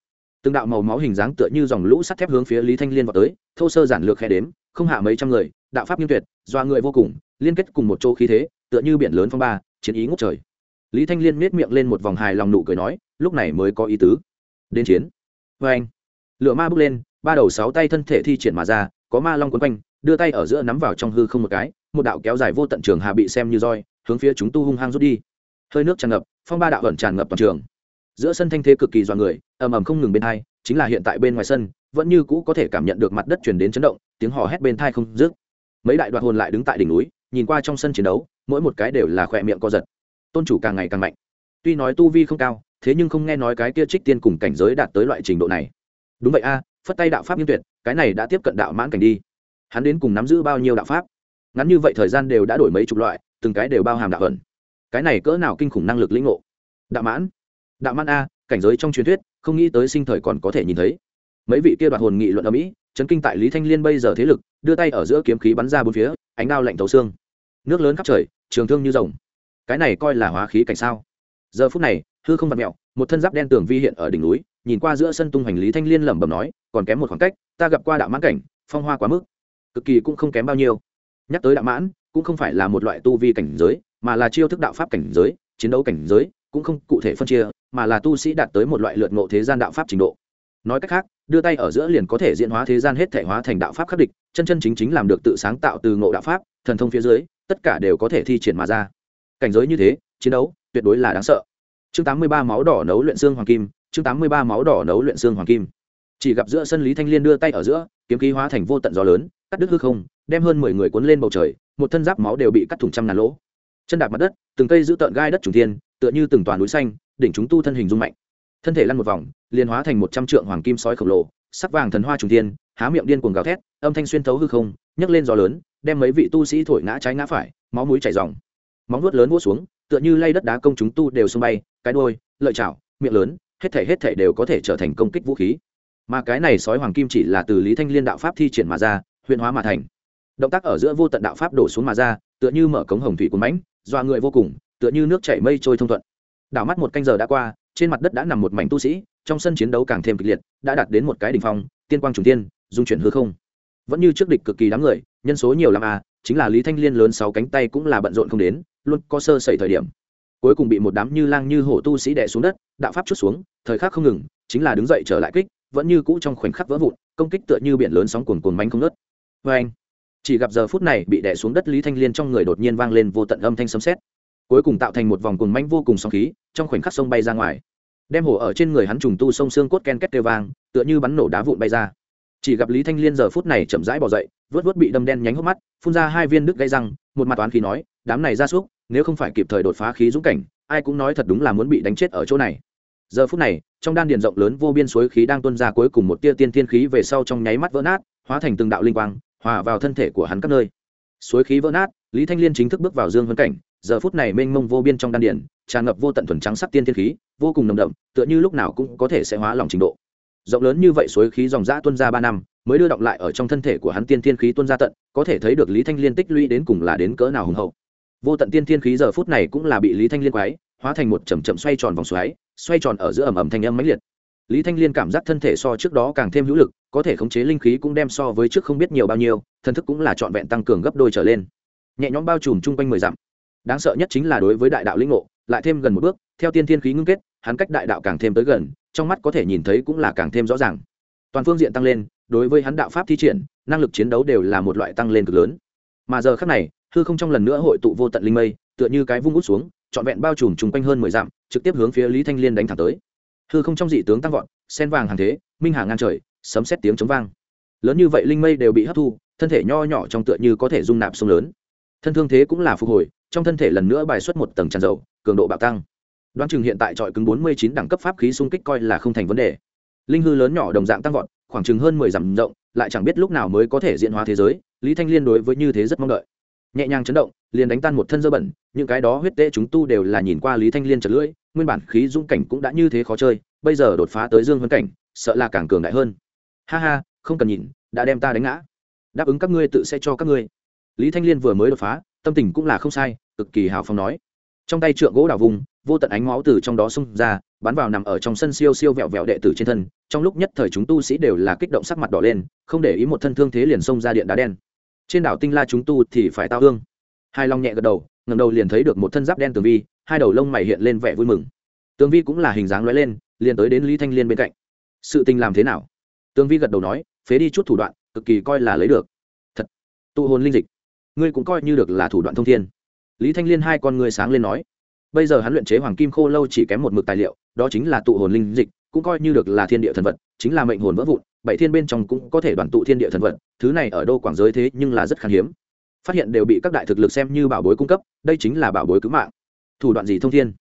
Speaker 1: Từng đạo màu máu hình dáng tựa như dòng lũ sắt thép hướng phía lý thanh liên vào tới, thô sơ giản lược khe đếm, không hạ mấy trăm người, đạo pháp nghiêm tuyệt, doa người vô cùng, liên kết cùng một chỗ khí thế, tựa như biển lớn phong ba, chiến ý ngút trời. Lý thanh liên miết miệng lên một vòng hài lòng nụ cười nói, lúc này mới có ý tứ. Đến chiến. Vê anh lựa ma bước lên, ba đầu sáu tay thân thể thi triển mà ra, có ma long quấn quanh, đưa tay ở giữa nắm vào trong hư không một cái, một đạo kéo dài vô tận trường hà bị xem như roi, hướng phía chúng tu hung hăng rút đi. Hơi nước tràn ngập, phong ba đạo ẩn tràn ngập toàn trường giữa sân thanh thế cực kỳ dọa người, ầm ầm không ngừng bên thai chính là hiện tại bên ngoài sân, vẫn như cũ có thể cảm nhận được mặt đất chuyển đến chấn động, tiếng hò hét bên thai không dứt. Mấy đại đoạt hồn lại đứng tại đỉnh núi, nhìn qua trong sân chiến đấu, mỗi một cái đều là khỏe miệng co giật. Tôn chủ càng ngày càng mạnh. Tuy nói tu vi không cao, thế nhưng không nghe nói cái kia trích tiên cùng cảnh giới đạt tới loại trình độ này. Đúng vậy a, phất tay đạo pháp nghiêm tuyệt, cái này đã tiếp cận đạo mãn cảnh đi. Hắn đến cùng nắm giữ bao nhiêu đạo pháp? Ngắn như vậy thời gian đều đã đổi mấy chục loại, từng cái đều bao hàm đạo ẩn cái này cỡ nào kinh khủng năng lực lĩnh ngộ? Đạo mãn? Đạo mãn a, cảnh giới trong truyền thuyết, không nghĩ tới sinh thời còn có thể nhìn thấy. Mấy vị kia đoạt hồn nghị luận ở mỹ, chấn kinh tại lý thanh liên bây giờ thế lực, đưa tay ở giữa kiếm khí bắn ra bốn phía, ánh đao lạnh thấu xương. Nước lớn khắp trời, trường thương như rồng. Cái này coi là hóa khí cảnh sao? Giờ phút này, hư không vặt mẹo một thân giáp đen tường vi hiện ở đỉnh núi, nhìn qua giữa sân tung hành lý thanh liên lẩm bẩm nói, còn kém một khoảng cách, ta gặp qua đạo mãn cảnh, phong hoa quá mức, cực kỳ cũng không kém bao nhiêu. Nhắc tới đạo mãn cũng không phải là một loại tu vi cảnh giới, mà là chiêu thức đạo pháp cảnh giới, chiến đấu cảnh giới, cũng không cụ thể phân chia mà là tu sĩ đạt tới một loại lượt ngộ thế gian đạo pháp trình độ. Nói cách khác, đưa tay ở giữa liền có thể diễn hóa thế gian hết thể hóa thành đạo pháp khắc địch, chân chân chính chính làm được tự sáng tạo từ ngộ đạo pháp, thần thông phía dưới, tất cả đều có thể thi triển mà ra. Cảnh giới như thế, chiến đấu tuyệt đối là đáng sợ. Chương tám mươi ba máu đỏ nấu luyện xương hoàng kim, chương tám mươi ba máu đỏ nấu luyện xương hoàng kim. Chỉ gặp giữa sân lý thanh liên đưa tay ở giữa, kiếm khí hóa thành vô tận gió lớn, cắt đứt hư không, đem hơn mười người cuốn lên bầu trời, một thân giáp máu đều bị cắt thủng trăm ngàn lỗ. Chân đạp mặt đất, từng cây giữ tợn gai đất trùng thiên tựa như từng toàn núi xanh, đỉnh chúng tu thân hình rung mạnh. Thân thể lăn một vòng, liền hóa thành một trăm trượng hoàng kim sói khổng lồ, sắc vàng thần hoa trùng thiên, há miệng điên cuồng gào thét, âm thanh xuyên thấu hư không, nhấc lên gió lớn, đem mấy vị tu sĩ thổi ngã trái ngã phải, máu mũi chảy dòng móng vuốt lớn vỗ xuống, tựa như lay đất đá công chúng tu đều xung bay, cái đôi lợi chảo, miệng lớn, hết thể hết thể đều có thể trở thành công kích vũ khí. Mà cái này sói hoàng kim chỉ là từ lý thanh liên đạo pháp thi triển mà ra huyện hóa mà thành. Động tác ở giữa vô tận đạo pháp đổ xuống mà ra, tựa như mở cống hồng thủy cuốn mãnh doa người vô cùng tựa như nước chảy mây trôi thông thuận. Đảo mắt một canh giờ đã qua, trên mặt đất đã nằm một mảnh tu sĩ, trong sân chiến đấu càng thêm kịch liệt, đã đạt đến một cái đỉnh phong, tiên quang trùng tiên, dung chuyển hư không. Vẫn như trước địch cực kỳ đáng người, nhân số nhiều lắm à chính là lý thanh liên lớn sáu cánh tay cũng là bận rộn không đến, luôn có sơ sẩy thời điểm. Cuối cùng bị một đám như lang như hổ tu sĩ đè xuống đất, đạo pháp chút xuống, thời khắc không ngừng, chính là đứng dậy trở lại kích, vẫn như cũ trong khoảnh khắc vỡ vụn, công kích tựa như biển lớn sóng cuồn cuồn mánh không nớt vê vâng. anh chỉ gặp giờ phút này bị đè xuống đất lý thanh liên trong người đột nhiên vang lên vô tận âm thanh sấm sét cuối cùng tạo thành một vòng cồn manh vô cùng sóng khí, trong khoảnh khắc sông bay ra ngoài. Đem hổ ở trên người hắn trùng tu sông xương cốt ken két kêu vang, tựa như bắn nổ đá vụn bay ra. Chỉ gặp lý thanh liên giờ phút này chậm rãi bỏ dậy vớt vớt bị đâm đen nhánh hốc mắt, phun ra hai viên nước gây răng, một mặt toán khí nói, đám này ra súc, nếu không phải kịp thời đột phá khí dũng cảnh, ai cũng nói thật đúng là muốn bị đánh chết ở chỗ này. Giờ phút này, trong đan điền rộng lớn vô biên suối khí đang tuôn ra cuối cùng một tia tiên thiên khí về sau trong nháy mắt vỡ nát, hóa thành từng đạo linh quang, hòa vào thân thể của hắn các nơi. Suối khí vỡ nát, lý thanh liên chính thức bước vào dương vân cảnh giờ phút này mênh mông vô biên trong đan điền, tràn ngập vô tận thuần trắng sắc tiên thiên khí, vô cùng nồng đậm, tựa như lúc nào cũng có thể sẽ hóa lòng trình độ. Rộng lớn như vậy suối khí dòng dã tuôn ra ba năm, mới đưa động lại ở trong thân thể của hắn tiên thiên khí tuôn ra tận, có thể thấy được lý thanh liên tích lũy đến cùng là đến cỡ nào hùng hậu. Vô tận tiên thiên khí giờ phút này cũng là bị lý thanh liên quái, hóa thành một chầm chậm xoay tròn vòng xoáy, xoay tròn ở giữa ẩm ẩm thanh âm mãnh liệt. Lý thanh liên cảm giác thân thể so trước đó càng thêm hữu lực, có thể khống chế linh khí cũng đem so với trước không biết nhiều bao nhiêu thân thức cũng là trọn vẹn tăng cường gấp đôi trở lên. Nhẹ nhõm bao trùm chung quanh mười dặm đáng sợ nhất chính là đối với đại đạo linh ngộ, lại thêm gần một bước, theo tiên thiên khí ngưng kết, hắn cách đại đạo càng thêm tới gần, trong mắt có thể nhìn thấy cũng là càng thêm rõ ràng. Toàn phương diện tăng lên, đối với hắn đạo pháp thi triển, năng lực chiến đấu đều là một loại tăng lên cực lớn. Mà giờ khác này, hư không trong lần nữa hội tụ vô tận linh mây, tựa như cái vung út xuống, trọn vẹn bao trùm chung quanh hơn mười dặm, trực tiếp hướng phía lý thanh liên đánh thẳng tới. Hư không trong dị tướng tăng vọt, sen vàng hàng thế, minh hàng ngang trời, sấm xét tiếng chống vang. Lớn như vậy linh mây đều bị hấp thu, thân thể nho nhỏ trong tựa như có thể dung nạp sông lớn. Thân thương thế cũng là phục hồi trong thân thể lần nữa bài xuất một tầng tràn dầu, cường độ bạo tăng. Đoán chừng hiện tại trọi cứng bốn mươi chín đẳng cấp pháp khí xung kích coi là không thành vấn đề. Linh hư lớn nhỏ đồng dạng tăng vọt, khoảng chừng hơn mười dặm rộng, lại chẳng biết lúc nào mới có thể diễn hóa thế giới, lý thanh liên đối với như thế rất mong đợi. Nhẹ nhàng chấn động, liền đánh tan một thân dơ bẩn, những cái đó huyết tệ chúng tu đều là nhìn qua lý thanh liên chật lưỡi, nguyên bản khí dung cảnh cũng đã như thế khó chơi, bây giờ đột phá tới dương hơn cảnh, sợ là càng cường đại hơn. Ha ha, không cần nhìn, đã đem ta đánh ngã. Đáp ứng các ngươi tự sẽ cho các ngươi. Lý thanh liên vừa mới đột phá tâm tình cũng là không sai, cực kỳ hào phong nói. Trong tay trượng gỗ đào vùng, vô tận ánh máu từ trong đó xông ra, bắn vào nằm ở trong sân siêu siêu vẹo vẹo đệ tử trên thân. Trong lúc nhất thời chúng tu sĩ đều là kích động sắc mặt đỏ lên, không để ý một thân thương thế liền xông ra điện đá đen. Trên đảo tinh la chúng tu thì phải tao hương hai long nhẹ gật đầu ngầm đầu liền thấy được một thân giáp đen tường vi, hai đầu lông mày hiện lên vẻ vui mừng. Tường vi cũng là hình dáng lóe lên, liền tới đến lý thanh liên bên cạnh. Sự tình làm thế nào? Tường vi gật đầu nói, phế đi chút thủ đoạn, cực kỳ coi là lấy được. Thật, tụ hồn linh dịch ngươi cũng coi như được là thủ đoạn thông thiên. Lý thanh liên hai con ngươi sáng lên nói, bây giờ hắn luyện chế hoàng kim khô lâu chỉ kém một mực tài liệu, đó chính là tụ hồn linh dịch, cũng coi như được là thiên địa thần vật, chính là mệnh hồn vỡ vụn, bảy thiên bên trong cũng có thể đoàn tụ thiên địa thần vật, thứ này ở đô quảng giới thế nhưng là rất khan hiếm. Phát hiện đều bị các đại thực lực xem như bảo bối cung cấp, đây chính là bảo bối cứu mạng. Thủ đoạn gì thông thiên?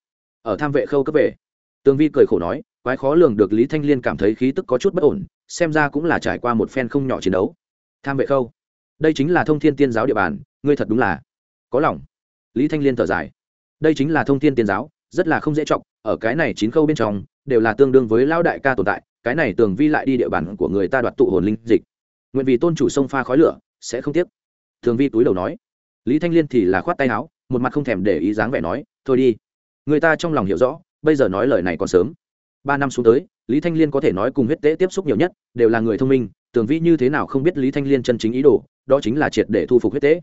Speaker 1: Ở tham vệ khâu cấp về Tương vi cười khổ nói, quái khó lường được lý thanh liên cảm thấy khí tức có chút bất ổn, xem ra cũng là trải qua một phen không nhỏ chiến đấu. Tham vệ khâu đây chính là thông thiên tiên giáo địa bàn, ngươi thật đúng là có lòng. Lý thanh liên thở dài. Đây chính là thông thiên tiên giáo, rất là không dễ trọng ở cái này chín khâu bên trong, đều là tương đương với lão đại ca tồn tại, cái này tường vi lại đi địa bàn của người ta đoạt tụ hồn linh dịch. Nguyện vì tôn chủ sông pha khói lửa, sẽ không tiếc. Thường vi túi đầu nói. Lý thanh liên thì là khoát tay áo, một mặt không thèm để ý dáng vẻ nói, thôi đi. Người ta trong lòng hiểu rõ, bây giờ nói lời này còn sớm. Ba năm xuống tới, lý thanh liên có thể nói cùng huyết tế tiếp xúc nhiều nhất, đều là người thông minh, tường vi như thế nào không biết lý thanh liên chân chính ý đồ đó chính là triệt để thu phục huyết tế.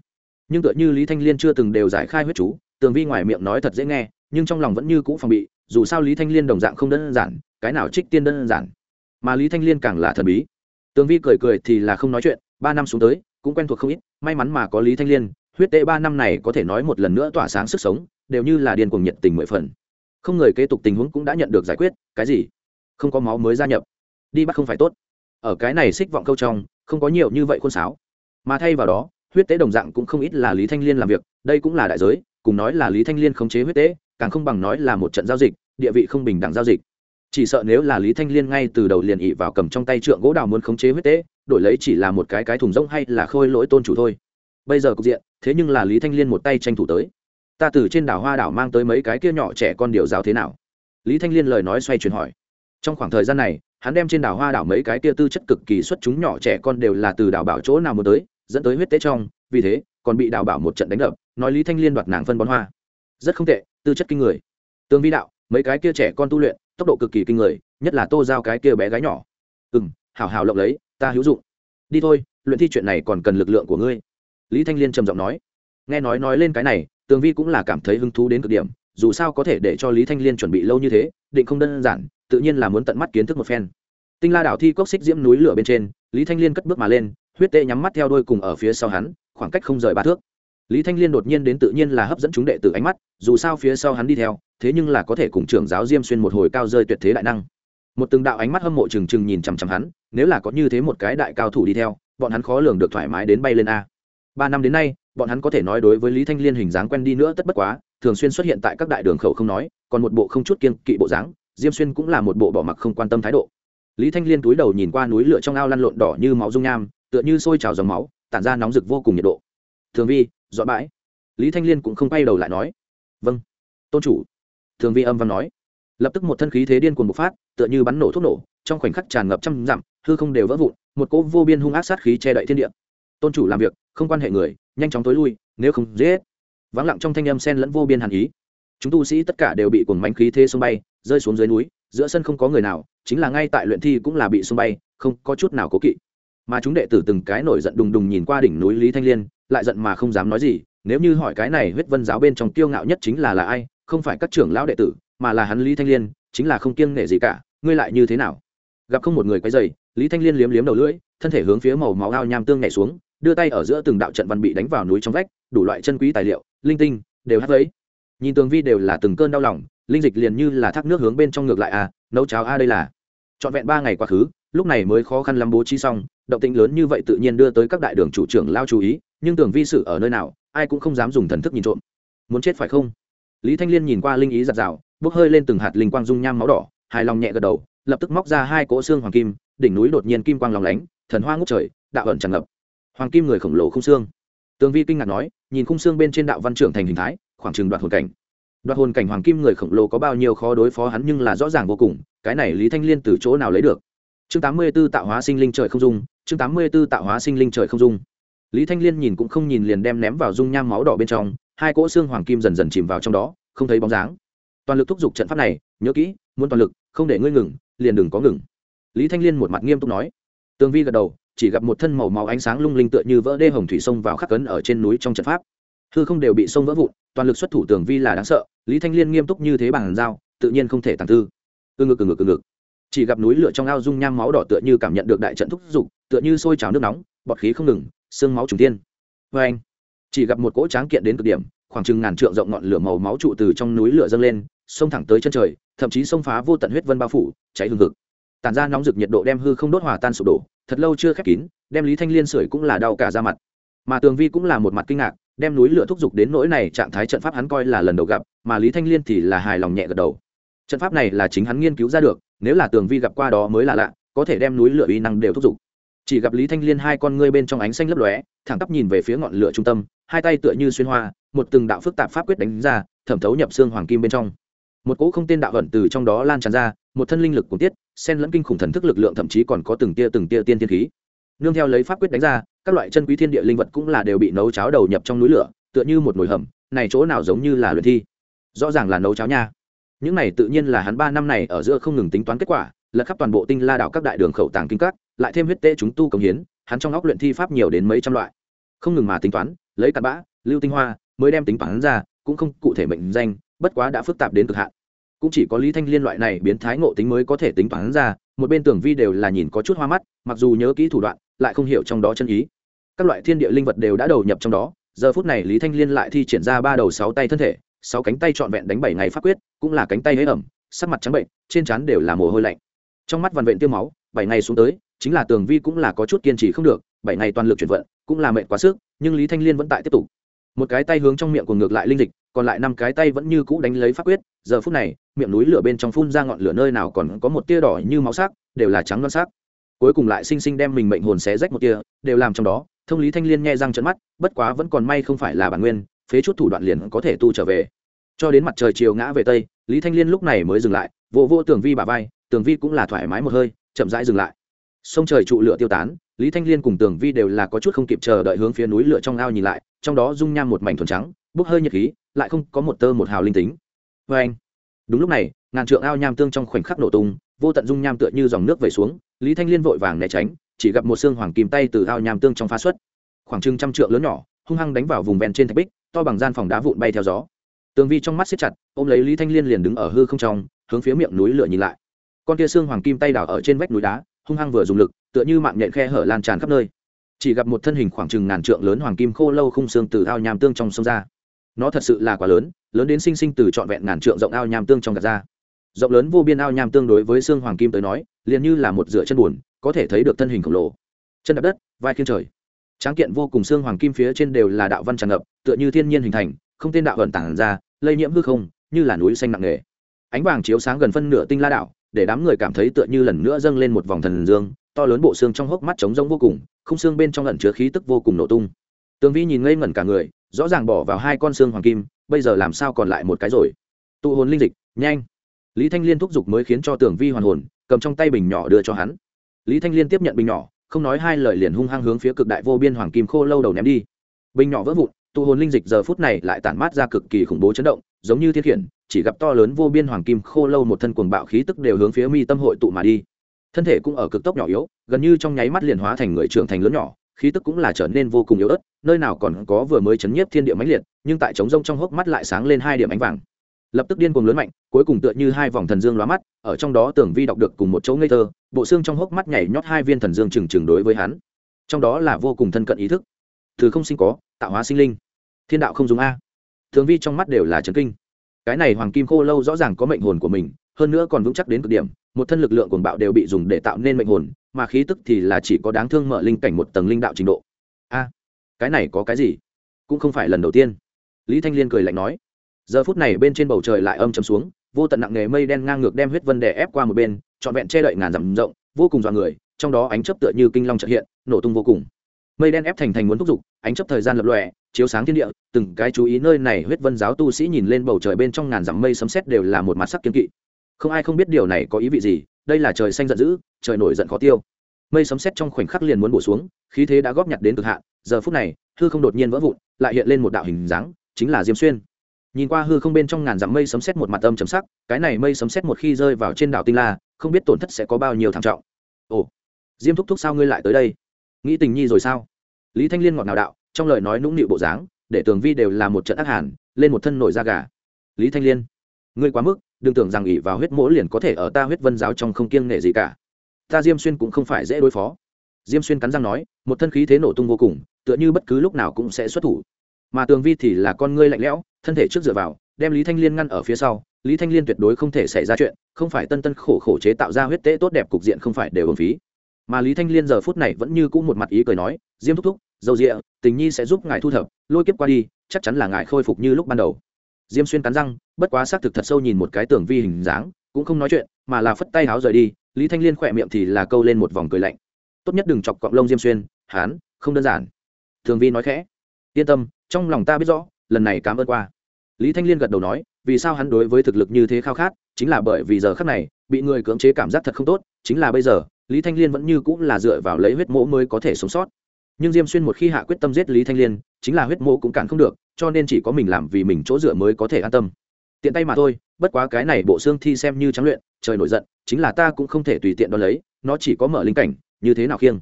Speaker 1: Nhưng tựa như lý thanh liên chưa từng đều giải khai huyết chú, tường vi ngoài miệng nói thật dễ nghe, nhưng trong lòng vẫn như cũ phòng bị, dù sao lý thanh liên đồng dạng không đơn giản, cái nào trích tiên đơn giản. Mà lý thanh liên càng là thần bí. Tường vi cười cười thì là không nói chuyện, ba năm xuống tới, cũng quen thuộc không ít, may mắn mà có lý thanh liên, huyết tệ ba năm này có thể nói một lần nữa tỏa sáng sức sống, đều như là điên cuồng nhiệt tình mười phần. Không người kế tục tình huống cũng đã nhận được giải quyết, cái gì? Không có máu mới gia nhập. Đi bắt không phải tốt. Ở cái này xích vọng câu trong, không có nhiều như vậy khuôn sáo mà thay vào đó, huyết tế đồng dạng cũng không ít là lý thanh liên làm việc, đây cũng là đại giới, cùng nói là lý thanh liên khống chế huyết tế, càng không bằng nói là một trận giao dịch, địa vị không bình đẳng giao dịch. Chỉ sợ nếu là lý thanh liên ngay từ đầu liền ị vào cầm trong tay trượng gỗ đào muốn khống chế huyết tế, đổi lấy chỉ là một cái cái thùng rỗng hay là khôi lỗi tôn chủ thôi. Bây giờ cục diện, thế nhưng là lý thanh liên một tay tranh thủ tới. Ta từ trên đảo hoa đảo mang tới mấy cái kia nhỏ trẻ con điều giáo thế nào? Lý thanh liên lời nói xoay chuyển hỏi. Trong khoảng thời gian này, hắn đem trên đảo hoa đảo mấy cái kia tư chất cực kỳ xuất chúng nhỏ trẻ con đều là từ đảo bảo chỗ nào muốn tới dẫn tới huyết tế trong, vì thế, còn bị đào bảo một trận đánh đập, nói lý thanh liên đoạt nàng phân bón hoa. Rất không tệ, tư chất kinh người. Tương vi đạo, mấy cái kia trẻ con tu luyện, tốc độ cực kỳ kinh người, nhất là tô giao cái kia bé gái nhỏ. Ừ m hảo hảo lộng lấy, ta hữu dụng. Đi thôi, luyện thi chuyện này còn cần lực lượng của ngươi. Lý thanh liên trầm giọng nói. Nghe nói nói lên cái này, tường vi cũng là cảm thấy hứng thú đến cực điểm, dù sao có thể để cho lý thanh liên chuẩn bị lâu như thế, định không đơn giản, tự nhiên là muốn tận mắt kiến thức một phen. Tinh la đảo thi cốc xích diễm núi lửa bên trên, lý thanh liên cất bước mà lên huyết tê nhắm mắt theo đôi cùng ở phía sau hắn, khoảng cách không rời ba thước. Lý thanh liên đột nhiên đến tự nhiên là hấp dẫn chúng đệ tử ánh mắt, dù sao phía sau hắn đi theo, thế nhưng là có thể cùng trưởng giáo diêm xuyên một hồi cao rơi tuyệt thế đại năng. Một từng đạo ánh mắt hâm mộ trừng trừng nhìn chằm chằm hắn, nếu là có như thế một cái đại cao thủ đi theo, bọn hắn khó lường được thoải mái đến bay lên a. Ba năm đến nay, bọn hắn có thể nói đối với lý thanh liên hình dáng quen đi nữa tất bất quá, thường xuyên xuất hiện tại các đại đường khẩu không nói, còn một bộ không chút kiên kỵ bộ dáng, diêm xuyên cũng là một bộ bỏ mặc không quan tâm thái độ. Lý thanh liên túi đầu nhìn qua núi lửa trong ao lăn lộn đỏ như máu dung nham tựa như sôi trào dòng máu, tản ra nóng rực vô cùng nhiệt độ. Thường vi, dọn bãi. Lý thanh liên cũng không quay đầu lại nói. Vâng. Tôn chủ. Thường vi âm văn nói. Lập tức một thân khí thế điên cuồng bộc phát, tựa như bắn nổ thuốc nổ, trong khoảnh khắc tràn ngập trăm dặm, hư không đều vỡ vụn, một cỗ vô biên hung ác sát khí che đậy thiên địa. Tôn chủ làm việc, không quan hệ người, nhanh chóng tối lui, nếu không dễ vắng lặng trong thanh âm sen lẫn vô biên hàn ý. Chúng tu sĩ tất cả đều bị cuồng mánh khí thế sông bay, rơi xuống dưới núi, giữa sân không có người nào, chính là ngay tại luyện thi cũng là bị sông bay, không có chút nào cố kỵ mà chúng đệ tử từng cái nổi giận đùng đùng nhìn qua đỉnh núi lý thanh liên, lại giận mà không dám nói gì, nếu như hỏi cái này huyết vân giáo bên trong kiêu ngạo nhất chính là là ai, không phải các trưởng lão đệ tử, mà là hắn lý thanh liên, chính là không kiêng nể gì cả, ngươi lại như thế nào? Gặp không một người quấy dày lý thanh liên liếm liếm đầu lưỡi, thân thể hướng phía màu máu ao nham tương nhảy xuống, đưa tay ở giữa từng đạo trận văn bị đánh vào núi trong vách, đủ loại chân quý tài liệu, linh tinh, đều hát lấy nhìn tường vi đều là từng cơn đau lòng, linh dịch liền như là thác nước hướng bên trong ngược lại à nấu cháo a đây là. Trọn vẹn ba ngày quá khứ lúc này mới khó khăn lắm bố trí xong, động tĩnh lớn như vậy tự nhiên đưa tới các đại đường chủ trưởng lao chú ý, nhưng tường vi sự ở nơi nào, ai cũng không dám dùng thần thức nhìn trộm. Muốn chết phải không? Lý thanh liên nhìn qua linh ý giặt rào bốc hơi lên từng hạt linh quang dung nham máu đỏ, hài lòng nhẹ gật đầu, lập tức móc ra hai cỗ xương hoàng kim, đỉnh núi đột nhiên kim quang lòng lánh, thần hoa ngút trời, đạo ẩn tràn ngập. Hoàng kim người khổng lồ không xương. Tường vi kinh ngạc nói, nhìn khung xương bên trên đạo văn trưởng thành hình thái, khoảng chừng đoạt hồn cảnh. Đoạt hồn cảnh hoàng kim người khổng lồ có bao nhiêu khó đối phó hắn nhưng là rõ ràng vô cùng, cái này lý thanh liên từ chỗ nào lấy được? Chương tám mươi b ố tạo hóa sinh linh trời không dung, chương tám mươi b ố tạo hóa sinh linh trời không dung. Lý thanh liên nhìn cũng không nhìn liền đem ném vào dung nham máu đỏ bên trong, hai cỗ xương hoàng kim dần dần chìm vào trong đó, không thấy bóng dáng. Toàn lực thúc giục trận pháp này, nhớ kỹ, muốn toàn lực, không để ngươi ngừng, liền đừng có ngừng. Lý thanh liên một mặt nghiêm túc nói. Tương vi gật đầu, chỉ gặp một thân màu máu ánh sáng lung linh tựa như vỡ đê hồng thủy sông vào khắc cấn ở trên núi trong trận pháp. Hư không đều bị sông vỡ vụn, toàn lực xuất thủ tường vi là đáng sợ, lý thanh liên nghiêm túc như thế bằng dao, tự nhiên không thể tàng tư. Ừ ngực ừ ngực ừ ngực chỉ gặp núi lửa trong ao dung nham máu đỏ tựa như cảm nhận được đại trận thúc giục tựa như sôi trào nước nóng, bọt khí không ngừng, xương máu trùng tiên vê anh, chỉ gặp một cỗ tráng kiện đến cực điểm, khoảng chừng ngàn trượng rộng ngọn lửa màu máu trụ từ trong núi lửa dâng lên, xông thẳng tới chân trời, thậm chí xông phá vô tận huyết vân bao phủ, cháy hương thực tàn ra nóng rực nhiệt độ đem hư không đốt hòa tan sụp đổ, thật lâu chưa khép kín, đem lý thanh liên sưởi cũng là đau cả ra mặt. Mà tường vi cũng là một mặt kinh ngạc, đem núi lửa thúc giục đến nỗi này trạng thái trận pháp hắn coi là lần đầu gặp, mà lý thanh liên thì là hài lòng nhẹ gật đầu. Trận pháp này là chính hắn nghiên cứu ra được nếu là tường vi gặp qua đó mới là lạ, có thể đem núi lửa uy năng đều thúc giục. Chỉ gặp lý thanh liên hai con ngươi bên trong ánh xanh lấp lóe, thẳng tắp nhìn về phía ngọn lửa trung tâm, hai tay tựa như xuyên hoa, một từng đạo phức tạp pháp quyết đánh ra, thẩm thấu nhập xương hoàng kim bên trong. Một cỗ không tên đạo ẩn từ trong đó lan tràn ra, một thân linh lực của tiết, xen lẫn kinh khủng thần thức lực lượng thậm chí còn có từng tia từng tia tiên thiên khí. Nương theo lấy pháp quyết đánh ra, các loại chân quý thiên địa linh vật cũng là đều bị nấu cháo đầu nhập trong núi lửa, tựa như một nồi hầm, này chỗ nào giống như là luyện thi? Rõ ràng là nấu cháo nha những này tự nhiên là hắn ba năm này ở giữa không ngừng tính toán kết quả, lật khắp toàn bộ tinh la đảo các đại đường khẩu tàng kinh các, lại thêm huyết tê chúng tu công hiến, hắn trong óc luyện thi pháp nhiều đến mấy trăm loại. Không ngừng mà tính toán, lấy cặn bã, lưu tinh hoa, mới đem tính toán ra, cũng không cụ thể mệnh danh, bất quá đã phức tạp đến cực hạn. Cũng chỉ có lý thanh liên loại này biến thái ngộ tính mới có thể tính toán ra, một bên tưởng vi đều là nhìn có chút hoa mắt, mặc dù nhớ kỹ thủ đoạn, lại không hiểu trong đó chân ý. Các loại thiên địa linh vật đều đã đầu nhập trong đó, giờ phút này lý thanh liên lại thi triển ra ba đầu sáu tay thân thể, sáu cánh tay trọn vẹn đánh bảy ngày pháp quyết cũng là cánh tay hế ẩm, sắc mặt trắng bệnh, trên trán đều là mồ hôi lạnh. Trong mắt vằn vện tiêu máu, bảy ngày xuống tới, chính là tường vi cũng là có chút kiên trì không được, bảy ngày toàn lực chuyển vận, cũng là mệt quá sức, nhưng lý thanh liên vẫn tại tiếp tục. Một cái tay hướng trong miệng của ngược lại linh dịch, còn lại năm cái tay vẫn như cũ đánh lấy pháp quyết, giờ phút này, miệng núi lửa bên trong phun ra ngọn lửa nơi nào còn có một tia đỏ như máu sắc, đều là trắng non sắc. Cuối cùng lại sinh sinh đem mình mệnh hồn xé rách một tia, đều làm trong đó, thông lý thanh liên nghe răng trận mắt, bất quá vẫn còn may không phải là bản nguyên, phế chút thủ đoạn liền có thể tu trở về cho đến mặt trời chiều ngã về tây, lý thanh liên lúc này mới dừng lại vô vô tường vi bà vai, tường vi cũng là thoải mái một hơi, chậm rãi dừng lại. Sông trời trụ lửa tiêu tán, lý thanh liên cùng tường vi đều là có chút không kịp chờ đợi hướng phía núi lửa trong ao nhìn lại, trong đó dung nham một mảnh thuần trắng, bốc hơi nhiệt khí, lại không có một tơ một hào linh tính. Vê anh, đúng lúc này, ngàn trượng ao nham tương trong khoảnh khắc nổ tung, vô tận dung nham tựa như dòng nước về xuống, lý thanh liên vội vàng né tránh, chỉ gặp một xương hoàng kim tay từ ao nham tương trong phá xuất, khoảng chừng trăm trượng lớn nhỏ, hung hăng đánh vào vùng ven trên thạch bích, to bằng gian phòng đá vụn bay theo gió tường vi trong mắt siết chặt, ôm lấy lý thanh liên liền đứng ở hư không trong, hướng phía miệng núi lửa nhìn lại. Con kia xương hoàng kim tay đào ở trên vách núi đá, hung hăng vừa dùng lực, tựa như mạng nhện khe hở lan tràn khắp nơi. Chỉ gặp một thân hình khoảng chừng ngàn trượng lớn hoàng kim khô lâu khung xương từ ao nham tương trong sông ra. Nó thật sự là quá lớn lớn đến sinh sinh từ trọn vẹn ngàn trượng rộng ao nham tương trong gạt ra. Rộng lớn vô biên ao nham tương đối với xương hoàng kim tới nói, liền như là một dựa chân buồn, có thể thấy được thân hình khổng lồ. Chân đập đất, vai khiên trời. Tráng kiện vô cùng xương hoàng kim phía trên đều là đạo văn tràn ngập, tựa như thiên nhiên hình thành, không tên đạo vận tản ra lây nhiễm hư không, như là núi xanh nặng nề. Ánh vàng chiếu sáng gần phân nửa tinh la đảo, để đám người cảm thấy tựa như lần nữa dâng lên một vòng thần dương, to lớn bộ xương trong hốc mắt trống rỗng vô cùng không xương bên trong ẩn chứa khí tức vô cùng nổ tung. Tường vi nhìn ngây ngẩn cả người, rõ ràng bỏ vào hai con xương hoàng kim, bây giờ làm sao còn lại một cái rồi? Tụ hồn linh dịch, nhanh. Lý thanh liên thúc giục mới khiến cho tường vi hoàn hồn, cầm trong tay bình nhỏ đưa cho hắn. Lý thanh liên tiếp nhận bình nhỏ, không nói hai lời liền hung hăng hướng phía cực đại vô biên hoàng kim khô lâu đầu ném đi. Bình nhỏ vỡ vụn tụ hồn linh dịch giờ phút này lại tản mát ra cực kỳ khủng bố chấn động, giống như thiên khiển, chỉ gặp to lớn vô biên hoàng kim khô lâu một thân cuồng bạo khí tức đều hướng phía mi tâm hội tụ mà đi. Thân thể cũng ở cực tốc nhỏ yếu, gần như trong nháy mắt liền hóa thành người trưởng thành lớn nhỏ, khí tức cũng là trở nên vô cùng yếu ớt, nơi nào còn có vừa mới chấn nhiếp thiên địa mãnh liệt, nhưng tại trống rông trong hốc mắt lại sáng lên hai điểm ánh vàng. Lập tức điên cuồng lớn mạnh, cuối cùng tựa như hai vòng thần dương lóa mắt, ở trong đó tưởng vi đọc được cùng một chỗ ngây thơ, bộ xương trong hốc mắt nhảy nhót hai viên thần dương trừng trừng đối với hắn. Trong đó là vô cùng thân cận ý thức. Từ không sinh có tạo hóa sinh linh. Thiên đạo không dùng a. Thường vi trong mắt đều là trấn kinh. Cái này hoàng kim khô lâu rõ ràng có mệnh hồn của mình, hơn nữa còn vững chắc đến cực điểm, một thân lực lượng cuồng bạo đều bị dùng để tạo nên mệnh hồn, mà khí tức thì là chỉ có đáng thương mở linh cảnh một tầng linh đạo trình độ. A, cái này có cái gì? Cũng không phải lần đầu tiên. Lý thanh liên cười lạnh nói. Giờ phút này bên trên bầu trời lại âm chầm xuống, vô tận nặng nghề mây đen ngang ngược đem huyết vân đè ép qua một bên, trọn vẹn che đậy ngàn dặm rộng, vô cùng dọa người, trong đó ánh chấp tựa như kinh long trợ hiện, nổ tung vô cùng mây đen ép thành thành muốn thúc giục, ánh chấp thời gian lập lòe, chiếu sáng thiên địa, từng cái chú ý nơi này huyết vân giáo tu sĩ nhìn lên bầu trời bên trong ngàn dặm mây sấm sét đều là một mặt sắc kiên kỵ. Không ai không biết điều này có ý vị gì, đây là trời xanh giận dữ, trời nổi giận khó tiêu. Mây sấm sét trong khoảnh khắc liền muốn bổ xuống, khí thế đã góp nhặt đến cực hạn, giờ phút này, hư không đột nhiên vỡ vụn, lại hiện lên một đạo hình dáng, chính là diêm xuyên. Nhìn qua hư không bên trong ngàn dặm mây sấm sét một mặt âm chấm sắc, cái này mây sấm sét một khi rơi vào trên đảo tinh la, không biết tổn thất sẽ có bao nhiêu thảm trọng. Ồ, diêm thúc thúc sao ngươi lại tới đây? Nghĩ tình nhi rồi sao? Lý thanh liên ngọt nào đạo, trong lời nói nũng nịu bộ dáng, để tường vi đều là một trận ác hàn, lên một thân nổi da gà. Lý thanh liên, ngươi quá mức, đừng tưởng rằng ỉ vào huyết mỗ liền có thể ở ta huyết vân giáo trong không kiêng nể gì cả. Ta diêm xuyên cũng không phải dễ đối phó. Diêm xuyên cắn răng nói, một thân khí thế nổ tung vô cùng, tựa như bất cứ lúc nào cũng sẽ xuất thủ. Mà tường vi thì là con ngươi lạnh lẽo, thân thể trước dựa vào, đem lý thanh liên ngăn ở phía sau. Lý thanh liên tuyệt đối không thể xảy ra chuyện, không phải tân tân khổ khổ chế tạo ra huyết tế tốt đẹp cục diện không phải đều ổn phí mà lý thanh liên giờ phút này vẫn như cũ một mặt ý cười nói, diêm thúc thúc, dầu rịa tình nhi sẽ giúp ngài thu thập, lôi kiếp qua đi, chắc chắn là ngài khôi phục như lúc ban đầu. Diêm xuyên cắn răng, bất quá xác thực thật sâu nhìn một cái tưởng vi hình dáng, cũng không nói chuyện, mà là phất tay háo rời đi, lý thanh liên khỏe miệng thì là câu lên một vòng cười lạnh. Tốt nhất đừng chọc cọng lông diêm xuyên, hán, không đơn giản. Thường vi nói khẽ, yên tâm, trong lòng ta biết rõ, lần này cảm ơn qua. Lý thanh liên gật đầu nói, vì sao hắn đối với thực lực như thế khao khát, chính là bởi vì giờ khắc này, bị người cưỡng chế cảm giác thật không tốt, chính là bây giờ lý thanh liên vẫn như cũng là dựa vào lấy huyết mỗ mới có thể sống sót. Nhưng diêm xuyên một khi hạ quyết tâm giết lý thanh liên, chính là huyết mỗ cũng cản không được, cho nên chỉ có mình làm vì mình chỗ dựa mới có thể an tâm. Tiện tay mà thôi, bất quá cái này bộ xương thi xem như trắng luyện, trời nổi giận, chính là ta cũng không thể tùy tiện đo lấy, nó chỉ có mở linh cảnh, như thế nào khiêng?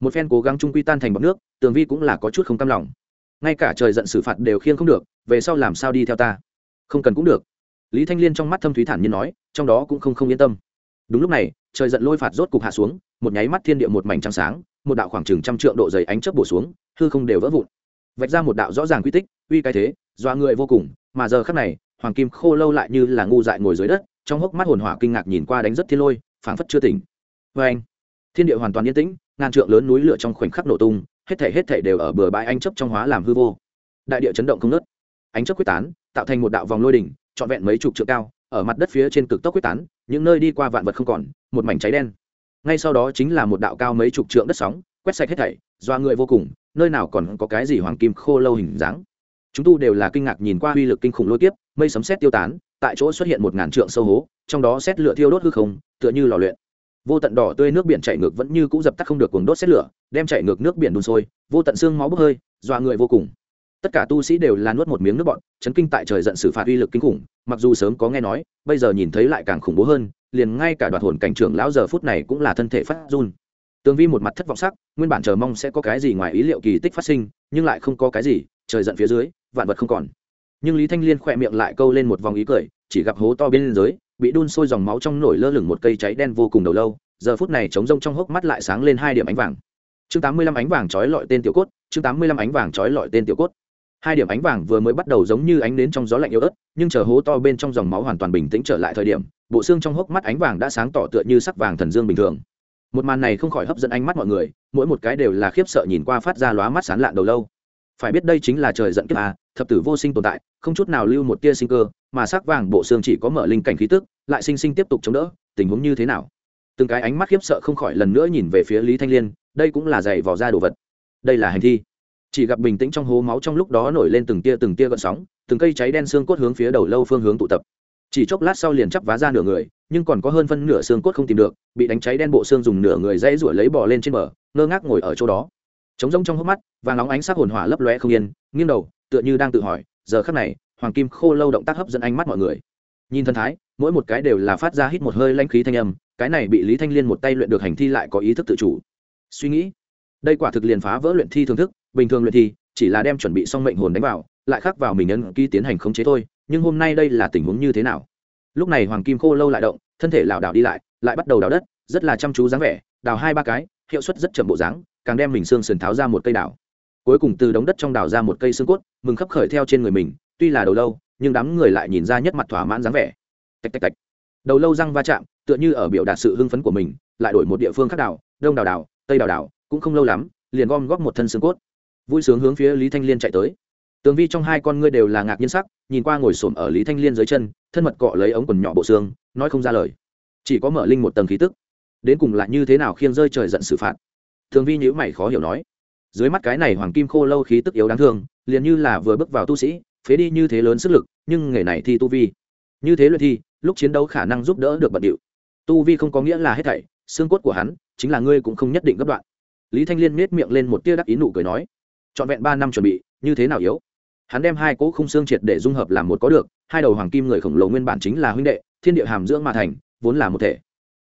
Speaker 1: Một phen cố gắng trung quy tan thành bọc nước, tường vi cũng là có chút không cam lòng. Ngay cả trời giận xử phạt đều khiêng không được, về sau làm sao đi theo ta? Không cần cũng được. Lý thanh liên trong mắt thâm thúy thản nhiên nói, trong đó cũng không không yên tâm đúng lúc này, trời giận lôi phạt rốt cục hạ xuống, một nháy mắt thiên địa một mảnh trắng sáng, một đạo khoảng chừng trăm trượng độ dày ánh chớp bổ xuống, hư không đều vỡ vụn. Vạch ra một đạo rõ ràng quy tích, uy cái thế doa người vô cùng, mà giờ khắc này, hoàng kim khô lâu lại như là ngu dại ngồi dưới đất, trong hốc mắt hồn hỏa kinh ngạc nhìn qua đánh rất thiên lôi, phảng phất chưa tỉnh. Vê anh thiên địa hoàn toàn yên tĩnh, ngàn trượng lớn núi lửa trong khoảnh khắc nổ tung, hết thể hết thể đều ở bờ bãi anh chấp trong hóa làm hư vô. Đại địa chấn động không nớt ánh chấp quyết tán, tạo thành một đạo vòng lôi đỉnh, trọn vẹn mấy chục trượng cao, ở mặt đất phía trên cực tốc quyết tán những nơi đi qua vạn vật không còn, một mảnh cháy đen. Ngay sau đó chính là một đạo cao mấy chục trượng đất sóng, quét sạch hết thảy doa người vô cùng, nơi nào còn có cái gì hoàng kim khô lâu hình dáng. Chúng tu đều là kinh ngạc nhìn qua uy lực kinh khủng lôi kiếp, mây sấm sét tiêu tán, tại chỗ xuất hiện một ngàn trượng sâu hố, trong đó xét lửa thiêu đốt hư không, tựa như lò luyện. Vô tận đỏ tươi nước biển chảy ngược vẫn như cũ dập tắt không được cuồng đốt xét lửa, đem chảy ngược nước biển đun sôi, vô tận xương máu bốc hơi, dọa người vô cùng tất cả tu sĩ đều là nuốt một miếng nước bọn, chấn kinh tại trời giận xử phạt uy lực kinh khủng, mặc dù sớm có nghe nói, bây giờ nhìn thấy lại càng khủng bố hơn, liền ngay cả đoạt hồn cảnh trưởng lão giờ phút này cũng là thân thể phát run. Tương vi một mặt thất vọng sắc, nguyên bản chờ mong sẽ có cái gì ngoài ý liệu kỳ tích phát sinh, nhưng lại không có cái gì, trời giận phía dưới, vạn vật không còn. Nhưng lý thanh liên khỏe miệng lại câu lên một vòng ý cười, chỉ gặp hố to bên dưới, bị đun sôi dòng máu trong nổi lơ lửng một cây cháy đen vô cùng đầu lâu, giờ phút này trống rông trong hốc mắt lại sáng lên hai điểm ánh vàng. Chương tám mươi lăm ánh vàng trói lọi tên tiểu cốt, chương tám mươi lăm ánh vàng trói lọi tên tiểu cốt hai điểm ánh vàng vừa mới bắt đầu giống như ánh nến trong gió lạnh yếu ớt, nhưng chờ hố to bên trong dòng máu hoàn toàn bình tĩnh trở lại thời điểm, bộ xương trong hốc mắt ánh vàng đã sáng tỏ tựa như sắc vàng thần dương bình thường. Một màn này không khỏi hấp dẫn ánh mắt mọi người, mỗi một cái đều là khiếp sợ nhìn qua phát ra lóa mắt sán lạn đầu lâu. Phải biết đây chính là trời giận kiếp a thập tử vô sinh tồn tại, không chút nào lưu một tia sinh cơ, mà sắc vàng bộ xương chỉ có mở linh cảnh khí tức, lại sinh sinh tiếp tục chống đỡ, tình huống như thế nào? Từng cái ánh mắt khiếp sợ không khỏi lần nữa nhìn về phía lý thanh liên, đây cũng là giày vò ra đồ vật. Đây là hành thi chỉ gặp bình tĩnh trong hố máu trong lúc đó nổi lên từng tia từng tia gợn sóng, từng cây cháy đen xương cốt hướng phía đầu lâu phương hướng tụ tập. Chỉ chốc lát sau liền chắp vá ra nửa người, nhưng còn có hơn phân nửa xương cốt không tìm được, bị đánh cháy đen bộ xương dùng nửa người dãy ruổi lấy bỏ lên trên bờ, ngơ ngác ngồi ở chỗ đó. Trống rông trong hốc mắt và nóng ánh sắc hồn hỏa lấp lóe không yên, nghiêng đầu, tựa như đang tự hỏi, giờ khắc này, hoàng kim khô lâu động tác hấp dẫn ánh mắt mọi người. Nhìn thân thái, mỗi một cái đều là phát ra hít một hơi lanh khí thanh âm, cái này bị lý thanh liên một tay luyện được hành thi lại có ý thức tự chủ. Suy nghĩ đây quả thực liền phá vỡ luyện thi thưởng thức, bình thường luyện thi chỉ là đem chuẩn bị xong mệnh hồn đánh vào, lại khắc vào mình ấn ký tiến hành khống chế thôi, nhưng hôm nay đây là tình huống như thế nào? Lúc này hoàng kim khô lâu lại động, thân thể lảo đảo đi lại lại bắt đầu đào đất, rất là chăm chú dáng vẻ, đào hai ba cái, hiệu suất rất chậm bộ dáng, càng đem mình xương sườn tháo ra một cây đào. Cuối cùng từ đống đất trong đào ra một cây xương cốt, mừng khắp khởi theo trên người mình, tuy là đầu lâu, nhưng đám người lại nhìn ra nhất mặt thỏa mãn dáng vẻ. Tạch tạch tạch. Đầu lâu răng va chạm, tựa như ở biểu đạt sự hưng phấn của mình, lại đổi một địa phương khác đào, đông đào đào, tây đào đào cũng không lâu lắm, liền gom góp một thân xương cốt. Vui sướng hướng phía lý thanh liên chạy tới. Tường vi trong hai con ngươi đều là ngạc nhiên sắc, nhìn qua ngồi xổm ở lý thanh liên dưới chân, thân mật cọ lấy ống quần nhỏ bộ xương, nói không ra lời. Chỉ có mở linh một tầng khí tức. Đến cùng lại như thế nào khiêng rơi trời giận xử phạt? Tường vi nhữ mày khó hiểu nói. Dưới mắt cái này hoàng kim khô lâu khí tức yếu đáng thương, liền như là vừa bước vào tu sĩ, phế đi như thế lớn sức lực, nhưng nghề này thi tu vi. Như thế luyện thi, lúc chiến đấu khả năng giúp đỡ được bận điệu. Tu vi không có nghĩa là hết thảy, xương cốt của hắn, chính là ngươi cũng không nhất định gấp đoạn lý thanh liên miết miệng lên một tia đắc ý nụ cười nói, trọn vẹn ba năm chuẩn bị, như thế nào yếu? Hắn đem hai cỗ khung xương triệt để dung hợp làm một có được, hai đầu hoàng kim người khổng lồ nguyên bản chính là huynh đệ, thiên địa hàm dưỡng mà thành, vốn là một thể.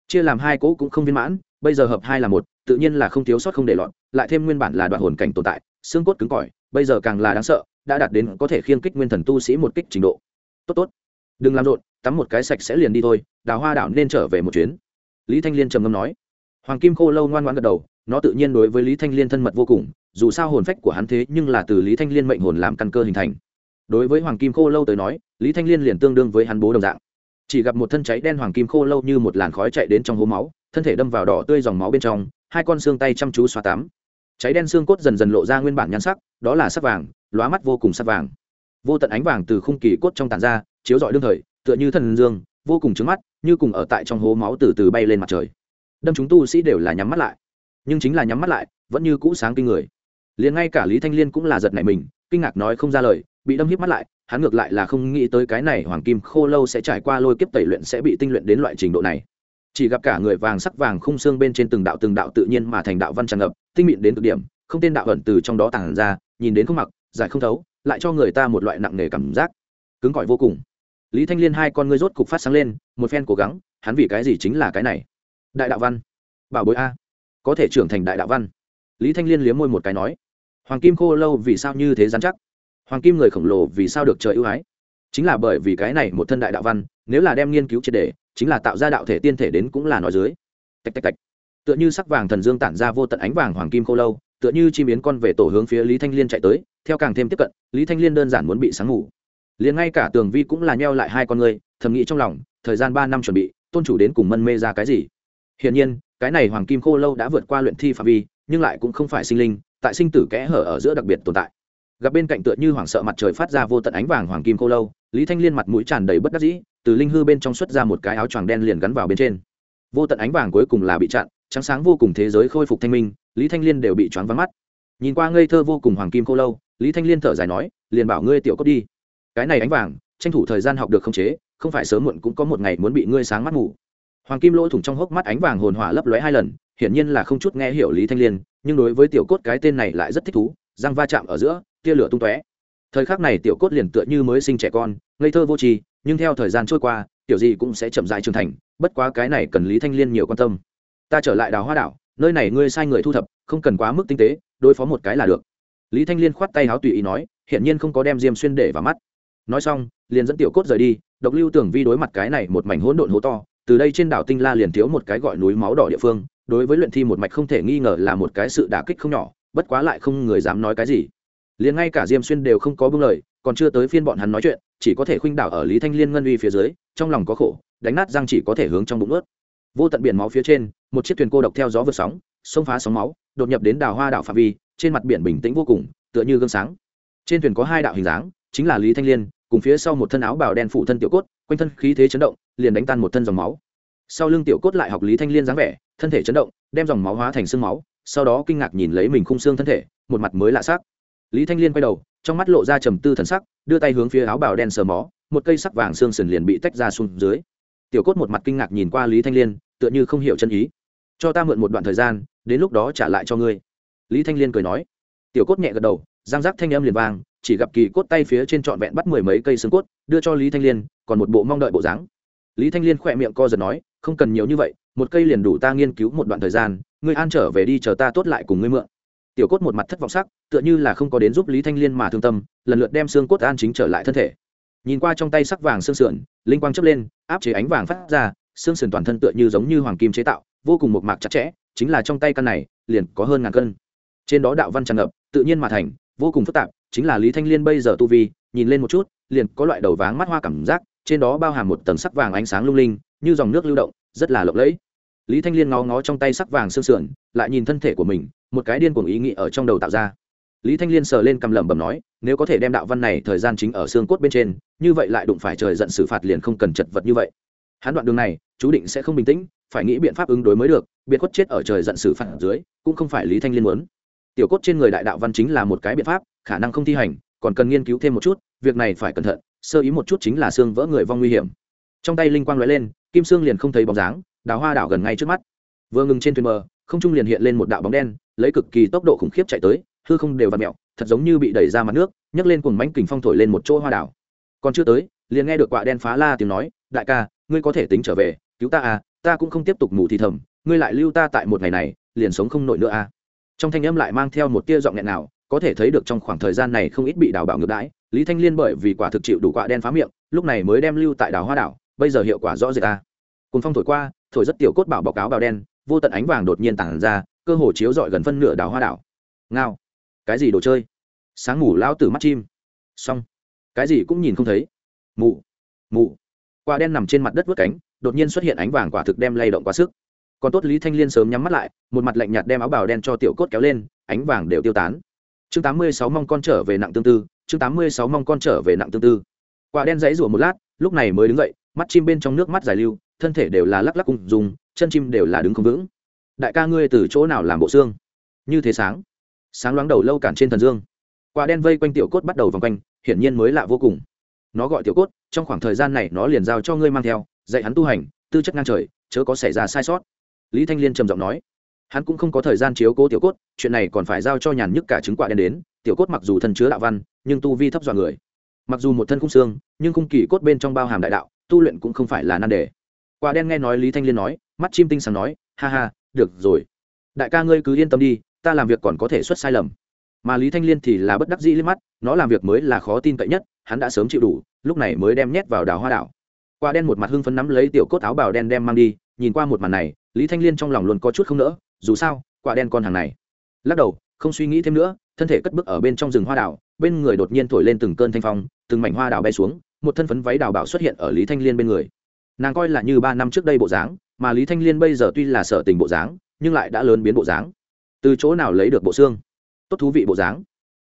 Speaker 1: Chia làm hai cỗ cũng không viên mãn, bây giờ hợp hai là một, tự nhiên là không thiếu sót không để lọt, lại thêm nguyên bản là đoạn hồn cảnh tồn tại, xương cốt cứng cỏi, bây giờ càng là đáng sợ, đã đạt đến có thể khiêng kích nguyên thần tu sĩ một kích trình độ. Tốt tốt. Đừng làm rộn, tắm một cái sạch sẽ liền đi thôi, đào hoa đảo nên trở về một chuyến. Lý thanh liên trầm ngâm nói. Hoàng kim khô lâu ngoan ngoan gật đầu nó tự nhiên đối với lý thanh liên thân mật vô cùng, dù sao hồn phách của hắn thế nhưng là từ lý thanh liên mệnh hồn làm căn cơ hình thành. Đối với hoàng kim khô lâu tới nói, lý thanh liên liền tương đương với hắn bố đồng dạng. Chỉ gặp một thân cháy đen hoàng kim khô lâu như một làn khói chạy đến trong hố máu, thân thể đâm vào đỏ tươi dòng máu bên trong, hai con xương tay chăm chú xoa tắm. Cháy đen xương cốt dần dần lộ ra nguyên bản nhan sắc, đó là sắc vàng, lóa mắt vô cùng sắc vàng. Vô tận ánh vàng từ khung kỳ cốt trong tàn ra, chiếu rọi đương thời, tựa như thần dương, vô cùng trứng mắt, như cùng ở tại trong hố máu từ từ bay lên mặt trời. Đâm chúng tu sĩ đều là nhắm mắt lại nhưng chính là nhắm mắt lại, vẫn như cũ sáng kinh người. Liền ngay cả lý thanh liên cũng là giật nảy mình, kinh ngạc nói không ra lời, bị đâm hiếp mắt lại, hắn ngược lại là không nghĩ tới cái này hoàng kim khô lâu sẽ trải qua lôi kiếp tẩy luyện sẽ bị tinh luyện đến loại trình độ này. Chỉ gặp cả người vàng sắc vàng khung xương bên trên từng đạo từng đạo tự nhiên mà thành đạo văn tràn ngập, tinh mịn đến cực điểm, không tên đạo ẩn từ trong đó tàng ra, nhìn đến không mặc, giải không thấu, lại cho người ta một loại nặng nề cảm giác. Cứng cỏi vô cùng. Lý thanh liên hai con ngươi rốt cục phát sáng lên, một phen cố gắng, hắn vì cái gì chính là cái này? Đại đạo văn. Bảo bối a có thể trưởng thành đại đạo văn. Lý thanh liên liếm môi một cái nói, hoàng kim khô lâu vì sao như thế dán chắc? Hoàng kim người khổng lồ vì sao được trời ưu ái? Chính là bởi vì cái này một thân đại đạo văn, nếu là đem nghiên cứu triệt đề chính là tạo ra đạo thể tiên thể đến cũng là nói dưới. Tạch tạch tạch. Tựa như sắc vàng thần dương tản ra vô tận ánh vàng hoàng kim khô lâu, tựa như chim biến con về tổ hướng phía lý thanh liên chạy tới, theo càng thêm tiếp cận, lý thanh liên đơn giản muốn bị sáng ngủ. Liền ngay cả tường vi cũng là nheo lại hai con người thầm nghĩ trong lòng, thời gian ba năm chuẩn bị, tôn chủ đến cùng mân mê ra cái gì? Hiển nhiên cái này hoàng kim khô lâu đã vượt qua luyện thi phạm vi, nhưng lại cũng không phải sinh linh, tại sinh tử kẽ hở ở giữa đặc biệt tồn tại. Gặp bên cạnh tựa như hoảng sợ mặt trời phát ra vô tận ánh vàng hoàng kim khô lâu, lý thanh liên mặt mũi tràn đầy bất đắc dĩ, từ linh hư bên trong xuất ra một cái áo choàng đen liền gắn vào bên trên. Vô tận ánh vàng cuối cùng là bị chặn, trắng sáng vô cùng thế giới khôi phục thanh minh, lý thanh liên đều bị choáng vắng mắt. Nhìn qua ngây thơ vô cùng hoàng kim khô lâu, lý thanh liên thở dài nói, liền bảo ngươi tiểu cốt đi. Cái này ánh vàng, tranh thủ thời gian học được khống chế, không phải sớm muộn cũng có một ngày muốn bị ngươi sáng mắt ngủ hoàng kim lỗ thủng trong hốc mắt ánh vàng hồn hỏa lấp lóe hai lần, hiển nhiên là không chút nghe hiểu lý thanh liên, nhưng đối với tiểu cốt cái tên này lại rất thích thú, răng va chạm ở giữa, tia lửa tung tóe. Thời khắc này tiểu cốt liền tựa như mới sinh trẻ con, ngây thơ vô tri, nhưng theo thời gian trôi qua, tiểu gì cũng sẽ chậm rãi trưởng thành, bất quá cái này cần lý thanh liên nhiều quan tâm. Ta trở lại đào hoa đảo, nơi này ngươi sai người thu thập, không cần quá mức tinh tế, đối phó một cái là được. Lý thanh liên khoát tay háo tùy ý nói, hiển nhiên không có đem diêm xuyên để vào mắt. Nói xong, liền dẫn tiểu cốt rời đi, độc lưu tưởng vi đối mặt cái này một mảnh hỗn độn hố to từ đây trên đảo tinh la liền thiếu một cái gọi núi máu đỏ địa phương, đối với luyện thi một mạch không thể nghi ngờ là một cái sự đả kích không nhỏ, bất quá lại không người dám nói cái gì. Liền ngay cả diêm xuyên đều không có bưng lời, còn chưa tới phiên bọn hắn nói chuyện, chỉ có thể khuynh đảo ở lý thanh liên ngân uy phía dưới, trong lòng có khổ, đánh nát răng chỉ có thể hướng trong bụng ướt vô tận biển máu phía trên, một chiếc thuyền cô độc theo gió vượt sóng, xông phá sóng máu, đột nhập đến đảo hoa đảo phạm vi, trên mặt biển bình tĩnh vô cùng, tựa như gương sáng. Trên thuyền có hai đạo hình dáng, chính là lý thanh liên cùng phía sau một thân áo bào đen phủ thân tiểu cốt, quanh thân khí thế chấn động, liền đánh tan một thân dòng máu. Sau lưng tiểu cốt lại học lý thanh liên dáng vẻ, thân thể chấn động, đem dòng máu hóa thành xương máu, sau đó kinh ngạc nhìn lấy mình khung xương thân thể, một mặt mới lạ sắc. Lý thanh liên quay đầu, trong mắt lộ ra trầm tư thần sắc, đưa tay hướng phía áo bào đen sờ mó, một cây sắc vàng xương sườn liền bị tách ra xuống dưới. Tiểu cốt một mặt kinh ngạc nhìn qua lý thanh liên, tựa như không hiểu chân ý. Cho ta mượn một đoạn thời gian, đến lúc đó trả lại cho ngươi. Lý thanh liên cười nói. Tiểu cốt nhẹ gật đầu giang giác thanh âm liền vang chỉ gặp kỳ cốt tay phía trên trọn vẹn bắt mười mấy cây xương cốt, đưa cho lý thanh liên, còn một bộ mong đợi bộ dáng. Lý thanh liên khỏe miệng co giật nói, không cần nhiều như vậy, một cây liền đủ ta nghiên cứu một đoạn thời gian, ngươi an trở về đi chờ ta tốt lại cùng ngươi mượn. Tiểu cốt một mặt thất vọng sắc, tựa như là không có đến giúp lý thanh liên mà thương tâm, lần lượt đem xương cốt an chính trở lại thân thể. Nhìn qua trong tay sắc vàng xương sườn, linh quang chấp lên, áp chế ánh vàng phát ra, xương sườn toàn thân tựa như giống như hoàng kim chế tạo, vô cùng một mạc chặt chẽ, chính là trong tay căn này, liền có hơn ngàn cân. Trên đó đạo văn tràn ngập, tự nhiên mà thành, vô cùng phức tạp chính là lý thanh liên bây giờ tu vi, nhìn lên một chút, liền có loại đầu váng mắt hoa cảm giác, trên đó bao hàm một tầng sắc vàng ánh sáng lung linh, như dòng nước lưu động, rất là lộng lẫy. Lý thanh liên ngó ngó trong tay sắc vàng sương sườn, lại nhìn thân thể của mình, một cái điên cuồng ý nghĩ ở trong đầu tạo ra. Lý thanh liên sờ lên cầm lẩm bẩm nói, nếu có thể đem đạo văn này thời gian chính ở xương cốt bên trên, như vậy lại đụng phải trời giận xử phạt liền không cần chật vật như vậy. Hắn đoạn đường này, chú định sẽ không bình tĩnh, phải nghĩ biện pháp ứng đối mới được, biệt khuất chết ở trời giận xử phạt dưới, cũng không phải lý thanh liên muốn. Tiểu cốt trên người đại đạo văn chính là một cái biện pháp khả năng không thi hành, còn cần nghiên cứu thêm một chút, việc này phải cẩn thận, sơ ý một chút chính là xương vỡ người vong nguy hiểm. Trong tay linh quang lóe lên, kim sương liền không thấy bóng dáng, đào hoa đảo gần ngay trước mắt. Vừa ngừng trên thuyền mờ không trung liền hiện lên một đạo bóng đen, lấy cực kỳ tốc độ khủng khiếp chạy tới, hư không đều vặn mẹo thật giống như bị đẩy ra mặt nước, nhấc lên cùng mánh kình phong thổi lên một chỗ hoa đảo. Còn chưa tới, liền nghe được quạ đen phá la tiếng nói, đại ca, ngươi có thể tính trở về, cứu ta à ta cũng không tiếp tục ngủ thì thầm, ngươi lại lưu ta tại một ngày này, liền sống không nổi nữa à. Trong thanh âm lại mang theo một tia giọng nghẹn nào có thể thấy được trong khoảng thời gian này không ít bị đào bảo ngược đãi, lý thanh liên bởi vì quả thực chịu đủ quạ đen phá miệng, lúc này mới đem lưu tại đảo hoa đảo, bây giờ hiệu quả rõ rệt ta. Cùng phong thổi qua, thổi rất tiểu cốt bảo bọc áo bào đen, vô tận ánh vàng đột nhiên tản ra, cơ hồ chiếu rọi gần phân nửa đảo hoa đảo. Ngao. Cái gì đồ chơi? Sáng ngủ lao tử mắt chim. Xong. Cái gì cũng nhìn không thấy. Mụ. Mụ. Quả đen nằm trên mặt đất vớt cánh, đột nhiên xuất hiện ánh vàng quả thực đem lay động quá sức. Còn tốt lý thanh liên sớm nhắm mắt lại, một mặt lạnh nhạt đem áo bào đen cho tiểu cốt kéo lên, ánh vàng đều tiêu tán chương tám mươi sáu mong con trở về nặng tương tư, chương tám mươi sáu mong con trở về nặng tương tư. Quả đen dãy rủa một lát, lúc này mới đứng dậy, mắt chim bên trong nước mắt giải lưu, thân thể đều là lắc lắc cùng dùng chân chim đều là đứng không vững. Đại ca ngươi từ chỗ nào làm bộ xương? Như thế sáng. Sáng loáng đầu lâu cản trên thần dương. Quả đen vây quanh tiểu cốt bắt đầu vòng quanh, hiển nhiên mới lạ vô cùng. Nó gọi tiểu cốt, trong khoảng thời gian này nó liền giao cho ngươi mang theo, dạy hắn tu hành, tư chất ngang trời, chớ có xảy ra sai sót. Lý thanh liên trầm giọng nói hắn cũng không có thời gian chiếu cố tiểu cốt, chuyện này còn phải giao cho nhàn nhức cả chứng quả đen đến, tiểu cốt mặc dù thân chứa đạo văn, nhưng tu vi thấp dọa người. Mặc dù một thân khung xương, nhưng khung kỳ cốt bên trong bao hàm đại đạo, tu luyện cũng không phải là nan đề. Quả đen nghe nói lý thanh liên nói, mắt chim tinh sáng nói, ha ha, được rồi. Đại ca ngươi cứ yên tâm đi, ta làm việc còn có thể xuất sai lầm. Mà lý thanh liên thì là bất đắc dĩ lên mắt, nó làm việc mới là khó tin cậy nhất, hắn đã sớm chịu đủ, lúc này mới đem nhét vào đào hoa đảo. Quả đen một mặt hưng phấn nắm lấy tiểu cốt áo bào đen đem mang đi, nhìn qua một màn này, lý thanh liên trong lòng luôn có chút không nỡ dù sao, quả đen con hàng này. Lắc đầu, không suy nghĩ thêm nữa, thân thể cất bước ở bên trong rừng hoa đảo bên người đột nhiên thổi lên từng cơn thanh phong, từng mảnh hoa đảo bay xuống, một thân phấn váy đào bảo xuất hiện ở lý thanh liên bên người. Nàng coi là như ba năm trước đây bộ dáng, mà lý thanh liên bây giờ tuy là sở tình bộ dáng, nhưng lại đã lớn biến bộ dáng. Từ chỗ nào lấy được bộ xương? Tốt thú vị bộ dáng.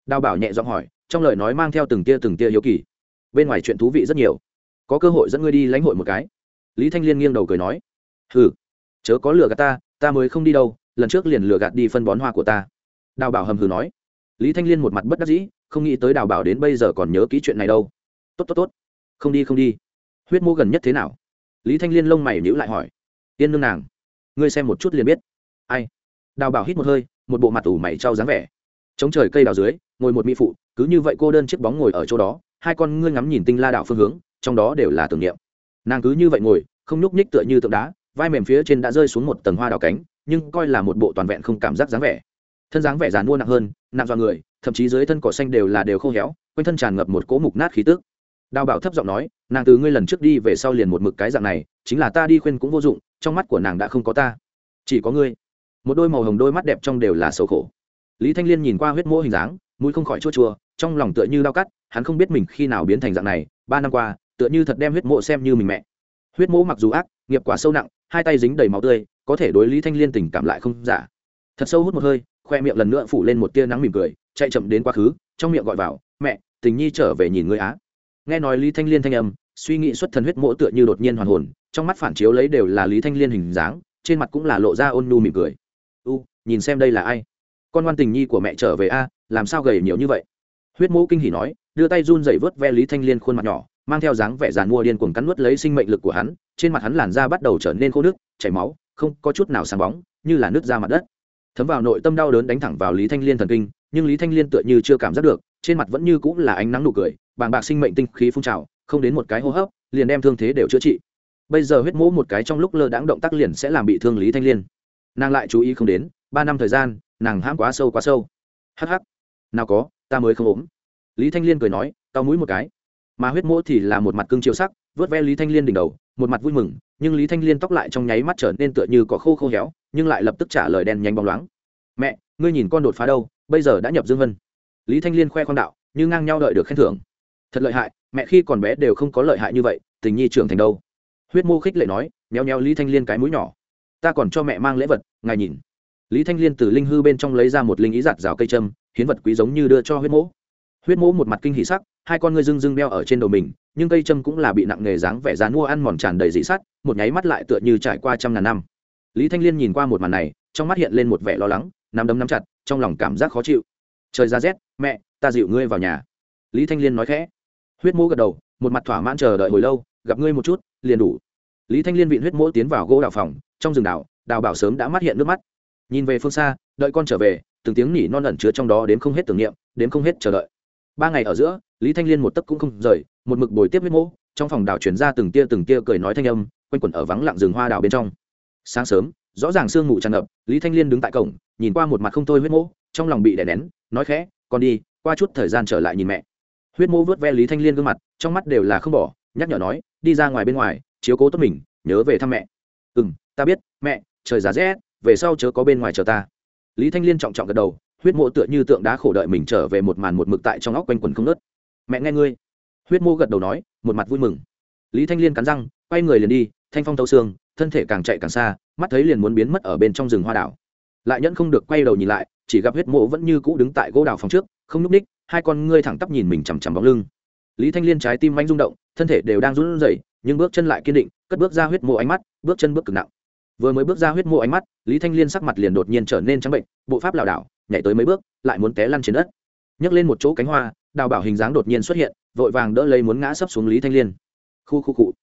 Speaker 1: Đào bảo nhẹ giọng hỏi, trong lời nói mang theo từng tia từng tia hiếu kỳ. Bên ngoài chuyện thú vị rất nhiều. Có cơ hội dẫn ngươi đi lãnh hội một cái. Lý thanh liên nghiêng đầu cười nói, hừ, chớ có lừa gạt ta ta mới không đi đâu, lần trước liền lừa gạt đi phân bón hoa của ta. Đào bảo hầm hừ nói. Lý thanh liên một mặt bất đắc dĩ, không nghĩ tới đào bảo đến bây giờ còn nhớ ký chuyện này đâu. Tốt tốt tốt. Không đi không đi. Huyết mô gần nhất thế nào? Lý thanh liên lông mày nhữ lại hỏi. Tiên nương nàng, ngươi xem một chút liền biết. Ai? Đào bảo hít một hơi, một bộ mặt ủ mày trao dáng vẻ. Chống trời cây đào dưới, ngồi một mỹ phụ, cứ như vậy cô đơn chiếc bóng ngồi ở chỗ đó, hai con ngươi ngắm nhìn tinh la đạo phương hướng, trong đó đều là tưởng niệm. Nàng cứ như vậy ngồi, không nhúc nhích tựa như tượng đá vai mềm phía trên đã rơi xuống một tầng hoa đào cánh, nhưng coi là một bộ toàn vẹn không cảm giác dáng vẻ. Thân dáng vẻ dàn mua nặng hơn, nặng do người, thậm chí dưới thân cỏ xanh đều là đều khô héo, quanh thân tràn ngập một cỗ mục nát khí tức. Đào bảo thấp giọng nói, nàng từ ngươi lần trước đi về sau liền một mực cái dạng này, chính là ta đi khuyên cũng vô dụng, trong mắt của nàng đã không có ta. Chỉ có ngươi. Một đôi màu hồng đôi mắt đẹp trong đều là sầu khổ. Lý thanh liên nhìn qua huyết mỗ hình dáng, mũi không khỏi chua chua, trong lòng tựa như đau cắt, hắn không biết mình khi nào biến thành dạng này, ba năm qua, tựa như thật đem huyết mộ xem như mình mẹ. Huyết mỗ mặc dù ác nghiệp quả sâu nặng, hai tay dính đầy máu tươi, có thể đối lý thanh liên tình cảm lại không giả. Thật sâu hút một hơi, khoe miệng lần nữa phủ lên một tia nắng mỉm cười, chạy chậm đến quá khứ, trong miệng gọi vào, mẹ, tình nhi trở về nhìn ngươi á. Nghe nói lý thanh liên thanh âm, suy nghĩ xuất thần huyết mỗ tựa như đột nhiên hoàn hồn, trong mắt phản chiếu lấy đều là lý thanh liên hình dáng, trên mặt cũng là lộ ra ôn nhu mỉm cười. U, nhìn xem đây là ai? Con ngoan tình nhi của mẹ trở về a, làm sao gầy nhiều như vậy? Huyết mỗ kinh hỉ nói, đưa tay run dậy vớt ve lý thanh liên khuôn mặt nhỏ, mang theo dáng vẻ giàn mua điên cuồng cắn nuốt lấy sinh mệnh lực của hắn trên mặt hắn làn da bắt đầu trở nên khô nước, chảy máu, không có chút nào sáng bóng, như là nước ra mặt đất. Thấm vào nội tâm đau đớn đánh thẳng vào lý thanh liên thần kinh, nhưng lý thanh liên tựa như chưa cảm giác được, trên mặt vẫn như cũng là ánh nắng nụ cười, bàng bạc sinh mệnh tinh khí phun trào, không đến một cái hô hấp, liền đem thương thế đều chữa trị. Bây giờ huyết mỗ một cái trong lúc lơ đãng động tác liền sẽ làm bị thương lý thanh liên. Nàng lại chú ý không đến, ba năm thời gian, nàng hãm quá sâu quá sâu. Hh nào có, ta mới không ốm. Lý thanh liên cười nói tao mũi một cái. Mà huyết mỗ thì là một mặt cưng chiều sắc, vớt ve lý thanh liên đỉnh đầu một mặt vui mừng, nhưng lý thanh liên tóc lại trong nháy mắt trở nên tựa như có khô khô héo, nhưng lại lập tức trả lời đen nhanh bóng loáng. Mẹ, ngươi nhìn con đột phá đâu, bây giờ đã nhập dương vân. Lý thanh liên khoe khoang đạo, như ngang nhau đợi được khen thưởng. Thật lợi hại, mẹ khi còn bé đều không có lợi hại như vậy, tình nhi trưởng thành đâu. Huyết mô khích lệ nói, méo nheo lý thanh liên cái mũi nhỏ. Ta còn cho mẹ mang lễ vật, ngài nhìn. Lý thanh liên từ linh hư bên trong lấy ra một linh ý giặt rào cây trâm hiến vật quý giống như đưa cho huyết mỗ huyết mỗ một mặt kinh hỷ sắc, hai con ngươi dưng dưng đeo ở trên đầu mình nhưng cây trâm cũng là bị nặng nghề dáng vẻ dán mua ăn mòn tràn đầy dị sắt, một nháy mắt lại tựa như trải qua trăm ngàn năm. Lý thanh liên nhìn qua một màn này, trong mắt hiện lên một vẻ lo lắng, nắm đấm nắm chặt, trong lòng cảm giác khó chịu. Trời ra rét, mẹ, ta dịu ngươi vào nhà. Lý thanh liên nói khẽ. Huyết mỗ gật đầu, một mặt thỏa mãn chờ đợi hồi lâu, gặp ngươi một chút, liền đủ. Lý thanh liên vịn huyết mỗ tiến vào gỗ đào phòng, trong rừng đào đào bảo sớm đã mắt hiện nước mắt. Nhìn về phương xa, đợi con trở về, từng tiếng nỉ non ẩn chứa trong đó đến không hết tưởng niệm đến không hết chờ đợi. Ba ngày ở giữa, lý thanh liên một tấc cũng không rời một mực bồi tiếp huyết mỗ, trong phòng đào chuyển ra từng tia từng tia cười nói thanh âm, quanh quẩn ở vắng lặng rừng hoa đào bên trong. Sáng sớm, rõ ràng sương mù tràn ngập, lý thanh liên đứng tại cổng, nhìn qua một mặt không thôi huyết mỗ, trong lòng bị đè nén, nói khẽ, con đi, qua chút thời gian trở lại nhìn mẹ. Huyết mỗ vớt ve lý thanh liên gương mặt, trong mắt đều là không bỏ, nhắc nhở nói, đi ra ngoài bên ngoài, chiếu cố tốt mình, nhớ về thăm mẹ. Ừ m ta biết, mẹ, trời giá rét, về sau chớ có bên ngoài chờ ta. Lý thanh liên trọng trọng gật đầu, huyết mộ tựa như tượng đá khổ đợi mình trở về một màn một mực tại trong óc quanh quần không nớt mẹ nghe ngươi huyết mô gật đầu nói, một mặt vui mừng. Lý thanh liên cắn răng, quay người liền đi, thanh phong thâu xương, thân thể càng chạy càng xa, mắt thấy liền muốn biến mất ở bên trong rừng hoa đảo. Lại nhẫn không được quay đầu nhìn lại, chỉ gặp huyết mộ vẫn như cũ đứng tại gỗ đào phòng trước, không núp ních hai con ngươi thẳng tắp nhìn mình chằm chằm bóng lưng. Lý thanh liên trái tim manh rung động, thân thể đều đang run rẩy, nhưng bước chân lại kiên định, cất bước ra huyết mộ ánh mắt, bước chân bước cực nặng. Vừa mới bước ra huyết mộ ánh mắt, lý thanh liên sắc mặt liền đột nhiên trở nên trắng bệnh, bộ pháp lảo đảo, nhảy tới mấy bước, lại muốn té lăn trên đất nhấc lên một chỗ cánh hoa, đào bảo hình dáng đột nhiên xuất hiện, vội vàng đỡ lấy muốn ngã sấp xuống lý thanh liên. Khu khu cụ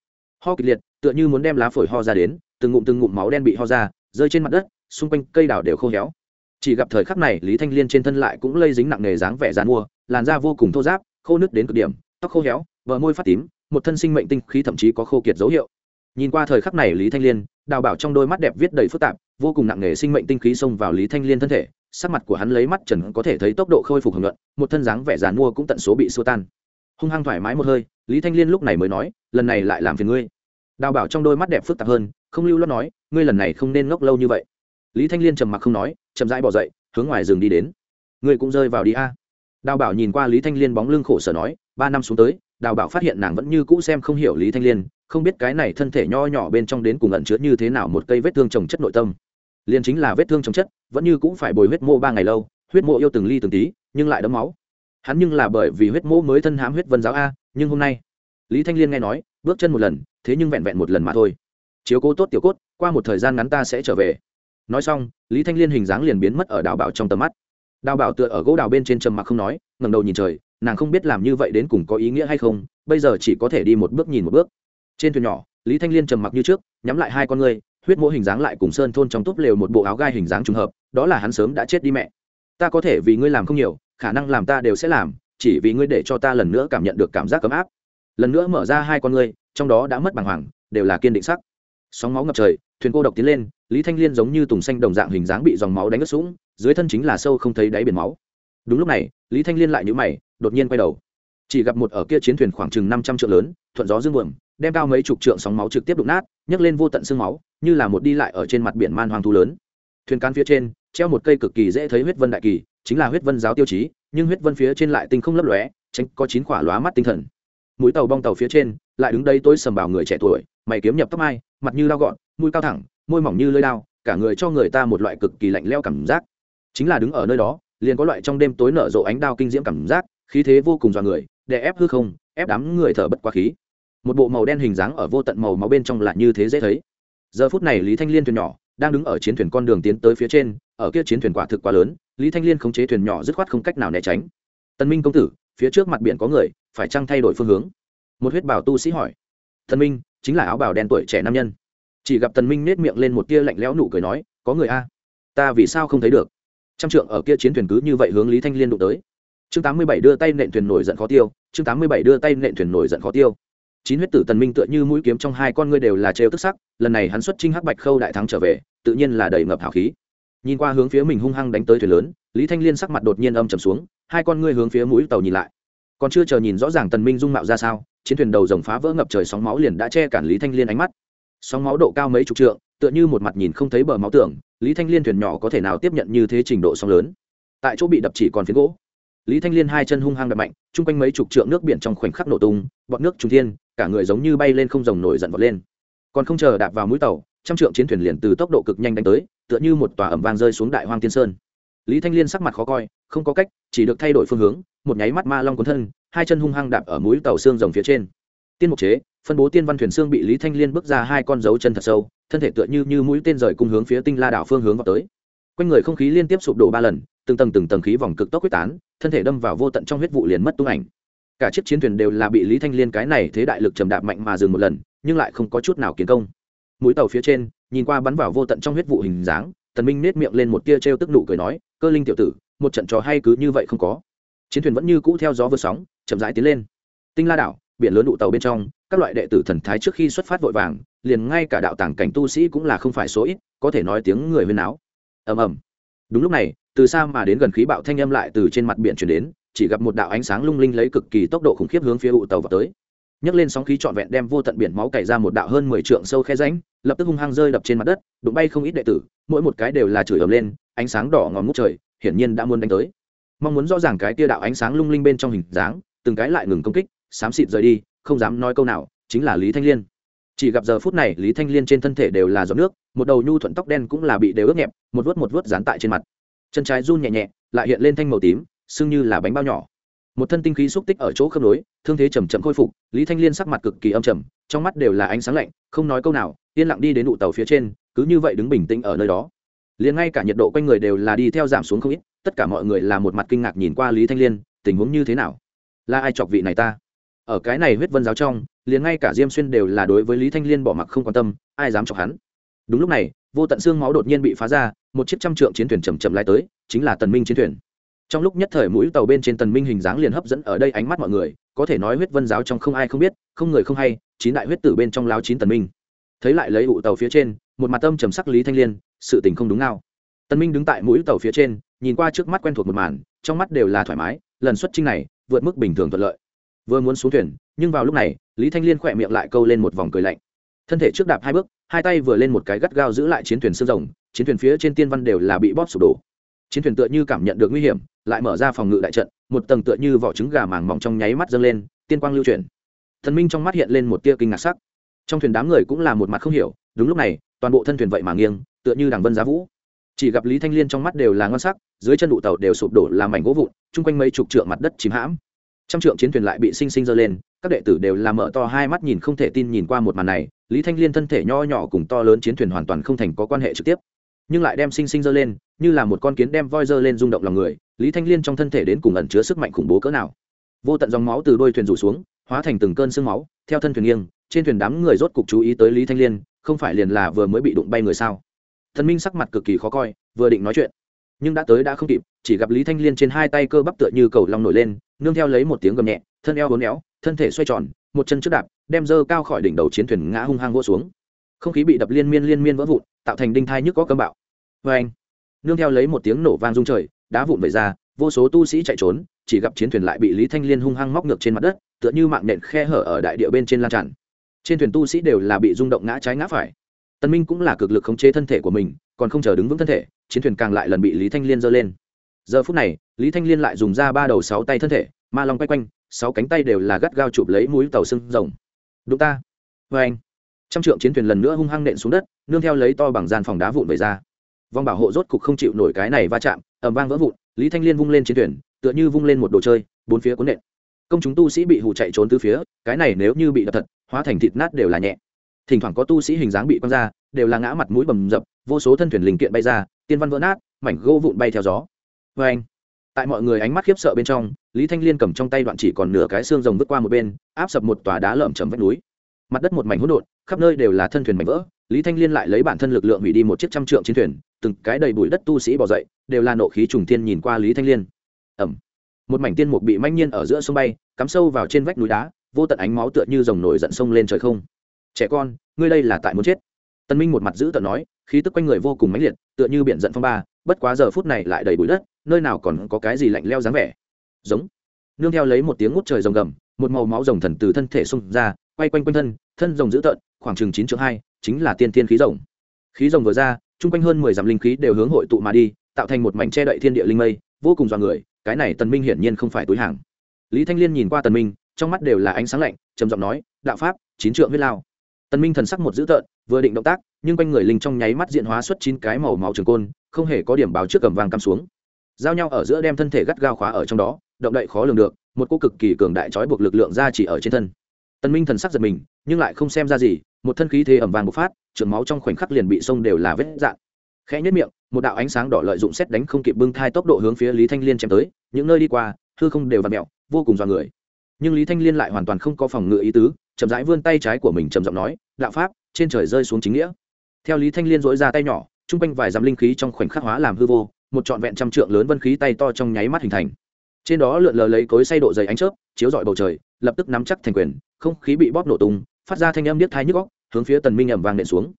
Speaker 1: ho kịch liệt, tựa như muốn đem lá phổi ho ra đến, từng ngụm từng ngụm máu đen bị ho ra, rơi trên mặt đất, xung quanh cây đào đều khô héo. Chỉ gặp thời khắc này, lý thanh liên trên thân lại cũng lây dính nặng nề dáng vẻ dán mua, làn da vô cùng thô giáp khô nứt đến cực điểm, tóc khô héo vợ môi phát tím, một thân sinh mệnh tinh khí thậm chí có khô kiệt dấu hiệu. Nhìn qua thời khắc này, lý thanh liên, đào bảo trong đôi mắt đẹp viết đầy phức tạp, vô cùng nặng nề sinh mệnh tinh khí xông vào lý thanh liên thân thể sắc mặt của hắn lấy mắt trần có thể thấy tốc độ khôi phục hưởng luận, một thân dáng vẻ dàn mua cũng tận số bị xua tan. Hung hăng thoải mái một hơi, lý thanh liên lúc này mới nói, lần này lại làm phiền ngươi. Đào bảo trong đôi mắt đẹp phức tạp hơn, không lưu lót nói, ngươi lần này không nên ngốc lâu như vậy. Lý thanh liên trầm mặc không nói, chậm rãi bỏ dậy, hướng ngoài rừng đi đến. Ngươi cũng rơi vào đi a. Đào bảo nhìn qua lý thanh liên bóng lưng khổ sở nói, ba năm xuống tới, đào bảo phát hiện nàng vẫn như cũ xem không hiểu lý thanh liên, không biết cái này thân thể nho nhỏ bên trong đến cùng ẩn chứa như thế nào một cây vết thương trồng chất nội tâm liền chính là vết thương trong chất, vẫn như cũng phải bồi huyết mô ba ngày lâu, huyết mô yêu từng ly từng tí, nhưng lại đấm máu. Hắn nhưng là bởi vì huyết mô mới thân hãm huyết vân giáo a, nhưng hôm nay, lý thanh liên nghe nói, bước chân một lần, thế nhưng vẹn vẹn một lần mà thôi. Chiếu cố tốt tiểu cốt, qua một thời gian ngắn ta sẽ trở về. Nói xong, lý thanh liên hình dáng liền biến mất ở đào bảo trong tầm mắt. Đào bảo tựa ở gỗ đào bên trên trầm mặc không nói ngầm đầu nhìn trời, nàng không biết làm như vậy đến cùng có ý nghĩa hay không, bây giờ chỉ có thể đi một bước nhìn một bước. Trên thuyền nhỏ, lý thanh liên trầm mặc như trước, nhắm lại hai con người huyết mỗ hình dáng lại cùng sơn thôn trong túp lều một bộ áo gai hình dáng trùng hợp, đó là hắn sớm đã chết đi mẹ. Ta có thể vì ngươi làm không nhiều, khả năng làm ta đều sẽ làm, chỉ vì ngươi để cho ta lần nữa cảm nhận được cảm giác ấm áp. Lần nữa mở ra hai con ngươi, trong đó đã mất bàng hoàng, đều là kiên định sắc. Sóng máu ngập trời, thuyền cô độc tiến lên, lý thanh liên giống như tùng xanh đồng dạng hình dáng bị dòng máu đánh ướt sũng, dưới thân chính là sâu không thấy đáy biển máu. Đúng lúc này, lý thanh liên lại nhữ mày, đột nhiên quay đầu. Chỉ gặp một ở kia chiến thuyền khoảng chừng năm trăm triệu lớn, thuận gió dương buồm, đem cao mấy chục trượng sóng máu trực tiếp đụng nát nhấc lên vô tận sương máu, như là một đi lại ở trên mặt biển man hoang thu lớn. Thuyền can phía trên, treo một cây cực kỳ dễ thấy huyết vân đại kỳ, chính là huyết vân giáo tiêu chí, nhưng huyết vân phía trên lại tinh không lấp lóe, tránh có chín quả lóa mắt tinh thần. Mũi tàu bong tàu phía trên, lại đứng đây tôi sầm bảo người trẻ tuổi, mày kiếm nhập tóc mai, mặt như lao gọn, mũi cao thẳng, môi mỏng như lưỡi đao, cả người cho người ta một loại cực kỳ lạnh leo cảm giác. Chính là đứng ở nơi đó, liền có loại trong đêm tối nở rộ ánh đao kinh diễm cảm giác, khí thế vô cùng dọa người để ép hư không, ép đám người thở bất quá khí một bộ màu đen hình dáng ở vô tận màu máu bên trong là như thế dễ thấy. Giờ phút này lý thanh liên thuyền nhỏ đang đứng ở chiến thuyền con đường tiến tới phía trên, ở kia chiến thuyền quả thực quá lớn, lý thanh liên khống chế thuyền nhỏ dứt khoát không cách nào né tránh. Tân minh công tử, phía trước mặt biển có người, phải chăng thay đổi phương hướng? Một huyết bảo tu sĩ hỏi. Thần minh, chính là áo bào đen tuổi trẻ nam nhân. Chỉ gặp tần minh nết miệng lên một tia lạnh lẽo nụ cười nói, có người a? Ta vì sao không thấy được? Trăm trượng ở kia chiến thuyền cứ như vậy hướng lý thanh liên đụng tới. Chương tám mươi bảy đưa tay nện thuyền nổi giận khó tiêu, chương tám mươi bảy đưa tay nện thuyền nổi giận khó tiêu chín huyết tử tần minh tựa như mũi kiếm trong hai con ngươi đều là trêu tức sắc, lần này hắn xuất trinh hắc bạch khâu đại thắng trở về, tự nhiên là đầy ngập hào khí. Nhìn qua hướng phía mình hung hăng đánh tới thuyền lớn, lý thanh liên sắc mặt đột nhiên âm trầm xuống, hai con ngươi hướng phía mũi tàu nhìn lại. Còn chưa chờ nhìn rõ ràng tần minh dung mạo ra sao, chiến thuyền đầu rồng phá vỡ ngập trời sóng máu liền đã che cản lý thanh liên ánh mắt. Sóng máu độ cao mấy chục trượng, tựa như một mặt nhìn không thấy bờ máu tưởng, lý thanh liên thuyền nhỏ có thể nào tiếp nhận như thế trình độ sóng lớn. Tại chỗ bị đập chỉ còn phiến gỗ. Lý thanh liên hai chân hung hăng đập mạnh, chung quanh mấy chục trượng nước biển trong khoảnh khắc nổ tung, bọt nước trung thiên cả người giống như bay lên không rồng nổi giận vọt lên. Còn không chờ đạp vào mũi tàu, trăm trượng chiến thuyền liền từ tốc độ cực nhanh đánh tới, tựa như một tòa ẩm vang rơi xuống đại hoang tiên sơn. Lý thanh liên sắc mặt khó coi, không có cách, chỉ được thay đổi phương hướng, một nháy mắt ma long cuốn thân, hai chân hung hăng đạp ở mũi tàu xương rồng phía trên. Tiên mục chế, phân bố tiên văn thuyền xương bị lý thanh liên bước ra hai con dấu chân thật sâu, thân thể tựa như như mũi tên rời cùng hướng phía tinh la đảo phương hướng vào tới. Quanh người không khí liên tiếp sụp đổ ba lần, từng tầng từng tầng khí vòng cực tốc quyết tán, thân thể đâm vào vô tận trong huyết vụ liền mất tung ảnh cả chiếc chiến thuyền đều là bị lý thanh liên cái này thế đại lực trầm đạp mạnh mà dừng một lần, nhưng lại không có chút nào kiến công. Mũi tàu phía trên, nhìn qua bắn vào vô tận trong huyết vụ hình dáng, tần minh nết miệng lên một tia trêu tức nụ cười nói, cơ linh tiểu tử, một trận trò hay cứ như vậy không có. Chiến thuyền vẫn như cũ theo gió vượt sóng, chậm rãi tiến lên. Tinh la đảo, biển lớn đụ tàu bên trong, các loại đệ tử thần thái trước khi xuất phát vội vàng, liền ngay cả đạo tàng cảnh tu sĩ cũng là không phải số ít, có thể nói tiếng người huyên áo ầm ầm. Đúng lúc này, từ xa mà đến gần khí bạo thanh âm lại từ trên mặt biển chuyển đến chỉ gặp một đạo ánh sáng lung linh lấy cực kỳ tốc độ khủng khiếp hướng phía ụ tàu vào tới. Nhấc lên sóng khí trọn vẹn đem vô tận biển máu cày ra một đạo hơn mười trượng sâu khe ránh lập tức hung hăng rơi đập trên mặt đất, đụng bay không ít đệ tử, mỗi một cái đều là chửi ầm lên, ánh sáng đỏ ngòm ngút trời, hiển nhiên đã muốn đánh tới. Mong muốn rõ ràng cái tia đạo ánh sáng lung linh bên trong hình dáng, từng cái lại ngừng công kích, xám xịt rời đi, không dám nói câu nào, chính là lý thanh liên. Chỉ gặp giờ phút này, lý thanh liên trên thân thể đều là giọt nước, một đầu nhu thuận tóc đen cũng là bị đều ướt nhẹp, một vớt một vớt dán tại trên mặt. Chân trái run nhẹ nhẹ, lại hiện lên thanh màu tím sưng như là bánh bao nhỏ. Một thân tinh khí xúc tích ở chỗ khớp nối, thương thế chầm chậm khôi phục, lý thanh liên sắc mặt cực kỳ âm trầm, trong mắt đều là ánh sáng lạnh, không nói câu nào, yên lặng đi đến nụ tàu phía trên, cứ như vậy đứng bình tĩnh ở nơi đó. Liền ngay cả nhiệt độ quanh người đều là đi theo giảm xuống không ít, tất cả mọi người là một mặt kinh ngạc nhìn qua lý thanh liên, tình huống như thế nào? Là ai chọc vị này ta? Ở cái này huyết vân giáo trong, liền ngay cả diêm xuyên đều là đối với lý thanh liên bỏ mặc không quan tâm, ai dám chọc hắn? Đúng lúc này, vô tận xương máu đột nhiên bị phá ra, một chiếc trăm trượng chiến thuyền chầm chậm lai tới, chính là tần minh chiến thuyền trong lúc nhất thời mũi tàu bên trên tần minh hình dáng liền hấp dẫn ở đây ánh mắt mọi người, có thể nói huyết vân giáo trong không ai không biết, không người không hay, chín đại huyết tử bên trong lao chín tần minh. Thấy lại lấy ụ tàu phía trên, một mặt tâm trầm sắc lý thanh liên, sự tình không đúng nào. Tần minh đứng tại mũi tàu phía trên, nhìn qua trước mắt quen thuộc một màn, trong mắt đều là thoải mái, lần xuất chinh này, vượt mức bình thường thuận lợi. Vừa muốn xuống thuyền, nhưng vào lúc này, lý thanh liên khỏe miệng lại câu lên một vòng cười lạnh. Thân thể trước đạp hai bước, hai tay vừa lên một cái gắt gao giữ lại chiến thuyền xương rồng, chiến thuyền phía trên tiên văn đều là bị bóp sụp đổ. Chiến thuyền tựa như cảm nhận được nguy hiểm lại mở ra phòng ngự đại trận, một tầng tựa như vỏ trứng gà màng mỏng trong nháy mắt dâng lên, tiên quang lưu chuyển. Thần minh trong mắt hiện lên một tia kinh ngạc sắc. Trong thuyền đám người cũng là một mặt không hiểu, đúng lúc này, toàn bộ thân thuyền vậy mà nghiêng, tựa như đằng vân giá vũ. Chỉ gặp lý thanh liên trong mắt đều là ngon sắc, dưới chân đụ tàu đều sụp đổ làm mảnh gỗ vụn, chung quanh mấy chục trượng mặt đất chìm hãm. Trăm trượng chiến thuyền lại bị sinh sinh dơ lên, các đệ tử đều là mở to hai mắt nhìn không thể tin nhìn qua một màn này, lý thanh liên thân thể nho nhỏ cùng to lớn chiến thuyền hoàn toàn không thành có quan hệ trực tiếp. Nhưng lại đem sinh sinh dơ lên, như là một con kiến đem voi dơ lên rung động lòng người lý thanh liên trong thân thể đến cùng ẩn chứa sức mạnh khủng bố cỡ nào? Vô tận dòng máu từ đôi thuyền rủ xuống, hóa thành từng cơn sương máu, theo thân thuyền nghiêng, trên thuyền đám người rốt cục chú ý tới lý thanh liên, không phải liền là vừa mới bị đụng bay người sao? Thần minh sắc mặt cực kỳ khó coi, vừa định nói chuyện, nhưng đã tới đã không kịp, chỉ gặp lý thanh liên trên hai tay cơ bắp tựa như cầu long nổi lên, nương theo lấy một tiếng gầm nhẹ, thân eo hốn éo, thân thể xoay tròn, một chân trước đạp, đem dơ cao khỏi đỉnh đầu chiến thuyền ngã hung hăng vỗ xuống. Không khí bị đập liên miên liên miên vỡ vụn, tạo thành đinh thai nhức có cơm bạo. Vê anh nương theo lấy một tiếng nổ vang rung trời đá vụn vẩy ra, vô số tu sĩ chạy trốn, chỉ gặp chiến thuyền lại bị lý thanh liên hung hăng móc ngược trên mặt đất, tựa như mạng nện khe hở ở đại địa bên trên lan tràn. Trên thuyền tu sĩ đều là bị rung động ngã trái ngã phải. Tân minh cũng là cực lực khống chế thân thể của mình, còn không chờ đứng vững thân thể, chiến thuyền càng lại lần bị lý thanh liên giơ lên. Giờ phút này, lý thanh liên lại dùng ra ba đầu sáu tay thân thể, ma long quay quanh, sáu cánh tay đều là gắt gao chụp lấy mũi tàu sưng rồng. Đúng ta. Vê anh trăm trượng chiến thuyền lần nữa hung hăng nện xuống đất, nương theo lấy to bằng gian phòng đá vụn về ra vòng bảo hộ rốt cục không chịu nổi cái này va chạm ẩm vang vỡ vụn, lý thanh liên vung lên chiến thuyền, tựa như vung lên một đồ chơi, bốn phía cuốn nện. Công chúng tu sĩ bị hụ chạy trốn từ phía, cái này nếu như bị đập thật, hóa thành thịt nát đều là nhẹ. Thỉnh thoảng có tu sĩ hình dáng bị quăng ra, đều là ngã mặt mũi bầm dập, vô số thân thuyền linh kiện bay ra, tiên văn vỡ nát, mảnh gỗ vụn bay theo gió. Vê anh, tại mọi người ánh mắt khiếp sợ bên trong, lý thanh liên cầm trong tay đoạn chỉ còn nửa cái xương rồng vứt qua một bên, áp sập một tòa đá lởm chầm vách núi. Mặt đất một mảnh hỗn độn, khắp nơi đều là thân thuyền mảnh vỡ, lý thanh liên lại lấy bản thân lực lượng hủy đi một chiếc trăm trượng chiến thuyền từng cái đầy bụi đất tu sĩ bỏ dậy, đều là nộ khí trùng thiên nhìn qua lý thanh liên. Ẩm. Một mảnh tiên mục bị manh nhiên ở giữa sông bay, cắm sâu vào trên vách núi đá, vô tận ánh máu tựa như dòng nổi giận sông lên trời không. Trẻ con, ngươi đây là tại muốn chết. Tân minh một mặt giữ tợn nói, khí tức quanh người vô cùng mãnh liệt, tựa như biển giận phong ba, bất quá giờ phút này lại đầy bụi đất, nơi nào còn có cái gì lạnh leo dáng vẻ. Giống. Nương theo lấy một tiếng ngút trời rồng gầm, một màu máu rồng thần từ thân thể xung ra, quay quanh quanh thân thân rồng dữ tợn, khoảng chừng chín triệu hai, chính là tiên thiên khí rồng. Khí rồng vừa ra chung quanh hơn mười dặm linh khí đều hướng hội tụ mà đi, tạo thành một mảnh che đậy thiên địa linh mây, vô cùng dọa người, cái này tần minh hiển nhiên không phải túi hàng. Lý thanh liên nhìn qua tần minh, trong mắt đều là ánh sáng lạnh, trầm giọng nói, đạo pháp, chín trượng huyết lao. Tần minh thần sắc một dữ tợn, vừa định động tác, nhưng quanh người linh trong nháy mắt diện hóa xuất chín cái màu máu trường côn, không hề có điểm báo trước cầm vàng cắm xuống. Giao nhau ở giữa đem thân thể gắt gao khóa ở trong đó, động đậy khó lường được, một cô cực kỳ cường đại trói buộc lực lượng ra chỉ ở trên thân tần minh thần sắc giật mình, nhưng lại không xem ra gì, một thân khí thế ẩm vàng bộc phát trường máu trong khoảnh khắc liền bị sông đều là vết dạn. Khẽ nhất miệng, một đạo ánh sáng đỏ lợi dụng xét đánh không kịp bưng thai tốc độ hướng phía lý thanh liên chém tới, những nơi đi qua, hư không đều vặn mẹo vô cùng dọa người. Nhưng lý thanh liên lại hoàn toàn không có phòng ngự ý tứ, chậm rãi vươn tay trái của mình trầm giọng nói, đạo pháp, trên trời rơi xuống chính nghĩa. Theo lý thanh liên dỗi ra tay nhỏ chung quanh vài dặm linh khí trong khoảnh khắc hóa làm hư vô, một trọn vẹn trăm trượng lớn vân khí tay to trong nháy mắt hình thành trên đó lượn lờ lấy cối say độ dày ánh chớp, chiếu rọi bầu trời, lập tức nắm chắc thành quyền, không khí bị bóp nổ tung, phát ra thanh âm điếc thai nhức góc hướng phía tần minh ẩm vàng nện xuống.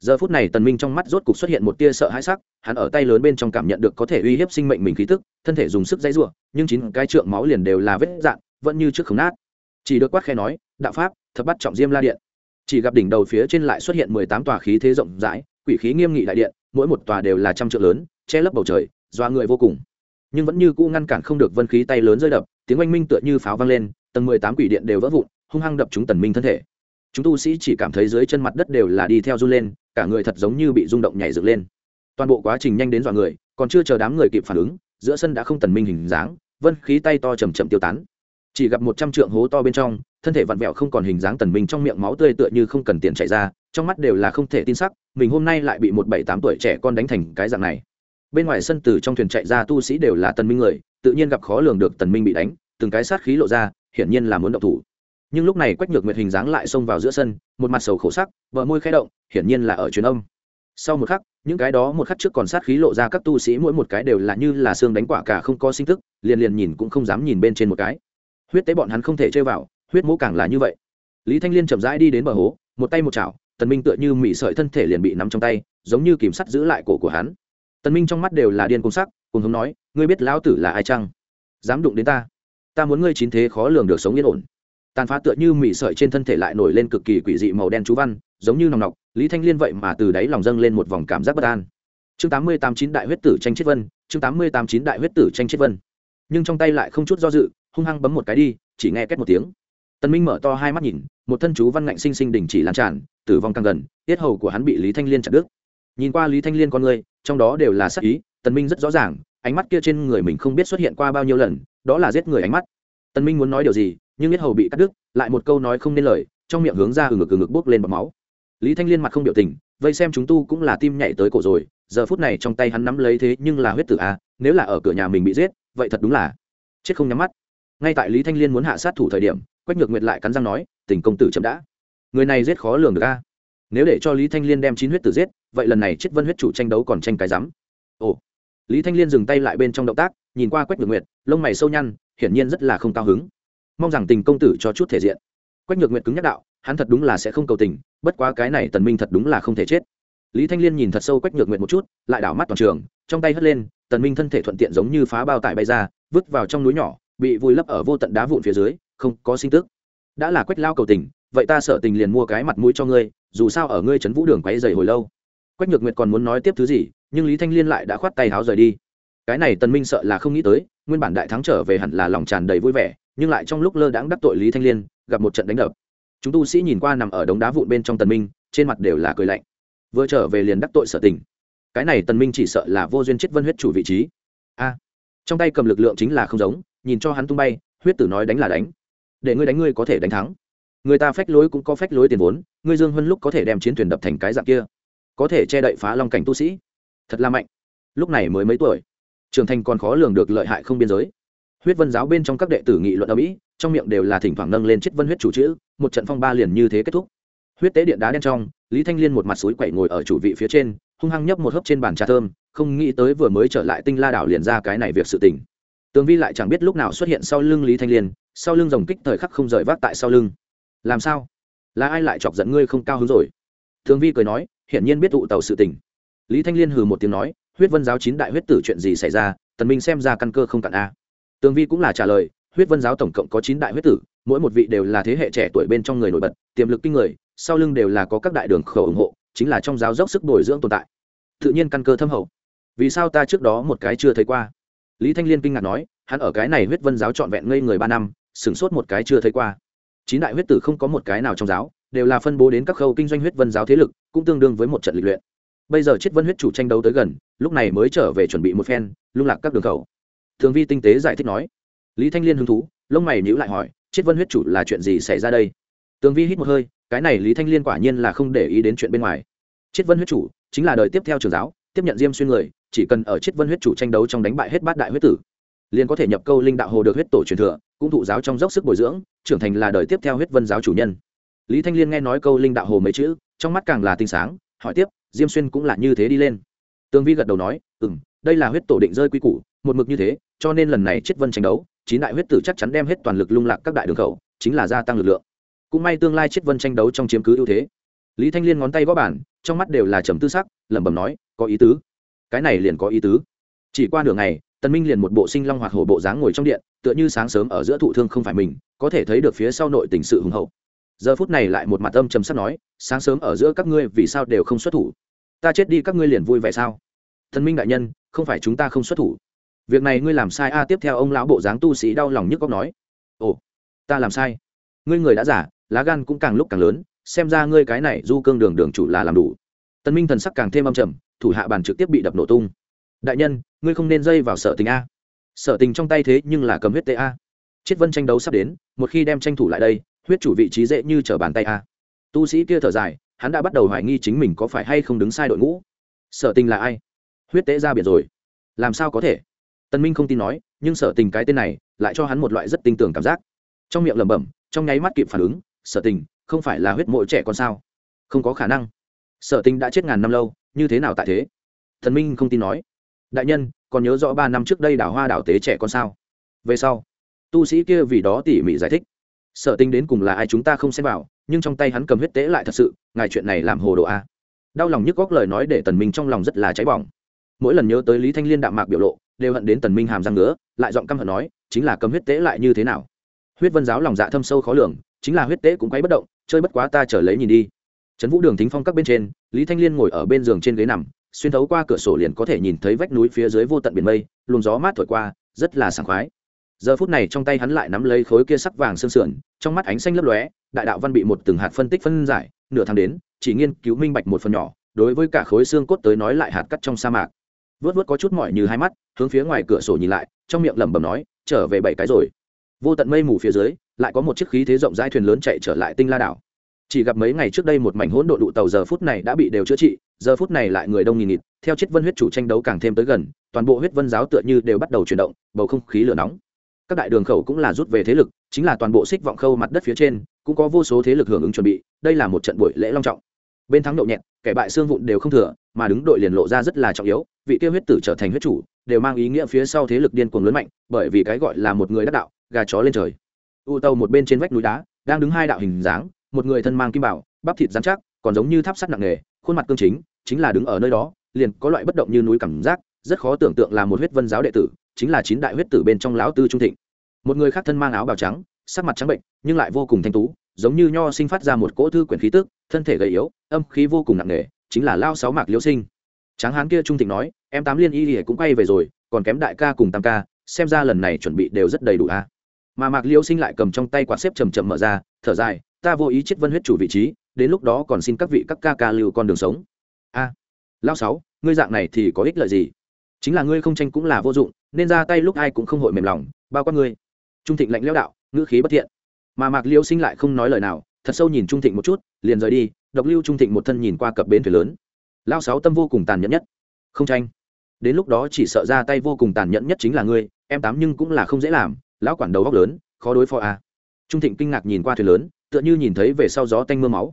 Speaker 1: Giờ phút này tần minh trong mắt rốt cục xuất hiện một tia sợ hãi sắc, hắn ở tay lớn bên trong cảm nhận được có thể uy hiếp sinh mệnh mình khí tức, thân thể dùng sức dãy rủa, nhưng chín cái trượng máu liền đều là vết dạn vẫn như trước không nát. Chỉ được quát khe nói, đạo pháp, thập bắt trọng diêm la điện. Chỉ gặp đỉnh đầu phía trên lại xuất hiện mười tám tòa khí thế rộng rãi, quỷ khí nghiêm nghị đại điện, mỗi một tòa đều là trăm trượng lớn, che lấp bầu trời doa người vô cùng nhưng vẫn như cũ ngăn cản không được vân khí tay lớn rơi đập, tiếng oanh minh tựa như pháo vang lên, tầng mười tám quỷ điện đều vỡ vụn, hung hăng đập chúng tần minh thân thể. Chúng tu sĩ chỉ cảm thấy dưới chân mặt đất đều là đi theo run lên, cả người thật giống như bị rung động nhảy dựng lên. Toàn bộ quá trình nhanh đến dọa người, còn chưa chờ đám người kịp phản ứng, giữa sân đã không tần minh hình dáng, vân khí tay to chầm chậm tiêu tán. Chỉ gặp một trăm trượng hố to bên trong, thân thể vặn vẹo không còn hình dáng tần minh trong miệng máu tươi tựa như không cần tiền chảy ra, trong mắt đều là không thể tin sắc, mình hôm nay lại bị một bảy tám tuổi trẻ con đánh thành cái dạng này bên ngoài sân từ trong thuyền chạy ra tu sĩ đều là tần minh người, tự nhiên gặp khó lường được tần minh bị đánh, từng cái sát khí lộ ra, hiển nhiên là muốn động thủ. Nhưng lúc này quách nhược nguyệt hình dáng lại xông vào giữa sân, một mặt sầu khổ sắc vợ môi khẽ động, hiển nhiên là ở truyền âm. Sau một khắc, những cái đó một khắc trước còn sát khí lộ ra các tu sĩ mỗi một cái đều là như là xương đánh quả cả không có sinh tức, liền liền nhìn cũng không dám nhìn bên trên một cái. Huyết tế bọn hắn không thể chơi vào, huyết mũ càng là như vậy. Lý thanh liên chậm rãi đi đến bờ hố, một tay một chảo, tần minh tựa như mị sợi thân thể liền bị nắm trong tay, giống như kìm sắt giữ lại cổ của hắn tần minh trong mắt đều là điên cuồng sắc, cùng hướng nói, ngươi biết lão tử là ai chăng? Dám đụng đến ta. Ta muốn ngươi chín thế khó lường được sống yên ổn. Tàn phá tựa như mị sợi trên thân thể lại nổi lên cực kỳ quỷ dị màu đen chú văn, giống như nòng nọc, lý thanh liên vậy mà từ đáy lòng dâng lên một vòng cảm giác bất an. Chương tám mươi tám chín đại huyết tử tranh chết vân, chương tám mươi tám chín đại huyết tử tranh chết vân. Nhưng trong tay lại không chút do dự, hung hăng bấm một cái đi, chỉ nghe két một tiếng. Tần minh mở to hai mắt nhìn, một thân chú văn ngạnh sinh sinh đình chỉ lan tràn, tử vong càng gần, tiết hầu của hắn bị lý thanh liên chặt đứt nhìn qua lý thanh liên con người, trong đó đều là sắc ý, tần minh rất rõ ràng, ánh mắt kia trên người mình không biết xuất hiện qua bao nhiêu lần, đó là giết người ánh mắt. Tần minh muốn nói điều gì, nhưng biết hầu bị cắt đứt, lại một câu nói không nên lời, trong miệng hướng ra ừ ngực ừ ngực bốc lên bọt máu. Lý thanh liên mặt không biểu tình, vây xem chúng tu cũng là tim nhảy tới cổ rồi, giờ phút này trong tay hắn nắm lấy thế nhưng là huyết tử a, nếu là ở cửa nhà mình bị giết, vậy thật đúng là chết không nhắm mắt. Ngay tại lý thanh liên muốn hạ sát thủ thời điểm, quách nhược nguyệt lại cắn răng nói, tình công tử chậm đã. Người này giết khó lường được a. Nếu để cho lý thanh liên đem chín huyết tử giết vậy lần này chết vân huyết chủ tranh đấu còn tranh cái rắm. Ồ. Lý thanh liên dừng tay lại bên trong động tác, nhìn qua quách nhược nguyệt, lông mày sâu nhăn, hiển nhiên rất là không cao hứng. Mong rằng tình công tử cho chút thể diện. Quách nhược nguyệt cứng nhắc đạo, hắn thật đúng là sẽ không cầu tình, bất quá cái này tần minh thật đúng là không thể chết. Lý thanh liên nhìn thật sâu quách nhược nguyệt một chút, lại đảo mắt toàn trường, trong tay hất lên, tần minh thân thể thuận tiện giống như phá bao tải bay ra, vứt vào trong núi nhỏ, bị vùi lấp ở vô tận đá vụn phía dưới, không có sinh tức. Đã là quách lao cầu tình, vậy ta sợ tình liền mua cái mặt mũi cho ngươi, dù sao ở ngươi trấn vũ đường quấy dày hồi lâu quách nhược nguyệt còn muốn nói tiếp thứ gì, nhưng lý thanh liên lại đã khoát tay háo rời đi. Cái này tần minh sợ là không nghĩ tới, nguyên bản đại thắng trở về hẳn là lòng tràn đầy vui vẻ, nhưng lại trong lúc lơ đãng đắc tội lý thanh liên, gặp một trận đánh đập. Chúng tu sĩ nhìn qua nằm ở đống đá vụn bên trong tần minh, trên mặt đều là cười lạnh. Vừa trở về liền đắc tội sở tình. Cái này tần minh chỉ sợ là vô duyên chết vân huyết chủ vị trí. A, trong tay cầm lực lượng chính là không giống, nhìn cho hắn tung bay, huyết tử nói đánh là đánh. Để ngươi đánh ngươi có thể đánh thắng. Người ta phách lối cũng có phách lối tiền vốn, ngươi dương huân lúc có thể đem chiến thuyền đập thành cái dạng kia có thể che đậy phá long cảnh tu sĩ. Thật là mạnh. Lúc này mới mấy tuổi, trưởng thành còn khó lường được lợi hại không biên giới. Huyết vân giáo bên trong các đệ tử nghị luận ở mỹ, trong miệng đều là thỉnh thoảng nâng lên chết vân huyết chủ chữ, một trận phong ba liền như thế kết thúc. Huyết tế điện đá đen trong, lý thanh liên một mặt suối quậy ngồi ở chủ vị phía trên, hung hăng nhấp một hớp trên bàn trà thơm, không nghĩ tới vừa mới trở lại tinh la đảo liền ra cái này việc sự tình. Tường vi lại chẳng biết lúc nào xuất hiện sau lưng lý thanh liên, sau lưng rồng kích thời khắc không rời vác tại sau lưng. Làm sao? Là ai lại chọc giận ngươi không cao hứng rồi? Tường vi cười nói hiển nhiên biết tụ tàu sự tình. Lý thanh liên hừ một tiếng nói, huyết vân giáo chín đại huyết tử chuyện gì xảy ra? Tần minh xem ra căn cơ không cạn a. Tường vi cũng là trả lời, huyết vân giáo tổng cộng có chín đại huyết tử, mỗi một vị đều là thế hệ trẻ tuổi bên trong người nổi bật, tiềm lực kinh người, sau lưng đều là có các đại đường khẩu ủng hộ, chính là trong giáo dốc sức bồi dưỡng tồn tại. Tự nhiên căn cơ thâm hậu. Vì sao ta trước đó một cái chưa thấy qua? Lý thanh liên kinh ngạc nói, hắn ở cái này huyết vân giáo trọn vẹn ngây người ba năm, sửng sốt một cái chưa thấy qua. Chín đại huyết tử không có một cái nào trong giáo đều là phân bố đến các khâu kinh doanh huyết vân giáo thế lực, cũng tương đương với một trận lịch luyện. Bây giờ chết vân huyết chủ tranh đấu tới gần, lúc này mới trở về chuẩn bị một phen, lung lạc các đường khẩu. Thường vi tinh tế giải thích nói. Lý thanh liên hứng thú, lông mày nhữ lại hỏi chết vân huyết chủ là chuyện gì xảy ra đây? Tường vi hít một hơi, cái này lý thanh liên quả nhiên là không để ý đến chuyện bên ngoài. Chết vân huyết chủ chính là đời tiếp theo trường giáo, tiếp nhận diêm xuyên người, chỉ cần ở chết vân huyết chủ tranh đấu trong đánh bại hết bát đại huyết tử, liền có thể nhập câu linh đạo hồ được huyết tổ truyền thừa, cũng thụ giáo trong dốc sức bồi dưỡng, trưởng thành là đời tiếp theo huyết vân giáo chủ nhân lý thanh liên nghe nói câu linh đạo hồ mấy chữ, trong mắt càng là tinh sáng, hỏi tiếp, diêm xuyên cũng là như thế đi lên? Tương vi gật đầu nói ừ m đây là huyết tổ định rơi quy củ, một mực như thế, cho nên lần này chết vân tranh đấu, chín đại huyết tử chắc chắn đem hết toàn lực lung lạc các đại đường khẩu, chính là gia tăng lực lượng. Cũng may tương lai chết vân tranh đấu trong chiếm cứ ưu thế. Lý thanh liên ngón tay gõ bản trong mắt đều là trầm tư sắc, lẩm bẩm nói, có ý tứ. Cái này liền có ý tứ. Chỉ qua nửa ngày, tần minh liền một bộ sinh long hoạt hổ bộ dáng ngồi trong điện, tựa như sáng sớm ở giữa thụ thương không phải mình, có thể thấy được phía sau nội tình sự hùng hậu giờ phút này lại một mặt âm trầm sắc nói, sáng sớm ở giữa các ngươi vì sao đều không xuất thủ? Ta chết đi các ngươi liền vui vẻ sao? Thần minh đại nhân, không phải chúng ta không xuất thủ. Việc này ngươi làm sai a. Tiếp theo ông lão bộ dáng tu sĩ đau lòng nhức góc nói, ồ, ta làm sai. Ngươi người đã giả, lá gan cũng càng lúc càng lớn, xem ra ngươi cái này du cương đường đường chủ là làm đủ. Tân minh thần sắc càng thêm âm trầm, thủ hạ bàn trực tiếp bị đập nổ tung. Đại nhân, ngươi không nên dây vào sở tình a. Sở tình trong tay thế nhưng là cầm huyết tê a. Chiết vân tranh đấu sắp đến, một khi đem tranh thủ lại đây huyết chủ vị trí dễ như trở bàn tay a. Tu sĩ kia thở dài, hắn đã bắt đầu hoài nghi chính mình có phải hay không đứng sai đội ngũ. Sở tình là ai? Huyết tế ra biển rồi. Làm sao có thể? Tân minh không tin nói, nhưng sở tình cái tên này lại cho hắn một loại rất tinh tường cảm giác. Trong miệng lẩm bẩm, trong nháy mắt kịp phản ứng, sở tình, không phải là huyết mộ trẻ con sao? Không có khả năng. Sở tình đã chết ngàn năm lâu, như thế nào tại thế? Thần minh không tin nói. Đại nhân, còn nhớ rõ ba năm trước đây đảo hoa đảo tế trẻ con sao? Về sau, tu sĩ kia vì đó tỉ mỉ giải thích sở tính đến cùng là ai chúng ta không xem vào, nhưng trong tay hắn cầm huyết tế lại thật sự, ngài chuyện này làm hồ đồ a. Đau lòng nhức góc lời nói để tần minh trong lòng rất là cháy bỏng. Mỗi lần nhớ tới lý thanh liên đạm mạc biểu lộ, đều hận đến tần minh hàm răng ngứa, lại giọng căm hận nói, chính là cầm huyết tế lại như thế nào? Huyết vân giáo lòng dạ thâm sâu khó lường, chính là huyết tế cũng quấy bất động, chơi bất quá ta trở lấy nhìn đi. Trấn vũ đường thính phong các bên trên, lý thanh liên ngồi ở bên giường trên ghế nằm, xuyên thấu qua cửa sổ liền có thể nhìn thấy vách núi phía dưới vô tận biển mây, luồng gió mát thổi qua, rất là sảng khoái giờ phút này trong tay hắn lại nắm lấy khối kia sắc vàng sương sườn, trong mắt ánh xanh lấp lóe, đại đạo văn bị một từng hạt phân tích phân giải, nửa tháng đến, chỉ nghiên cứu minh bạch một phần nhỏ, đối với cả khối xương cốt tới nói lại hạt cắt trong sa mạc. Vớt vớt có chút mỏi như hai mắt, hướng phía ngoài cửa sổ nhìn lại, trong miệng lẩm bẩm nói, trở về bảy cái rồi. Vô tận mây mù phía dưới, lại có một chiếc khí thế rộng rãi thuyền lớn chạy trở lại tinh la đảo. Chỉ gặp mấy ngày trước đây một mảnh hỗn độ đụ tàu giờ phút này đã bị đều chữa trị, giờ phút này lại người đông nghìn nghịt, theo chiết vân huyết chủ tranh đấu càng thêm tới gần, toàn bộ huyết vân giáo tựa như đều bắt đầu chuyển động, bầu không khí lửa nóng các đại đường khẩu cũng là rút về thế lực, chính là toàn bộ xích vọng khâu mặt đất phía trên, cũng có vô số thế lực hưởng ứng chuẩn bị, đây là một trận buổi lễ long trọng. Bên thắng nhậu nhẹt, kẻ bại xương vụn đều không thừa, mà đứng đội liền lộ ra rất là trọng yếu, vị kia huyết tử trở thành huyết chủ, đều mang ý nghĩa phía sau thế lực điên cuồng lớn mạnh, bởi vì cái gọi là một người đắc đạo, gà chó lên trời. U tàu một bên trên vách núi đá, đang đứng hai đạo hình dáng, một người thân mang kim bảo, bắp thịt dán chắc, còn giống như tháp sắt nặng nề, khuôn mặt cương chính chính là đứng ở nơi đó, liền có loại bất động như núi cảm giác, rất khó tưởng tượng là một huyết vân giáo đệ tử, chính là chín đại huyết tử bên trong lão tư trung thịnh một người khác thân mang áo bào trắng, sắc mặt trắng bệnh, nhưng lại vô cùng thanh tú, giống như nho sinh phát ra một cỗ thư quyển khí tức, thân thể gầy yếu, âm khí vô cùng nặng nề, chính là lao sáu mạc liễu sinh. Tráng hán kia trung thịnh nói, em tám liên y thì cũng quay về rồi, còn kém đại ca cùng tam ca, xem ra lần này chuẩn bị đều rất đầy đủ a. Mà mạc liễu sinh lại cầm trong tay quạt xếp chầm chậm mở ra, thở dài, ta vô ý chết vân huyết chủ vị trí, đến lúc đó còn xin các vị các ca ca lưu con đường sống. A, lao sáu, ngươi dạng này thì có ích lợi gì? Chính là ngươi không tranh cũng là vô dụng, nên ra tay lúc ai cũng không hội mềm lòng, bao quát ngươi trung thịnh lạnh lẽo đạo, ngữ khí bất thiện. Mà mạc liêu sinh lại không nói lời nào, thật sâu nhìn trung thịnh một chút, liền rời đi, độc lưu trung thịnh một thân nhìn qua cập bến thuyền lớn. Lao sáu tâm vô cùng tàn nhẫn nhất. Không tranh. Đến lúc đó chỉ sợ ra tay vô cùng tàn nhẫn nhất chính là ngươi, em tám nhưng cũng là không dễ làm, lão quản đầu góc lớn, khó đối phó à. trung thịnh kinh ngạc nhìn qua thuyền lớn, tựa như nhìn thấy về sau gió tanh m ư a máu.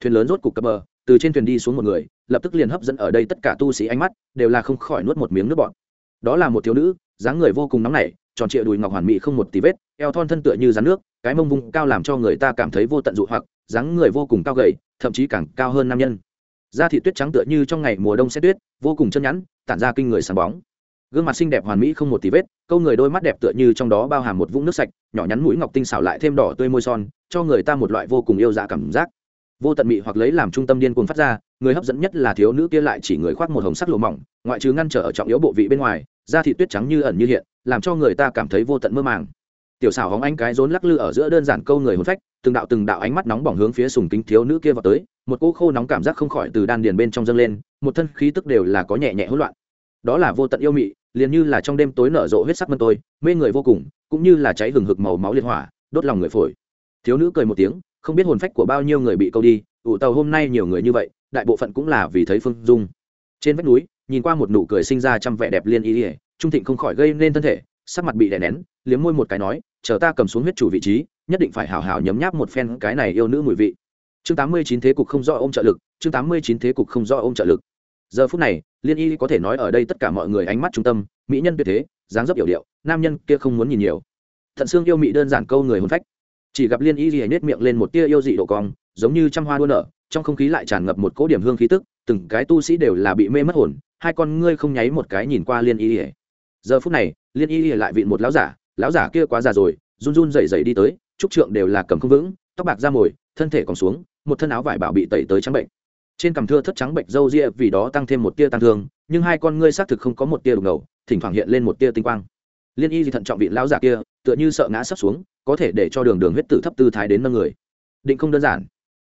Speaker 1: Thuyền lớn rốt cục cập bờ, từ trên thuyền đi xuống một người, lập tức liền hấp dẫn ở đây tất cả tu sĩ ánh mắt, đều là không khỏi nuốt một miếng nước bọt. Đó là một thiếu nữ, dáng người vô cùng nóng nảy tròn trịa đùi ngọc hoàn mỹ không một tí vết, eo thon thân tựa như rắn nước, cái mông vung cao làm cho người ta cảm thấy vô tận dụ hoặc, dáng người vô cùng cao gầy, thậm chí càng cao hơn nam nhân. Da thị tuyết trắng tựa như trong ngày mùa đông xét tuyết, vô cùng chân nhẵn, tản ra kinh người sáng bóng. Gương mặt xinh đẹp hoàn mỹ không một tí vết, câu người đôi mắt đẹp tựa như trong đó bao hàm một vũng nước sạch, nhỏ nhắn mũi ngọc tinh xảo lại thêm đỏ tươi môi son, cho người ta một loại vô cùng yêu dạ cảm giác. Vô tận mị hoặc lấy làm trung tâm điên cuồng phát ra, người hấp dẫn nhất là thiếu nữ kia lại chỉ người khoác một hồng sắc lụa mỏng, ngoại trừ ngăn trở ở trọng yếu bộ vị bên ngoài, da thị tuyết trắng như ẩn như hiện làm cho người ta cảm thấy vô tận mơ màng. Tiểu xảo hóng ánh cái rốn lắc lư ở giữa đơn giản câu người hôn phách, từng đạo từng đạo ánh mắt nóng bỏng hướng phía sùng kính thiếu nữ kia vào tới, một cỗ khô nóng cảm giác không khỏi từ đan điền bên trong dâng lên, một thân khí tức đều là có nhẹ nhẹ hỗn loạn. Đó là vô tận yêu mị, liền như là trong đêm tối nở rộ huyết sắc mân tôi, mê người vô cùng, cũng như là cháy hừng hực màu máu liệt hỏa, đốt lòng người phổi. Thiếu nữ cười một tiếng, không biết hồn phách của bao nhiêu người bị câu đi, ủ tàu hôm nay nhiều người như vậy, đại bộ phận cũng là vì thấy phương dung. Trên vách núi, nhìn qua một nụ cười sinh ra trăm vẻ đẹp liên ý ỉa trung thịnh không khỏi gây nên thân thể, sắc mặt bị đè nén, liếm môi một cái nói, chờ ta cầm xuống huyết chủ vị trí, nhất định phải hào hào nhấm nháp một phen cái này yêu nữ mùi vị. Chương tám mươi chín thế cục không do ôm trợ lực, chương tám mươi chín thế cục không do ôm trợ lực. Giờ phút này, liên y có thể nói ở đây tất cả mọi người ánh mắt trung tâm, mỹ nhân tuyệt thế, dáng dấp yểu điệu, nam nhân kia không muốn nhìn nhiều. Thận xương yêu mị đơn giản câu người hôn phách. Chỉ gặp liên y gì nết miệng lên một tia yêu dị độ cong, giống như trăm hoa đua nở, trong không khí lại tràn ngập một cỗ điểm hương khí tức, từng cái tu sĩ đều là bị mê mất hồn, hai con ngươi không nháy một cái nhìn qua liên y ỉa giờ phút này, liên y lại vịn một lão giả lão giả kia quá già rồi, run run dậy dậy đi tới, trúc trượng đều là cầm không vững, tóc bạc ra mồi, thân thể còn xuống, một thân áo vải bảo bị tẩy tới trắng bệnh. Trên cằm thưa thất trắng bệnh râu ria vì đó tăng thêm một tia tăng thương, nhưng hai con ngươi xác thực không có một tia đục ngầu, thỉnh thoảng hiện lên một tia tinh quang. Liên y thì thận trọng vị lão giả kia, tựa như sợ ngã sắp xuống, có thể để cho đường đường huyết tử thấp tư thái đến nâng người. Định không đơn giản.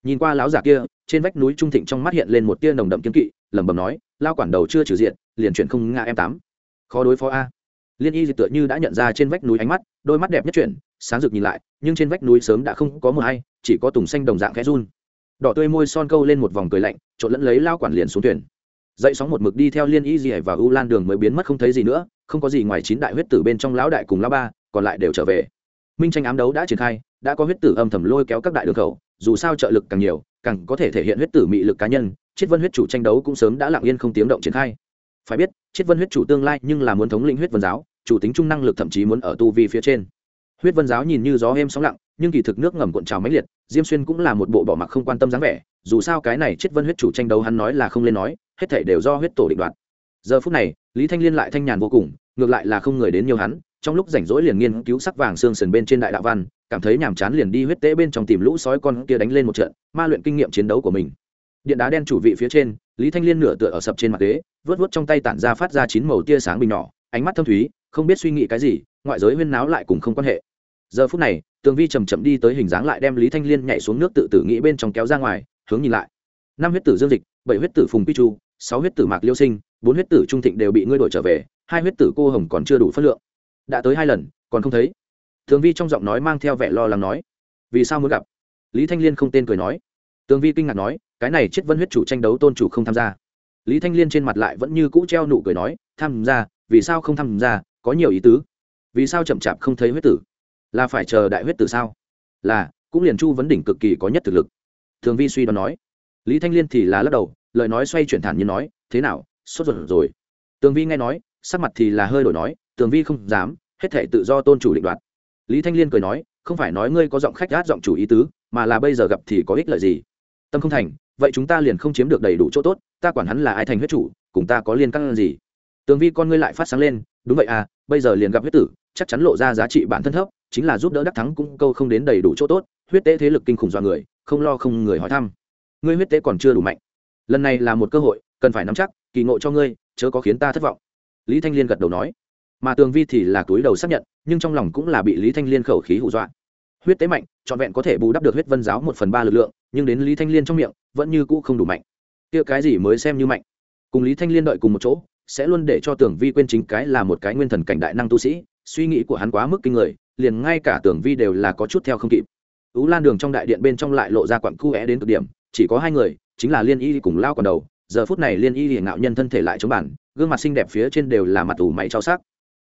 Speaker 1: Nhìn qua lão giả kia, trên vách núi trung thịnh trong mắt hiện lên một tia nồng đậm kiếm kỵ, lẩm bẩm nói lao quản đầu chưa trừ diện, liền chuyển không ngã em tám khó đối phó a. Liên y tựa như đã nhận ra trên vách núi ánh mắt, đôi mắt đẹp nhất chuyển, sáng rực nhìn lại, nhưng trên vách núi sớm đã không có mờ hay, chỉ có tùng xanh đồng dạng khẽ run. Đỏ tươi môi son câu lên một vòng cười lạnh, trộn lẫn lấy lao quản liền xuống thuyền. Dậy sóng một mực đi theo liên y dì và u lan đường mới biến mất không thấy gì nữa, không có gì ngoài chín đại huyết tử bên trong lão đại cùng lão ba, còn lại đều trở về. Minh tranh ám đấu đã triển khai, đã có huyết tử âm thầm lôi kéo các đại đường khẩu, dù sao trợ lực càng nhiều, càng có thể thể hiện huyết tử mị lực cá nhân chiết vân huyết chủ tranh đấu cũng sớm đã lặng yên không tiếng động triển khai phải biết chiết vân huyết chủ tương lai nhưng là muốn thống lĩnh huyết vân giáo, chủ tính trung năng lực thậm chí muốn ở tu vi phía trên. Huyết vân giáo nhìn như gió êm sóng lặng, nhưng kỳ thực nước ngầm cuộn trào máy liệt, diêm xuyên cũng là một bộ bỏ mặc không quan tâm dáng vẻ, dù sao cái này chiết vân huyết chủ tranh đấu hắn nói là không lên nói, hết thể đều do huyết tổ định đoạt. Giờ phút này, lý thanh liên lại thanh nhàn vô cùng, ngược lại là không người đến nhiều hắn, trong lúc rảnh rỗi liền nghiên cứu sắc vàng xương sần bên trên đại đạo văn, cảm thấy nhàm chán liền đi huyết tế bên trong tìm lũ sói con kia đánh lên một trận, ma luyện kinh nghiệm chiến đấu của mình điện đá đen chủ vị phía trên, lý thanh liên nửa tựa ở sập trên mặt ghế vớt vớt trong tay tản ra phát ra chín màu tia sáng bình nhỏ, ánh mắt thâm thúy, không biết suy nghĩ cái gì, ngoại giới huyên náo lại cùng không quan hệ. Giờ phút này, tường vi chầm chậm đi tới hình dáng lại đem lý thanh liên nhảy xuống nước tự tử nghĩ bên trong kéo ra ngoài, hướng nhìn lại. Năm huyết tử dương dịch, bảy huyết tử phùng pi chu, sáu huyết tử mạc liêu sinh, bốn huyết tử trung thịnh đều bị ngươi đổi trở về, hai huyết tử cô hồng còn chưa đủ phân lượng. Đã tới hai lần, còn không thấy. Tường vi trong giọng nói mang theo vẻ lo lắng nói, vì sao muốn gặp? Lý thanh liên không tên cười nói tường vi kinh ngạc nói, cái này chết vân huyết chủ tranh đấu tôn chủ không tham gia. Lý thanh liên trên mặt lại vẫn như cũ treo nụ cười nói, tham gia, vì sao không tham gia? Có nhiều ý tứ. Vì sao chậm chạp không thấy huyết tử? Là phải chờ đại huyết tử sao? Là, cũng liền chu vấn đỉnh cực kỳ có nhất thực lực. Thường vi suy đoán nói. Lý thanh liên thì là lắc đầu, lời nói xoay chuyển thản như nói, thế nào, sốt ruột rồi? Tường vi nghe nói, sắc mặt thì là hơi đổi nói, tường vi không dám, hết thể tự do tôn chủ định đoạt. Lý thanh liên cười nói, không phải nói ngươi có giọng khách gát giọng chủ ý tứ, mà là bây giờ gặp thì có ích lợi gì? Tâm không thành, vậy chúng ta liền không chiếm được đầy đủ chỗ tốt, ta quản hắn là ai thành huyết chủ, cùng ta có liên căn gì? Tường vi con ngươi lại phát sáng lên, đúng vậy à bây giờ liền gặp huyết tử, chắc chắn lộ ra giá trị bản thân thấp, chính là giúp đỡ đắc thắng cũng câu không đến đầy đủ chỗ tốt, huyết tế thế lực kinh khủng do người, không lo không người hỏi thăm. Ngươi huyết tế còn chưa đủ mạnh. Lần này là một cơ hội, cần phải nắm chắc, kỳ ngộ cho ngươi, chớ có khiến ta thất vọng. Lý thanh liên gật đầu nói. Mà tường vi thì là túi đầu xác nhận, nhưng trong lòng cũng là bị lý thanh liên khẩu khí hù dọa huyết tế mạnh, trọn vẹn có thể bù đắp được huyết vân giáo một phần ba lực lượng, nhưng đến lý thanh liên trong miệng, vẫn như cũ không đủ mạnh. Kia cái gì mới xem như mạnh? Cùng lý thanh liên đợi cùng một chỗ, sẽ luôn để cho tưởng vi quên chính cái là một cái nguyên thần cảnh đại năng tu sĩ, suy nghĩ của hắn quá mức kinh người, liền ngay cả tưởng vi đều là có chút theo không kịp. Tú lan đường trong đại điện bên trong lại lộ ra quặng cu é đến cực điểm, chỉ có hai người, chính là liên y cùng lao còn đầu. Giờ phút này liên y hiện ngạo nhân thân thể lại chống bản, gương mặt xinh đẹp phía trên đều là mặt ủ mày trao sắc.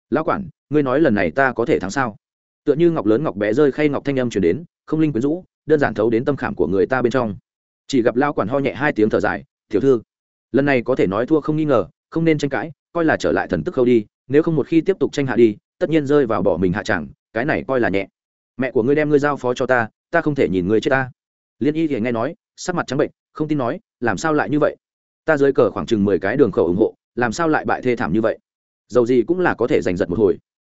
Speaker 1: Lão quản, ngươi nói lần này ta có thể thắng sao? Tựa như ngọc lớn ngọc bé rơi khay ngọc thanh âm chuyển đến, không linh quyến rũ, đơn giản thấu đến tâm khảm của người ta bên trong. Chỉ gặp lao quản ho nhẹ hai tiếng thở dài, tiểu thư, lần này có thể nói thua không nghi ngờ, không nên tranh cãi, coi là trở lại thần tức khâu đi, nếu không một khi tiếp tục tranh hạ đi, tất nhiên rơi vào bỏ mình hạ chẳng, cái này coi là nhẹ. Mẹ của ngươi đem ngươi giao phó cho ta ta không thể nhìn ngươi chết ta. Liên y thì nghe nói, sắc mặt trắng bệnh, không tin nói, làm sao lại như vậy? Ta dưới cờ khoảng chừng mười cái đường khẩu ủng hộ, làm sao lại bại thê thảm như vậy? Dầu gì cũng là có thể giành giật một hồi.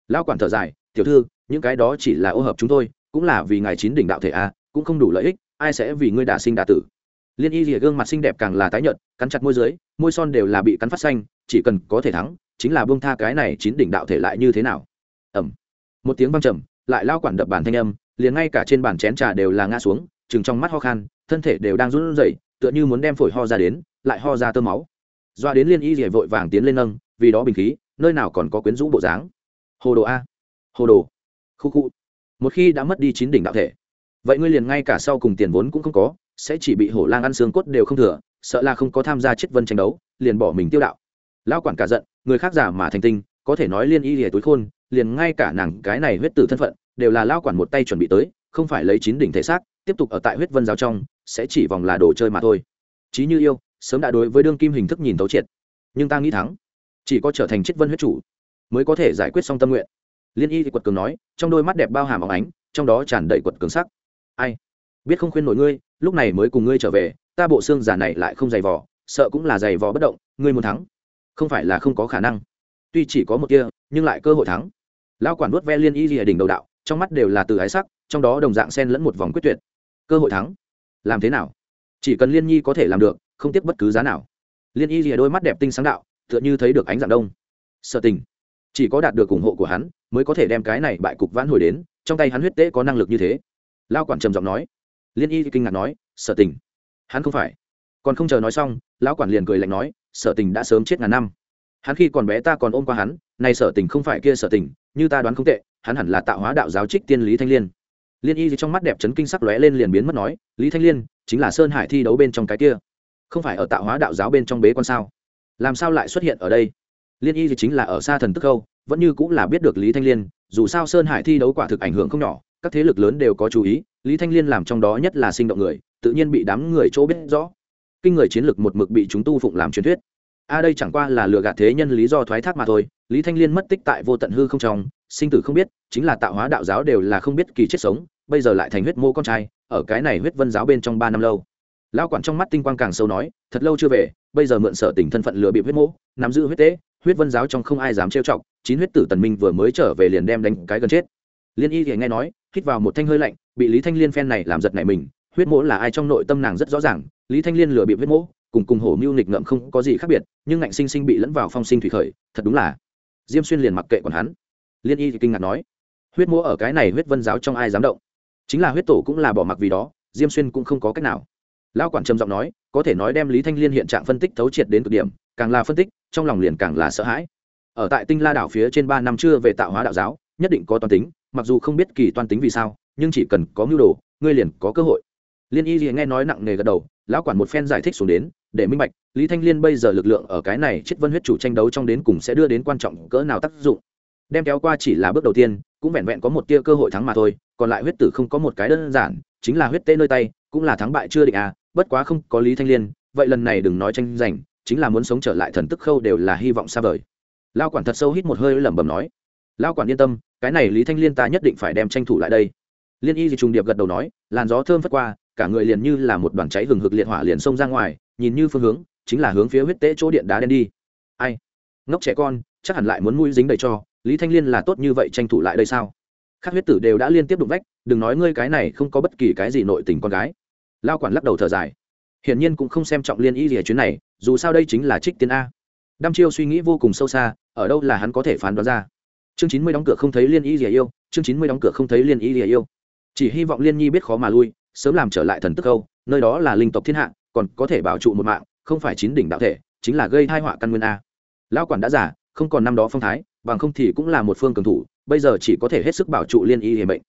Speaker 1: Lão quản thở dài tiểu thư, những cái đó chỉ là ô hợp chúng tôi, cũng là vì ngài chín đỉnh đạo thể a, cũng không đủ lợi ích, ai sẽ vì ngươi đả sinh đả tử. Liên y rìa gương mặt xinh đẹp càng là tái nhợt, cắn chặt môi dưới, môi son đều là bị cắn phát xanh, chỉ cần có thể thắng, chính là buông tha cái này chín đỉnh đạo thể lại như thế nào. Ẩm một tiếng văng trầm, lại lao quản đập bàn thanh âm, liền ngay cả trên bàn chén trà đều là ngã xuống chừng trong mắt ho khan, thân thể đều đang run rẩy, tựa như muốn đem phổi ho ra đến, lại ho ra tơ máu. Doa đến liên y rìa vội vàng tiến lên nâng, vì đó bình khí, nơi nào còn có quyến rũ bộ dáng. Hồ đồ a hồ đồ. Khu khu. Một khi đã mất đi chín đỉnh đạo thể, vậy ngươi liền ngay cả sau cùng tiền vốn cũng không có, sẽ chỉ bị hổ lang ăn xương cốt đều không thừa, sợ là không có tham gia chết vân tranh đấu, liền bỏ mình tiêu đạo. Lão quản cả giận, người khác giả mà thành tinh, có thể nói liên y lìa túi khôn, liền ngay cả nàng cái này huyết tử thân phận, đều là lao quản một tay chuẩn bị tới, không phải lấy chín đỉnh thể xác, tiếp tục ở tại huyết vân giáo trong, sẽ chỉ vòng là đồ chơi mà thôi. Chí như yêu, sớm đã đối với đương kim hình thức nhìn thấu triệt. Nhưng ta nghĩ thắng, chỉ có trở thành chết vân huyết chủ, mới có thể giải quyết xong tâm nguyện liên y thì quật cường nói trong đôi mắt đẹp bao hàm óng ánh trong đó tràn đầy quật cường sắc. Ai? Biết không khuyên nổi ngươi lúc này mới cùng ngươi trở về ta bộ xương giả này lại không dày vò, sợ cũng là dày vò bất động ngươi muốn thắng. Không phải là không có khả năng. Tuy chỉ có một kia nhưng lại cơ hội thắng. Lão quản nuốt ve liên y lìa đỉnh đầu đạo trong mắt đều là từ ái sắc trong đó đồng dạng xen lẫn một vòng quyết tuyệt. Cơ hội thắng. Làm thế nào? Chỉ cần liên nhi có thể làm được không tiếc bất cứ giá nào. Liên y lìa đôi mắt đẹp tinh sáng đạo tựa như thấy được ánh dạng đông. Sợ tình. Chỉ có đạt được ủng hộ của hắn mới có thể đem cái này bại cục vãn hồi đến, trong tay hắn huyết tế có năng lực như thế. Lao quản trầm giọng nói. Liên y kinh ngạc nói, sở tình. Hắn không phải. Còn không chờ nói xong, lão quản liền cười lạnh nói, sở tình đã sớm chết ngàn năm. Hắn khi còn bé ta còn ôm qua hắn, nay sở tình không phải kia sở tình, như ta đoán không tệ, hắn hẳn là tạo hóa đạo giáo trích tiên lý thanh liên. Liên y trong mắt đẹp chấn kinh sắc lóe lên liền biến mất nói, lý thanh liên, chính là sơn hải thi đấu bên trong cái kia. Không phải ở tạo hóa đạo giáo bên trong bế con sao? Làm sao lại xuất hiện ở đây? Liên y thì chính là ở xa thần tức khâu vẫn như cũng là biết được lý thanh liên, dù sao sơn hải thi đấu quả thực ảnh hưởng không nhỏ, các thế lực lớn đều có chú ý, lý thanh liên làm trong đó nhất là sinh động người, tự nhiên bị đám người chỗ biết rõ. Kinh người chiến lược một mực bị chúng tu phụng làm truyền thuyết. A, đây chẳng qua là lừa gạt thế nhân lý do thoái thác mà thôi, lý thanh liên mất tích tại vô tận hư không trong, sinh tử không biết, chính là tạo hóa đạo giáo đều là không biết kỳ chết sống, bây giờ lại thành huyết mô con trai, ở cái này huyết vân giáo bên trong ba năm lâu. Lao quản trong mắt tinh quang càng sâu nói, thật lâu chưa về, bây giờ mượn sở tình thân phận lừa bị huyết mô, nắm giữ huyết tế, huyết vân giáo trong không ai dám trêu chọc chín huyết tử tần minh vừa mới trở về liền đem đánh cái gần chết. Liên y thì nghe nói, hít vào một thanh hơi lạnh, bị lý thanh liên phen này làm giật này mình, huyết mỗ là ai trong nội tâm nàng rất rõ ràng, lý thanh liên lừa bị huyết mỗ, cùng cùng hổ mưu nghịch ngợm không có gì khác biệt, nhưng ngạnh sinh sinh bị lẫn vào phong sinh thủy khởi, thật đúng là. Diêm xuyên liền mặc kệ còn hắn. Liên y thì kinh ngạc nói, huyết mỗ ở cái này huyết vân giáo trong ai dám động? Chính là huyết tổ cũng là bỏ mặc vì đó, diêm xuyên cũng không có cách nào. Lão quản trầm giọng nói, có thể nói đem lý thanh liên hiện trạng phân tích thấu triệt đến cực điểm, càng là phân tích, trong lòng liền càng là sợ hãi ở tại tinh la đảo phía trên ba năm chưa về tạo hóa đạo giáo, nhất định có toàn tính, mặc dù không biết kỳ toàn tính vì sao, nhưng chỉ cần có mưu đồ, ngươi liền có cơ hội. Liên y nghe nói nặng nề gật đầu, lão quản một phen giải thích xuống đến, để minh bạch, lý thanh liên bây giờ lực lượng ở cái này chết vân huyết chủ tranh đấu trong đến cùng sẽ đưa đến quan trọng cỡ nào tác dụng. Đem kéo qua chỉ là bước đầu tiên, cũng vẹn vẹn có một tia cơ hội thắng mà thôi, còn lại huyết tử không có một cái đơn giản, chính là huyết tê nơi tay, cũng là thắng bại chưa định à bất quá không có lý thanh liên, vậy lần này đừng nói tranh giành, chính là muốn sống trở lại thần tức khâu đều là hy vọng xa vời lao quản thật sâu hít một hơi lẩm bẩm nói, lao quản yên tâm, cái này lý thanh liên ta nhất định phải đem tranh thủ lại đây. Liên y thì trùng điệp gật đầu nói, làn gió thơm phất qua, cả người liền như là một đoàn cháy hừng hực liệt hỏa liền xông ra ngoài, nhìn như phương hướng, chính là hướng phía huyết tế chỗ điện đá đen đi. Ai? Ngốc trẻ con, chắc hẳn lại muốn mũi dính đầy cho, lý thanh liên là tốt như vậy tranh thủ lại đây sao? Các huyết tử đều đã liên tiếp đụng vách, đừng nói ngươi cái này không có bất kỳ cái gì nội tình con gái. Lao quản lắc đầu thở dài, hiển nhiên cũng không xem trọng liên y gì chuyến này, dù sao đây chính là trích tiến a đăm chiêu suy nghĩ vô cùng sâu xa, ở đâu là hắn có thể phán đoán ra? Chương chín mươi đóng cửa không thấy liên y gì yêu, chương chín mươi đóng cửa không thấy liên y gì yêu. Chỉ hy vọng liên nhi biết khó mà lui, sớm làm trở lại thần tức câu, nơi đó là linh tộc thiên hạ, còn có thể bảo trụ một mạng, không phải chín đỉnh đạo thể, chính là gây thai họa căn nguyên a. Lão quản đã giả không còn năm đó phong thái, bằng không thì cũng là một phương cường thủ, bây giờ chỉ có thể hết sức bảo trụ liên y hiểm bệnh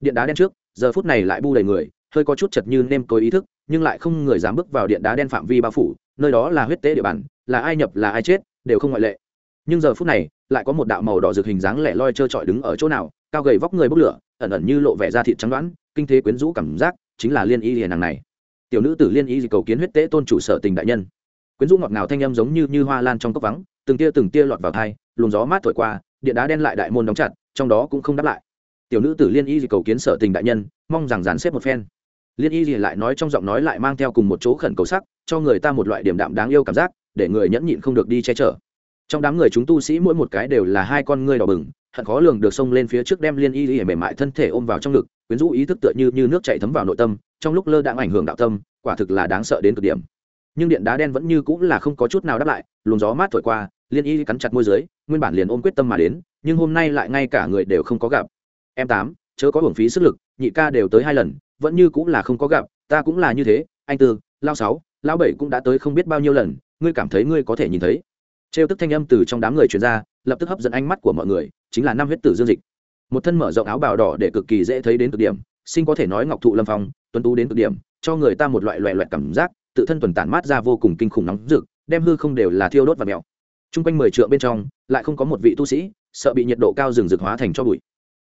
Speaker 1: điện đá đen trước, giờ phút này lại bu đầy người, hơi có chút chật như nêm tối ý thức, nhưng lại không người dám bước vào điện đá đen phạm vi bao phủ nơi đó là huyết tế địa bàn, là ai nhập, là ai chết, đều không ngoại lệ. Nhưng giờ phút này, lại có một đạo màu đỏ rực hình dáng lẻ loi trơ trọi đứng ở chỗ nào, cao gầy vóc người bốc lửa, ẩn ẩn như lộ vẻ da thịt trắng đoán, kinh thế quyến rũ cảm giác, chính là liên y hiền nàng này. Tiểu nữ tử liên y cầu kiến huyết tế tôn chủ sở tình đại nhân. Quyến rũ ngọt ngào thanh âm giống như như hoa lan trong cốc vắng, từng tia từng tia lọt vào thai luồng gió mát thổi qua, điện đá đen lại đại môn đóng chặt, trong đó cũng không đáp lại. Tiểu nữ tử liên y cầu kiến sở tình đại nhân, mong rằng dàn xếp một phen. Liên y lại nói trong giọng nói lại mang theo cùng một chỗ khẩn cầu sắc cho người ta một loại điểm đạm đáng yêu cảm giác, để người nhẫn nhịn không được đi che chở. Trong đám người chúng tu sĩ mỗi một cái đều là hai con ngươi đỏ bừng, hận khó lường được xông lên phía trước đem liên y y mềm mại thân thể ôm vào trong ngực, quyến rũ ý thức tựa như như nước chảy thấm vào nội tâm, trong lúc lơ đãng ảnh hưởng đạo tâm, quả thực là đáng sợ đến cực điểm. Nhưng điện đá đen vẫn như cũng là không có chút nào đáp lại, luồng gió mát thổi qua, liên y cắn chặt môi dưới, nguyên bản liền ôm quyết tâm mà đến, nhưng hôm nay lại ngay cả người đều không có gặp. Em tám, chớ có hưởng phí sức lực, nhị ca đều tới hai lần, vẫn như cũng là không có gặp, ta cũng là như thế, anh tư, lao sáu lão bảy cũng đã tới không biết bao nhiêu lần, ngươi cảm thấy ngươi có thể nhìn thấy. Trêu tức thanh âm từ trong đám người truyền ra, lập tức hấp dẫn ánh mắt của mọi người, chính là năm huyết tử dương dịch. Một thân mở rộng áo bào đỏ để cực kỳ dễ thấy đến cực điểm, sinh có thể nói ngọc thụ lâm phong, tuấn tú đến cực điểm, cho người ta một loại loẹ loẹt cảm giác, tự thân tuần tản mát ra vô cùng kinh khủng nóng rực, đem hư không đều là thiêu đốt và mèo. Chung quanh mười trượng bên trong, lại không có một vị tu sĩ, sợ bị nhiệt độ cao rừng rực hóa thành cho bụi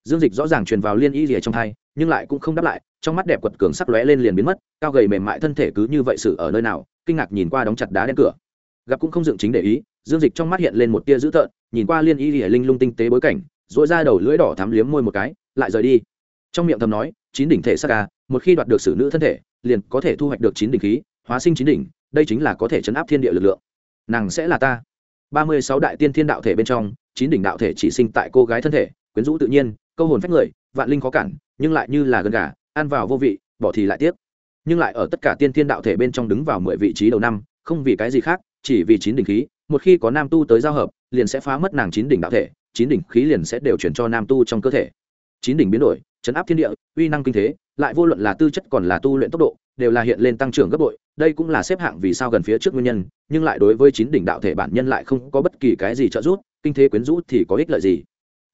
Speaker 1: dương dịch rõ ràng truyền vào liên y rìa trong thai, nhưng lại cũng không đáp lại, trong mắt đẹp quật cường sắc lóe lên liền biến mất, cao gầy mềm mại thân thể cứ như vậy sự ở nơi nào, kinh ngạc nhìn qua đóng chặt đá đen cửa. Gặp cũng không dựng chính để ý, dương dịch trong mắt hiện lên một tia dữ tợn, nhìn qua liên y rìa linh lung tinh tế bối cảnh dội ra đầu lưỡi đỏ thắm liếm môi một cái, lại rời đi. Trong miệng thầm nói, chín đỉnh thể sắc ca à, một khi đoạt được sử nữ thân thể, liền có thể thu hoạch được chín đỉnh khí, hóa sinh chín đỉnh, đây chính là có thể chấn áp thiên địa lực lượng. Nàng sẽ là ta. Ba mươi sáu đại tiên thiên đạo thể bên trong, chín đỉnh đạo thể chỉ sinh tại cô gái thân thể, quyến rũ tự nhiên câu hồn phách người, vạn linh khó cản, nhưng lại như là gần gà, ăn vào vô vị, bỏ thì lại tiếc. Nhưng lại ở tất cả tiên thiên đạo thể bên trong đứng vào mười vị trí đầu năm, không vì cái gì khác, chỉ vì chín đỉnh khí, một khi có nam tu tới giao hợp, liền sẽ phá mất nàng chín đỉnh đạo thể, chín đỉnh khí liền sẽ đều chuyển cho nam tu trong cơ thể. Chín đỉnh biến đổi, chấn áp thiên địa, uy năng kinh thế, lại vô luận là tư chất còn là tu luyện tốc độ, đều là hiện lên tăng trưởng gấp bội, đây cũng là xếp hạng vì sao gần phía trước nguyên nhân, nhưng lại đối với chín đỉnh đạo thể bản nhân lại không có bất kỳ cái gì trợ giúp, kinh thế quyến rũ thì có ích lợi gì?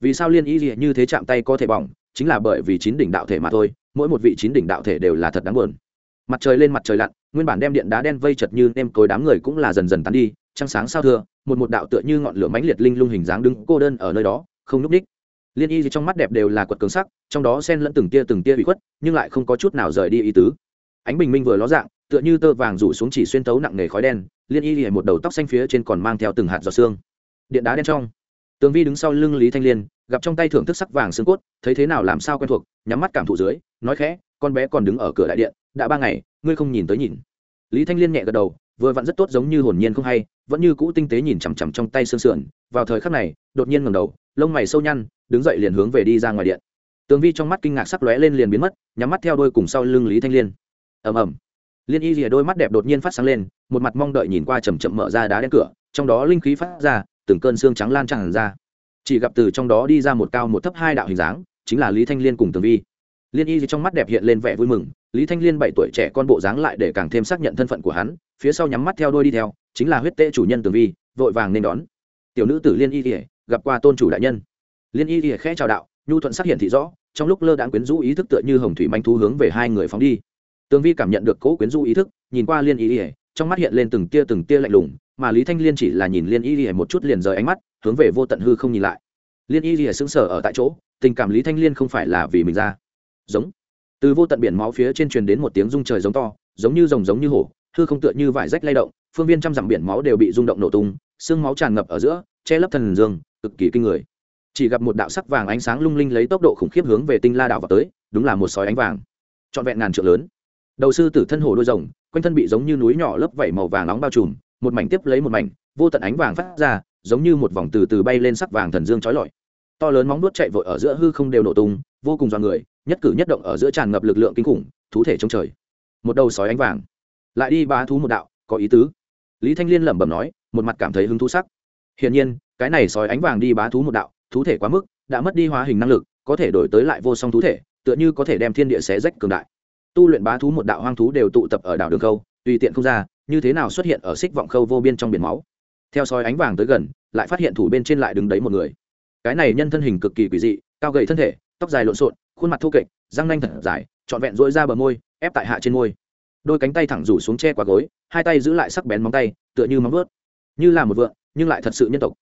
Speaker 1: Vì sao liên y gì như thế chạm tay có thể bỏng, chính là bởi vì chín đỉnh đạo thể mà thôi, mỗi một vị chín đỉnh đạo thể đều là thật đáng buồn. Mặt trời lên mặt trời lặn, nguyên bản đem điện đá đen vây chật như nem cối đám người cũng là dần dần tán đi, trăng sáng sao thưa, một một đạo tựa như ngọn lửa mãnh liệt linh lung hình dáng đứng cô đơn ở nơi đó, không núp đích liên y trong mắt đẹp đều là quật cường sắc, trong đó xen lẫn từng tia từng tia bị khuất, nhưng lại không có chút nào rời đi ý tứ. Ánh bình minh vừa ló dạng, tựa như tơ vàng rủ xuống chỉ xuyên tấu nặng nề khói đen, liên y một đầu tóc xanh phía trên còn mang theo từng hạt giọt xương điện đá đen trong tường vi đứng sau lưng lý thanh liên, gặp trong tay thưởng thức sắc vàng xương cốt, thấy thế nào làm sao quen thuộc, nhắm mắt cảm thụ dưới, nói khẽ, con bé còn đứng ở cửa đại điện, đã ba ngày, ngươi không nhìn tới nhìn. Lý thanh liên nhẹ gật đầu, vừa vặn rất tốt giống như hồn nhiên không hay, vẫn như cũ tinh tế nhìn chằm chằm trong tay xương sườn. Vào thời khắc này, đột nhiên ngẩng đầu, lông mày sâu nhăn, đứng dậy liền hướng về đi ra ngoài điện. Tường vi trong mắt kinh ngạc sắc lóe lên liền biến mất, nhắm mắt theo đôi cùng sau lưng lý thanh liên. Ầm ầm. Liên y rìa đôi mắt đẹp đột nhiên phát sáng lên, một mặt mong đợi nhìn qua chầm chậm mở ra đá đen cửa, trong đó linh khí phát ra từng cơn xương trắng lan tràn ra. Chỉ gặp từ trong đó đi ra một cao một thấp hai đạo hình dáng, chính là lý thanh liên cùng tường vi. Liên y trong mắt đẹp hiện lên vẻ vui mừng, lý thanh liên bảy tuổi trẻ con bộ dáng lại để càng thêm xác nhận thân phận của hắn, phía sau nhắm mắt theo đôi đi theo, chính là huyết tệ chủ nhân tường vi, vội vàng nên đón. Tiểu nữ tử liên y ỉa gặp qua tôn chủ đại nhân. Liên y ỉa khẽ chào đạo, nhu thuận xác hiện thị rõ, trong lúc lơ đãng quyến rũ ý thức tựa như hồng thủy manh thu hướng về hai người phóng đi. Tường vi cảm nhận được cố quyến rũ ý thức, nhìn qua liên y ỉa trong mắt hiện lên từng tia từng tia lạnh lùng mà lý thanh liên chỉ là nhìn liên y Lìa một chút liền rời ánh mắt, hướng về vô tận hư không nhìn lại. Liên y Lìa sững sờ ở tại chỗ, tình cảm lý thanh liên không phải là vì mình ra. Giống. Từ vô tận biển máu phía trên truyền đến một tiếng rung trời giống to, giống như rồng giống như hổ, hư không tựa như vải rách lay động, phương viên trăm dặm biển máu đều bị rung động nổ tung xương máu tràn ngập ở giữa, che lấp thần dương, cực kỳ kinh người. Chỉ gặp một đạo sắc vàng ánh sáng lung linh lấy tốc độ khủng khiếp hướng về tinh la đảo vào tới, đúng là một sói ánh vàng. Trọn vẹn ngàn trượng lớn. Đầu sư tử thân hồ đôi rồng, quanh thân bị giống như núi nhỏ lớp vảy màu vàng nóng bao trùm một mảnh tiếp lấy một mảnh, vô tận ánh vàng phát ra, giống như một vòng từ từ bay lên sắc vàng thần dương trói lọi. To lớn móng nuốt chạy vội ở giữa hư không đều nổ tung, vô cùng dọa người, nhất cử nhất động ở giữa tràn ngập lực lượng kinh khủng, thú thể trong trời. Một đầu sói ánh vàng. Lại đi ba thú một đạo, có ý tứ. Lý thanh liên lẩm bẩm nói, một mặt cảm thấy hứng thú sắc. Hiển nhiên, cái này sói ánh vàng đi bá thú một đạo, thú thể quá mức, đã mất đi hóa hình năng lực, có thể đổi tới lại vô song thú thể, tựa như có thể đem thiên địa xé rách cường đại. Tu luyện bá thú một đạo hoang thú đều tụ tập ở đảo đường khâu, tùy tiện không ra như thế nào xuất hiện ở xích vọng khâu vô biên trong biển máu. Theo sói ánh vàng tới gần, lại phát hiện thủ bên trên lại đứng đấy một người. Cái này nhân thân hình cực kỳ quỷ dị, cao gầy thân thể, tóc dài lộn xộn, khuôn mặt thô kệch, răng nanh thật dài, trọn vẹn rỗi ra bờ môi, ép tại hạ trên môi. Đôi cánh tay thẳng rủ xuống che qua gối, hai tay giữ lại sắc bén móng tay, tựa như móng vớt như là một vượng nhưng lại thật sự nhân tộc.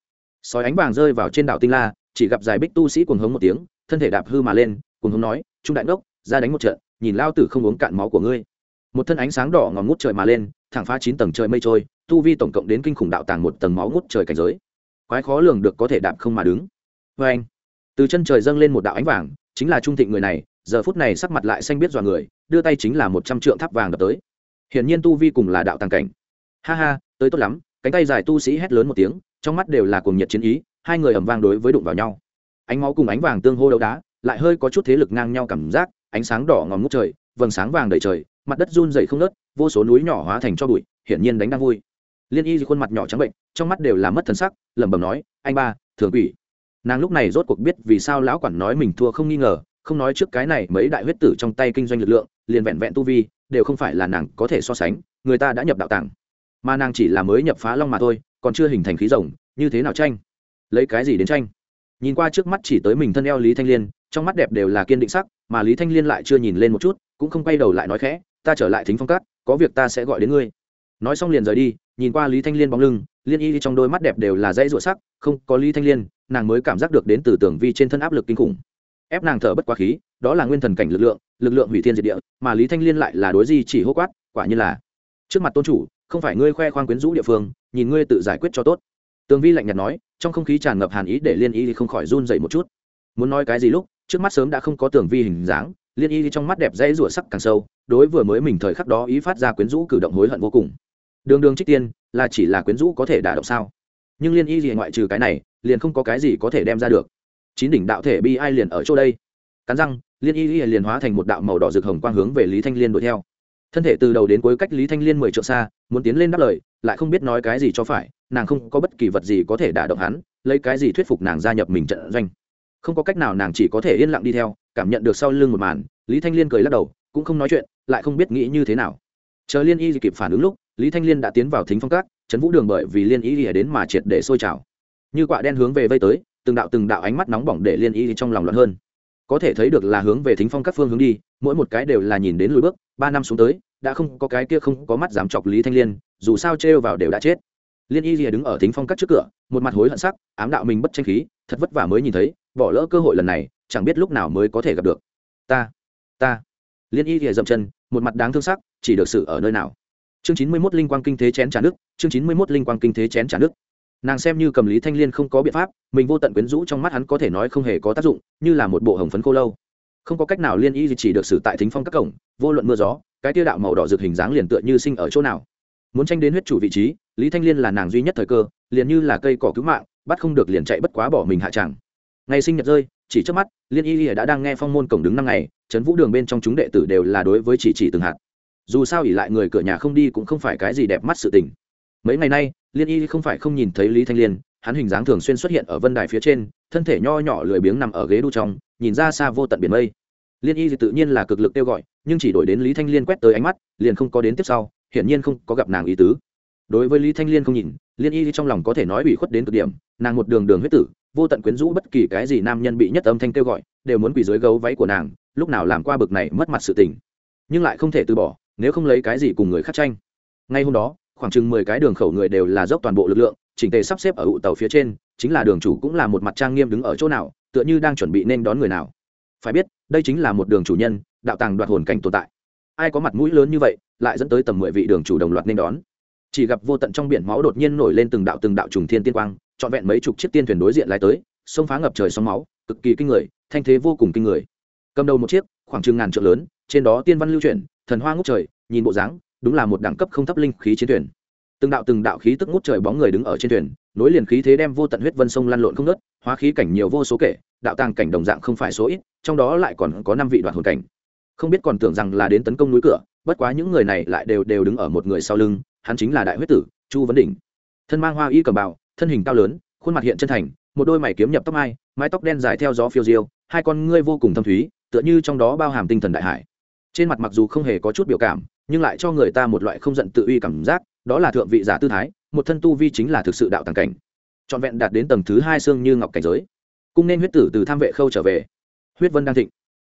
Speaker 1: Sói ánh vàng rơi vào trên đảo tinh la, chỉ gặp dài bích tu sĩ cuồng hống một tiếng, thân thể đạp hư mà lên, cuồng hống nói, trung đại ngốc, ra đánh một trận, nhìn lao tử không uống cạn máu của ngươi một thân ánh sáng đỏ ngòm ngút trời mà lên, thẳng phá chín tầng trời mây trôi, tu vi tổng cộng đến kinh khủng đạo tàng một tầng máu ngút trời cảnh giới. Quái khó lường được có thể đạp không mà đứng. Vê anh, từ chân trời dâng lên một đạo ánh vàng, chính là trung thịnh người này, giờ phút này sắc mặt lại xanh biết dọa người, đưa tay chính là một trăm trượng tháp vàng đập tới. Hiển nhiên tu vi cùng là đạo tàng cảnh. Ha ha, tới tốt lắm, cánh tay dài tu sĩ hét lớn một tiếng, trong mắt đều là cuồng nhiệt chiến ý, hai người ầm vang đối với đụng vào nhau. Ánh máu cùng ánh vàng tương hô đấu đá, lại hơi có chút thế lực ngang nhau cảm giác, ánh sáng đỏ ngòm ngút trời, vầng sáng vàng đầy trời mặt đất run dày không nớt vô số núi nhỏ hóa thành cho bụi, hiển nhiên đánh đang vui. Liên y khuôn mặt nhỏ trắng bệnh, trong mắt đều là mất thần sắc, lẩm bẩm nói, anh ba, thường quỷ. Nàng lúc này rốt cuộc biết vì sao lão quản nói mình thua không nghi ngờ, không nói trước cái này mấy đại huyết tử trong tay kinh doanh lực lượng, liền vẹn vẹn tu vi, đều không phải là nàng có thể so sánh, người ta đã nhập đạo tàng. Mà nàng chỉ là mới nhập phá long mà thôi, còn chưa hình thành khí rồng, như thế nào tranh? Lấy cái gì đến tranh? Nhìn qua trước mắt chỉ tới mình thân eo lý thanh liên, trong mắt đẹp đều là kiên định sắc, mà lý thanh liên lại chưa nhìn lên một chút, cũng không quay đầu lại nói khẽ ta trở lại thính phong cát, có việc ta sẽ gọi đến ngươi. Nói xong liền rời đi, nhìn qua lý thanh liên bóng lưng, liên y trong đôi mắt đẹp đều là dãy rụa sắc, không có lý thanh liên, nàng mới cảm giác được đến từ tưởng vi trên thân áp lực kinh khủng. Ép nàng thở bất quá khí, đó là nguyên thần cảnh lực lượng lực lượng hủy thiên diệt địa, mà lý thanh liên lại là đối di chỉ hô quát, quả như là, trước mặt tôn chủ, không phải ngươi khoe khoang quyến rũ địa phương, nhìn ngươi tự giải quyết cho tốt. Tường vi lạnh nhạt nói, trong không khí tràn ngập hàn ý để liên y không khỏi run dậy một chút. Muốn nói cái gì lúc, trước mắt sớm đã không có tường vi hình dáng, liên y trong mắt đẹp dãy rủa sắc càng sâu đối vừa mới mình thời khắc đó ý phát ra quyến rũ cử động hối hận vô cùng. Đường đường trích tiên, là chỉ là quyến rũ có thể đả động sao? Nhưng liên y gì ngoại trừ cái này, liền không có cái gì có thể đem ra được. Chín đỉnh đạo thể bi ai liền ở chỗ đây? Cắn răng, liên y liền hóa thành một đạo màu đỏ rực hồng quang hướng về lý thanh liên đuổi theo. Thân thể từ đầu đến cuối cách lý thanh liên mười trượng xa, muốn tiến lên đáp lời, lại không biết nói cái gì cho phải, nàng không có bất kỳ vật gì có thể đả động hắn, lấy cái gì thuyết phục nàng gia nhập mình trận doanh. Không có cách nào nàng chỉ có thể yên lặng đi theo, cảm nhận được sau lưng một màn, lý thanh liên cười lắc đầu cũng không nói chuyện, lại không biết nghĩ như thế nào. Chờ liên y kịp phản ứng lúc, lý thanh liên đã tiến vào thính phong cát trấn vũ đường bởi vì liên y đến mà triệt để sôi trào. Như quạ đen hướng về vây tới, từng đạo từng đạo ánh mắt nóng bỏng để liên y trong lòng loạn hơn. Có thể thấy được là hướng về thính phong các phương hướng đi, mỗi một cái đều là nhìn đến lùi bước, ba năm xuống tới, đã không có cái kia không có mắt dám chọc lý thanh liên, dù sao trêu vào đều đã chết. Liên y rìa đứng ở thính phong các trước cửa, một mặt hối hận sắc, ám đạo mình bất tranh khí, thật vất vả mới nhìn thấy, bỏ lỡ cơ hội lần này, chẳng biết lúc nào mới có thể gặp được. Ta ta liên y rìa dậm chân, một mặt đáng thương sắc, chỉ được sự ở nơi nào. Chương chín mươi mốt linh quang kinh thế chén trả nước, chương chín mươi mốt linh quang kinh thế chén trả nước. Nàng xem như cầm lý thanh liên không có biện pháp, mình vô tận quyến rũ trong mắt hắn có thể nói không hề có tác dụng, như là một bộ hồng phấn khô lâu. Không có cách nào liên y chỉ được xử tại thính phong các cổng, vô luận mưa gió, cái tiêu đạo màu đỏ rực hình dáng liền tựa như sinh ở chỗ nào. Muốn tranh đến huyết chủ vị trí, lý thanh liên là nàng duy nhất thời cơ, liền như là cây cỏ cứu mạng, bắt không được liền chạy bất quá bỏ mình hạ tràng. Ngày sinh nhật rơi chỉ trước mắt, liên y lìa đã đang nghe phong môn cổng đứng năm ngày, trấn vũ đường bên trong chúng đệ tử đều là đối với chỉ chỉ từng hạt. Dù sao ỉ lại người cửa nhà không đi cũng không phải cái gì đẹp mắt sự tình. Mấy ngày nay, liên y không phải không nhìn thấy lý thanh liên, hắn hình dáng thường xuyên xuất hiện ở vân đài phía trên, thân thể nho nhỏ lười biếng nằm ở ghế đu trong, nhìn ra xa vô tận biển mây. Liên y thì tự nhiên là cực lực kêu gọi, nhưng chỉ đổi đến lý thanh liên quét tới ánh mắt, liền không có đến tiếp sau, hiển nhiên không có gặp nàng ý tứ đối với lý thanh liên không nhìn, liên y trong lòng có thể nói bị khuất đến cực điểm, nàng một đường đường huyết tử, vô tận quyến rũ bất kỳ cái gì nam nhân bị nhất âm thanh kêu gọi, đều muốn quỳ dưới gấu váy của nàng, lúc nào làm qua bực này mất mặt sự tình. Nhưng lại không thể từ bỏ, nếu không lấy cái gì cùng người khác tranh. Ngay hôm đó, khoảng chừng mười cái đường khẩu người đều là dốc toàn bộ lực lượng, chỉnh tề sắp xếp ở ụ tàu phía trên, chính là đường chủ cũng là một mặt trang nghiêm đứng ở chỗ nào, tựa như đang chuẩn bị nên đón người nào. Phải biết, đây chính là một đường chủ nhân, đạo tàng đoạt hồn cảnh tồn tại. Ai có mặt mũi lớn như vậy, lại dẫn tới tầm mười vị đường chủ đồng loạt nên đón chỉ gặp vô tận trong biển máu đột nhiên nổi lên từng đạo từng đạo trùng thiên tiên quang, trọn vẹn mấy chục chiếc tiên thuyền đối diện lái tới sông phá ngập trời sóng máu, cực kỳ kinh người, thanh thế vô cùng kinh người. Cầm đầu một chiếc, khoảng chừng ngàn trượng lớn, trên đó tiên văn lưu chuyển, thần hoa ngút trời, nhìn bộ dáng, đúng là một đẳng cấp không thấp linh khí chiến thuyền. Từng đạo từng đạo khí tức ngút trời bóng người đứng ở trên thuyền, nối liền khí thế đem vô tận huyết vân sông lăn lộn không nớt hóa khí cảnh nhiều vô số kể, đạo tàng cảnh đồng dạng không phải số ít, trong đó lại còn có năm vị đoạn hồn cảnh. Không biết còn tưởng rằng là đến tấn công núi cửa, bất quá những người này lại đều đều đứng ở một người sau lưng hắn chính là đại huyết tử, chu vấn đỉnh. Thân mang hoa y cầm bào, thân hình cao lớn, khuôn mặt hiện chân thành, một đôi mày kiếm nhập tóc mai, mái tóc đen dài theo gió phiêu diêu, hai con ngươi vô cùng thâm thúy, tựa như trong đó bao hàm tinh thần đại hải. Trên mặt mặc dù không hề có chút biểu cảm, nhưng lại cho người ta một loại không giận tự uy cảm giác, đó là thượng vị giả tư thái, một thân tu vi chính là thực sự đạo tàng cảnh. Trọn vẹn đạt đến tầng thứ hai xương như ngọc cảnh giới. Cung nên huyết tử từ tham vệ khâu trở về. Huyết vân đang thịnh.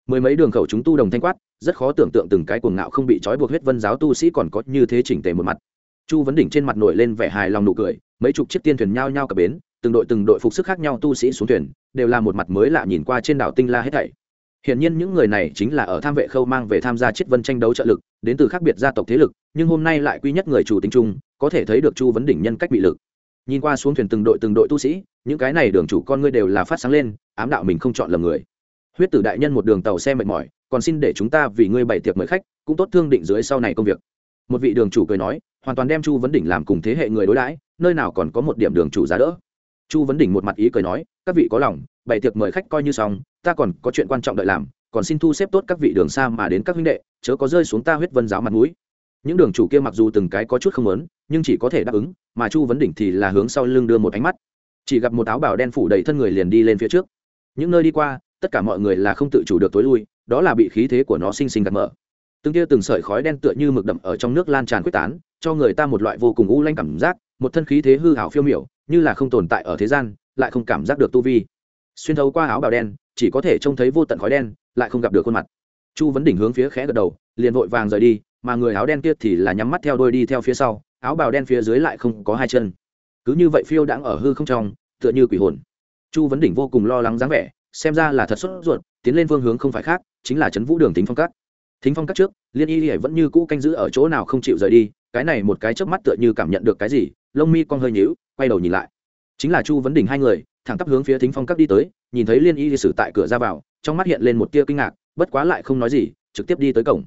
Speaker 1: Mười mấy đường khẩu chúng tu đồng thanh quát, rất khó tưởng tượng từng cái cuồng ngạo không bị trói buộc huyết vân giáo tu sĩ còn có như thế chỉnh tề một mặt chu vấn đỉnh trên mặt nổi lên vẻ hài lòng nụ cười mấy chục chiếc tiên thuyền nhao nhao cập bến từng đội từng đội phục sức khác nhau tu sĩ xuống thuyền đều là một mặt mới lạ nhìn qua trên đảo tinh la hết thảy Hiển nhiên những người này chính là ở tham vệ khâu mang về tham gia chiết vân tranh đấu trợ lực, đến từ khác biệt gia tộc thế lực, nhưng hôm nay lại quy nhất người chủ tính chung, có thể thấy được Chu vấn đỉnh nhân cách bị lực. Nhìn qua xuống thuyền từng đội từng đội tu sĩ, những cái này đường chủ con ngươi đều là phát sáng lên, ám đạo mình không chọn lầm người. Huyết tử đại nhân một đường tàu xe mệt mỏi, còn xin để chúng ta vì ngươi bày tiệc mời khách, cũng tốt thương định dưới sau này công việc. Một vị đường chủ cười nói, hoàn toàn đem Chu vấn đỉnh làm cùng thế hệ người đối đãi, nơi nào còn có một điểm đường chủ giá đỡ. Chu vấn đỉnh một mặt ý cười nói, các vị có lòng, bày tiệc mời khách coi như xong, ta còn có chuyện quan trọng đợi làm còn xin thu xếp tốt các vị đường xa mà đến các huynh đệ chớ có rơi xuống ta huyết vân giáo mặt mũi. Những đường chủ kia mặc dù từng cái có chút không lớn nhưng chỉ có thể đáp ứng mà chu vấn đỉnh thì là hướng sau lưng đưa một ánh mắt. Chỉ gặp một áo bào đen phủ đầy thân người liền đi lên phía trước. Những nơi đi qua tất cả mọi người là không tự chủ được tối lui đó là bị khí thế của nó sinh sinh gạt mở từng tia từng sợi khói đen tựa như mực đậm ở trong nước lan tràn quyết tán, cho người ta một loại vô cùng u lanh cảm giác, một thân khí thế hư hảo phiêu miểu, như là không tồn tại ở thế gian, lại không cảm giác được tu vi. Xuyên thấu qua áo bào đen, chỉ có thể trông thấy vô tận khói đen, lại không gặp được khuôn mặt. Chu vấn đỉnh hướng phía khẽ gật đầu, liền vội vàng rời đi, mà người áo đen kia thì là nhắm mắt theo đôi đi theo phía sau, áo bào đen phía dưới lại không có hai chân. Cứ như vậy phiêu đãng ở hư không trong, tựa như quỷ hồn. Chu vấn đỉnh vô cùng lo lắng dáng vẻ, xem ra là thật sốt ruột, tiến lên phương hướng không phải khác, chính là trấn vũ đường tính phong cắt thính phong cắt trước, liên y hải vẫn như cũ canh giữ ở chỗ nào không chịu rời đi, cái này một cái chớp mắt tựa như cảm nhận được cái gì, lông mi con hơi nhíu, quay đầu nhìn lại. Chính là chu vấn đỉnh hai người, thẳng tắp hướng phía thính phong các đi tới, nhìn thấy liên y sử tại cửa ra vào, trong mắt hiện lên một tia kinh ngạc, bất quá lại không nói gì, trực tiếp đi tới cổng.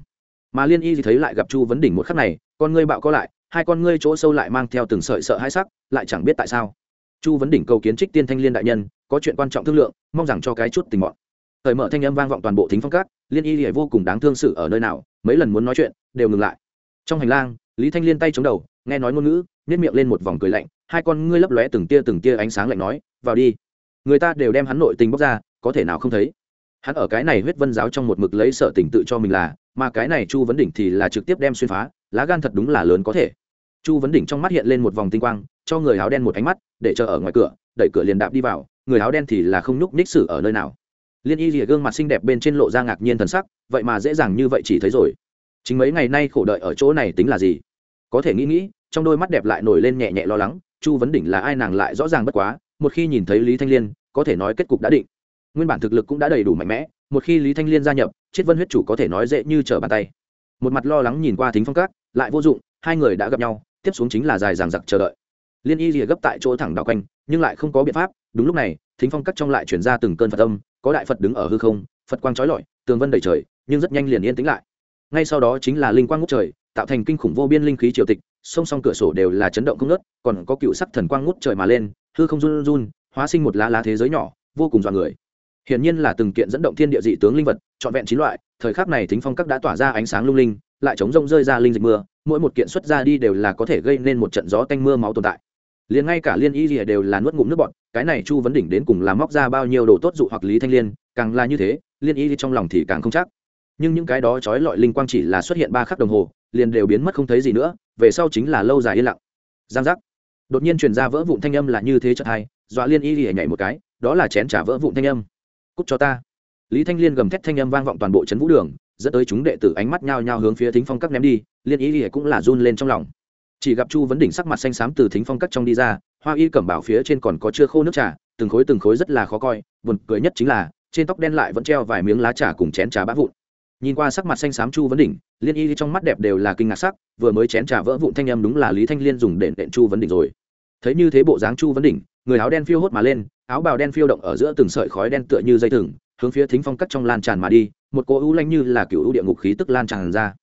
Speaker 1: Mà liên y thấy lại gặp chu vấn đỉnh một khắc này, con ngươi bạo co lại, hai con ngươi chỗ sâu lại mang theo từng sợi sợ hai sắc, lại chẳng biết tại sao. Chu vấn đỉnh cầu kiến trích tiên thanh liên đại nhân, có chuyện quan trọng thương lượng, mong rằng cho cái chút tình bọn thời mở thanh âm vang vọng toàn bộ thính phong các, liên y lìa vô cùng đáng thương sự ở nơi nào, mấy lần muốn nói chuyện, đều ngừng lại. Trong hành lang, lý thanh liên tay chống đầu, nghe nói ngôn ngữ nhét miệng lên một vòng cười lạnh, hai con ngươi lấp lóe từng tia từng tia ánh sáng lạnh nói, vào đi. Người ta đều đem hắn nội tình bóc ra, có thể nào không thấy. Hắn ở cái này huyết vân giáo trong một mực lấy sợ tình tự cho mình là, mà cái này chu vấn đỉnh thì là trực tiếp đem xuyên phá, lá gan thật đúng là lớn có thể. Chu vấn đỉnh trong mắt hiện lên một vòng tinh quang, cho người áo đen một ánh mắt, để chờ ở ngoài cửa, đẩy cửa liền đạp đi vào, người áo đen thì là không nhúc ních xử ở nơi nào liên y rìa gương mặt xinh đẹp bên trên lộ ra ngạc nhiên thần sắc, vậy mà dễ dàng như vậy chỉ thấy rồi. Chính mấy ngày nay khổ đợi ở chỗ này tính là gì? Có thể nghĩ nghĩ, trong đôi mắt đẹp lại nổi lên nhẹ nhẹ lo lắng, chu vấn đỉnh là ai nàng lại rõ ràng bất quá, một khi nhìn thấy lý thanh liên, có thể nói kết cục đã định. Nguyên bản thực lực cũng đã đầy đủ mạnh mẽ, một khi lý thanh liên gia nhập, chiết vân huyết chủ có thể nói dễ như trở bàn tay. Một mặt lo lắng nhìn qua thính phong các, lại vô dụng, hai người đã gặp nhau, tiếp xuống chính là dài dằng dặc chờ đợi. Liên y rìa gấp tại chỗ thẳng đảo quanh, nhưng lại không có biện pháp, đúng lúc này, thính phong các trong lại chuyển ra từng cơn phật âm có đại phật đứng ở hư không phật quang trói lọi tường vân đầy trời nhưng rất nhanh liền yên tĩnh lại ngay sau đó chính là linh quang ngút trời tạo thành kinh khủng vô biên linh khí triều tịch song song cửa sổ đều là chấn động không nớt còn có cựu sắc thần quang ngút trời mà lên hư không run run hóa sinh một lá lá thế giới nhỏ vô cùng dọa người hiển nhiên là từng kiện dẫn động thiên địa dị tướng linh vật trọn vẹn chín loại thời khắc này thính phong các đã tỏa ra ánh sáng lung linh lại chống rông rơi ra linh dịch mưa mỗi một kiện xuất ra đi đều là có thể gây nên một trận gió tanh mưa máu tồn tại liền ngay cả liên y rìa đều là nuốt ngụm nước bọn cái này chu vấn đỉnh đến cùng là móc ra bao nhiêu đồ tốt dụ hoặc lý thanh liên, càng là như thế, liên y trong lòng thì càng không chắc. Nhưng những cái đó trói lọi linh quang chỉ là xuất hiện ba khắc đồng hồ, liền đều biến mất không thấy gì nữa, về sau chính là lâu dài yên lặng. Giang giác. Đột nhiên truyền ra vỡ vụn thanh âm là như thế chợt hai, dọa liên y lìa nhảy một cái, đó là chén trả vỡ vụn thanh âm. Cút cho ta. Lý thanh liên gầm thét thanh âm vang vọng toàn bộ trấn vũ đường, dẫn tới chúng đệ tử ánh mắt nhao nhao hướng phía thính phong các ném đi, liên y lìa cũng là run lên trong lòng chỉ gặp chu vấn đỉnh sắc mặt xanh xám từ thính phong cắt trong đi ra, hoa y cẩm bảo phía trên còn có chưa khô nước trà, từng khối từng khối rất là khó coi, buồn cười nhất chính là, trên tóc đen lại vẫn treo vài miếng lá trà cùng chén trà bã vụn. Nhìn qua sắc mặt xanh xám chu vấn đỉnh, liên y trong mắt đẹp đều là kinh ngạc sắc, vừa mới chén trà vỡ vụn thanh em đúng là lý thanh liên dùng đệm đệm chu vấn đỉnh rồi. Thấy như thế bộ dáng chu vấn đỉnh, người áo đen phiêu hốt mà lên, áo bào đen phiêu động ở giữa từng sợi khói đen tựa như dây thừng, hướng phía thính phong cắt trong lan tràn mà đi, một cỗ ưu lanh như là cựu ưu địa ngục khí tức lan tràn ra.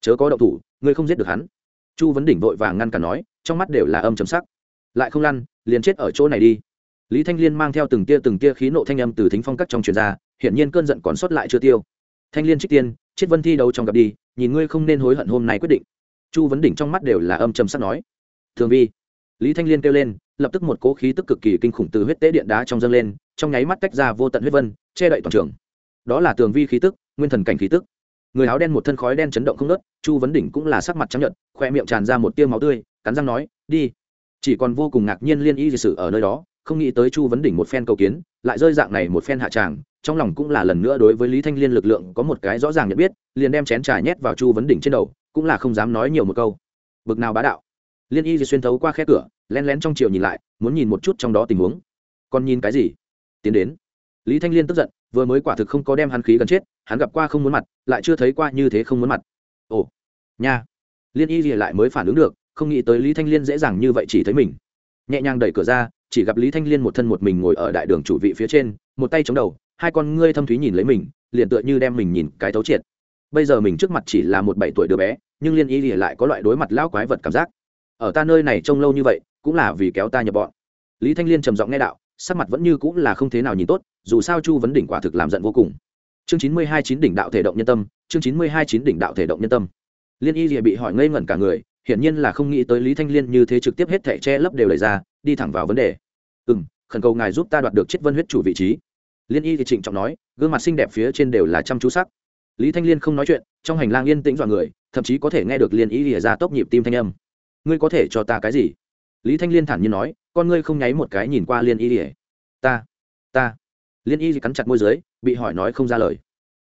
Speaker 1: Chớ có động thủ ngươi không giết được hắn chu vấn đỉnh vội vàng ngăn cả nói, trong mắt đều là âm chấm sắc. Lại không lăn, liền chết ở chỗ này đi. Lý thanh liên mang theo từng tia từng tia khí nộ thanh âm từ thính phong cắt trong truyền ra, hiển nhiên cơn giận còn sót lại chưa tiêu. Thanh liên trích tiên, chết vân thi đấu trong gặp đi, nhìn ngươi không nên hối hận hôm nay quyết định. Chu vấn đỉnh trong mắt đều là âm trầm sắc nói. Thường vi, lý thanh liên kêu lên, lập tức một cố khí tức cực kỳ kinh khủng từ huyết tế điện đá trong dâng lên, trong nháy mắt tách ra vô tận huyết vân, che đậy toàn trường. Đó là tường vi khí tức, nguyên thần cảnh khí tức người áo đen một thân khói đen chấn động không nớt chu vấn đỉnh cũng là sắc mặt trắng nhợt, khoe miệng tràn ra một tiêu máu tươi, cắn răng nói, đi. Chỉ còn vô cùng ngạc nhiên liên y dị sự ở nơi đó, không nghĩ tới chu vấn đỉnh một phen cầu kiến, lại rơi dạng này một phen hạ tràng, trong lòng cũng là lần nữa đối với lý thanh liên lực lượng có một cái rõ ràng nhận biết, liền đem chén trà nhét vào chu vấn đỉnh trên đầu, cũng là không dám nói nhiều một câu. Bực nào bá đạo. Liên y di xuyên thấu qua khe cửa len lén trong chiều nhìn lại, muốn nhìn một chút trong đó tình huống. Còn nhìn cái gì? Tiến đến. Lý thanh liên tức giận vừa mới quả thực không có đem hắn khí gần chết, hắn gặp qua không muốn mặt, lại chưa thấy qua như thế không muốn mặt. Ồ, nha. Liên y gì lại mới phản ứng được, không nghĩ tới lý thanh liên dễ dàng như vậy chỉ thấy mình. Nhẹ nhàng đẩy cửa ra, chỉ gặp lý thanh liên một thân một mình ngồi ở đại đường chủ vị phía trên, một tay chống đầu, hai con ngươi thâm thúy nhìn lấy mình, liền tựa như đem mình nhìn cái thấu triệt. Bây giờ mình trước mặt chỉ là một bảy tuổi đứa bé, nhưng liên y lìa lại có loại đối mặt lão quái vật cảm giác. Ở ta nơi này trông lâu như vậy, cũng là vì kéo ta nhập bọn. Lý thanh liên trầm giọng nghe đạo sắc mặt vẫn như cũng là không thế nào nhìn tốt, dù sao chu vấn đỉnh quả thực làm giận vô cùng. Chương chín mươi hai chín đỉnh đạo thể động nhân tâm, chương chín mươi hai chín đỉnh đạo thể động nhân tâm. Liên y lìa bị hỏi ngây ngẩn cả người, hiển nhiên là không nghĩ tới lý thanh liên như thế trực tiếp hết thẻ che lấp đều đẩy ra, đi thẳng vào vấn đề. Ừ m khẩn cầu ngài giúp ta đoạt được chiết vân huyết chủ vị trí. Liên y thì trịnh trọng nói, gương mặt xinh đẹp phía trên đều là chăm chú sắc. Lý thanh liên không nói chuyện, trong hành lang yên tĩnh dọa người, thậm chí có thể nghe được liên y lìa ra tốc nhịp tim thanh âm. Ngươi có thể cho ta cái gì? Lý thanh liên thản nhiên nói, con ngươi không nháy một cái nhìn qua liên y ỉa ta ta. Liên y cắn chặt môi d ư ớ i bị hỏi nói không ra lời.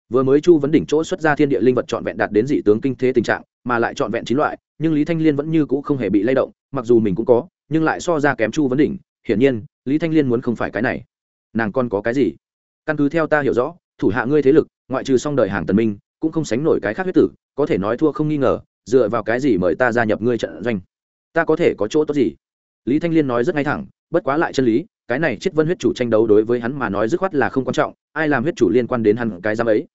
Speaker 1: Vừa mới chu vấn đỉnh chỗ xuất ra thiên địa linh vật trọn vẹn đạt đến dị tướng kinh thế tình trạng, mà lại trọn vẹn chín loại, nhưng lý thanh liên vẫn như cũ không hề bị lay động, mặc dù mình cũng có, nhưng lại so ra kém chu vấn đỉnh. Hiển nhiên, lý thanh liên muốn không phải cái này. Nàng còn có cái gì? Căn cứ theo ta hiểu rõ, thủ hạ ngươi thế lực, ngoại trừ song đời hàng tần minh, cũng không sánh nổi cái khác huyết tử, có thể nói thua không nghi ngờ, dựa vào cái gì mời ta gia nhập ngươi trận doanh? Ta có thể có chỗ tốt gì? Lý thanh liên nói rất ngay thẳng, bất quá lại chân lý, cái này chết vân huyết chủ tranh đấu đối với hắn mà nói dứt khoát là không quan trọng, ai làm huyết chủ liên quan đến hắn cái giam ấy.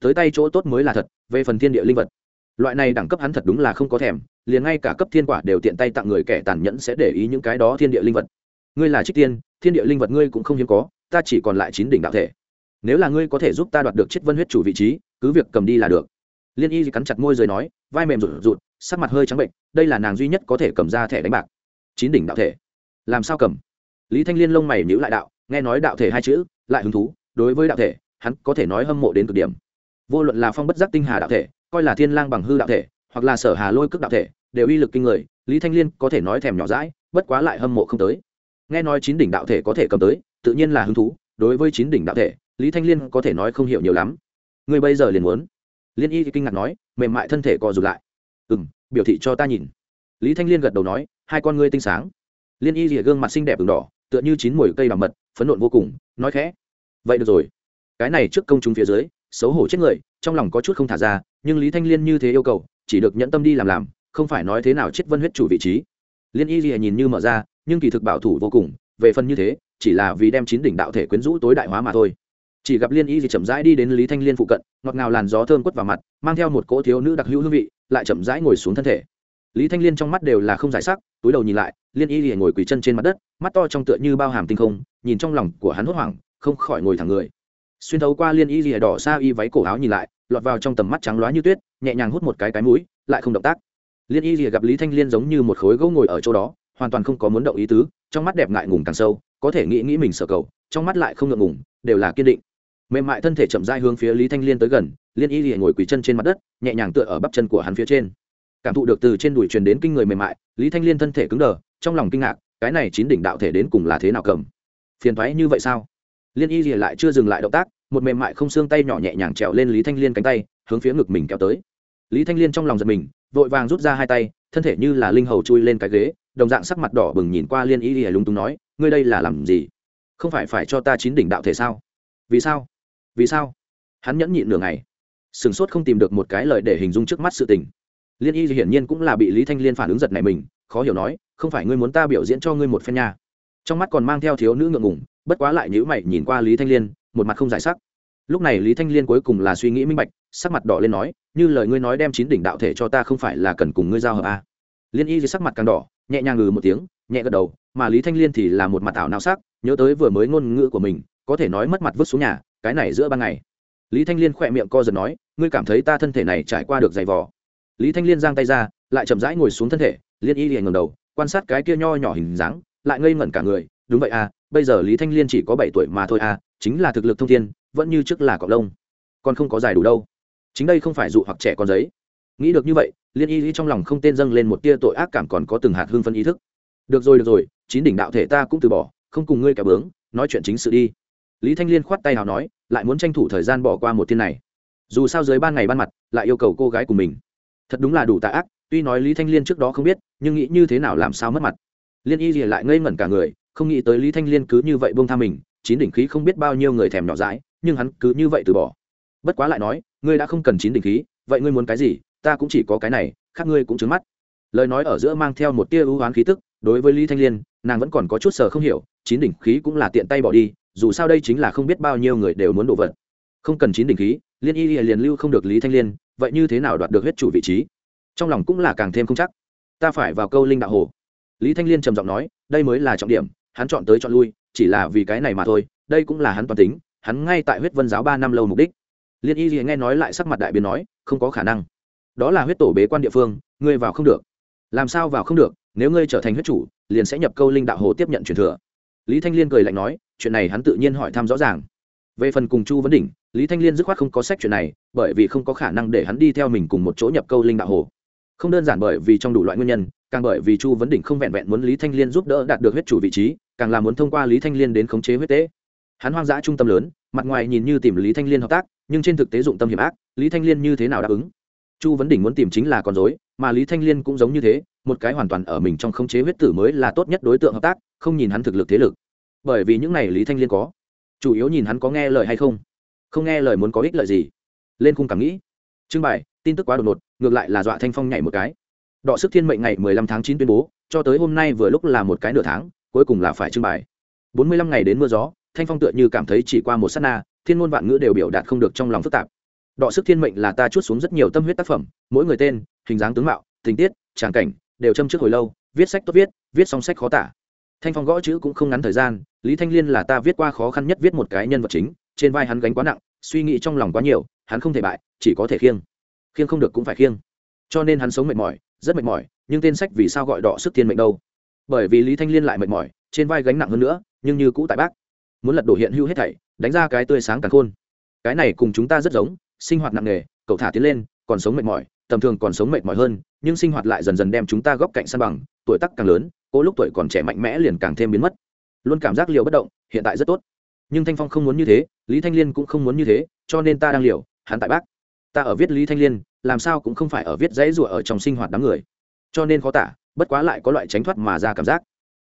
Speaker 1: Tới tay chỗ tốt mới là thật, về phần thiên địa linh vật. Loại này đẳng cấp hắn thật đúng là không có thèm, liền ngay cả cấp thiên quả đều tiện tay tặng người kẻ tàn nhẫn sẽ để ý những cái đó thiên địa linh vật. Ngươi là trích tiên, thiên địa linh vật ngươi cũng không hiếm có, ta chỉ còn lại chín đỉnh đạo thể. Nếu là ngươi có thể giúp ta đoạt được chiết vân huyết chủ vị trí, cứ việc cầm đi là được. Liên y cắn chặt môi rồi nói, vai mềm rụt rụt, sắc mặt hơi trắng bệnh, đây là nàng duy nhất có thể cầm ra thẻ đánh bạc chín đỉnh đạo thể. Làm sao cầm? Lý thanh liên lông mày nhữ lại đạo, nghe nói đạo thể hai chữ, lại hứng thú, đối với đạo thể, hắn có thể nói hâm mộ đến cực điểm. Vô luận là phong bất giác tinh hà đạo thể, coi là thiên lang bằng hư đạo thể, hoặc là sở hà lôi cước đạo thể, đều uy lực kinh người, lý thanh liên có thể nói thèm nhỏ rãi bất quá lại hâm mộ không tới. Nghe nói chín đỉnh đạo thể có thể cầm tới, tự nhiên là hứng thú, đối với chín đỉnh đạo thể, lý thanh liên có thể nói không hiểu nhiều lắm. Người bây giờ liền muốn? Liên y kinh ngạc nói, mềm mại thân thể co rụt lại. Ừ m biểu thị cho ta nhìn. Lý thanh liên gật đầu nói hai con ngươi tinh sáng. Liên y rìa gương mặt xinh đẹp v đỏ, tựa như chín mồi cây đ mật, phấn nộn vô cùng, nói khẽ. Vậy được rồi. Cái này trước công chúng phía dưới, xấu hổ chết người, trong lòng có chút không thả ra, nhưng lý thanh liên như thế yêu cầu, chỉ được nhẫn tâm đi làm làm, không phải nói thế nào chết vân huyết chủ vị trí. Liên y rìa nhìn như mở ra, nhưng kỳ thực bảo thủ vô cùng, về phần như thế, chỉ là vì đem chín đỉnh đạo thể quyến rũ tối đại hóa mà thôi. Chỉ gặp liên y gì chậm rãi đi đến lý thanh liên phụ cận, ngọt ngào làn gió thơm quất vào mặt, mang theo một cỗ thiếu nữ đặc hữu hương vị, lại chậm rãi ngồi xuống thân thể lý thanh liên trong mắt đều là không giải sắc, túi đầu nhìn lại, liên y thì ngồi quỳ chân trên mặt đất, mắt to trong tựa như bao hàm tinh không, nhìn trong lòng của hắn hốt hoảng, không khỏi ngồi thẳng người. Xuyên thấu qua liên y rìa đỏ xa y váy cổ áo nhìn lại, lọt vào trong tầm mắt trắng loá như tuyết, nhẹ nhàng hút một cái cái mũi, lại không động tác. Liên y rìa gặp lý thanh liên giống như một khối gỗ ngồi ở chỗ đó, hoàn toàn không có muốn động ý tứ, trong mắt đẹp ngại ngùng càng sâu, có thể nghĩ nghĩ mình sở cầu, trong mắt lại không ngượng ngùng, đều là kiên định. Mềm mại thân thể chậm rãi hướng phía lý thanh liên tới gần, liên y liền ngồi quỳ chân trên mặt đất, nhẹ nhàng tựa ở bắp chân của hắn phía trên cảm thụ được từ trên đùi truyền đến kinh người mềm mại, lý thanh liên thân thể cứng đờ, trong lòng kinh ngạc, cái này chín đỉnh đạo thể đến cùng là thế nào cầm? Phiền thoái như vậy sao? Liên y rìa lại chưa dừng lại động tác, một mềm mại không xương tay nhỏ nhẹ nhàng trèo lên lý thanh liên cánh tay, hướng phía ngực mình kéo tới. Lý thanh liên trong lòng giật mình, vội vàng rút ra hai tay, thân thể như là linh hầu chui lên cái ghế, đồng dạng sắc mặt đỏ bừng nhìn qua liên y rìa lúng túng nói, ngươi đây là làm gì? Không phải phải cho ta chín đỉnh đạo thể sao? Vì sao? Vì sao? Hắn nhẫn nhịn nửa ngày sửng sốt không tìm được một cái lời để hình dung trước mắt sự tình liên y hiển nhiên cũng là bị lý thanh liên phản ứng giật này mình, khó hiểu nói, không phải ngươi muốn ta biểu diễn cho ngươi một phen nha? Trong mắt còn mang theo thiếu nữ ngượng ngùng, bất quá lại nhữ mày nhìn qua lý thanh liên, một mặt không giải sắc. Lúc này lý thanh liên cuối cùng là suy nghĩ minh bạch, sắc mặt đỏ lên nói, như lời ngươi nói đem chín đỉnh đạo thể cho ta không phải là cần cùng ngươi giao hợp a à. liên y sắc mặt càng đỏ, nhẹ nhàng ngừ một tiếng, nhẹ gật đầu, mà lý thanh liên thì là một mặt ảo nào sắc, nhớ tới vừa mới ngôn ngữ của mình, có thể nói mất mặt vứt xuống nhà, cái này giữa ban ngày. Lý thanh liên khỏe miệng co giật nói, ngươi cảm thấy ta thân thể này trải qua được giày vò lý thanh liên giang tay ra, lại chậm rãi ngồi xuống thân thể, liên y liền ngầm đầu, quan sát cái kia nho nhỏ hình dáng, lại ngây ngẩn cả người, đúng vậy à bây giờ lý thanh liên chỉ có bảy tuổi mà thôi à chính là thực lực thông thiên, vẫn như trước là cọc lông, còn không có dài đủ đâu. Chính đây không phải dụ hoặc trẻ con giấy. Nghĩ được như vậy, liên y trong lòng không tên dâng lên một tia tội ác cảm còn có từng hạt hương phân ý thức. Được rồi được rồi, chín đỉnh đạo thể ta cũng từ bỏ, không cùng ngươi cả bướng, nói chuyện chính sự đi. Lý thanh liên khoát tay nào nói, lại muốn tranh thủ thời gian bỏ qua một thiên này. Dù sao dưới ban ngày ban mặt, lại yêu cầu cô gái của mình thật đúng là đủ tạ ác, tuy nói lý thanh liên trước đó không biết, nhưng nghĩ như thế nào làm sao mất mặt. Liên y gì lại ngây ngẩn cả người, không nghĩ tới lý thanh liên cứ như vậy bông tha mình, chín đỉnh khí không biết bao nhiêu người thèm nhỏ dãi, nhưng hắn cứ như vậy từ bỏ. Bất quá lại nói, ngươi đã không cần chín đỉnh khí, vậy ngươi muốn cái gì, ta cũng chỉ có cái này, khác ngươi cũng trứng mắt. Lời nói ở giữa mang theo một tia ưu oán khí tức, đối với lý thanh liên, nàng vẫn còn có chút sờ không hiểu, chín đỉnh khí cũng là tiện tay bỏ đi, dù sao đây chính là không biết bao nhiêu người đều muốn đổ vật. Không cần chín đỉnh khí, liên y liền lưu không được lý thanh liên vậy như thế nào đoạt được huyết chủ vị trí? Trong lòng cũng là càng thêm không chắc. Ta phải vào câu linh đạo hồ. Lý thanh liên trầm giọng nói, đây mới là trọng điểm, hắn chọn tới chọn lui, chỉ là vì cái này mà thôi, đây cũng là hắn toàn tính, hắn ngay tại huyết vân giáo ba năm lâu mục đích. Liên y nghe nói lại sắc mặt đại biến nói, không có khả năng. Đó là huyết tổ bế quan địa phương, ngươi vào không được. Làm sao vào không được, nếu ngươi trở thành huyết chủ, liền sẽ nhập câu linh đạo hồ tiếp nhận truyền thừa. Lý thanh liên cười lạnh nói, chuyện này hắn tự nhiên hỏi thăm rõ ràng về phần cùng chu vấn đỉnh, lý thanh liên dứt khoát không có sách chuyện này, bởi vì không có khả năng để hắn đi theo mình cùng một chỗ nhập câu linh đạo hồ. Không đơn giản bởi vì trong đủ loại nguyên nhân, càng bởi vì chu vấn đỉnh không vẹn vẹn muốn lý thanh liên giúp đỡ đạt được huyết chủ vị trí, càng là muốn thông qua lý thanh liên đến khống chế huyết tế. Hắn hoang dã trung tâm lớn, mặt ngoài nhìn như tìm lý thanh liên hợp tác, nhưng trên thực tế dụng tâm hiểm ác, lý thanh liên như thế nào đáp ứng? Chu vấn đỉnh muốn tìm chính là con dối mà lý thanh liên cũng giống như thế, một cái hoàn toàn ở mình trong khống chế huyết tử mới là tốt nhất đối tượng hợp tác, không nhìn hắn thực lực thế lực. Bởi vì những này lý thanh liên có chủ yếu nhìn hắn có nghe lời hay không. Không nghe lời muốn có ích lợi gì. Lên khung cảm nghĩ. Trưng bày, tin tức quá đột ngột, ngược lại là dọa thanh phong nhảy một cái. Đọ sức thiên mệnh ngày mười lăm tháng chín tuyên bố, cho tới hôm nay vừa lúc là một cái nửa tháng, cuối cùng là phải trưng bày. Bốn mươi lăm ngày đến mưa gió, thanh phong tựa như cảm thấy chỉ qua một s á t na, thiên ngôn vạn ngữ đều biểu đạt không được trong lòng phức tạp. Đọ sức thiên mệnh là ta chút xuống rất nhiều tâm huyết tác phẩm, mỗi người tên, hình dáng tướng mạo, tình tiết, tràng cảnh, đều châm trước hồi lâu, viết sách tốt viết viết xong sách khó tả thanh phong gõ chữ cũng không ngắn thời gian, lý thanh liên là ta viết qua khó khăn nhất viết một cái nhân vật chính, trên vai hắn gánh quá nặng, suy nghĩ trong lòng quá nhiều, hắn không thể bại, chỉ có thể khiêng. Khiêng không được cũng phải khiêng. Cho nên hắn sống mệt mỏi, rất mệt mỏi, nhưng tên sách vì sao gọi đỏ sức thiên mệnh đâu? Bởi vì lý thanh liên lại mệt mỏi, trên vai gánh nặng hơn nữa, nhưng như cũ tại bác. Muốn lật đổ hiện hữu hết thảy, đánh ra cái tươi sáng càng khôn. Cái này cùng chúng ta rất giống, sinh hoạt nặng nề, cậu thả tiến lên, còn sống mệt mỏi, tầm thường còn sống mệt mỏi hơn, nhưng sinh hoạt lại dần dần đem chúng ta góc cạnh san bằng, tuổi tác càng lớn Cô lúc tuổi còn trẻ mạnh mẽ liền càng thêm biến mất. Luôn cảm giác liều bất động, hiện tại rất tốt. Nhưng thanh phong không muốn như thế, lý thanh liên cũng không muốn như thế, cho nên ta đang liều, hắn tại bác ta ở viết lý thanh liên, làm sao cũng không phải ở viết dãy rủa ở trong sinh hoạt đám người. Cho nên khó tả, bất quá lại có loại tránh thoát mà ra cảm giác.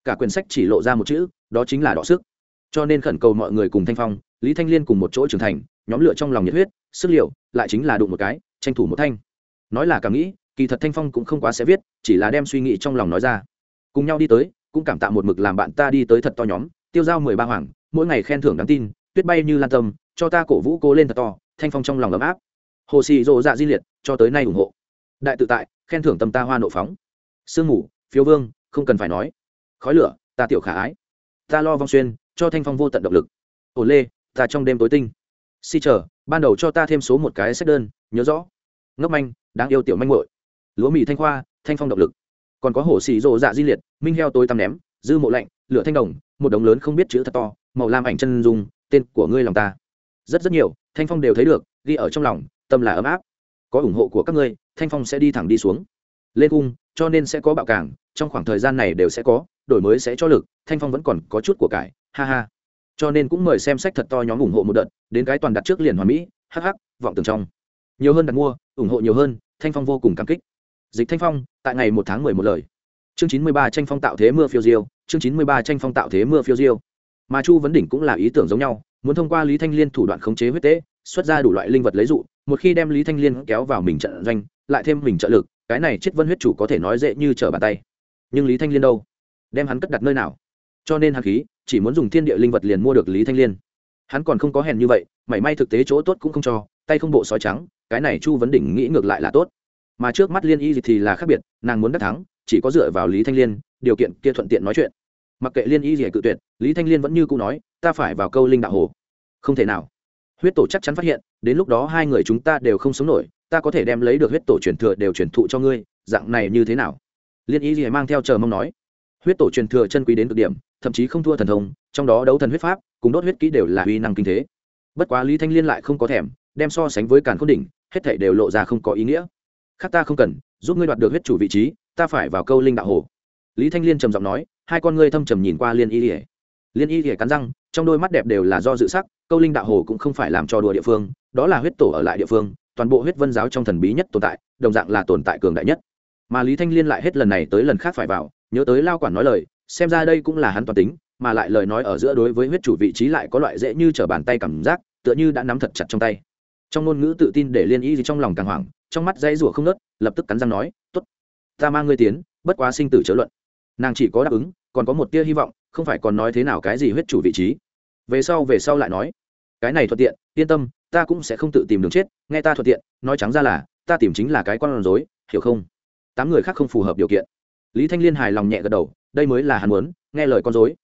Speaker 1: Cả quyển sách chỉ lộ ra một chữ, đó chính là đọ sức. Cho nên khẩn cầu mọi người cùng thanh phong, lý thanh liên cùng một chỗ trưởng thành, nhóm lựa trong lòng nhiệt huyết, sức liệu lại chính là đụng một cái, tranh thủ một thanh. Nói là cảm nghĩ, kỳ thật thanh phong cũng không quá sẽ viết, chỉ là đem suy nghĩ trong lòng nói ra cùng nhau đi tới, cũng cảm tạ một mực làm bạn ta đi tới thật to nhóm, tiêu giao mười ba hoàng, mỗi ngày khen thưởng đáng tin, tuyết bay như lan tâm, cho ta cổ vũ cố lên thật to, thanh phong trong lòng ấm áp. Hồ xì rộ dạ di liệt, cho tới nay ủng hộ. Đại tự tại, khen thưởng tâm ta hoa nộ phóng. Sương mù, phiếu vương, không cần phải nói. Khói lửa, ta tiểu khả ái. Ta lo vong xuyên, cho thanh phong vô tận động lực. Ổ lê, ta trong đêm tối tinh. Si chờ, ban đầu cho ta thêm số một cái sách đơn, nhớ rõ. Ngốc manh, đáng yêu tiểu manh muội. Lúa mì thanh khoa, thanh phong động lực còn có hổ xì rộ dạ di liệt, minh heo tối tăm ném, dư mộ lạnh, lửa thanh đồng, một đống lớn không biết chữ thật to, màu lam ảnh chân dung, tên của ngươi lòng ta. Rất rất nhiều, thanh phong đều thấy được, ghi ở trong lòng, tâm là ấm áp. Có ủng hộ của các ngươi, thanh phong sẽ đi thẳng đi xuống. Lên cung, cho nên sẽ có bạo cảng, trong khoảng thời gian này đều sẽ có, đổi mới sẽ cho lực, thanh phong vẫn còn có chút của cải, ha ha. Cho nên cũng mời xem sách thật to nhóm ủng hộ một đợt, đến cái toàn đặt trước liền hoàn mỹ hh vọng tường trong. Nhiều hơn đặt mua, ủng hộ nhiều hơn, thanh phong vô cùng cảm kích dịch thanh phong, tại ngày một tháng mười một lời. Chương chín mươi ba tranh phong tạo thế mưa phiêu diêu, chương chín mươi ba tranh phong tạo thế mưa phiêu diêu. Mà chu vấn đỉnh cũng là ý tưởng giống nhau, muốn thông qua lý thanh liên thủ đoạn khống chế huyết tế, xuất ra đủ loại linh vật lấy dụ, một khi đem lý thanh liên kéo vào mình trận doanh, lại thêm mình trợ lực, cái này chết vân huyết chủ có thể nói dễ như trở bàn tay. Nhưng lý thanh liên đâu? Đem hắn cất đặt nơi nào? Cho nên hắn khí, chỉ muốn dùng thiên địa linh vật liền mua được lý thanh liên. Hắn còn không có hèn như vậy, mảy may thực tế chỗ tốt cũng không cho, tay không bộ sói trắng, cái này chu vấn đỉnh nghĩ ngược lại là tốt mà trước mắt liên y thì là khác biệt, nàng muốn đắc thắng, chỉ có dựa vào lý thanh liên, điều kiện kia thuận tiện nói chuyện. Mặc kệ liên y gì cự tuyệt, lý thanh liên vẫn như cũ nói, ta phải vào câu linh đạo hồ. Không thể nào. Huyết tổ chắc chắn phát hiện, đến lúc đó hai người chúng ta đều không sống nổi, ta có thể đem lấy được huyết tổ truyền thừa đều truyền thụ cho ngươi, dạng này như thế nào? Liên y gì mang theo chờ mong nói. Huyết tổ truyền thừa chân quý đến cực điểm, thậm chí không thua thần thông, trong đó đấu thần huyết pháp, cùng đốt huyết kỹ đều là uy năng kinh thế. Bất quá lý thanh liên lại không có thèm, đem so sánh với càn khôn đỉnh, hết thảy đều lộ ra không có ý nghĩa khác ta không cần, giúp ngươi đoạt được huyết chủ vị trí, ta phải vào câu linh đạo hồ. Lý thanh liên trầm giọng nói, hai con ngươi thâm trầm nhìn qua liên y ỉa liên y ỉa cắn răng, trong đôi mắt đẹp đều là do dự sắc, câu linh đạo hồ cũng không phải làm cho đùa địa phương, đó là huyết tổ ở lại địa phương, toàn bộ huyết vân giáo trong thần bí nhất tồn tại, đồng dạng là tồn tại cường đại nhất. Mà lý thanh liên lại hết lần này tới lần khác phải vào, nhớ tới lao quản nói lời, xem ra đây cũng là hắn toàn tính, mà lại lời nói ở giữa đối với huyết chủ vị trí lại có loại dễ như trở bàn tay cảm giác, tựa như đã nắm thật chặt trong tay. Trong ngôn ngữ tự tin để liên y gì trong lòng càng hoảng trong mắt dãy rủa không nớt, lập tức cắn răng nói t ố t ta mang ngươi tiến, bất quá sinh tử chớ luận. Nàng chỉ có đáp ứng, còn có một tia hy vọng, không phải còn nói thế nào cái gì huyết chủ vị trí. Về sau về sau lại nói, cái này thuận tiện, yên tâm, ta cũng sẽ không tự tìm đường chết, nghe ta thuận tiện, nói trắng ra là, ta tìm chính là cái con rối, hiểu không? Tám người khác không phù hợp điều kiện. Lý thanh liên hài lòng nhẹ gật đầu, đây mới là hắn muốn, nghe lời con dối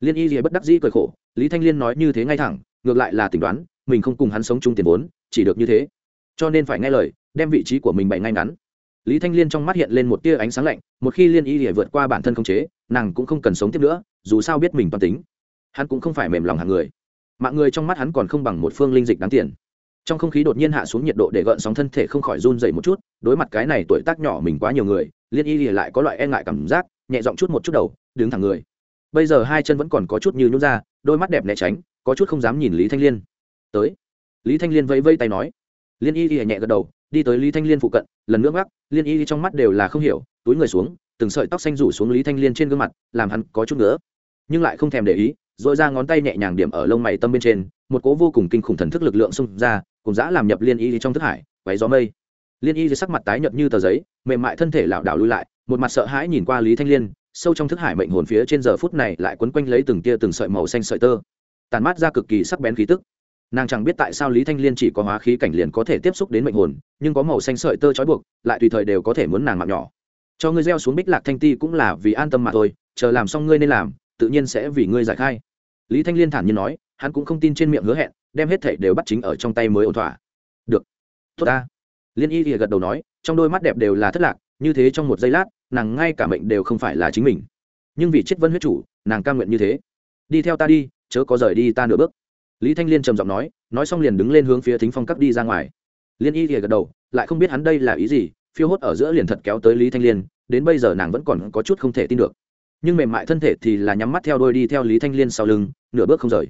Speaker 1: liên y rìa bất đắc dĩ cười khổ, lý thanh liên nói như thế ngay thẳng, ngược lại là tỉnh đoán, mình không cùng hắn sống chung tiền vốn, chỉ được như thế cho nên phải nghe lời, đem vị trí của mình bày ngay ngắn. Lý thanh liên trong mắt hiện lên một tia ánh sáng lạnh, một khi liên y Lìa vượt qua bản thân không chế, nàng cũng không cần sống tiếp nữa, dù sao biết mình toàn tính. Hắn cũng không phải mềm lòng hàng người. Mạng người trong mắt hắn còn không bằng một phương linh dịch đáng tiền. Trong không khí đột nhiên hạ xuống nhiệt độ để gợn sóng thân thể không khỏi run dậy một chút, đối mặt cái này tuổi tác nhỏ mình quá nhiều người, liên y lìa lại có loại e ngại cảm giác, nhẹ giọng chút một chút đầu, đứng thẳng người. Bây giờ hai chân vẫn còn có chút như nhún ra, đôi mắt đẹp né tránh, có chút không dám nhìn lý thanh liên. Tới. Lý thanh liên vẫy vây tay nói liên y y nhẹ gật đầu, đi tới lý thanh liên phụ cận, lần nữa gác liên y trong mắt đều là không hiểu, túi người xuống, từng sợi tóc xanh rủ xuống lý thanh liên trên gương mặt, làm hắn có chút nữa nhưng lại không thèm để ý dội ra ngón tay nhẹ nhàng điểm ở lông mày tâm bên trên, một cố vô cùng kinh khủng thần thức lực lượng xung ra, cùng dã làm nhập liên y trong thức hải váy gió mây. Liên y sắc mặt tái nhợt như tờ giấy, mềm mại thân thể lảo đảo lui lại, một mặt sợ hãi nhìn qua lý thanh liên, sâu trong thức hải mệnh hồn phía trên giờ phút này lại quấn quanh lấy từng tia từng sợi màu xanh sợi tơ. Tàn mát ra cực kỳ sắc bén khí tức nàng chẳng biết tại sao lý thanh liên chỉ có hóa khí cảnh liền có thể tiếp xúc đến mệnh hồn, nhưng có màu xanh sợi tơ trói buộc, lại tùy thời đều có thể muốn nàng mạng nhỏ. Cho ngươi gieo xuống bích lạc thanh ti cũng là vì an tâm mà thôi, chờ làm xong ngươi nên làm, tự nhiên sẽ vì ngươi giải khai. Lý thanh liên thản nhiên nói, hắn cũng không tin trên miệng hứa hẹn, đem hết thảy đều bắt chính ở trong tay mới ổn thỏa. Được. Tốt ta. Liên y thì gật đầu nói, trong đôi mắt đẹp đều là thất lạc, như thế trong một giây lát, nàng ngay cả mệnh đều không phải là chính mình. Nhưng vì chết vân huyết chủ, nàng ca nguyện như thế. Đi theo ta đi, chớ có rời đi ta nửa bước lý thanh liên trầm giọng nói nói xong liền đứng lên hướng phía thính phong cắt đi ra ngoài. Liên y thì gật đầu, lại không biết hắn đây là ý gì, phiêu hốt ở giữa liền thật kéo tới lý thanh liên, đến bây giờ nàng vẫn còn có chút không thể tin được. Nhưng mềm mại thân thể thì là nhắm mắt theo đôi đi theo lý thanh liên sau lưng, nửa bước không rời.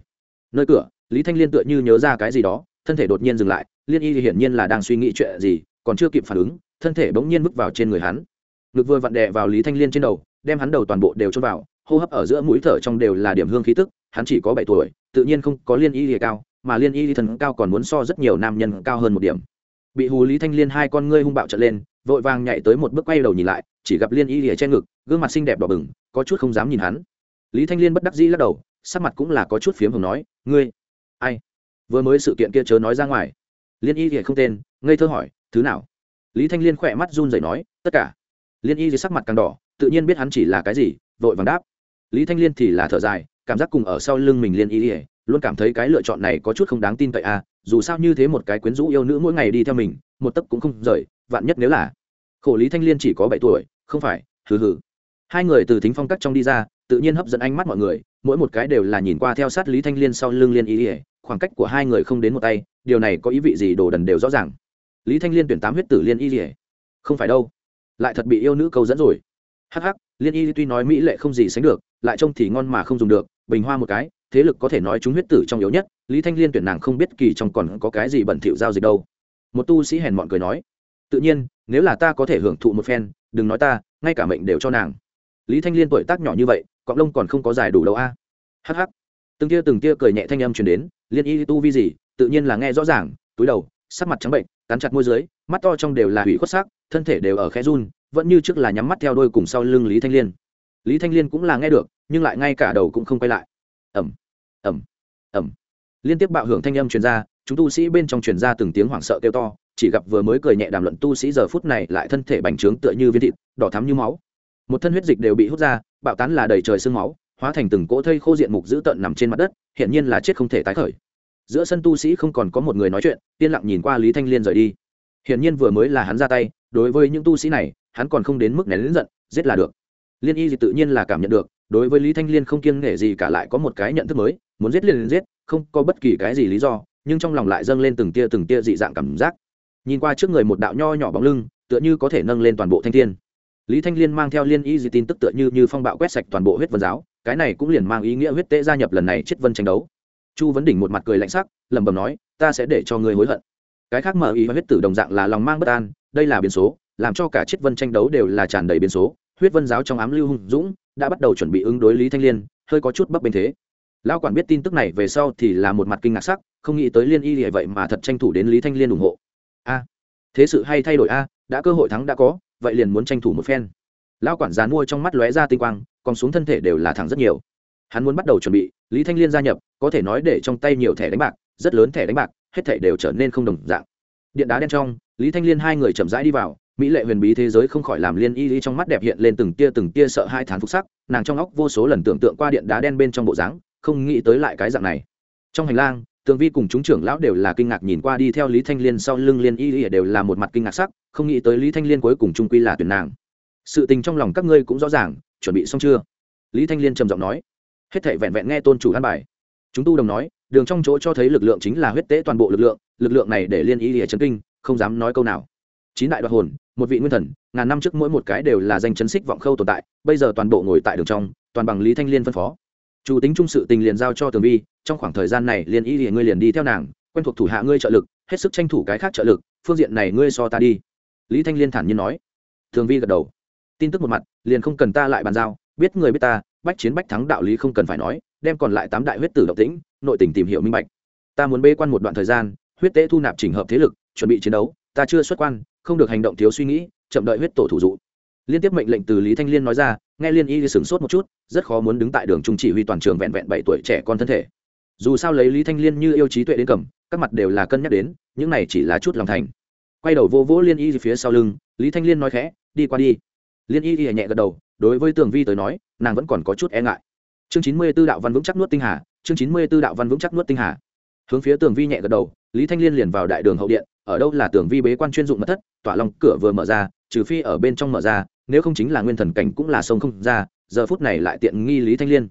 Speaker 1: Nơi cửa, lý thanh liên tựa như nhớ ra cái gì đó, thân thể đột nhiên dừng lại, liên y thì hiển nhiên là đang suy nghĩ chuyện gì, còn chưa kịp phản ứng, thân thể bỗng nhiên bước vào trên người hắn. Ngực vừa vặn đè vào lý thanh liên trên đầu, đem hắn đầu toàn bộ đều trôn vào hô hấp ở giữa mũi thở trong đều là điểm hương khí tức, hắn chỉ có bảy tuổi, tự nhiên không có liên y lìa cao, mà liên y lìa thần cao còn muốn so rất nhiều nam nhân cao hơn một điểm. Bị hù lý thanh liên hai con ngươi hung bạo trở lên, vội vàng nhảy tới một bước quay đầu nhìn lại, chỉ gặp liên y lìa trên ngực, gương mặt xinh đẹp đỏ bừng, có chút không dám nhìn hắn. Lý thanh liên bất đắc dĩ lắc đầu, sắc mặt cũng là có chút phiếm hồng nói, ngươi, ai? Vừa mới sự kiện kia chớ nói ra ngoài. Liên y lìa không tên, ngây thơ hỏi, thứ nào? Lý thanh liên khỏe mắt run rẩy nói, tất cả. Liên y thì sắc mặt càng đỏ, tự nhiên biết hắn chỉ là cái gì, vội vàng đáp lý thanh liên thì là thở dài, cảm giác cùng ở sau lưng mình liên y ỉa luôn cảm thấy cái lựa chọn này có chút không đáng tin cậy à dù sao như thế một cái quyến rũ yêu nữ mỗi ngày đi theo mình, một tấc cũng không rời, vạn nhất nếu là khổ lý thanh liên chỉ có bảy tuổi, không phải, hừ hừ. Hai người từ thính phong cắt trong đi ra, tự nhiên hấp dẫn ánh mắt mọi người, mỗi một cái đều là nhìn qua theo sát lý thanh liên sau lưng liên ý ỉa khoảng cách của hai người không đến một tay, điều này có ý vị gì đồ đần đều rõ ràng. Lý thanh liên tuyển tám huyết tử liên y ỉa không phải đâu, lại thật bị yêu nữ câu dẫn rồi hắc hắc, liên y tuy nói mỹ lệ không gì sánh được, lại trông thì ngon mà không dùng được, bình hoa một cái, thế lực có thể nói chúng huyết tử trong yếu nhất, lý thanh liên tuyển nàng không biết kỳ trong còn có cái gì bẩn thỉu giao dịch đâu. Một tu sĩ hèn mọn cười nói, tự nhiên, nếu là ta có thể hưởng thụ một phen, đừng nói ta, ngay cả mệnh đều cho nàng. Lý thanh liên tuổi tác nhỏ như vậy, cọng lông còn không có dài đủ đâu a. À. hh từng tia từng tia cười nhẹ thanh âm truyền đến, liên y tu vi gì, tự nhiên là nghe rõ ràng, túi đầu, sắc mặt trắng bệnh, cắn chặt môi dưới mắt to trong đều là hủy khuất sắc, thân thể đều ở khe run, vẫn như trước là nhắm mắt theo đôi cùng sau lưng lý thanh liên. Lý thanh liên cũng là nghe được, nhưng lại ngay cả đầu cũng không quay lại. Ẩm ẩm ẩm liên tiếp bạo hưởng thanh âm truyền ra, chúng tu sĩ bên trong truyền ra từng tiếng hoảng sợ kêu to, chỉ gặp vừa mới cười nhẹ đàm luận tu sĩ giờ phút này lại thân thể bành trướng tựa như viên thịt, đỏ thắm như máu. Một thân huyết dịch đều bị hút ra, bạo tán là đầy trời sương máu, hóa thành từng cỗ thây khô diện mục dữ tợn nằm trên mặt đất hiện nhiên là chết không thể tái khởi. Giữa sân tu sĩ không còn có một người nói chuyện, yên lặng nhìn qua lý thanh liên rời đi hiện nhiên vừa mới là hắn ra tay, đối với những tu sĩ này, hắn còn không đến mức nén lính giận, giết là được. Liên y thì tự nhiên là cảm nhận được, đối với lý thanh liên không kiêng nể gì cả lại có một cái nhận thức mới, muốn giết liền giết, không có bất kỳ cái gì lý do, nhưng trong lòng lại dâng lên từng tia từng tia dị dạng cảm giác. Nhìn qua trước người một đạo nho nhỏ bóng lưng, tựa như có thể nâng lên toàn bộ thanh thiên. Lý thanh liên mang theo liên y dị tin tức tựa như như phong bạo quét sạch toàn bộ huyết vân giáo, cái này cũng liền mang ý nghĩa huyết tế gia nhập lần này chết vân tranh đấu. Chu vấn đỉnh một mặt cười lạnh sắc, lẩm bẩm nói, ta sẽ để cho người hối hận cái khác mở ý và huyết tử đồng dạng là lòng mang bất an, đây là biến số, làm cho cả chiết vân tranh đấu đều là tràn đầy biến số. Huyết vân giáo trong ám lưu hùng dũng đã bắt đầu chuẩn bị ứng đối lý thanh liên, hơi có chút bấp bênh thế. Lão quản biết tin tức này về sau thì là một mặt kinh ngạc sắc, không nghĩ tới liên y thì vậy mà thật tranh thủ đến lý thanh liên ủng hộ. A, thế sự hay thay đổi a, đã cơ hội thắng đã có, vậy liền muốn tranh thủ một phen. Lão quản dán mua trong mắt lóe ra tinh quang, còn xuống thân thể đều là thẳng rất nhiều. Hắn muốn bắt đầu chuẩn bị, lý thanh liên gia nhập, có thể nói để trong tay nhiều thẻ đánh bạc, rất lớn thẻ đánh bạc hết thảy đều trở nên không đồng dạng. Điện đá đen trong, lý thanh liên hai người chậm rãi đi vào, mỹ lệ huyền bí thế giới không khỏi làm liên y y trong mắt đẹp hiện lên từng tia từng tia sợ hai thán phục sắc, nàng trong óc vô số lần tưởng tượng qua điện đá đen bên trong bộ dáng, không nghĩ tới lại cái dạng này. Trong hành lang, tường vi cùng chúng trưởng lão đều là kinh ngạc nhìn qua đi theo lý thanh liên sau lưng liên y y đều là một mặt kinh ngạc sắc, không nghĩ tới lý thanh liên cuối cùng trung quy là tuyển nàng. Sự tình trong lòng các ngươi cũng rõ ràng, chuẩn bị xong chưa? Lý thanh liên trầm giọng nói. Hết thảy vẹn vẹn nghe tôn chủ an bài. Chúng tu đồng nói đường trong chỗ cho thấy lực lượng chính là huyết tế toàn bộ lực lượng lực lượng này để liên ý lìa chấn kinh, không dám nói câu nào. Chín đại đoạt hồn, một vị nguyên thần, ngàn năm trước mỗi một cái đều là danh chấn xích vọng khâu tồn tại, bây giờ toàn bộ ngồi tại đường trong, toàn bằng lý thanh liên phân phó. Chủ tính trung sự tình liền giao cho tường vi, trong khoảng thời gian này liên ý lìa ngươi liền đi theo nàng, quen thuộc thủ hạ ngươi trợ lực, hết sức tranh thủ cái khác trợ lực, phương diện này ngươi so ta đi. Lý thanh liên thản nhiên nói. Thường vi gật đầu. Tin tức một mặt, liền không cần ta lại bàn giao, biết người biết ta, bách chiến bách thắng đạo lý không cần phải nói, đem còn lại tám đại huyết tử độc tĩnh nội tình tìm hiểu minh bạch. Ta muốn bê quan một đoạn thời gian, huyết tế thu nạp chỉnh hợp thế lực, chuẩn bị chiến đấu, ta chưa xuất quan, không được hành động thiếu suy nghĩ, chậm đợi huyết tổ thủ dụ. Liên tiếp mệnh lệnh từ lý thanh liên nói ra, nghe liên y sửng sốt một chút, rất khó muốn đứng tại đường trung chỉ huy toàn trường vẹn vẹn bảy tuổi trẻ con thân thể. Dù sao lấy lý thanh liên như yêu trí tuệ đến cầm, các mặt đều là cân nhắc đến, những này chỉ là chút lòng thành. Quay đầu vô vỗ liên y phía sau lưng, lý thanh liên nói khẽ, đi qua đi. Liên y nhẹ gật đầu, đối với tường vi tới nói, nàng vẫn còn có chút e ngại. Chương chín mươi b ố đạo văn vững chắc nuốt tinh hà chương chín mươi b ố đạo văn vững chắc nuốt tinh hà. Hướng phía tường vi nhẹ gật đầu, lý thanh liên liền vào đại đường hậu điện, ở đâu là tường vi bế quan chuyên dụng mật thất, tỏa lòng cửa vừa mở ra, trừ phi ở bên trong mở ra, nếu không chính là nguyên thần cảnh cũng là sông không ra, giờ phút này lại tiện nghi lý thanh liên.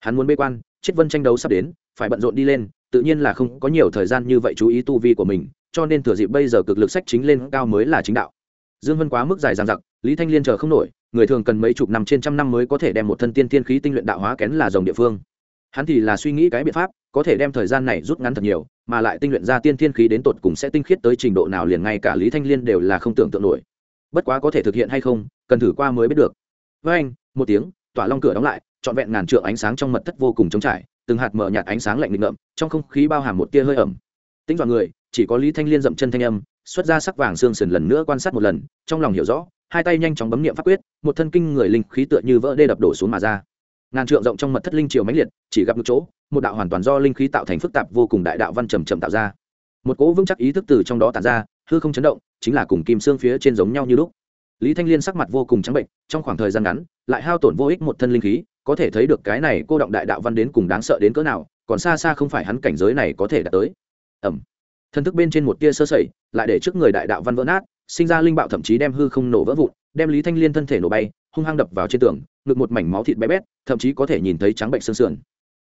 Speaker 1: Hắn muốn bế quan chết vân tranh đấu sắp đến, phải bận rộn đi lên, tự nhiên là không có nhiều thời gian như vậy chú ý tu vi của mình, cho nên thừa dịp bây giờ cực lực sách chính lên cao mới là chính đạo. Dương vân quá mức dài dằng dặc, lý thanh liên chờ không nổi, người thường cần mấy chục năm trên trăm năm mới có thể đem một thân tiên tiên khí tinh luyện đạo hóa kén là dòng địa phương hắn thì là suy nghĩ cái biện pháp, có thể đem thời gian này rút ngắn thật nhiều, mà lại tinh luyện ra tiên thiên khí đến tột cùng sẽ tinh khiết tới trình độ nào liền ngay cả lý thanh liên đều là không tưởng tượng nổi. Bất quá có thể thực hiện hay không, cần thử qua mới biết được. Với anh, một tiếng, tỏa long cửa đóng lại, trọn vẹn ngàn trượng ánh sáng trong mật thất vô cùng trống trải, từng hạt mở nhạt ánh sáng lạnh lịch ngậm trong không khí bao hàm một tia hơi ẩm. Tính dọn người, chỉ có lý thanh liên dậm chân thanh âm, xuất ra sắc vàng xương sườn lần nữa quan sát một lần, trong lòng hiểu rõ, hai tay nhanh chóng bấm niệm pháp quyết, một thân kinh người linh khí tựa như vỡ đê đập đổ xuống mà ra ngàn trượng rộng trong mật thất linh triều mãnh liệt, chỉ gặp một chỗ, một đạo hoàn toàn do linh khí tạo thành phức tạp vô cùng đại đạo văn trầm trầm tạo ra. Một cỗ vững chắc ý thức từ trong đó tản ra, hư không chấn động, chính là cùng kim xương phía trên giống nhau như lúc. Lý thanh liên sắc mặt vô cùng trắng bệnh, trong khoảng thời gian ngắn, lại hao tổn vô ích một thân linh khí, có thể thấy được cái này cô động đại đạo văn đến cùng đáng sợ đến cỡ nào, còn xa xa không phải hắn cảnh giới này có thể đạt tới. Ẩm thân thức bên trên một tia sơ sẩy, lại để trước người đại đạo văn vỡ nát, sinh ra linh bạo thậm chí đem hư không nổ vỡ vụn, đem lý thanh liên thân thể nổ bay, hung hăng đập vào trên tường ngực một mảnh máu thịt bé bét, thậm chí có thể nhìn thấy trắng bệnh xương sườn.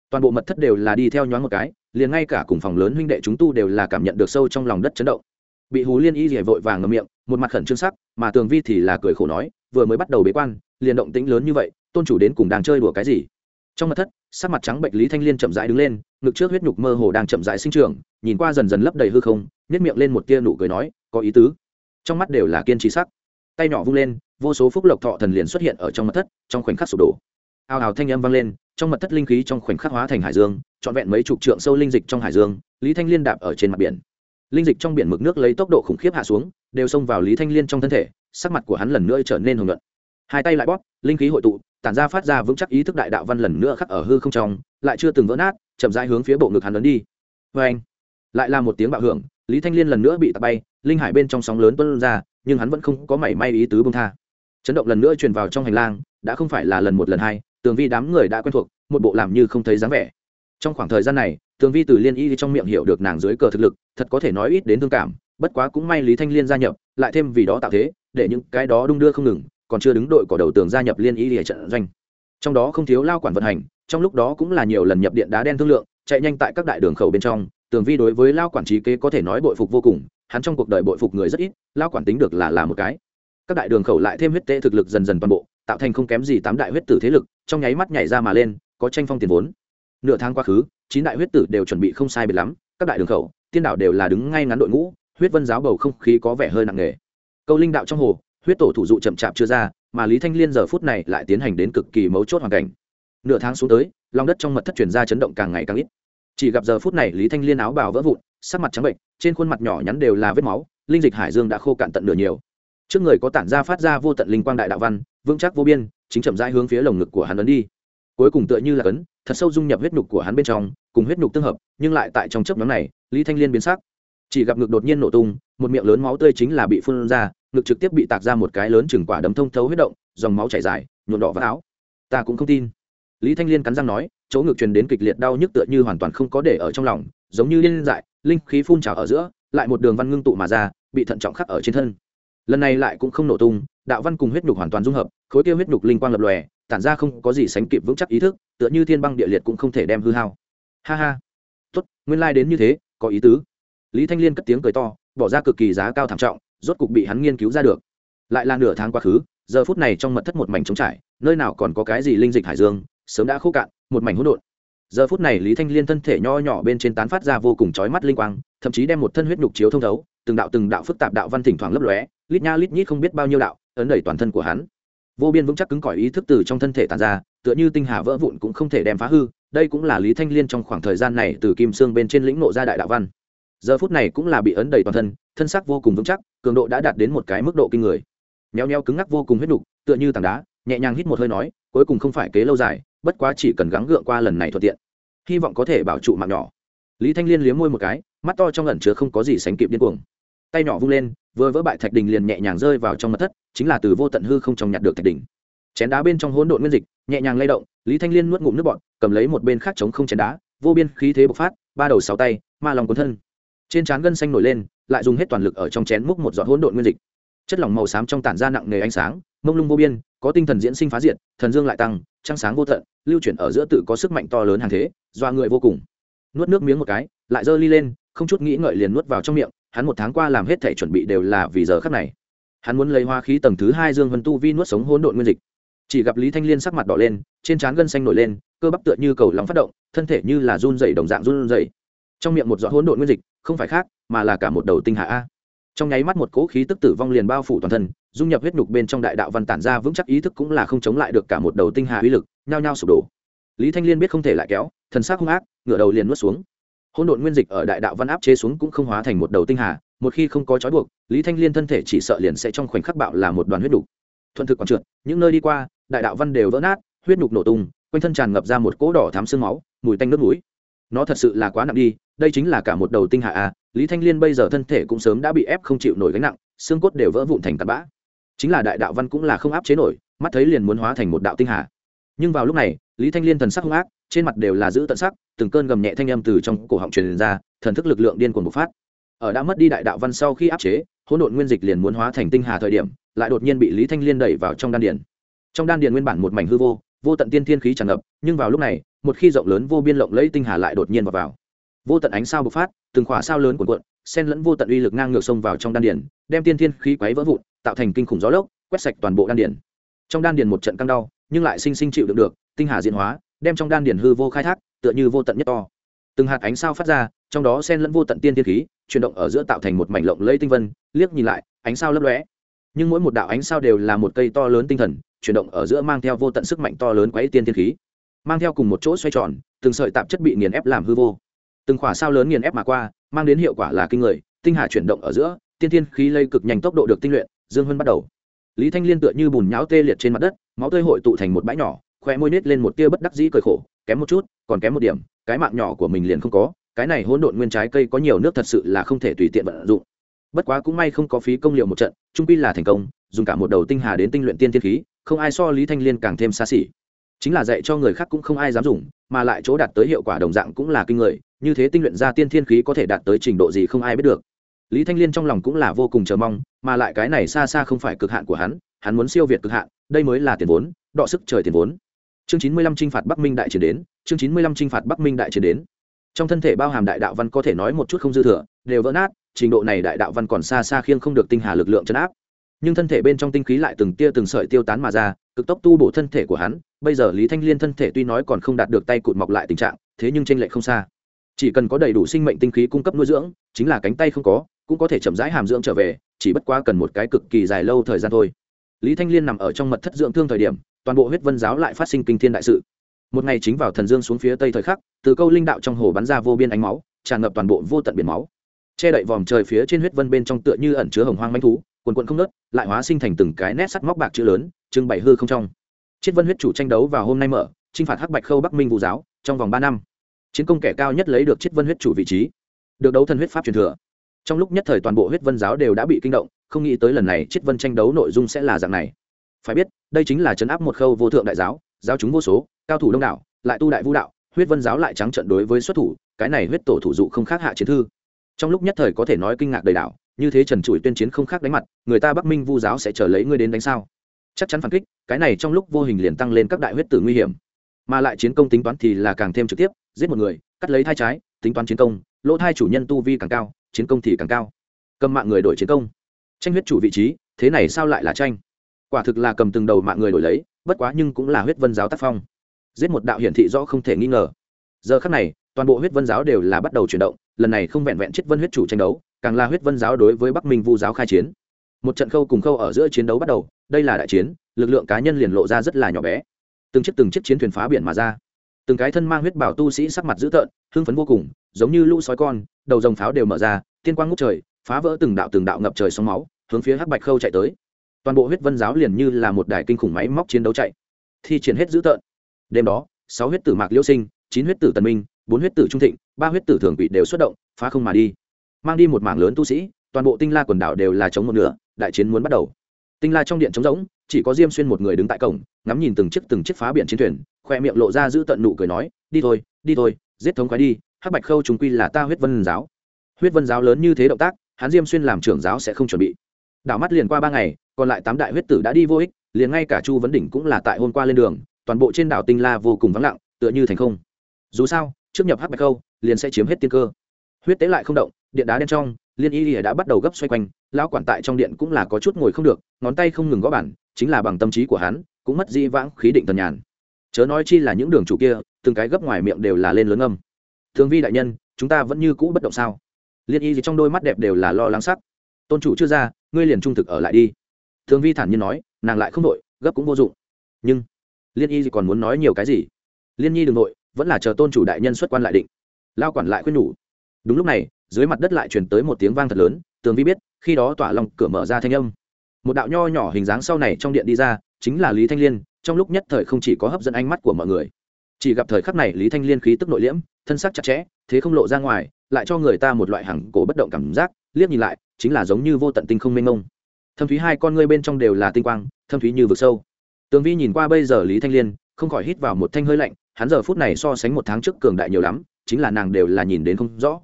Speaker 1: Toàn bộ mật thất đều là đi theo nhoáng một cái, liền ngay cả cùng phòng lớn huynh đệ chúng tu đều là cảm nhận được sâu trong lòng đất chấn động. Bị hú liên y rỉa vội vàng ngầm miệng, một mặt khẩn trương sắc, mà tường vi thì là cười khổ nói, vừa mới bắt đầu bế quan, liền động tĩnh lớn như vậy, tôn chủ đến cùng đang chơi đùa cái gì? Trong mật thất, sắc mặt trắng bệnh lý thanh liên chậm rãi đứng lên, ngực trước huyết nhục mơ hồ đang chậm rãi sinh trưởng, nhìn qua dần dần lấp đầy hư không nhét miệng lên một tia nụ cười nói, có ý tứ. Trong mắt đều là kiên trì sắc. Tay nhỏ vung lên vô số phúc lộc thọ thần liền xuất hiện ở trong mật thất, trong khoảnh khắc sụp đổ. Ào ào thanh âm vang lên, trong mật thất linh khí trong khoảnh khắc hóa thành hải dương, trọn vẹn mấy chục trượng sâu linh dịch trong hải dương, lý thanh liên đạp ở trên mặt biển. Linh dịch trong biển mực nước lấy tốc độ khủng khiếp hạ xuống, đều xông vào lý thanh liên trong thân thể, sắc mặt của hắn lần nữa trở nên hồng luận hai tay lại bóp, linh khí hội tụ, tản ra phát ra vững chắc ý thức đại đạo văn lần nữa khắc ở hư không trong, lại chưa từng vỡ nát, chậm rãi hướng phía bộ ngực hắn lớn đi. Vê anh, lại là một tiếng bạo hưởng, lý thanh liên lần nữa bị tạt bay, linh hải bên trong sóng lớn tuân ra, nhưng hắn vẫn không có mảy may ý tứ bông tha chấn động lần nữa truyền vào trong hành lang, đã không phải là lần một lần hai, tường vi đám người đã quen thuộc, một bộ làm như không thấy dáng vẻ. Trong khoảng thời gian này, tường vi từ liên y trong miệng hiểu được nàng dưới cờ thực lực, thật có thể nói ít đến thương cảm, bất quá cũng may lý thanh liên gia nhập, lại thêm vì đó tạo thế, để những cái đó đung đưa không ngừng, còn chưa đứng đội cỏ đầu tường gia nhập liên y để trận doanh. Trong đó không thiếu lao quản vận hành, trong lúc đó cũng là nhiều lần nhập điện đá đen thương lượng, chạy nhanh tại các đại đường khẩu bên trong, tường vi đối với lao quản trí kế có thể nói bội phục vô cùng, hắn trong cuộc đời bội phục người rất ít, lao quản tính được là là một cái các đại đường khẩu lại thêm huyết tế thực lực dần dần toàn bộ, tạo thành không kém gì tám đại huyết tử thế lực, trong nháy mắt nhảy ra mà lên, có tranh phong tiền vốn. Nửa tháng quá khứ, chín đại huyết tử đều chuẩn bị không sai biệt lắm, các đại đường khẩu, tiên đảo đều là đứng ngay ngắn đội ngũ, huyết vân giáo bầu không khí có vẻ hơi nặng nề. Câu linh đạo trong hồ, huyết tổ thủ dụ chậm chạp chưa ra, mà lý thanh liên giờ phút này lại tiến hành đến cực kỳ mấu chốt hoàn cảnh. Nửa tháng xuống tới, lòng đất trong mật thất chuyển ra chấn động càng ngày càng ít. Chỉ gặp giờ phút này lý thanh liên áo bào vỡ vụn, sắc mặt trắng bệnh, trên khuôn mặt nhỏ nhắn đều là vết máu, linh dịch hải dương đã khô cạn tận nửa nhiều trước người có tản ra phát ra vô tận linh quang đại đạo văn, vững chắc vô biên, chính chậm rãi hướng phía lồng ngực của hắn ấn đi. Cuối cùng tựa như là cấn thật sâu dung nhập huyết nhục của hắn bên trong, cùng huyết nhục tương hợp, nhưng lại tại trong chấp nhóm này, lý thanh liên biến sắc. Chỉ gặp ngực đột nhiên nổ tung, một miệng lớn máu tươi chính là bị phun ra, ngực trực tiếp bị tạc ra một cái lớn chừng quả đấm thông thấu huyết động, dòng máu chảy dài, nhuộm đỏ vào áo. Ta cũng không tin. Lý thanh liên cắn răng nói, chỗ ngực truyền đến kịch liệt đau nhức tựa như hoàn toàn không có để ở trong lòng, giống như liên dại, linh khí phun trào ở giữa, lại một đường văn ngưng tụ mà ra, bị thận trọng khắc ở trên thân lần này lại cũng không nổ tung, đạo văn cùng huyết nhục hoàn toàn dung hợp, khối kia huyết nhục linh quang lập lòe, tản ra không có gì sánh kịp vững chắc ý thức, tựa như thiên băng địa liệt cũng không thể đem hư hao. Ha ha. Tốt, nguyên lai、like、đến như thế, có ý tứ. Lý thanh liên cất tiếng cười to, bỏ ra cực kỳ giá cao thảm trọng, rốt cục bị hắn nghiên cứu ra được. Lại là nửa tháng quá khứ, giờ phút này trong mật thất một mảnh trống trải, nơi nào còn có cái gì linh dịch hải dương, sớm đã khô cạn, một mảnh hỗn độn. Giờ phút này lý thanh liên thân thể nho nhỏ bên trên tán phát ra vô cùng chói mắt linh quang, thậm chí đem một thân huyết nhục chiếu thông thấu từng đạo từng đạo phức tạp đạo văn thỉnh thoảng lấp lóe, lít nha lít nhít không biết bao nhiêu đạo, ấn đẩy toàn thân của hắn. Vô biên vững chắc cứng cỏi ý thức từ trong thân thể tàn ra, tựa như tinh hà vỡ vụn cũng không thể đem phá hư, đây cũng là lý thanh liên trong khoảng thời gian này từ kim xương bên trên lĩnh nộ ra đại đạo văn. Giờ phút này cũng là bị ấn đầy toàn thân thân sắc vô cùng vững chắc, cường độ đã đạt đến một cái mức độ kinh người. Nheo nheo cứng ngắc vô cùng huyết đục tựa như tảng đá, nhẹ nhàng hít một hơi nói, cuối cùng không phải kế lâu dài, bất quá chỉ cần gắng gượng qua lần này thuận tiện. Hy vọng có thể bảo trụ mạng nhỏ. Lý thanh liên liếm môi một cái, mắt to trong lần chứa không có gì sánh kịp điên cuồng tay nhỏ vung lên, vừa vỡ bại thạch đình liền nhẹ nhàng rơi vào trong mặt thất, chính là từ vô tận hư không trong nhặt được thạch đình. Chén đá bên trong hỗn độn nguyên dịch, nhẹ nhàng lay động, lý thanh liên nuốt ngụm nước bọn cầm lấy một bên khác chống không chén đá, vô biên khí thế bộc phát, ba đầu sáu tay, ma lòng cuốn thân. Trên trán gân xanh nổi lên, lại dùng hết toàn lực ở trong chén múc một giọt hỗn độn nguyên dịch. Chất lỏng màu xám trong tản ra nặng nề ánh sáng, mông lung vô biên, có tinh thần diễn sinh phá diệt, thần dương lại tăng, trăng sáng vô tận, lưu chuyển ở giữa tự có sức mạnh to lớn hàng thế doa người vô cùng. Nuốt nước miếng một cái, lại giơ ly lên, không chút nghĩ ngợi liền nuốt vào trong miệng hắn một tháng qua làm hết thể chuẩn bị đều là vì giờ khắc này. Hắn muốn lấy hoa khí tầng thứ hai dương vân tu vi nuốt sống hỗn độn nguyên dịch. Chỉ gặp lý thanh liên sắc mặt đỏ lên, trên trán gân xanh nổi lên, cơ bắp tựa như cầu lòng phát động, thân thể như là run dày đồng dạng run dày trong miệng một giọt hỗn độn nguyên dịch, không phải khác, mà là cả một đầu tinh hạ a. Trong nháy mắt một cỗ khí tức tử vong liền bao phủ toàn thân, dung nhập huyết nhục bên trong đại đạo văn tản ra vững chắc ý thức cũng là không chống lại được cả một đầu tinh hà uy lực, nhao nhao sụp đổ. Lý thanh liên biết không thể lại kéo, thần sắc hung ác, ngửa đầu liền nuốt xuống hỗn độn nguyên dịch ở đại đạo văn áp chế xuống cũng không hóa thành một đầu tinh hà, một khi không có trói buộc, lý thanh liên thân thể chỉ sợ liền sẽ trong khoảnh khắc bạo là một đoàn huyết đục. Thuận thực còn trượt, những nơi đi qua, đại đạo văn đều vỡ nát, huyết đục nổ tung, quanh thân tràn ngập ra một cỗ đỏ thám sương máu, mùi tanh nước mũi. Nó thật sự là quá nặng đi, đây chính là cả một đầu tinh hạ a à, lý thanh liên bây giờ thân thể cũng sớm đã bị ép không chịu nổi gánh nặng, xương cốt đều vỡ vụn thành tạt bã. Chính là đại đạo văn cũng là không áp chế nổi, mắt thấy liền muốn hóa thành một đạo tinh hà. Nhưng vào lúc này, lý thanh liên thần sắc hung ác trên mặt đều là giữ tận sắc từng cơn gầm nhẹ thanh âm từ trong cổ họng truyền ra thần thức lực lượng điên cuồng bộc phát. Ở đã mất đi đại đạo văn sau khi áp chế hỗn độn nguyên dịch liền muốn hóa thành tinh hà thời điểm lại đột nhiên bị lý thanh liên đẩy vào trong đan điển trong đan điền nguyên bản một mảnh hư vô vô tận tiên thiên khí tràn ngập nhưng vào lúc này một khi rộng lớn vô biên lộng lẫy tinh hà lại đột nhiên vào, vào. vô tận ánh sao bộc phát từng khỏa sao lớn cuộn cuộn xen lẫn vô tận uy lực ngang ngược sông vào trong đan điền đem tiên thiên khí quấy vỡ vụn tạo thành kinh khủng gió lốc quét sạch toàn bộ đan điền. Trong đan điền một trận căng đau nhưng lại sinh sinh chịu đựng được tinh hà diễn hóa đem trong đan điền hư vô khai thác, tựa như vô tận nhất to. Từng hạt ánh sao phát ra, trong đó xen lẫn vô tận tiên thiên khí, chuyển động ở giữa tạo thành một mảnh lộng lẫy tinh vân, liếc nhìn lại, ánh sao lấp lóe. Nhưng mỗi một đạo ánh sao đều là một cây to lớn tinh thần, chuyển động ở giữa mang theo vô tận sức mạnh to lớn quấy tiên thiên khí. Mang theo cùng một chỗ xoay tròn, từng sợi tạp chất bị nghiền ép làm hư vô. Từng khỏa sao lớn nghiền ép mà qua, mang đến hiệu quả là kinh người, tinh hà chuyển động ở giữa, tiên thiên khí lây cực nhanh tốc độ được tinh luyện, dương hơn bắt đầu. Lý thanh liên tựa như bùn nhão tê liệt trên mặt đất, máu tươi hội tụ thành một bãi nhỏ khoe môi nít lên một tia bất đắc dĩ cười khổ, kém một chút, còn kém một điểm, cái mạng nhỏ của mình liền không có, cái này hỗn độn nguyên trái cây có nhiều nước thật sự là không thể tùy tiện vận dụng. Bất quá cũng may không có phí công liệu một trận, trung quy là thành công, dùng cả một đầu tinh hà đến tinh luyện tiên thiên khí, không ai so lý thanh liên càng thêm xa xỉ. Chính là dạy cho người khác cũng không ai dám dùng, mà lại chỗ đạt tới hiệu quả đồng dạng cũng là kinh người, như thế tinh luyện ra tiên thiên khí có thể đạt tới trình độ gì không ai biết được. Lý thanh liên trong lòng cũng là vô cùng chờ mong, mà lại cái này xa xa không phải cực hạn của hắn hắn muốn siêu việt cực hạn, đây mới là tiền vốn, đọ sức trời tiền vốn chương chín mươi lăm t phạt bắc minh đại chiến đến, chương chín mươi lăm t phạt bắc minh đại chiến đến. Trong thân thể bao hàm đại đạo văn có thể nói một chút không dư thừa, đều vỡ nát, trình độ này đại đạo văn còn xa xa khiêng không được tinh hà lực lượng chấn áp. Nhưng thân thể bên trong tinh khí lại từng tia từng sợi tiêu tán mà ra, cực tốc tu bổ thân thể của hắn, bây giờ lý thanh liên thân thể tuy nói còn không đạt được tay cụt mọc lại tình trạng, thế nhưng tranh lệch không xa. Chỉ cần có đầy đủ sinh mệnh tinh khí cung cấp nuôi dưỡng, chính là cánh tay không có, cũng có thể chậm rãi hàm dưỡng trở về, chỉ bất quá cần một cái cực kỳ dài lâu thời gian thôi. Lý thanh liên nằm ở trong mật thất dưỡng thương thời điểm toàn bộ huyết vân giáo lại phát sinh kinh thiên đại sự. Một ngày chính vào thần dương xuống phía tây thời khắc, từ câu linh đạo trong hồ bắn ra vô biên ánh máu, tràn ngập toàn bộ vô tận biển máu. Che đậy vòm trời phía trên huyết vân bên trong tựa như ẩn chứa hồng hoang manh thú quần quận không nớt lại hóa sinh thành từng cái nét sắt móc bạc chữ lớn, trưng bày hư không trong. Chiết vân huyết chủ tranh đấu vào hôm nay mở, chinh phạt hắc bạch khâu bắc minh vũ giáo, trong vòng ba năm. Chiến công kẻ cao nhất lấy được chiết vân huyết chủ vị trí. Được đấu thân huyết pháp truyền thừa. Trong lúc nhất thời toàn bộ huyết vân giáo đều đã bị kinh động, không nghĩ tới lần này chiết vân tranh đấu nội dung sẽ là dạng này phải biết, đây chính là chấn áp một khâu vô thượng đại giáo giáo chúng vô số, cao thủ đông đảo, lại tu đại vũ đạo, huyết vân giáo lại trắng trận đối với xuất thủ, cái này huyết tổ thủ dụ không khác hạ chiến thư. Trong lúc nhất thời có thể nói kinh ngạc đầy đảo, như thế trần trụi tuyên chiến không khác đánh mặt, người ta bắc minh vu giáo sẽ chờ lấy ngươi đến đánh sao? Chắc chắn phản kích, cái này trong lúc vô hình liền tăng lên các đại huyết tử nguy hiểm. Mà lại chiến công tính toán thì là càng thêm trực tiếp, giết một người, cắt lấy thai trái, tính toán chiến công, lỗ thai chủ nhân tu vi càng cao, chiến công thì càng cao. Cầm mạng người đổi chiến công. Tranh huyết chủ vị trí, thế này sao lại là tranh? Quả thực là cầm từng đầu mạng người đổi lấy, bất quá nhưng cũng là huyết vân giáo tác phong. Giết một đạo hiển thị rõ không thể nghi ngờ. Giờ khắc này, toàn bộ huyết vân giáo đều là bắt đầu chuyển động, lần này không vẹn vẹn chết vân huyết chủ tranh đấu, càng là huyết vân giáo đối với bắc minh vu giáo khai chiến. Một trận khâu cùng khâu ở giữa chiến đấu bắt đầu, đây là đại chiến, lực lượng cá nhân liền lộ ra rất là nhỏ bé. Từng chiếc từng chiếc chiến thuyền phá biển mà ra. Từng cái thân mang huyết bảo tu sĩ sắc mặt dữ tợn, hưng phấn vô cùng, giống như lũ sói con, đầu dòng pháo đều mở ra, tiên quang ngút trời, phá vỡ từng đạo từng đạo ngập trời sóng máu, hướng phía hắc bạch khâu chạy tới toàn bộ huyết vân giáo liền như là một đài kinh khủng máy móc chiến đấu chạy, thi triển hết dữ tợn. Đêm đó, sáu huyết tử mạc liễu sinh, chín huyết tử tần minh, bốn huyết tử trung thịnh, ba huyết tử thường quỷ đều xuất động, phá không mà đi. Mang đi một mảng lớn tu sĩ, toàn bộ tinh la quần đảo đều là chống một nửa, đại chiến muốn bắt đầu. Tinh la trong điện trống rỗng, chỉ có diêm xuyên một người đứng tại cổng, ngắm nhìn từng chiếc từng chiếc phá biển chiến thuyền, khoe miệng lộ ra giữ tận nụ cười nói, đi thôi đi thôi, giết thống khoái đi, hắc bạch khâu chúng quy là ta huyết vân giáo. Huyết vân giáo lớn như thế động tác, hắn diêm xuyên làm trưởng giáo sẽ không chuẩn bị đảo mắt liền qua ba ngày còn lại tám đại huyết tử đã đi vô ích liền ngay cả chu vấn đỉnh cũng là tại hôm qua lên đường toàn bộ trên đảo tinh la vô cùng vắng lặng tựa như thành không. Dù sao trước nhập hắc bạch câu, liền sẽ chiếm hết tiên cơ. Huyết tế lại không động điện đá đen trong liên y lìa đã bắt đầu gấp xoay quanh lão quản tại trong điện cũng là có chút ngồi không được ngón tay không ngừng gõ bản chính là bằng tâm trí của hắn cũng mất di vãng khí định tần nhàn. Chớ nói chi là những đường chủ kia từng cái gấp ngoài miệng đều là lên lớn âm. Thường vi đại nhân chúng ta vẫn như cũ bất động sao? Liên y gì trong đôi mắt đẹp đều là lo lắng sắc. Tôn chủ chưa ra ngươi liền trung thực ở lại đi. Thường vi thản nhiên nói, nàng lại không đội, gấp cũng vô dụng. Nhưng, liên y còn muốn nói nhiều cái gì? Liên nhi đ ừ n g nội vẫn là chờ tôn chủ đại nhân xuất quan lại định. Lao quản lại khuyên nhủ. Đúng lúc này, dưới mặt đất lại truyền tới một tiếng vang thật lớn, tường vi biết, khi đó tỏa lòng cửa mở ra thanh âm. Một đạo nho nhỏ hình dáng sau này trong điện đi ra, chính là lý thanh liên, trong lúc nhất thời không chỉ có hấp dẫn ánh mắt của mọi người, chỉ gặp thời khắc này lý thanh liên khí tức nội liễm, thân sắc chặt chẽ, thế không lộ ra ngoài, lại cho người ta một loại hẳng cổ bất động cảm giác, liếc nhìn lại chính là giống như vô tận tinh không mênh mông. Thâm thúy hai con ngươi bên trong đều là tinh quang, thâm thúy như vực sâu. Tường vi nhìn qua bây giờ lý thanh liên, không khỏi hít vào một thanh hơi lạnh, hắn giờ phút này so sánh một tháng trước cường đại nhiều lắm, chính là nàng đều là nhìn đến không rõ.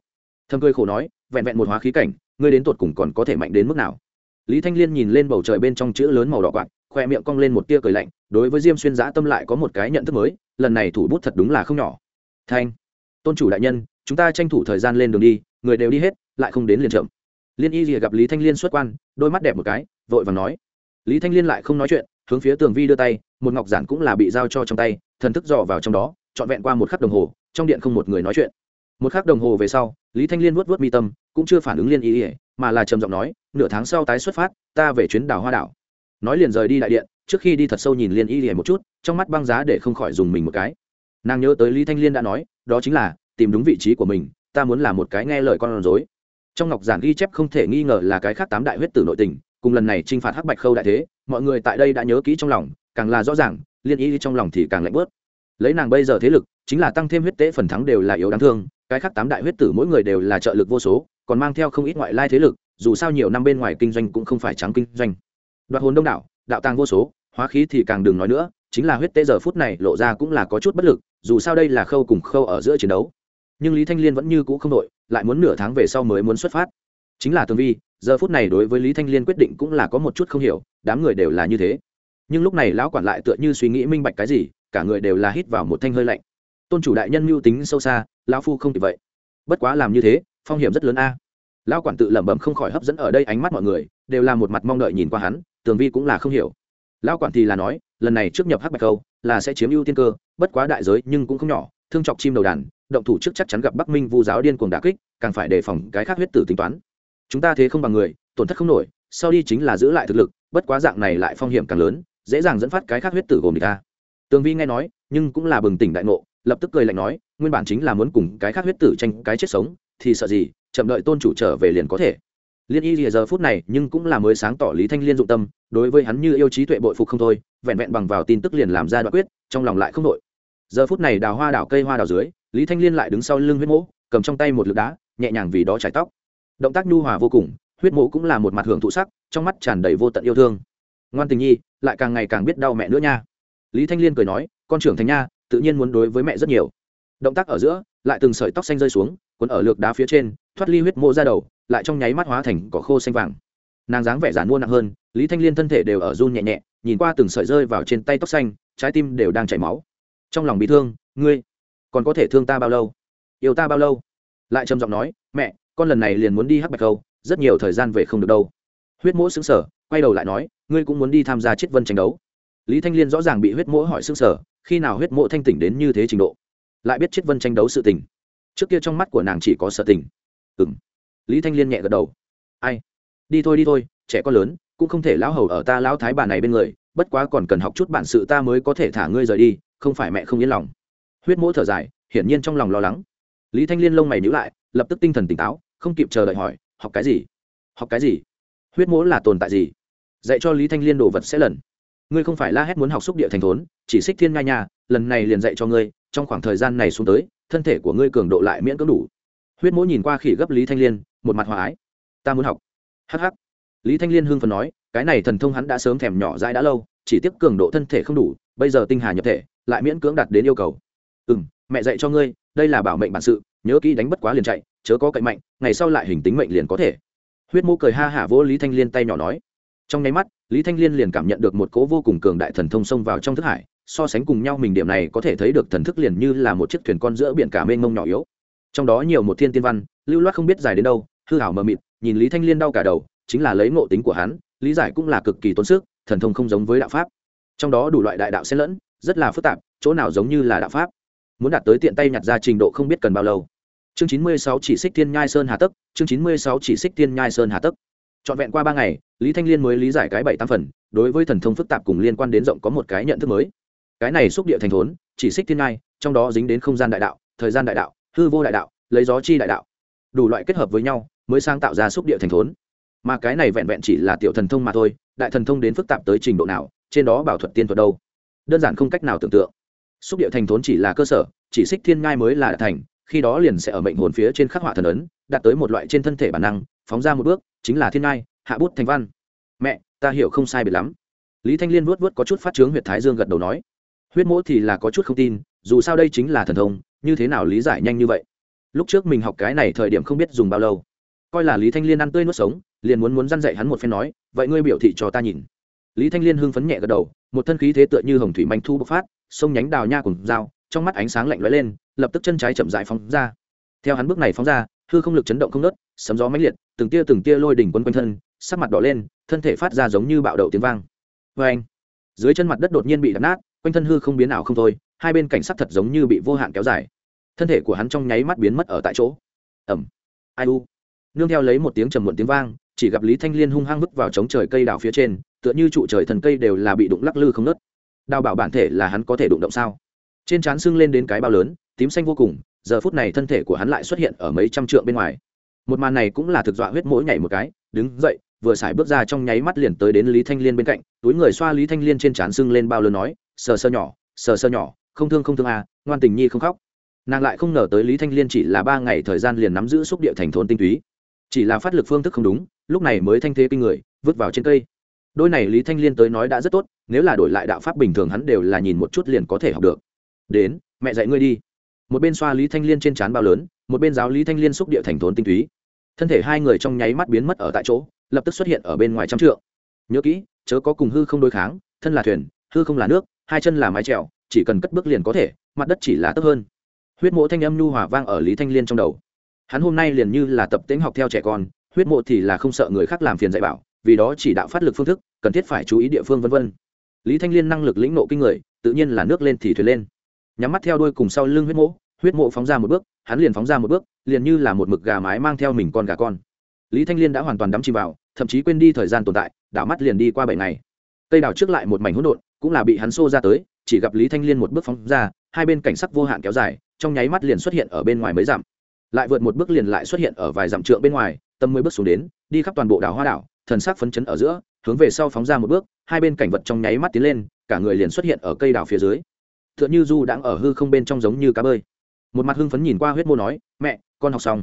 Speaker 1: Thâm cười khổ nói, vẹn vẹn một hóa khí cảnh, ngươi đến tột cùng còn có thể mạnh đến mức nào? Lý thanh liên nhìn lên bầu trời bên trong chữ lớn màu đỏ quạng khoe miệng cong lên một tia cười lạnh, đối với diêm xuyên giã tâm lại có một cái nhận thức mới, lần này thủ bút thật đúng là không nhỏ. Thanh, tôn chủ đại nhân, chúng ta tranh thủ thời gian lên đường đi, người đều đi hết, lại không đến liền chậm liên y rìa gặp lý thanh liên xuất quan, đôi mắt đẹp một cái, vội và nói. Lý thanh liên lại không nói chuyện, hướng phía tường vi đưa tay, một ngọc giản cũng là bị giao cho trong tay, thần thức dò vào trong đó, trọn vẹn qua một khắc đồng hồ, trong điện không một người nói chuyện. Một khắc đồng hồ về sau, lý thanh liên vuốt vuốt mi tâm, cũng chưa phản ứng liên y ỉa mà là trầm giọng nói, nửa tháng sau tái xuất phát, ta về chuyến đảo hoa đảo. Nói liền rời đi đại điện, trước khi đi thật sâu nhìn liên y ỉa một chút, trong mắt băng giá để không khỏi dùng mình một cái. Nàng nhớ tới lý thanh liên đã nói, đó chính là, tìm đúng vị trí của mình, ta muốn là một cái nghe lời con rối trong ngọc giản ghi chép không thể nghi ngờ là cái khác tám đại huyết tử nội tình, cùng lần này t r i n h phạt hắc bạch khâu đại thế, mọi người tại đây đã nhớ kỹ trong lòng, càng là rõ ràng, liên ý trong lòng thì càng lạnh bớt. Lấy nàng bây giờ thế lực, chính là tăng thêm huyết tế phần thắng đều là yếu đáng thương, cái khác tám đại huyết tử mỗi người đều là trợ lực vô số, còn mang theo không ít ngoại lai thế lực, dù sao nhiều năm bên ngoài kinh doanh cũng không phải trắng kinh doanh. Đoạt hồn đông đảo, đạo tàng vô số, hóa khí thì càng đừng nói nữa, chính là huyết tế giờ phút này lộ ra cũng là có chút bất lực, dù sao đây là khâu cùng khâu ở giữa chiến đấu. Nhưng lý thanh liên vẫn như cũ không đội lại muốn nửa tháng về sau mới muốn xuất phát. Chính là tường vi, giờ phút này đối với lý thanh liên quyết định cũng là có một chút không hiểu, đám người đều là như thế. Nhưng lúc này lão quản lại tựa như suy nghĩ minh bạch cái gì, cả người đều là hít vào một thanh hơi lạnh. Tôn chủ đại nhân mưu tính sâu xa, lão phu không kịp vậy. Bất quá làm như thế, phong hiểm rất lớn a. Lão quản tự lẩm bẩm không khỏi hấp dẫn ở đây ánh mắt mọi người, đều là một mặt mong đợi nhìn qua hắn, tường vi cũng là không hiểu. Lão quản thì là nói, lần này trước nhập hắc bạch câu, là sẽ chiếm ưu tiên cơ, bất quá đại giới nhưng cũng không nhỏ, thương chọc chim đầu đàn động thủ trước chắc chắn gặp bắc minh vu giáo điên cuồng đà kích, càng phải đề phòng cái khác huyết tử tính toán. Chúng ta thế không bằng người, tổn thất không nổi, sau đi chính là giữ lại thực lực, bất quá dạng này lại phong hiểm càng lớn, dễ dàng dẫn phát cái khác huyết tử gồm địch ta. Tường vi nghe nói, nhưng cũng là bừng tỉnh đại ngộ, lập tức cười lạnh nói, nguyên bản chính là muốn cùng cái khác huyết tử tranh cái chết sống, thì sợ gì, chậm đợi tôn chủ trở về liền có thể. Liên y giờ phút này nhưng cũng là mới sáng tỏ lý thanh liên dụng tâm, đối với hắn như yêu trí tuệ bội phục không thôi, vẹn vẹn bằng vào tin tức liền làm ra đoạn quyết, trong lòng lại không đội giờ phút này đào hoa đảo cây hoa đào dưới lý thanh liên lại đứng sau lưng huyết mỗ, cầm trong tay một lực đá, nhẹ nhàng vì đó trải tóc. Động tác nhu hòa vô cùng, huyết mỗ cũng là một mặt hưởng thụ sắc, trong mắt tràn đầy vô tận yêu thương. Ngoan tình nhi, lại càng ngày càng biết đau mẹ nữa nha. Lý thanh liên cười nói, con trưởng thành nha, tự nhiên muốn đối với mẹ rất nhiều. Động tác ở giữa, lại từng sợi tóc xanh rơi xuống quấn ở lược đá phía trên, thoát ly huyết mỗ ra đầu, lại trong nháy mắt hóa thành cỏ khô xanh vàng. Nàng dáng vẻ giản mua nặng hơn, lý thanh liên thân thể đều ở run nhẹ nhẹ, nhìn qua từng sợi rơi vào trên tay tóc xanh, trái tim đều đang chảy máu. Trong lòng bị thương, ngươi còn có thể thương ta bao lâu? Yêu ta bao lâu? Lại trầm giọng nói, mẹ, con lần này liền muốn đi hắc bạch câu, rất nhiều thời gian về không được đâu. Huyết mỗ xứng sở quay đầu lại nói, ngươi cũng muốn đi tham gia chiết vân tranh đấu. Lý thanh liên rõ ràng bị huyết mỗ hỏi xứng sở khi nào huyết mỗ thanh tỉnh đến như thế trình độ? Lại biết chiết vân tranh đấu sự tình. Trước kia trong mắt của nàng chỉ có sợ tình. Ừ m lý thanh liên nhẹ gật đầu. Ai? Đi thôi đi thôi, trẻ con lớn, cũng không thể lão hầu ở ta lão thái bà này bên người, bất quá còn cần học chút bản sự ta mới có thể thả ngươi rời đi, không phải mẹ không yên lòng huyết mỗ thở dài, hiển nhiên trong lòng lo lắng. Lý thanh liên lông mày nhữ lại, lập tức tinh thần tỉnh táo, không kịp chờ đợi hỏi, học cái gì? Học cái gì? Huyết mỗ là tồn tại gì? Dạy cho lý thanh liên đồ vật sẽ lần. Ngươi không phải la hét muốn học xúc địa thành thốn, chỉ xích thiên ngai nhà lần này liền dạy cho ngươi, trong khoảng thời gian này xuống tới, thân thể của ngươi cường độ lại miễn cưỡng đủ. Huyết mỗ nhìn qua khỉ gấp lý thanh liên, một mặt hòa ái. Ta muốn học. Hh ắ c ắ c lý thanh liên hưng phần nói, cái này thần thông hắn đã sớm thèm nhỏ dãi đã lâu, chỉ tiếp cường độ thân thể không đủ, bây giờ tinh hà nhập thể, lại miễn cưỡng đặt đến yêu cầu ừ m mẹ dạy cho ngươi, đây là bảo mệnh bản sự, nhớ kỹ đánh bất quá liền chạy, chớ có cậy mạnh, ngày sau lại hình tính mệnh liền có thể. Huyết mô cười ha hả vỗ lý thanh liên tay nhỏ nói. Trong nháy mắt, lý thanh liên liền cảm nhận được một cố vô cùng cường đại thần thông xông vào trong thức hải, so sánh cùng nhau mình điểm này có thể thấy được thần thức liền như là một chiếc thuyền con giữa biển cả mênh mông nhỏ yếu. Trong đó nhiều một thiên tiên văn, lưu loát không biết dài đến đâu, hư hảo mờ mịt, nhìn lý thanh liên đau cả đầu, chính là lấy ngộ tính của hắn, lý giải cũng là cực kỳ tốn sức, thần thông không giống với đạo pháp. Trong đó đủ loại đại đạo xen lẫn, rất là phức tạp, chỗ nào giống như là đạo pháp muốn đạt tới tiện tay nhặt ra trình độ không biết cần bao lâu. Chương chín mươi sáu chỉ xích thiên nhai sơn hà tấc, chương chín mươi sáu chỉ xích thiên nhai sơn hà tấc. Trọn vẹn qua ba ngày, lý thanh liên mới lý giải cái bảy tam phần, đối với thần thông phức tạp cùng liên quan đến rộng có một cái nhận thức mới. Cái này xúc địa thành thốn, chỉ xích thiên nhai, trong đó dính đến không gian đại đạo, thời gian đại đạo, hư vô đại đạo, lấy gió chi đại đạo. Đủ loại kết hợp với nhau, mới sáng tạo ra xúc địa thành thốn. Mà cái này vẹn vẹn chỉ là tiểu thần thông mà thôi, đại thần thông đến phức tạp tới trình độ nào, trên đó bảo thuật tiên thuật đâu? Đơn giản không cách nào tưởng tượng xúc địa thành thốn chỉ là cơ sở, chỉ xích thiên ngai mới là đạt thành, khi đó liền sẽ ở mệnh hồn phía trên khắc họa thần ấn, đạt tới một loại trên thân thể bản năng, phóng ra một bước, chính là thiên ngai, hạ bút thành văn. Mẹ, ta hiểu không sai biệt lắm. Lý thanh liên vuốt vuốt có chút phát trướng huyệt thái dương gật đầu nói. Huyết mỗ thì là có chút không tin, dù sao đây chính là thần thông, như thế nào lý giải nhanh như vậy? Lúc trước mình học cái này thời điểm không biết dùng bao lâu. Coi là lý thanh liên ăn tươi nuốt sống, liền muốn muốn dăn dạy hắn một phen nói, vậy ngươi biểu thị cho ta nhìn. Lý thanh liên hưng phấn nhẹ gật đầu, một thân khí thế tựa như hồng thủy manh thu bộc phát sông nhánh đào nha cùng dao, trong mắt ánh sáng lạnh lẽo lên, lập tức chân trái chậm dại phóng ra. Theo hắn bước này phóng ra, hư không lực chấn động không nớt sấm gió mãnh liệt, từng tia từng tia lôi đỉnh quấn quanh thân, sắc mặt đỏ lên, thân thể phát ra giống như bạo đậu tiếng vang. Vê anh, dưới chân mặt đất đột nhiên bị đập nát, quanh thân hư không biến ảo không thôi, hai bên cảnh sắc thật giống như bị vô hạn kéo dài. Thân thể của hắn trong nháy mắt biến mất ở tại chỗ. Ẩm ai u. Nương theo lấy một tiếng trầm muộn tiếng vang, chỉ gặp lý thanh liên hung hăng vứt vào trống trời cây đào phía trên, tựa như trụ trời thần cây đều là bị đụng lắc lư không nớt đào bảo bản thể là hắn có thể đụng động sao? Trên trán sưng lên đến cái bao lớn, tím xanh vô cùng, giờ phút này thân thể của hắn lại xuất hiện ở mấy trăm trượng bên ngoài. Một màn này cũng là thực dọa huyết mỗi nhảy một cái, đứng dậy, vừa xài bước ra trong nháy mắt liền tới đến lý thanh liên bên cạnh, túi người xoa lý thanh liên trên trán sưng lên bao lớn nói, sờ sơ nhỏ, sờ sơ nhỏ, không thương không thương à ngoan tình nhi không khóc. Nàng lại không ngờ tới lý thanh liên chỉ là ba ngày thời gian liền nắm giữ xúc địa thành thôn tinh túy. Chỉ là phát lực phương thức không đúng, lúc này mới thanh thế kinh người, vứt vào trên cây đôi này lý thanh liên tới nói đã rất tốt, nếu là đổi lại đạo pháp bình thường hắn đều là nhìn một chút liền có thể học được. Đến, mẹ dạy ngươi đi. Một bên xoa lý thanh liên trên trán bao lớn, một bên giáo lý thanh liên xúc địa thành thốn tinh túy. Thân thể hai người trong nháy mắt biến mất ở tại chỗ, lập tức xuất hiện ở bên ngoài trăm trượng. Nhớ kỹ, chớ có cùng hư không đối kháng, thân là thuyền, hư không là nước, hai chân là mái trèo chỉ cần cất bước liền có thể, mặt đất chỉ là tấp hơn. Huyết mộ thanh âm nhu hòa vang ở lý thanh liên trong đầu. Hắn hôm nay liền như là tập tính học theo trẻ con, huyết mộ thì là không sợ người khác làm phiền dạy bảo vì đó chỉ đạo phát lực phương thức, cần thiết phải chú ý địa phương vân vân. Lý thanh liên năng lực lĩnh nộ kinh người, tự nhiên là nước lên thì thuyền lên. Nhắm mắt theo đuôi cùng sau lưng huyết mộ huyết mộ phóng ra một bước, hắn liền phóng ra một bước, liền như là một mực gà mái mang theo mình con gà con. Lý thanh liên đã hoàn toàn đắm chìm vào, thậm chí quên đi thời gian tồn tại, đảo mắt liền đi qua bảy ngày. Cây đảo trước lại một mảnh hỗn độn, cũng là bị hắn xô ra tới, chỉ gặp lý thanh liên một bước phóng ra, hai bên cảnh sắc vô hạn kéo dài, trong nháy mắt liền xuất hiện ở bên ngoài mấy dặm. Lại vượt một bước liền lại xuất hiện ở vài dặm trượng bên ngoài, tầm mười bước xuống đến, đi khắp toàn bộ đảo hoa đảo thần sắc phấn chấn ở giữa, hướng về sau phóng ra một bước, hai bên cảnh vật trong nháy mắt tiến lên, cả người liền xuất hiện ở cây đào phía dưới. T h ư ợ n h ư du đang ở hư không bên trong giống như cá bơi. Một mặt hưng phấn nhìn qua huyết mô nói, mẹ, con học xong.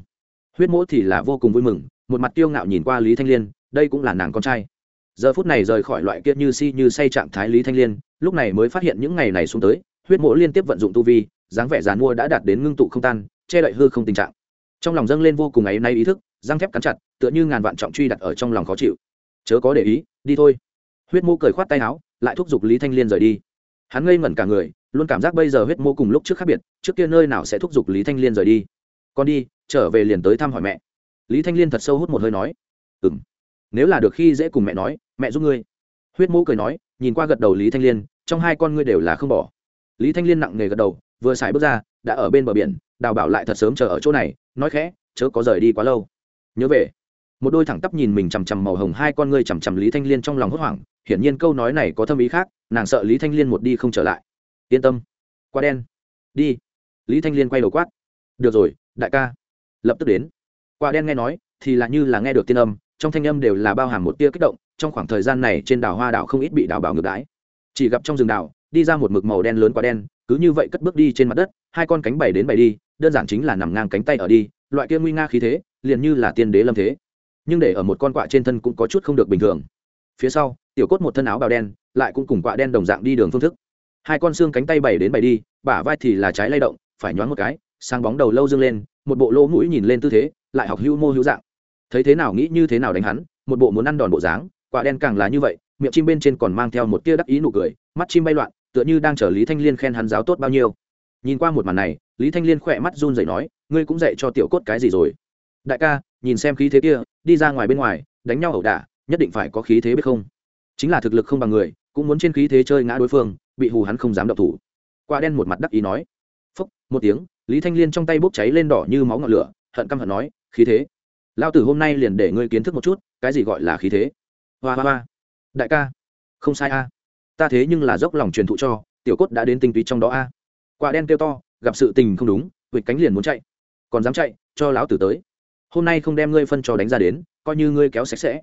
Speaker 1: Huyết mỗ thì là vô cùng vui mừng, một mặt tiêu ngạo nhìn qua lý thanh liên, đây cũng là nàng con trai. Giờ phút này rời khỏi loại kiệt như si như say trạng thái lý thanh liên, lúc này mới phát hiện những ngày này xuống tới, huyết mỗ liên tiếp vận dụng tu vi, dáng vẻ giàn mua đã đạt đến ngưng tụ không tan, che đậy hư không tình trạng. Trong lòng dâng lên vô cùng ấy nay ý thức răng thép cắn chặt, tựa như ngàn vạn trọng truy đặt ở trong lòng khó chịu. Chớ có để ý, đi thôi. Huyết mô cười khoát tay áo, lại thúc giục lý thanh liên rời đi. Hắn ngây ngẩn cả người, luôn cảm giác bây giờ huyết mô cùng lúc trước khác biệt, trước kia nơi nào sẽ thúc giục lý thanh liên rời đi. Con đi, trở về liền tới thăm hỏi mẹ. Lý thanh liên thật sâu hút một hơi nói ừ m nếu là được khi dễ cùng mẹ nói, mẹ giúp ngươi. Huyết mô cười nói, nhìn qua gật đầu lý thanh liên, trong hai con ngươi đều là không bỏ. Lý thanh liên nặng nề gật đầu, vừa xài bước ra, đã ở bên bờ biển, đào bảo lại thật sớm chờ ở chỗ này, nói khẽ, chớ có rời đi quá lâu nhớ về. Một đôi thẳng tắp nhìn mình chằm chằm màu hồng, hai con ngươi chằm chằm lý thanh liên trong lòng hốt hoảng, hiển nhiên câu nói này có thâm ý khác, nàng sợ lý thanh liên một đi không trở lại. Yên tâm. Qua đen. Đi. Lý thanh liên quay đầu quát. Được rồi, đại ca. Lập tức đến. Qua đen nghe nói, thì là như là nghe được tiên âm, trong thanh âm đều là bao hàm một tia kích động, trong khoảng thời gian này trên đảo hoa đảo không ít bị đảo bảo ngược đái chỉ gặp trong rừng đảo, đi ra một mực màu đen lớn quá đen, cứ như vậy cất bước đi trên mặt đất, hai con cánh bảy đến bảy đi, đơn giản chính là nằm ngang cánh tay ở đi, loại kia nguy nga khí thế liền như là tiên đế lâm thế. Nhưng để ở một con quạ trên thân cũng có chút không được bình thường. Phía sau, tiểu cốt một thân áo bào đen, lại cũng cùng quạ đen đồng dạng đi đường phương thức. Hai con xương cánh tay bảy đến bảy đi, bả vai thì là trái lay động, phải nhoáng một cái sang bóng đầu lâu dương lên, một bộ lỗ mũi nhìn lên tư thế, lại học hữu mô hữu dạng. Thấy thế nào nghĩ như thế nào đánh hắn, một bộ muốn ăn đòn bộ dáng, quạ đen càng là như vậy, miệng chim bên trên còn mang theo một tia đắc ý nụ cười, mắt chim bay loạn, tựa như đang chờ lý thanh liên khen hắn giáo tốt bao nhiêu. Nhìn qua một màn này, lý thanh liên khỏe mắt run rẩy nói, ngươi cũng dạy cho tiểu cốt cái gì rồi? Đại ca, nhìn xem khí thế kia, đi ra ngoài bên ngoài, đánh nhau ẩu đả, nhất định phải có khí thế biết không? Chính là thực lực không bằng người, cũng muốn trên khí thế chơi ngã đối phương, bị hù hắn không dám động thủ. Quả đen một mặt đắc ý nói. Phúc, một tiếng, lý thanh liên trong tay bốc cháy lên đỏ như máu ngọn lửa, hận căm hận nói, khí thế. Lao tử hôm nay liền để ngươi kiến thức một chút, cái gì gọi là khí thế? Hoa hoa hoa. Đại ca, không sai a. Ta thế nhưng là dốc lòng truyền thụ cho, tiểu cốt đã đến tinh túy trong đó a. Quả đen kêu to, gặp sự tình không đúng, vịt cánh liền muốn chạy. Còn dám chạy, cho lão tử tới hôm nay không đem ngươi phân cho đánh ra đến, coi như ngươi kéo sạch sẽ.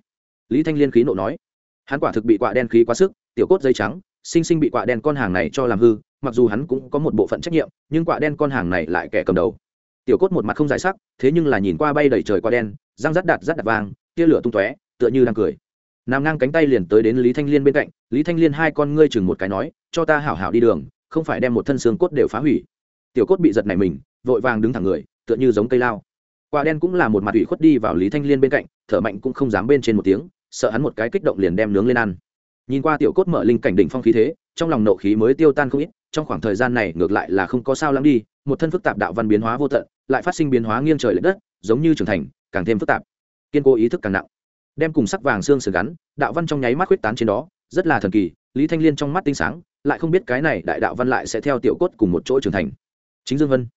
Speaker 1: Lý thanh liên khí nộ nói, hắn quả thực bị quạ đen khí quá sức, tiểu cốt dây trắng, sinh sinh bị quạ đen con hàng này cho làm hư, mặc dù hắn cũng có một bộ phận trách nhiệm, nhưng quạ đen con hàng này lại kẻ cầm đầu. Tiểu cốt một mặt không giải sắc, thế nhưng là nhìn qua bay đầy trời qua đen, răng rắt đạt rắt đặt vang tia lửa tung tóe, tựa như đang cười. Nằm ngang cánh tay liền tới đến lý thanh liên bên cạnh, lý thanh liên hai con ngươi chừng một cái nói, cho ta hảo hảo đi đường, không phải đem một thân xương cốt đều phá hủy. Tiểu cốt bị giật này mình, vội vàng đứng thẳng người, tựa như giống cây lao quả đen cũng là một mặt ủy khuất đi vào lý thanh liên bên cạnh, thở mạnh cũng không dám bên trên một tiếng, sợ hắn một cái kích động liền đem nướng lên ăn. Nhìn qua tiểu cốt mở linh cảnh đỉnh phong khí thế, trong lòng nộ khí mới tiêu tan không ít, trong khoảng thời gian này ngược lại là không có sao lắm đi, một thân phức tạp đạo văn biến hóa vô tận, lại phát sinh biến hóa nghiêng trời l ệ đất, giống như trưởng thành, càng thêm phức tạp. Kiên cố ý thức càng nặng. Đem cùng sắc vàng xương sườn gắn, đạo văn trong nháy mắt huyết tán trên đó, rất là thần kỳ, lý thanh liên trong mắt tinh sáng, lại không biết cái này đại đạo văn lại sẽ theo tiểu cốt cùng một chỗ trưởng thành. Chính dương vân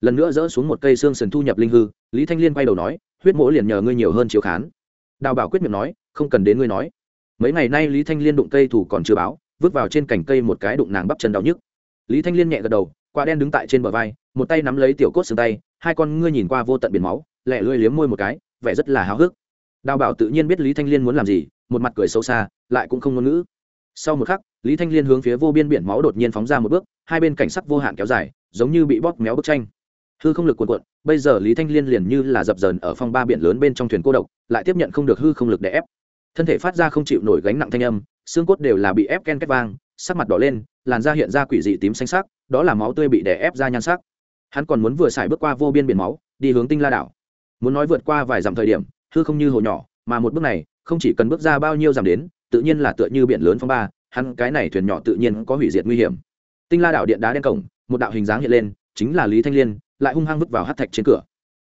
Speaker 1: lần nữa dỡ xuống một cây xương sườn thu nhập linh hư, lý thanh liên quay đầu nói, huyết mỗ liền nhờ ngươi nhiều hơn chiếu khán. Đào bảo quyết miệng nói, không cần đến ngươi nói. Mấy ngày nay lý thanh liên đụng cây thủ còn chưa báo, vứt vào trên cành cây một cái đụng nàng bắp chân đau nhức. Lý thanh liên nhẹ gật đầu, quả đen đứng tại trên bờ vai, một tay nắm lấy tiểu cốt xương tay, hai con ngươi nhìn qua vô tận biển máu lẹ lưỡi liếm môi một cái, vẻ rất là háo hức. Đào bảo tự nhiên biết lý thanh liên muốn làm gì, một mặt cười sâu xa, lại cũng không ngôn ngữ. Sau một khắc, lý thanh liên hướng phía vô biên biển máu đột nhiên phóng ra một bước, hai bên cảnh sắc vô hạn kéo dài, giống như bị bóp méo bức tranh hư không lực cuộn cuộn, bây giờ lý thanh liên liền như là dập dờn ở phong ba biển lớn bên trong thuyền cô độc, lại tiếp nhận không được hư không lực để ép. Thân thể phát ra không chịu nổi gánh nặng thanh âm, xương cốt đều là bị ép ken két vang, sắc mặt đỏ lên, làn da hiện ra quỷ dị tím xanh sắc, đó là máu tươi bị đè ép ra nhan sắc. Hắn còn muốn vừa xài bước qua vô biên biển máu, đi hướng tinh la đảo. Muốn nói vượt qua vài dặm thời điểm, hư không như hồ nhỏ, mà một bước này, không chỉ cần bước ra bao nhiêu dặm đến, tự nhiên là tựa như biển lớn phong ba, hắn cái này thuyền nhỏ tự nhiên có hủy diệt nguy hiểm. Tinh la đảo điện đá đen cổng, một đạo hình dáng hiện lên, chính là lý thanh liên lại hung hăng vứt vào hát thạch trên cửa.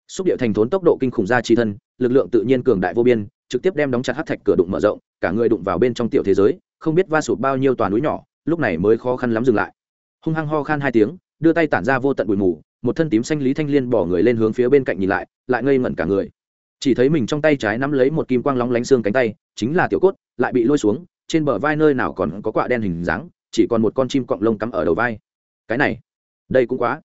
Speaker 1: Xúc điệu thành thốn tốc độ kinh khủng ra chi thân, lực lượng tự nhiên cường đại vô biên, trực tiếp đem đóng chặt hát thạch cửa đụng mở rộng, cả người đụng vào bên trong tiểu thế giới, không biết va sụt bao nhiêu toàn núi nhỏ, lúc này mới khó khăn lắm dừng lại. Hung hăng ho khan hai tiếng, đưa tay tản ra vô tận bụi mù, một thân tím xanh lý thanh liên bỏ người lên hướng phía bên cạnh nhìn lại lại ngây ngẩn cả người. Chỉ thấy mình trong tay trái nắm lấy một kim quang lóng lánh xương cánh tay, chính là tiểu cốt, lại bị lôi xuống, trên bờ vai nơi nào còn có quạ đen hình dáng, chỉ còn một con chim cọng lông cắm ở đầu vai. Cái này, đây cũng quá.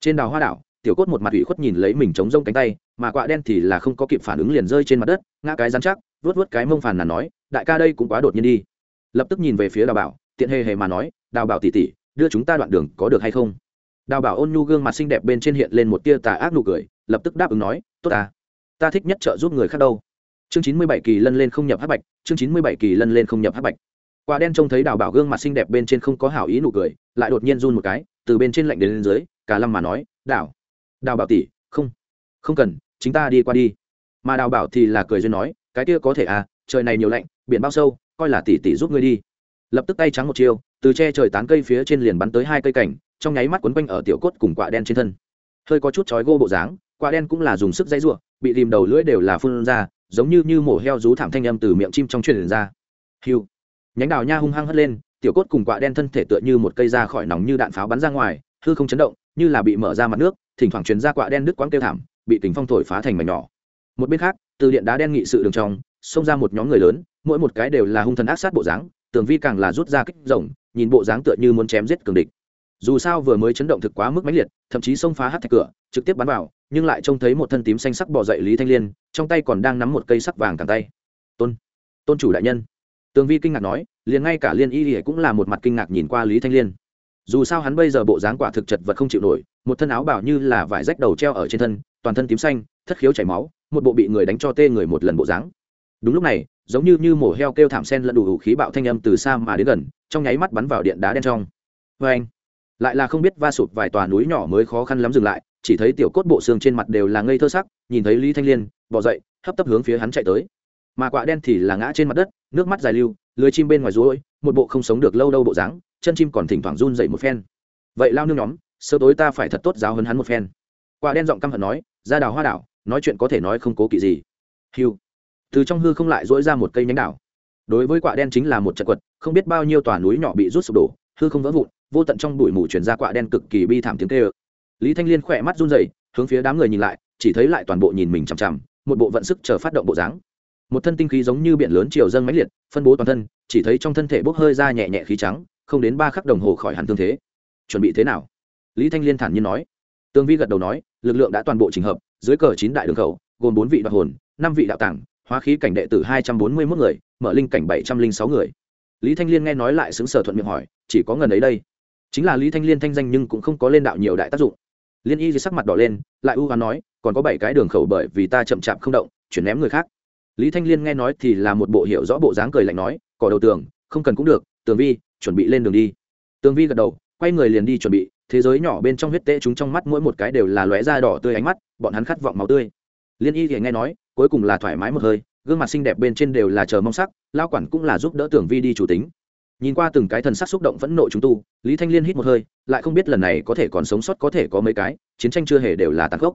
Speaker 1: Trên đào hoa đảo tiểu cốt một mặt ủy khuất nhìn lấy mình chống rông cánh tay, mà quạ đen thì là không có kịp phản ứng liền rơi trên mặt đất, ngã cái dán chắc vớt vớt cái mông phàn là nói, đại ca đây cũng quá đột nhiên đi. Lập tức nhìn về phía đào bảo, tiện hề hề mà nói, đào bảo tỉ tỉ đưa chúng ta đoạn đường có được hay không? Đào bảo ôn nhu gương mặt xinh đẹp bên trên hiện lên một tia tà ác nụ cười, lập tức đáp ứng nói, tốt ta ta thích nhất trợ giúp người khác đâu. Chương chín mươi bảy kỳ lân lên không nhập hắc bạch, chương chín mươi bảy kỳ lân lên không nhập hắc bạch. Quả đen trông thấy đào bảo gương mặt xinh đẹp bên trên không có hảo ý nụ cười, lại đột nhiên run một cái, từ bên trên lạnh đến lên dưới, cả lâm mà nói, đào đào bảo tỷ, không không cần chúng ta đi qua đi. Mà đào bảo thì là cười duyên nói, cái kia có thể à trời này nhiều lạnh, biển bao sâu, coi là tỷ tỷ giúp ngươi đi. Lập tức tay trắng một chiêu, từ che trời tán cây phía trên liền bắn tới hai cây cảnh, trong nháy mắt quấn quanh ở tiểu cốt cùng quạ đen trên thân. Hơi có chút chói gô bộ dáng quạ đen cũng là dùng sức dây ruộng bị tìm đầu lưỡi đều là phun ra, giống như như mổ heo rú thảm thanh âm từ miệng chim trong truyền ra. Hiu. Nhánh đào nha hung hăng hất lên, tiểu cốt cùng quạ đen thân thể tựa như một cây ra khỏi nòng như đạn pháo bắn ra ngoài, hư không chấn động, như là bị mở ra mặt nước thỉnh thoảng truyền ra quạ đen đứt quãng kêu thảm, bị kính phong thổi phá thành mảnh nhỏ. Một bên khác, từ điện đá đen nghị sự đường trong, xông ra một nhóm người lớn, mỗi một cái đều là hung thần ác sát bộ dáng, tường vi càng là rút ra kích rồng, nhìn bộ dáng tựa như muốn chém giết cường địch. Dù sao vừa mới chấn động thực quá mức mãnh liệt, thậm chí xông phá hát thạch cửa, trực tiếp bắn vào, nhưng lại trông thấy một thân tím xanh sắc bỏ dậy lý thanh liên, trong tay còn đang nắm một cây sắc vàng càng tay. Tôn tôn chủ đại nhân. Tường vi kinh ngạc nói, liền ngay cả liên y thì cũng là một mặt kinh ngạc nhìn qua lý thanh liên dù sao hắn bây giờ bộ dáng quả thực chật vật không chịu nổi, một thân áo bảo như là vải rách đầu treo ở trên thân, toàn thân tím xanh, thất khiếu chảy máu, một bộ bị người đánh cho tê người một lần bộ dáng. Đúng lúc này, giống như như mổ heo kêu thảm sen lẫn đủ khí bạo thanh âm từ xa mà đến gần, trong nháy mắt bắn vào điện đá đen trong. Vê anh, lại là không biết va sụp vài tòa núi nhỏ mới khó khăn lắm dừng lại, chỉ thấy tiểu cốt bộ xương trên mặt đều là ngây thơ sắc, nhìn thấy lý thanh liên, bỏ dậy, hấp tấp hướng phía hắn chạy tới. Mà quạ đen thì là ngã trên mặt đất nước mắt dài lưu, lưới chim bên ngoài rối một bộ không sống được lâu đâu bộ dáng, chân chim còn thỉnh thoảng run dậy một phen. Vậy lao nương nhóm sơ tối ta phải thật tốt giáo hấn hắn một phen. Quạ đen giọng căm hận nói, ra đào hoa đảo, nói chuyện có thể nói không cố kỵ gì. Hiu từ trong hư không lại dỗi ra một cây nhánh đảo. Đối với quạ đen chính là một trận quật, không biết bao nhiêu tòa núi nhỏ bị rút sụp đổ, hư không vỡ vụn, vô tận trong bụi mù chuyển ra quạ đen cực kỳ bi thảm tiếng tê ơ lý thanh liên khỏe mắt run rẩy, hướng phía đám người nhìn lại, chỉ thấy lại toàn bộ nhìn mình chằm chằm, một bộ vận sức chờ phát động bộ dáng một thân tinh khí giống như biển lớn chiều dâng mãnh liệt, phân bố toàn thân, chỉ thấy trong thân thể bốc hơi ra nhẹ nhẹ khí trắng, không đến ba khắc đồng hồ khỏi hẳn thương thế. Chuẩn bị thế nào? Lý thanh liên thản nhiên nói. Tương vi gật đầu nói, lực lượng đã toàn bộ trình hợp, dưới cờ chín đại đường khẩu, gồm bốn vị đoạt hồn, năm vị đạo tàng hóa khí cảnh đệ tử hai trăm bốn mươi mốt người, mở linh cảnh bảy trăm linh sáu người. Lý thanh liên nghe nói lại xứng sở thuận miệng hỏi, chỉ có ngần ấy đây. Chính là lý thanh liên thanh danh nhưng cũng không có lên đạo nhiều đại tác dụng. Liên y dưới sắc mặt đỏ lên, lại ưu hoán nói, còn có bảy cái đường khẩu bởi vì ta chậm chạp không động, chuyển ném người khác lý thanh liên nghe nói thì là một bộ hiểu rõ bộ dáng cười lạnh nói, cỏ đầu tường, không cần cũng được, tường vi, chuẩn bị lên đường đi. Tường vi gật đầu, quay người liền đi chuẩn bị, thế giới nhỏ bên trong huyết tễ chúng trong mắt mỗi một cái đều là lóe da đỏ tươi ánh mắt, bọn hắn khát vọng máu tươi. Liên y thì nghe nói, cuối cùng là thoải mái một hơi, gương mặt xinh đẹp bên trên đều là chờ mong sắc lao quản cũng là giúp đỡ tưởng vi đi chủ tính. Nhìn qua từng cái thần sắc xúc động phẫn nộ chúng tu, lý thanh liên hít một hơi, lại không biết lần này có thể còn sống sót có thể có mấy cái, chiến tranh chưa hề đều là tàn khốc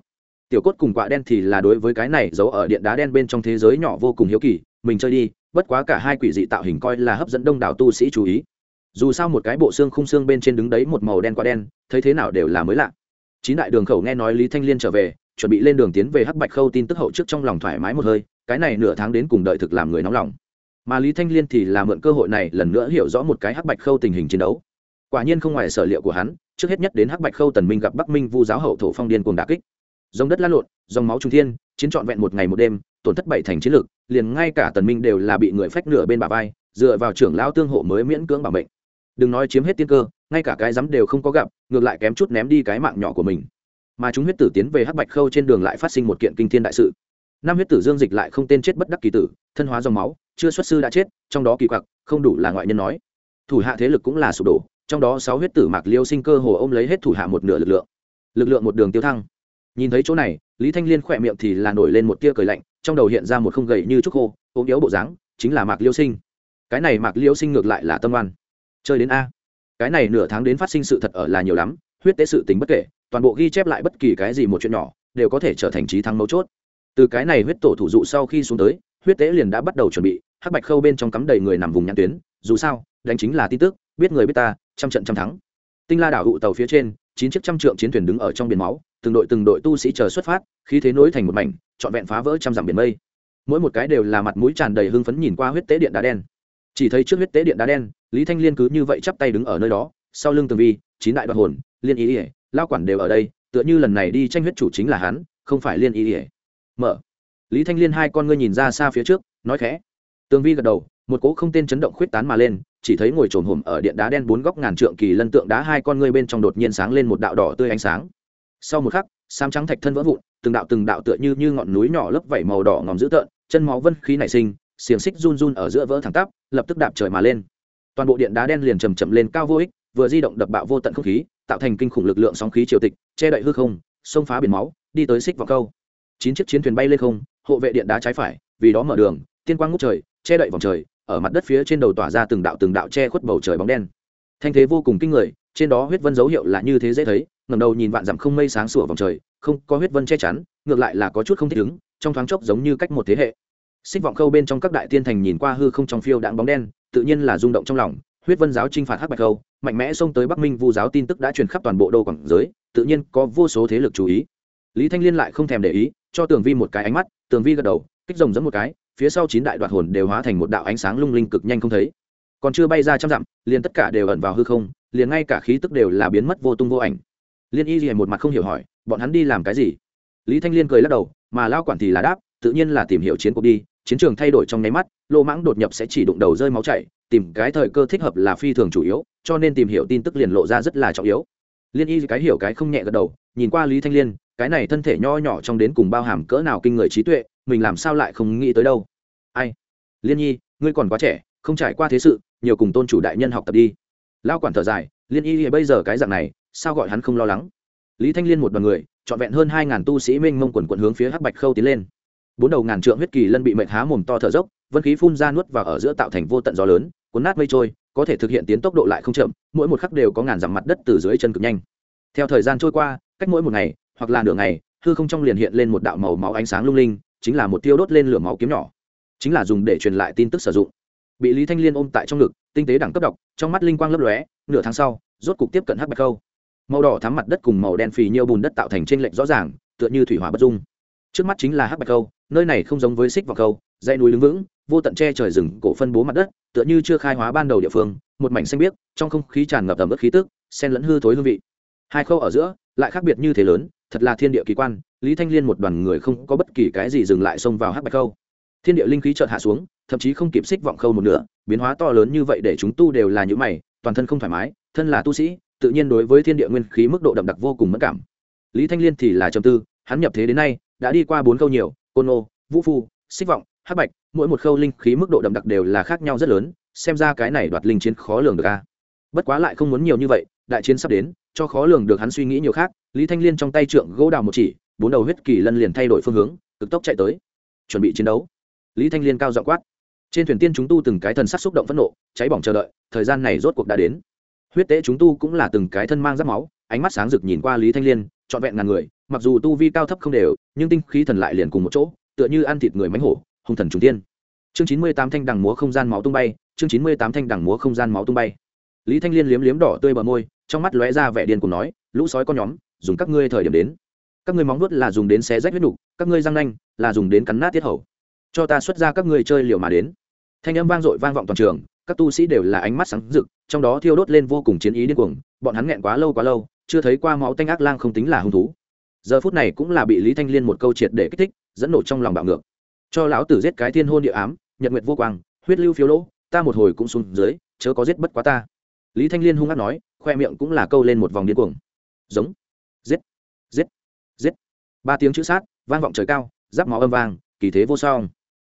Speaker 1: tiểu cốt cùng quạ đen thì là đối với cái này giấu ở điện đá đen bên trong thế giới nhỏ vô cùng hiếu kỳ, mình chơi đi, bất quá cả hai quỷ dị tạo hình coi là hấp dẫn đông đảo tu sĩ chú ý. Dù sao một cái bộ xương khung xương bên trên đứng đấy một màu đen quạ đen, thấy thế nào đều là mới lạ. Chín đại đường khẩu nghe nói lý thanh liên trở về, chuẩn bị lên đường tiến về hắc bạch khâu tin tức hậu trước trong lòng thoải mái một hơi, cái này nửa tháng đến cùng đợi thực làm người nóng lòng. Mà lý thanh liên thì là mượn cơ hội này lần nữa hiểu rõ một cái hắc bạch khâu tình hình chiến đấu. Quả nhiên không ngoài sở liệu của hắn, trước hết nhất đến hắc bạch khâu tần minh gặp bắc minh vu giáo hậu thổ phong điên cuồng đà kích dòng đất lăn lộn, dòng máu trung thiên, chiến trọn vẹn một ngày một đêm, tổn thất bảy thành chiến lực, liền ngay cả tần minh đều là bị người phách nửa bên bả vai, dựa vào trưởng lão tương hộ mới miễn cưỡng bảo mệnh. Đừng nói chiếm hết tiên cơ, ngay cả cái dám đều không có gặp, ngược lại kém chút ném đi cái mạng nhỏ của mình. Mà chúng huyết tử tiến về hắc bạch khâu trên đường lại phát sinh một kiện kinh thiên đại sự. Năm huyết tử dương dịch lại không tên chết bất đắc kỳ tử, thân hóa dòng máu, chưa xuất sư đã chết, trong đó kỳ quặc, không đủ là ngoại nhân nói. Thủ hạ thế lực cũng là sụp đổ, trong đó sáu huyết tử mạc liêu sinh cơ hồ ôm lấy hết thủ hạ một nửa lực lượng. Lực lượng một đường tiêu thăng nhìn thấy chỗ này, lý thanh liên khỏe miệng thì là nổi lên một tia cười lạnh, trong đầu hiện ra một không gầy như trúc khô, ốm yếu bộ dáng, chính là mạc liêu sinh. Cái này mạc liêu sinh ngược lại là tâm oan. Chơi đến a. Cái này nửa tháng đến phát sinh sự thật ở là nhiều lắm, huyết tế sự tính bất kể, toàn bộ ghi chép lại bất kỳ cái gì một chuyện nhỏ, đều có thể trở thành trí thắng mấu chốt. Từ cái này huyết tổ thủ dụ sau khi xuống tới, huyết tế liền đã bắt đầu chuẩn bị, hắc bạch khâu bên trong cắm đầy người nằm vùng nhãn tuyến, dù sao, đánh chính là tin tức, biết người biết ta, trăm trận trăm thắng. Tinh la đảo hụ tàu phía trên, chín chiếc trăm trượng chiến thuyền đứng ở trong biển máu từng đội từng đội tu sĩ chờ xuất phát khi thế nối thành một mảnh, trọn vẹn phá vỡ trăm dặm biển mây. Mỗi một cái đều là mặt mũi tràn đầy hưng phấn nhìn qua huyết tế điện đá đen. Chỉ thấy trước huyết tế điện đá đen, lý thanh liên cứ như vậy chắp tay đứng ở nơi đó, sau lưng tường vi, chín đại đoạn hồn, liên ý ỉa lao quản đều ở đây, tựa như lần này đi tranh huyết chủ chính là hắn, không phải liên ý ỉa mở. Lý thanh liên hai con ngươi nhìn ra xa phía trước, nói khẽ. Tường vi gật đầu, một cỗ không tên chấn động khuyết tán mà lên, chỉ thấy ngồi trồn hổm ở điện đá đen bốn góc ngàn trượng kỳ lân tượng đá hai con ngươi bên trong đột nhiên sáng lên một đạo đỏ tươi ánh sáng sau một khắc sam trắng thạch thân vỡ vụn, từng đạo từng đạo tựa như như ngọn núi nhỏ lấp vẩy màu đỏ ngòm dữ tợn, chân máu vân khí nảy sinh, xiềng xích run run ở giữa vỡ thẳng tắp, lập tức đạp trời mà lên. Toàn bộ điện đá đen liền chầm chậm lên cao vô ích, vừa di động đập bạo vô tận không khí, tạo thành kinh khủng lực lượng sóng khí triều tịch, che đậy hư không, xông phá biển máu, đi tới xích vào câu. Chín chiếc chiến thuyền bay lên không, hộ vệ điện đá trái phải, vì đó mở đường, tiên quang ngút trời, che đậy vòng trời, ở mặt đất phía trên đầu tỏa ra từng đạo từng đạo che khuất bầu trời bóng đen. Thanh thế vô cùng kinh người, trên đó huyết vân dấu hiệu là như thế dễ thấy ngẩng đầu nhìn vạn dặm không mây sáng sủa vòng trời, không có huyết vân che chắn, ngược lại là có chút không thích ứng, trong thoáng chốc giống như cách một thế hệ. Xích vọng khâu bên trong các đại tiên thành nhìn qua hư không trong phiêu đạn bóng đen, tự nhiên là rung động trong lòng, huyết vân giáo trinh phạt hắc bạch khâu, mạnh mẽ xông tới bắc minh vu giáo tin tức đã truyền khắp toàn bộ đô quảng giới, tự nhiên có vô số thế lực chú ý. Lý thanh liên lại không thèm để ý, cho tường vi một cái ánh mắt, tường vi gật đầu, kích rồng dẫn một cái, phía sau chín đại đoạt hồn đều hóa thành một đạo ánh sáng lung linh cực nhanh không thấy. Còn chưa bay ra trăm dặm, liền tất cả đều ẩn vào hư không, liền ngay cả khí tức đều là biến mất vô tung vô ảnh liên y gì một mặt không hiểu hỏi, bọn hắn đi làm cái gì? Lý thanh liên cười lắc đầu, mà lao quản thì là đáp, tự nhiên là tìm hiểu chiến cuộc đi, chiến trường thay đổi trong nháy mắt, lô mãng đột nhập sẽ chỉ đụng đầu rơi máu chảy, tìm cái thời cơ thích hợp là phi thường chủ yếu, cho nên tìm hiểu tin tức liền lộ ra rất là trọng yếu. Liên y cái hiểu cái không nhẹ gật đầu, nhìn qua lý thanh liên, cái này thân thể nho nhỏ trong đến cùng bao hàm cỡ nào kinh người trí tuệ, mình làm sao lại không nghĩ tới đâu? Ai? Liên nhi, ngươi còn quá trẻ, không trải qua thế sự, nhiều cùng tôn chủ đại nhân học tập đi. Lao quản thở dài, liên y bây giờ cái dạng này sao gọi hắn không lo lắng? Lý thanh liên một đoàn người trọn vẹn hơn hai ngàn tu sĩ minh mông quần quận hướng phía hắc bạch khâu tiến lên. Bốn đầu ngàn trượng huyết kỳ lân bị mệnh há mồm to thở dốc vân khí phun ra nuốt vào ở giữa tạo thành vô tận gió lớn cuốn nát mây trôi có thể thực hiện tiến tốc độ lại không chậm mỗi một khắc đều có ngàn dặm mặt đất từ dưới chân cực nhanh. Theo thời gian trôi qua cách mỗi một ngày hoặc là nửa ngày hư không trong liền hiện lên một đạo màu máu ánh sáng lung linh chính là một tiêu đốt lên lửa máu kiếm nhỏ. Chính là dùng để truyền lại tin tức sử dụng. Bị lý thanh liên ôm tại trong ngực tinh tế đẳng cấp độc, trong mắt linh quang lấp lóe nửa tháng sau rốt cục tiếp cận hắc bạch khâu màu đỏ thắm mặt đất cùng màu đen phì nhiêu bùn đất tạo thành t r ê n lệch rõ ràng, tựa như thủy hỏa bất dung. Trước mắt chính là hắc bạch khâu nơi này không giống với xích vào khâu dãy núi đứng vững, vô tận tre trời rừng cổ phân bố mặt đất, tựa như chưa khai hóa ban đầu địa phương, một mảnh xanh biếc, trong không khí tràn ngập ẩm ướt khí tức sen lẫn hư thối hương vị. Hai khâu ở giữa, lại khác biệt như thế lớn, thật là thiên địa kỳ quan, lý thanh liên một đoàn người không có bất kỳ cái gì dừng lại xông vào hắc bạch khâu thiên địa linh khí chợt hạ xuống, thậm chí không kịp xích vọng khâu một nửa, biến hóa to lớn như vậy để chúng tu đều là những mày, toàn thân không thoải mái, thân là tu sĩ tự nhiên đối với thiên địa nguyên khí mức độ đậm đặc vô cùng mất cảm. Lý thanh liên thì là trầm tư, hắn nhập thế đến nay, đã đi qua bốn khâu nhiều, côn ô vũ phu, xích vọng, hắc bạch, mỗi một khâu linh khí mức độ đậm đặc đều là khác nhau rất lớn, xem ra cái này đoạt linh chiến khó lường được a. Bất quá lại không muốn nhiều như vậy, đại chiến sắp đến, cho khó lường được hắn suy nghĩ nhiều khác, lý thanh liên trong tay trượng gỗ đào một chỉ, bốn đầu huyết kỳ lân liền thay đổi phương hướng, cực tốc chạy tới. Chuẩn bị chiến đấu. Lý thanh liên cao dọ quát. Trên thuyền tiên chúng tu từng cái thần sắc xúc động phẫn nộ, cháy bỏng chờ đợi, thời gian này rốt cuộc đã đến huyết tế chúng tu cũng là từng cái thân mang giáp máu, ánh mắt sáng rực nhìn qua lý thanh liên, trọn vẹn ngàn người, mặc dù tu vi cao thấp không đều, nhưng tinh khí thần lại liền cùng một chỗ, tựa như ăn thịt người mánh hổ, hung thần trung tiên. Chương chín mươi tám thanh đằng múa không gian máu tung bay, chương chín mươi tám thanh đằng múa không gian máu tung bay. Lý thanh liên liếm liếm đỏ tươi bờ môi, trong mắt lóe ra vẻ điên cùng nói, lũ sói con nhóm, dùng các ngươi thời điểm đến. Các ngươi móng vuốt là dùng đến xé rách huyết nục, các ngươi răng nanh là dùng đến cắn nát tiết hầu. Cho ta xuất ra các ngươi chơi liều mà đến. Thanh âm vang dội vang vọng toàn trường các tu sĩ đều là ánh mắt sáng rực, trong đó thiêu đốt lên vô cùng chiến ý điên cuồng, bọn hắn nghẹn quá lâu quá lâu, chưa thấy qua máu tanh ác lang không tính là hung thú. Giờ phút này cũng là bị lý thanh liên một câu triệt để kích thích, dẫn nổ trong lòng bạo ngược. Cho lão tử giết cái thiên hôn địa ám, nhật nguyệt vô quang, huyết lưu phiếu lỗ, ta một hồi cũng xuống dưới, chớ có giết bất quá ta. Lý thanh liên hung hát nói, khoe miệng cũng là câu lên một vòng điên cuồng. Giống. Giết. Giết. Giết. Ba tiếng chữ sát, vang vọng trời cao, giáp máu âm vang kỳ thế vô song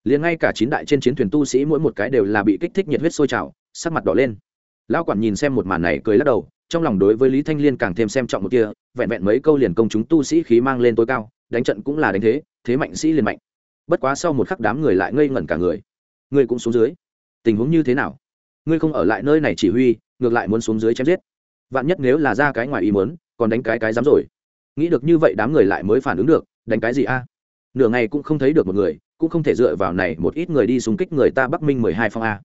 Speaker 1: liền ngay cả chín đại trên chiến thuyền tu sĩ mỗi một cái đều là bị kích thích nhiệt huyết sôi trào, sắc mặt đỏ lên. Lão quản nhìn xem một màn này cười lắc đầu, trong lòng đối với lý thanh liên càng thêm xem trọng một kia, vẹn vẹn mấy câu liền công chúng tu sĩ khí mang lên tối cao, đánh trận cũng là đánh thế thế mạnh sĩ liền mạnh. Bất quá sau một khắc đám người lại ngây ngẩn cả người. Ngươi cũng xuống dưới. Tình huống như thế nào? Ngươi không ở lại nơi này chỉ huy, ngược lại muốn xuống dưới chém giết. Vạn nhất nếu là ra cái ngoài ý muốn, còn đánh cái cái dám rồi. Nghĩ được như vậy đám người lại mới phản ứng được, đánh cái gì a? Nửa ngày cũng không thấy được một người cũng không thể dựa vào này một ít người đi xung kích người ta bắc minh mười hai phong a.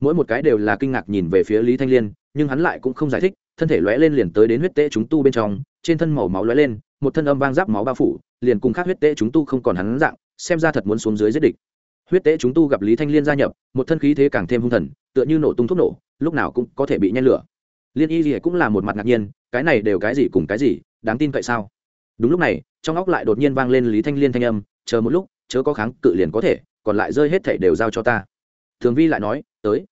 Speaker 1: Mỗi một cái đều là kinh ngạc nhìn về phía lý thanh liên, nhưng hắn lại cũng không giải thích, thân thể lóe lên liền tới đến huyết tế chúng tu bên trong, trên thân màu máu lóe lên, một thân âm vang giáp máu bao phủ, liền cùng khác huyết tế chúng tu không còn hắn dạng, xem ra thật muốn xuống dưới giết địch. Huyết tế chúng tu gặp lý thanh liên gia nhập, một thân khí thế càng thêm hung thần, tựa như nổ tung thuốc nổ, lúc nào cũng có thể bị nhen lửa. Liên y gì cũng là một mặt ngạc nhiên, cái này đều cái gì cùng cái gì, đáng tin cậy sao? Đúng lúc này, trong óc lại đột nhiên vang lên lý thanh liên thanh âm, chờ một lúc chớ có kháng cự liền có thể, còn lại rơi hết thảy đều giao cho ta. Thường vi lại nói, tới.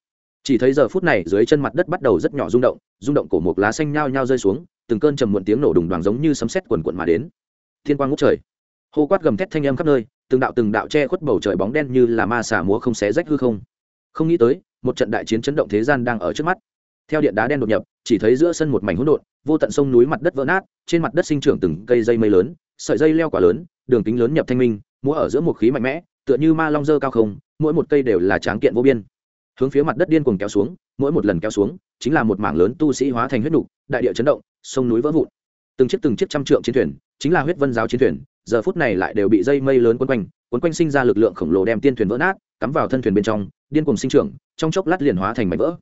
Speaker 1: Chỉ thấy giờ phút này dưới chân mặt đất bắt đầu rất nhỏ rung động rung động cổ một lá xanh nhao nhao rơi xuống, từng cơn trầm muộn tiếng nổ đùng đoàn giống như sấm sét quần quận mà đến. Thiên quang ngút trời. Hô quát gầm thét thanh âm khắp nơi, từng đạo từng đạo che khuất bầu trời bóng đen như là ma xả múa không xé rách hư không. Không nghĩ tới, một trận đại chiến chấn động thế gian đang ở trước mắt. Theo điện đá đen đột nhập, chỉ thấy giữa sân một mảnh hỗn độn, vô tận sông núi mặt đất vỡ nát, trên mặt đất sinh trưởng từng cây dây mây lớn, sợi dây leo quả lớn, đường kính lớn nhập thanh minh múa ở giữa một khí mạnh mẽ, tựa như ma long dơ cao không, mỗi một cây đều là tráng kiện vô biên. Hướng phía mặt đất điên cuồng kéo xuống, mỗi một lần kéo xuống, chính là một mảng lớn tu sĩ hóa thành huyết nục, đại địa chấn động, sông núi vỡ vụn. Từng chiếc từng chiếc trăm trượng chiến thuyền, chính là huyết vân giáo chiến thuyền, giờ phút này lại đều bị dây mây lớn quấn quanh quấn quanh sinh ra lực lượng khổng lồ đem tiên thuyền vỡ nát, cắm vào thân thuyền bên trong, điên cuồng sinh trưởng, trong chốc lát liền hóa thành mảnh vỡ.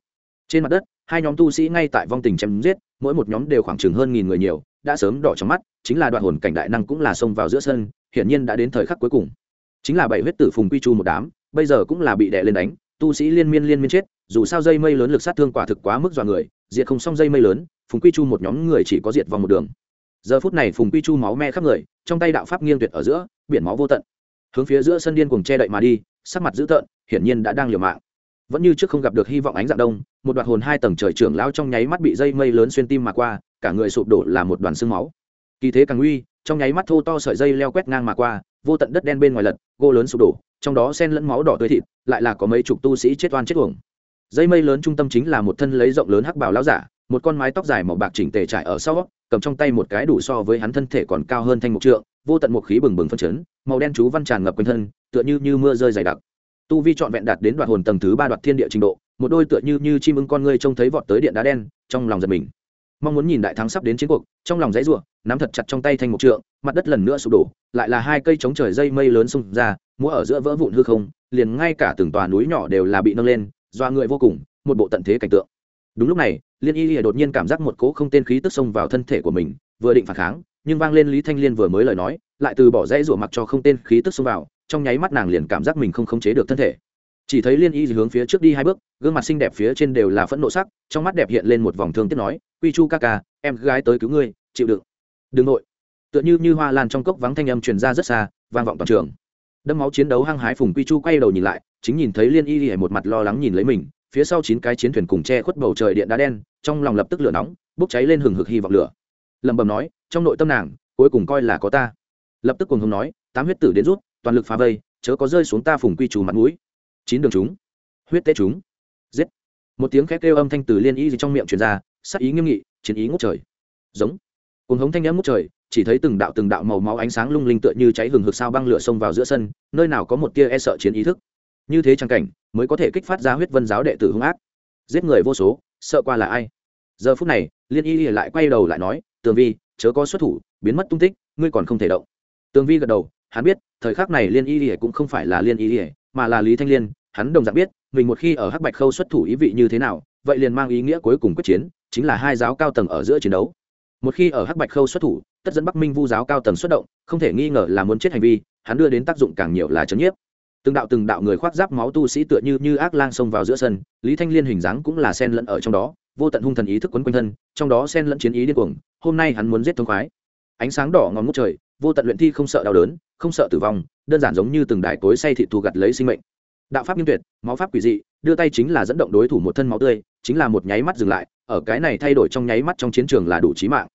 Speaker 1: Trên mặt đất, hai nhóm tu sĩ ngay tại vong tình chém giết, mỗi một nhóm đều khoảng chừng hơn nghìn người nhiều, đã sớm đỏ trong mắt, chính là đoạn hồn cảnh đại năng cũng là xông vào giữa sân hiển nhiên đã đến thời khắc cuối cùng. Chính là bảy huyết tử phùng quy chu một đám, bây giờ cũng là bị đè lên đánh, tu sĩ liên miên liên miên chết, dù sao dây mây lớn lực sát thương quả thực quá mức dọa người, diệt không xong dây mây lớn, phùng quy chu một nhóm người chỉ có diệt vòng một đường. Giờ phút này phùng quy chu máu me khắp người, trong tay đạo pháp nghiêng tuyệt ở giữa, biển máu vô tận. Hướng phía giữa sân điên cùng che đậy mà đi, sắc mặt dữ tợn, hiển nhiên đã đang liều mạng. Vẫn như trước không gặp được hy vọng ánh dạng đông, một đoạn hồn hai tầng trời trưởng lao trong nháy mắt bị dây mây lớn xuyên tim mà qua, cả người sụp đổ là một đoàn xương máu. Kỳ thế càng uy trong nháy mắt thô to sợi dây leo quét ngang mà qua, vô tận đất đen bên ngoài lật, gỗ lớn sụp đổ, trong đó sen lẫn máu đỏ tươi thịt, lại là có mấy chục tu sĩ chết oan chết uổng. Dây mây lớn trung tâm chính là một thân lấy rộng lớn hắc bào lão giả, một con mái tóc dài màu bạc chỉnh tề trải ở sau, cầm trong tay một cái đủ so với hắn thân thể còn cao hơn thanh mục trượng, vô tận một khí bừng bừng phân chấn, màu đen chú văn tràn ngập quanh thân, tựa như như mưa rơi dày đặc. Tu vi trọn vẹn đạt đến đoạn hồn tầng thứ ba đoạt thiên địa trình độ, một đôi tựa như như chim ưng con ngươi trông thấy vọt tới điện đá đen, trong lòng giật mình mong muốn nhìn đại thắng sắp đến chiến cuộc, trong lòng dãy ruộng nắm thật chặt trong tay thanh mục trượng, mặt đất lần nữa sụp đổ, lại là hai cây chống trời dây mây lớn xung ra, múa ở giữa vỡ vụn hư không, liền ngay cả từng tòa núi nhỏ đều là bị nâng lên, doa người vô cùng, một bộ tận thế cảnh tượng. Đúng lúc này, liên y lìa đột nhiên cảm giác một cỗ không tên khí tức xông vào thân thể của mình, vừa định phản kháng, nhưng vang lên lý thanh liên vừa mới lời nói, lại từ bỏ dãy rủa mặc cho không tên khí tức xông vào, trong nháy mắt nàng liền cảm giác mình không khống chế được thân thể chỉ thấy liên y hướng phía trước đi hai bước, gương mặt xinh đẹp phía trên đều là phẫn nộ sắc, trong mắt đẹp hiện lên một vòng thương tiếc nói, quy chu ca ca, em gái tới cứu ngươi, chịu đựng. Đừng nội. Tựa như như hoa lan trong cốc vắng thanh âm truyền ra rất xa, vang vọng toàn trường. Đâm máu chiến đấu hăng hái phùng quy chu quay đầu nhìn lại, chính nhìn thấy liên y một mặt lo lắng nhìn lấy mình, phía sau chín cái chiến thuyền cùng che khuất bầu trời điện đá đen, trong lòng lập tức lửa nóng, bốc cháy lên hừng hực hy vọng lửa. Lẩm bẩm nói, trong nội tâm nàng, cuối cùng coi là có ta. Lập tức cùng hùng nói, tám huyết tử đến rút, toàn lực phá vây, chớ có rơi xuống ta phùng quy trù mặt mũi chín đường chúng. Huyết tế chúng. Giết. Một tiếng khét kêu âm thanh từ liên y trong miệng truyền ra, sắc ý nghiêm nghị, chiến ý ngút trời. Giống. Cùng hống thanh nhãm ngút trời, chỉ thấy từng đạo từng đạo màu máu ánh sáng lung linh tựa như cháy hừng hực sao băng lửa xông vào giữa sân, nơi nào có một tia e sợ chiến ý thức. Như thế trang cảnh, mới có thể kích phát ra huyết vân giáo đệ tử hung ác. Giết người vô số, sợ qua là ai? Giờ phút này, liên y lại quay đầu lại nói, tường vi, chớ có xuất thủ, biến mất tung tích, ngươi còn không thể động. Tường vi gật đầu, hắn biết, thời khắc này liên y cũng không phải là liên y mà là lý thanh liên hắn đồng dạng biết, mình một khi ở hắc bạch khâu xuất thủ ý vị như thế nào, vậy liền mang ý nghĩa cuối cùng quyết chiến, chính là hai giáo cao tầng ở giữa chiến đấu. Một khi ở hắc bạch khâu xuất thủ, tất dẫn bắc minh vu giáo cao tầng xuất động, không thể nghi ngờ là muốn chết hành vi, hắn đưa đến tác dụng càng nhiều là chấn nhiếp. Từng đạo từng đạo người khoác giáp máu tu sĩ tựa như như ác lang xông vào giữa sân, lý thanh liên hình dáng cũng là sen lẫn ở trong đó, vô tận hung thần ý thức quấn quanh thân, trong đó sen lẫn chiến ý điên cuồng, hôm nay hắn muốn giết thông khoái. Ánh sáng đỏ ngòm ngút trời, vô tận luyện thi không sợ đau đớn, không sợ tử vong, đơn giản giống như từng đài cối say thị thù gặt lấy sinh mệnh đạo pháp nghiêm tuyệt, máu pháp quỷ dị, đưa tay chính là dẫn động đối thủ một thân máu tươi, chính là một nháy mắt dừng lại, ở cái này thay đổi trong nháy mắt trong chiến trường là đủ trí mạng.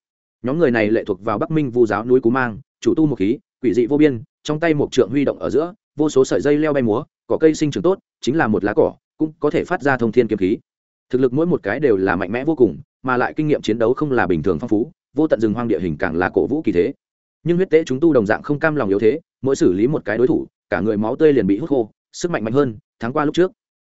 Speaker 1: Nhóm người này lệ thuộc vào bắc minh vu giáo núi cú mang, chủ tu một khí, quỷ dị vô biên, trong tay một trượng huy động ở giữa, vô số sợi dây leo bay múa, cỏ cây sinh trưởng tốt, chính là một lá cỏ, cũng có thể phát ra thông thiên kiếm khí. Thực lực mỗi một cái đều là mạnh mẽ vô cùng, mà lại kinh nghiệm chiến đấu không là bình thường phong phú, vô tận rừng hoang địa hình càng là cổ vũ kỳ thế. Nhưng huyết tế chúng tu đồng dạng không cam lòng yếu thế, mỗi xử lý một cái đối thủ, cả người máu tươi liền bị hút khô sức mạnh mạnh hơn tháng qua lúc trước.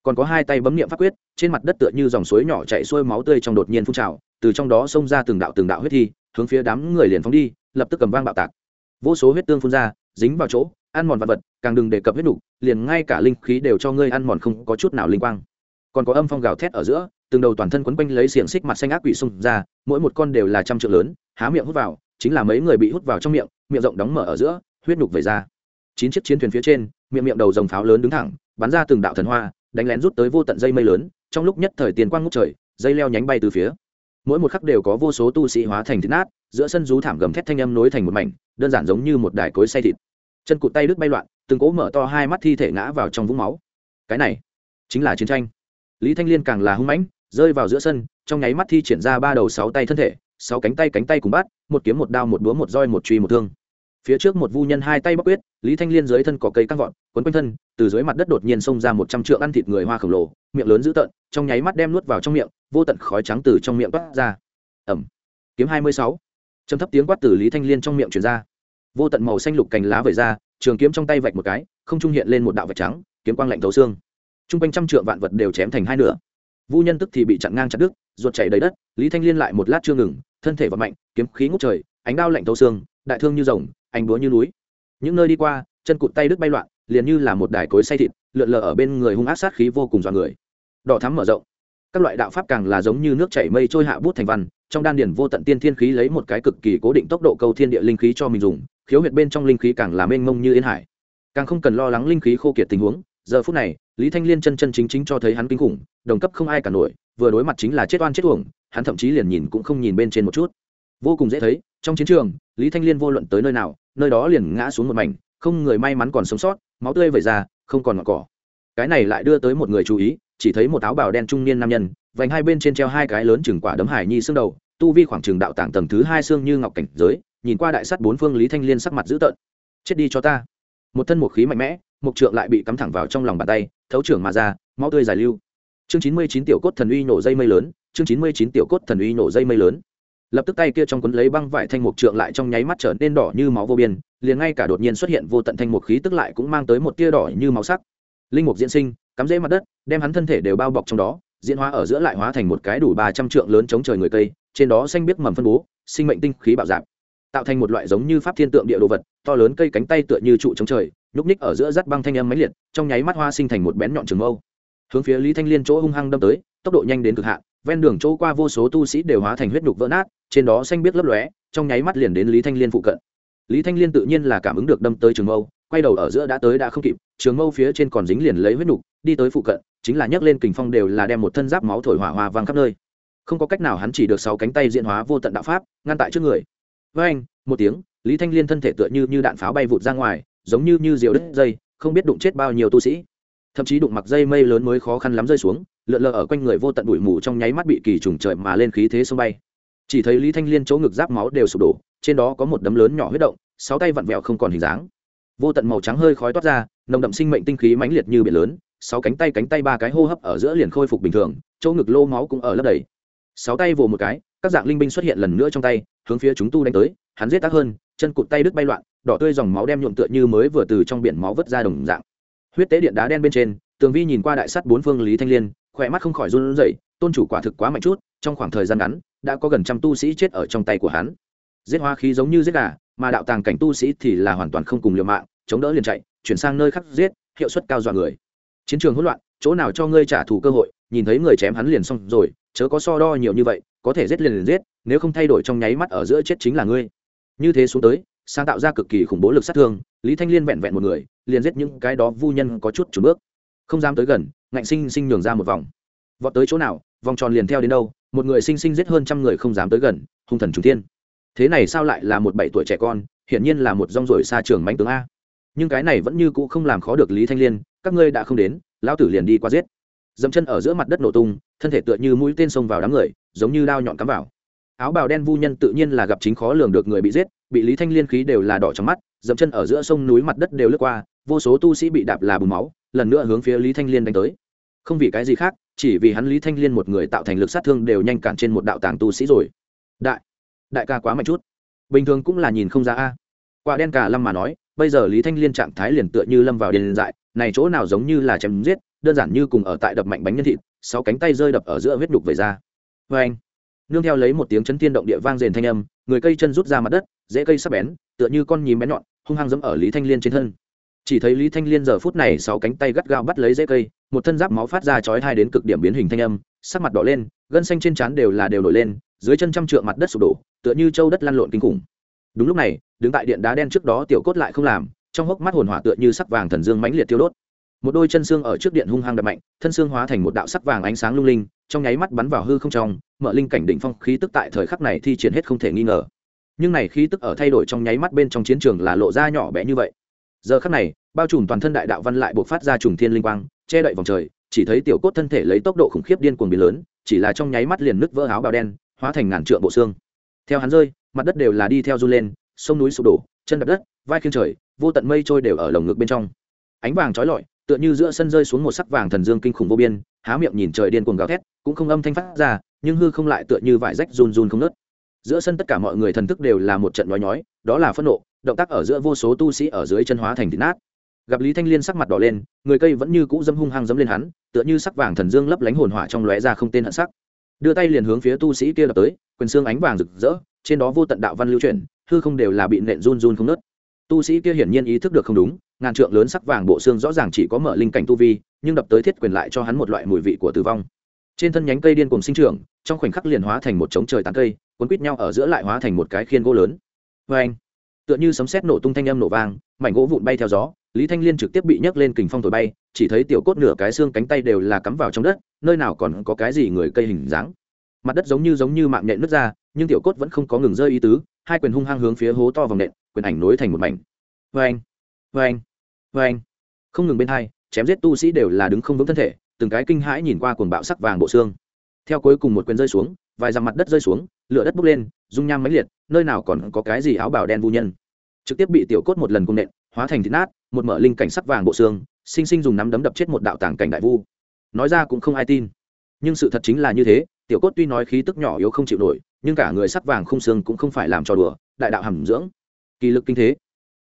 Speaker 1: Còn có hai tay bấm niệm pháp quyết trên mặt đất tựa như dòng suối nhỏ chạy xuôi máu tươi trong đột nhiên phun trào từ trong đó xông ra từng đạo từng đạo huyết thi hướng phía đám người liền phóng đi lập tức cầm vang bạo tạc. Vô số huyết tương phun ra dính vào chỗ ăn mòn vật vật càng đừng đề cập huyết đủ, liền ngay cả linh khí đều cho ngươi ăn mòn không có chút nào linh quang. Còn có âm phong gào thét ở giữa từng đầu toàn thân quấn quanh lấy xiềng xích mặt xanh ác quỷ xung ra mỗi một con đều là trăm trượng lớn há miệng hút vào chính là mấy người bị hút vào trong miệng miệng rộng đóng mở ở giữa huyết nhục về ra. Chín chiếc chiến thuyền phía trên miệng miệng đầu dòng pháo lớn đứng thẳng, bắn ra từng đạo thần hoa, đánh lén rút tới vô tận dây mây lớn, trong lúc nhất thời tiền quang ngút trời, dây leo nhánh bay từ phía. Mỗi một khắc đều có vô số tu sĩ hóa thành thịt nát, giữa sân rú thảm gầm thét thanh âm nối thành một mảnh, đơn giản giống như một đài cối say thịt. Chân cụt tay đứt bay loạn, từng cỗ mở to hai mắt thi thể ngã vào trong vũng máu. Cái này chính là chiến tranh. Lý thanh liên càng là hung mãnh, rơi vào giữa sân, trong nháy mắt thi triển ra ba đầu sáu tay thân thể, sáu cánh tay cánh tay cùng bắt, một kiếm một đao một búa một roi một truy một thương phía trước một vu nhân hai tay bắc quyết, lý thanh liên dưới thân cỏ cây căng vọt, quấn quanh thân, từ dưới mặt đất đột nhiên xông ra một trăm trượng ăn thịt người hoa khổng lồ, miệng lớn dữ tợn, trong nháy mắt đem nuốt vào trong miệng, vô tận khói trắng từ trong miệng toát ra. Ẩm. Kiếm hai mươi sáu. Chấm thấp tiếng quát từ lý thanh liên trong miệng truyền ra. Vô tận màu xanh lục cành lá vẩy ra, trường kiếm trong tay vạch một cái, không trung hiện lên một đạo vạch trắng, kiếm quang lạnh thấu xương. T r u n g quanh trăm trượng vạn vật đều chém thành hai nửa. Vu nhân tức thì bị chặn ngang chặt đứt, ruột chảy đầy đất, lý thanh liên lại một lát chưa ngừng, thân thể và mạnh, kiếm khí ngút trời, ánh đao lạnh thấu xương, đại thương như rồng anh búa như núi. Những nơi đi qua, chân cụt tay đứt bay loạn, liền như là một đài cối say thịt, lượn lờ ở bên người hung ác sát khí vô cùng dọa người. Đỏ thắm mở rộng. Các loại đạo pháp càng là giống như nước chảy mây trôi hạ bút thành văn, trong đan điển vô tận tiên thiên khí lấy một cái cực kỳ cố định tốc độ câu thiên địa linh khí cho mình dùng, khiếu huyệt bên trong linh khí càng làm mênh mông như yên hải. Càng không cần lo lắng linh khí khô kiệt tình huống, giờ phút này, lý thanh liên chân chân chính chính cho thấy hắn kinh khủng, đồng cấp không ai cả nổi, vừa đối mặt chính là chết oan chết uổng, hắn thậm chí liền nhìn cũng không nhìn bên trên một chút. Vô cùng dễ thấy, trong chiến trường, lý thanh liên vô luận tới nơi nào nơi đó liền ngã xuống một mảnh, không người may mắn còn sống sót, máu tươi vẩy ra, không còn ngọn cỏ. Cái này lại đưa tới một người chú ý, chỉ thấy một áo bào đen trung niên nam nhân, vành hai bên trên treo hai cái lớn chừng quả đấm hải nhi xương đầu, tu vi khoảng trường đạo tàng tầng thứ hai xương như ngọc cảnh giới, nhìn qua đại sắt bốn phương lý thanh liên sắc mặt dữ tợn. Chết đi cho ta. Một thân một khí mạnh mẽ một trượng lại bị cắm thẳng vào trong lòng bàn tay, thấu trưởng mà ra, máu tươi dài lưu. Chương chín mươi chín tiểu cốt thần uy nổ dây mây lớn, chương chín mươi chín tiểu cốt thần uy nổ dây mây lớn lập tức tay kia trong quấn lấy băng vải thanh mục trượng lại trong nháy mắt trở nên đỏ như máu vô biên, liền ngay cả đột nhiên xuất hiện vô tận thanh mục khí tức lại cũng mang tới một tia đỏ như máu sắc. Linh mục diễn sinh, cắm rễ mặt đất, đem hắn thân thể đều bao bọc trong đó, diễn hóa ở giữa lại hóa thành một cái đủ ba trăm trượng lớn chống trời người cây, trên đó xanh biết mầm phân bố, sinh mệnh tinh khí bạo dạp. Tạo thành một loại giống như pháp thiên tượng địa đồ vật, to lớn cây cánh tay tựa như trụ chống trời, nhúc ních ở giữa rắt băng thanh âm máy liệt, trong nháy mắt hoa sinh thành một bén nhọn trường mâu. Hướng phía lý thanh liên chỗ hung hăng đâm tới, tốc độ nhanh đến cực hạn ven đường chỗ qua vô số tu sĩ đều hóa thành huyết nhục vỡ nát, trên đó xanh biết lấp lóe, trong nháy mắt liền đến lý thanh liên phụ cận. Lý thanh liên tự nhiên là cảm ứng được đâm tới trường mâu, quay đầu ở giữa đã tới đã không kịp, trường mâu phía trên còn dính liền lấy huyết nhục, đi tới phụ cận, chính là nhấc lên kình phong đều là đem một thân giáp máu thổi hỏa hoa vang khắp nơi. Không có cách nào hắn chỉ được sáu cánh tay diện hóa vô tận đạo pháp, ngăn tại trước người. Với anh, một tiếng, lý thanh liên thân thể tựa như như đạn pháo bay vụt ra ngoài, giống như như diều đứt dây, không biết đụng chết bao nhiêu tu sĩ. Thậm chí đụng mặc dây mây lớn mới khó khăn lắm rơi xuống lượn lờ ở quanh người vô tận bụi mù trong nháy mắt bị kỳ trùng trời mà lên khí thế sông bay. Chỉ thấy lý thanh liên chỗ ngực giáp máu đều sụp đổ, trên đó có một đấm lớn nhỏ huyết động, sáu tay vặn vẹo không còn hình dáng. Vô tận màu trắng hơi khói toát ra, nồng đậm sinh mệnh tinh khí mãnh liệt như biển lớn, sáu cánh tay cánh tay ba cái hô hấp ở giữa liền khôi phục bình thường, chỗ ngực lô máu cũng ở lấp đầy. Sáu tay vồ một cái, các dạng linh binh xuất hiện lần nữa trong tay, hướng phía chúng tu đánh tới, hắn giết tác hơn, chân cụt tay đứt bay loạn, đỏ tươi dòng máu đem nhuộm tựa như mới vừa từ trong biển máu vớt ra đồng dạng. Huyết tế điện đá đen bên trên, tường vi nhìn qua đại sắt bốn phương lý thanh liên khỏe mắt không khỏi run rẩy, tôn chủ quả thực quá mạnh chút, trong khoảng thời gian ngắn, đã có gần trăm tu sĩ chết ở trong tay của hắn. Giết hoa khí giống như giết gà, mà đạo tàng cảnh tu sĩ thì là hoàn toàn không cùng liều mạng, chống đỡ liền chạy, chuyển sang nơi khác giết, hiệu suất cao dọa người. Chiến trường hỗn loạn, chỗ nào cho ngươi trả thù cơ hội, nhìn thấy người chém hắn liền xong rồi, chớ có so đo nhiều như vậy, có thể giết liền liền giết, nếu không thay đổi trong nháy mắt ở giữa chết chính là ngươi. Như thế xuống tới, sáng tạo ra cực kỳ khủng bố lực sát thương, lý thanh liên vẹn vẹn một người, liền giết những cái đó vu nhân có chút chủ bước. Không dám tới gần ngạnh sinh sinh nhường ra một vòng. Vọt tới chỗ nào, vòng tròn liền theo đến đâu, một người sinh sinh giết hơn trăm người không dám tới gần, hung thần trung tiên thế này sao lại là một bảy tuổi trẻ con, hiển nhiên là một rong rổi xa trường mánh tướng a. Nhưng cái này vẫn như cũ không làm khó được lý thanh liên, các ngươi đã không đến, lão tử liền đi qua giết. Dẫm chân ở giữa mặt đất nổ tung, thân thể tựa như mũi tên xông vào đám người, giống như đao nhọn cắm vào. Áo bào đen vu nhân tự nhiên là gặp chính khó lường được người bị giết, bị lý thanh liên khí đều là đỏ trong mắt dẫm chân ở giữa sông núi mặt đất đều lướt qua, vô số tu sĩ bị đạp là bùn máu, lần nữa hướng phía lý thanh liên đánh tới không vì cái gì khác, chỉ vì hắn lý thanh liên một người tạo thành lực sát thương đều nhanh cản trên một đạo tàng tu sĩ rồi. Đại đại ca quá mạnh chút. Bình thường cũng là nhìn không ra a. Quả đen cả lâm mà nói, bây giờ lý thanh liên trạng thái liền tựa như lâm vào điền dại, này chỗ nào giống như là chém giết, đơn giản như cùng ở tại đập mạnh bánh nhân thịt, sáu cánh tay rơi đập ở giữa huyết đục về ra. Vê anh, nương theo lấy một tiếng chấn thiên động địa vang rền thanh âm, người cây chân rút ra mặt đất dễ cây sắp bén, tựa như con nhím bén nhọn, hung hăng dẫm ở lý thanh liên trên thân chỉ thấy lý thanh liên giờ phút này sáu cánh tay gắt gao bắt lấy dễ cây, một thân giáp máu phát ra chói hai đến cực điểm biến hình thanh âm, sắc mặt đỏ lên, gân xanh trên trán đều là đều nổi lên, dưới chân trăm trượng mặt đất sụp đổ, tựa như châu đất lăn lộn kinh khủng. Đúng lúc này, đứng tại điện đá đen trước đó tiểu cốt lại không làm, trong hốc mắt hồn hỏa tựa như sắc vàng thần dương mãnh liệt tiêu đốt. Một đôi chân xương ở trước điện hung hăng đập mạnh, thân xương hóa thành một đạo sắc vàng ánh sáng lung linh, trong nháy mắt bắn vào hư không trong, mở linh cảnh đỉnh phong khí tức tại thời khắc này thi triển hết không thể nghi ngờ. Nhưng này khí tức ở thay đổi trong nháy mắt bên trong chiến trường là lộ ra nhỏ bé như vậy giờ khắc này, bao trùm toàn thân đại đạo văn lại buộc phát ra trùng thiên linh quang, che đậy vòng trời, chỉ thấy tiểu cốt thân thể lấy tốc độ khủng khiếp điên cuồng biến lớn, chỉ là trong nháy mắt liền nứt vỡ áo bào đen, hóa thành ngàn trượng bộ xương. Theo hắn rơi, mặt đất đều là đi theo run lên, sông núi sụp đổ, chân đập đất, vai khiêng trời, vô tận mây trôi đều ở lồng ngực bên trong. Ánh vàng trói lọi, tựa như giữa sân rơi xuống một sắc vàng thần dương kinh khủng vô biên, há miệng nhìn trời điên cuồng gào thét, cũng không âm thanh phát ra, nhưng hư không lại tựa như vải rách run run không nớt giữa sân tất cả mọi người thần thức đều là một trận nói nhói, đó là phẫn nộ, động tác ở giữa vô số tu sĩ ở dưới chân hóa thành thịt nát. Gặp lý thanh liên sắc mặt đỏ lên, người cây vẫn như cũ dâm hung hăng dẫm lên hắn, tựa như sắc vàng thần dương lấp lánh hồn hỏa trong lóe ra không tên hận sắc. Đưa tay liền hướng phía tu sĩ kia đập tới, quyền xương ánh vàng rực rỡ, trên đó vô tận đạo văn lưu chuyển, hư không đều là bị nện run run không nớt tu sĩ kia hiển nhiên ý thức được không đúng, ngàn trượng lớn sắc vàng bộ xương rõ ràng chỉ có mở linh cảnh tu vi, nhưng đập tới thiết quyền lại cho hắn một loại mùi vị của tử vong trên thân nhánh cây điên cùng sinh trưởng, trong khoảnh khắc liền hóa thành một trống trời tán cây, cuốn quít nhau ở giữa lại hóa thành một cái khiên gỗ lớn. Vê anh, tựa như sấm sét nổ tung thanh âm nổ vang, mảnh gỗ vụn bay theo gió, lý thanh liên trực tiếp bị nhấc lên kình phong thổi bay, chỉ thấy tiểu cốt nửa cái xương cánh tay đều là cắm vào trong đất, nơi nào còn có cái gì người cây hình dáng. Mặt đất giống như giống như mạng nhện nứt ra, nhưng tiểu cốt vẫn không có ngừng rơi ý tứ, hai quyền hung hăng hướng phía hố to vòng nện, quyền ảnh nối thành một mảnh. Vê anh vê anh vê anh. Không ngừng bên hai, chém giết tu sĩ đều là đứng không vững thân thể từng cái kinh hãi nhìn qua cuồng bạo sắc vàng bộ xương. Theo cuối cùng một quyền rơi xuống, vài dặm mặt đất rơi xuống, lửa đất bốc lên, dung nham máy liệt, nơi nào còn có cái gì áo bào đen vu nhân. Trực tiếp bị tiểu cốt một lần cung nện, hóa thành thịt nát, một mở linh cảnh sắc vàng bộ xương, sinh sinh dùng nắm đấm đập chết một đạo tàng cảnh đại vu. Nói ra cũng không ai tin. Nhưng sự thật chính là như thế, tiểu cốt tuy nói khí tức nhỏ yếu không chịu nổi, nhưng cả người sắc vàng không xương cũng không phải làm trò đùa, đại đạo hàm dưỡng. Kỳ lực kinh thế.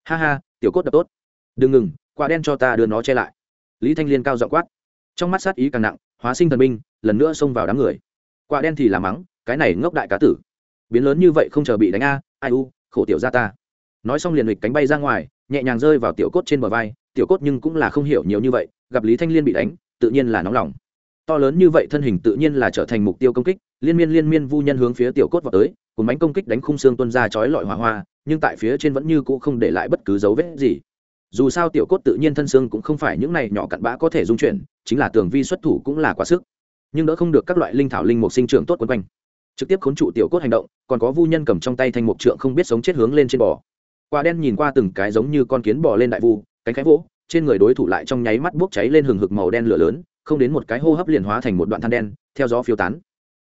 Speaker 1: Ha ha, tiểu cốt đập tốt. Đừng ngừng, quả đen cho ta đưa nó che lại. Lý thanh liên cao dọ quát trong mắt sát ý càng nặng, hóa sinh thần binh, lần nữa xông vào đám người. Quả đen thì là mắng, cái này ngốc đại cá tử. Biến lớn như vậy không chờ bị đánh a, ai u, khổ tiểu ra ta. Nói xong liền lịch cánh bay ra ngoài, nhẹ nhàng rơi vào tiểu cốt trên bờ vai, tiểu cốt nhưng cũng là không hiểu nhiều như vậy, gặp lý thanh liên bị đánh, tự nhiên là nóng lòng. To lớn như vậy thân hình tự nhiên là trở thành mục tiêu công kích, liên miên liên miên vu nhân hướng phía tiểu cốt vào tới cùng bánh công kích đánh khung xương tuân ra chói lọi hỏa hoa, nhưng tại phía trên vẫn như cũ không để lại bất cứ dấu vết gì dù sao tiểu cốt tự nhiên thân xương cũng không phải những này nhỏ cặn bã có thể dung chuyển, chính là tường vi xuất thủ cũng là quá sức. Nhưng đỡ không được các loại linh thảo linh mục sinh trưởng tốt quấn quanh. Trực tiếp khốn trụ tiểu cốt hành động, còn có vu nhân cầm trong tay thanh mục trượng không biết sống chết hướng lên trên bò. Quả đen nhìn qua từng cái giống như con kiến bò lên đại vu, cánh cái vỗ, trên người đối thủ lại trong nháy mắt bốc cháy lên hừng hực màu đen lửa lớn, không đến một cái hô hấp liền hóa thành một đoạn than đen, theo gió phiêu tán.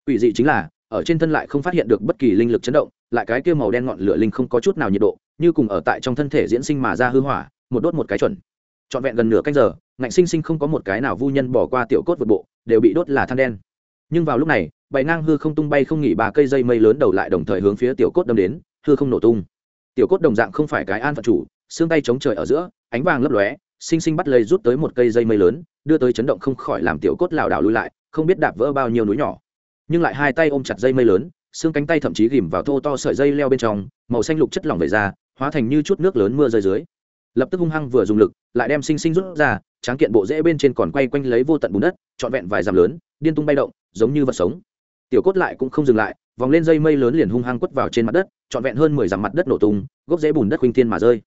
Speaker 1: Ủy dị chính là, ở trên thân lại không phát hiện được bất kỳ linh lực chấn động, lại cái kia màu đen ngọn lửa linh không có chút nào nhiệt độ, như cùng ở tại trong thân thể diễn sinh mà ra hư hỏa một đốt một cái chuẩn. Trọn vẹn gần nửa canh giờ, ngạnh sinh sinh không có một cái nào vu nhân bỏ qua tiểu cốt vượt bộ, đều bị đốt là than đen. Nhưng vào lúc này bày ngang hư không tung bay không nghỉ ba cây dây mây lớn đầu lại đồng thời hướng phía tiểu cốt đâm đến, hư không nổ tung. Tiểu cốt đồng dạng không phải cái an phận chủ, xương tay chống trời ở giữa, ánh vàng lấp lóe, sinh sinh bắt lấy rút tới một cây dây mây lớn, đưa tới chấn động không khỏi làm tiểu cốt lảo đảo lui lại, không biết đạp vỡ bao nhiêu núi nhỏ. Nhưng lại hai tay ôm chặt dây mây lớn, xương cánh tay thậm chí ghìm vào thô to sợi dây leo bên trong, màu xanh lục chất lỏng về ra, hóa thành như chút nước lớn mưa rơi dưới lập tức hung hăng vừa dùng lực, lại đem sinh sinh rút ra, tráng kiện bộ rễ bên trên còn quay quanh lấy vô tận bùn đất, trọn vẹn vài dặm lớn, điên tung bay động, giống như vật sống. Tiểu cốt lại cũng không dừng lại, vòng lên dây mây lớn liền hung hăng quất vào trên mặt đất, trọn vẹn hơn mười dặm mặt đất nổ tung, gốc rễ bùn đất khuynh thiên mà rơi.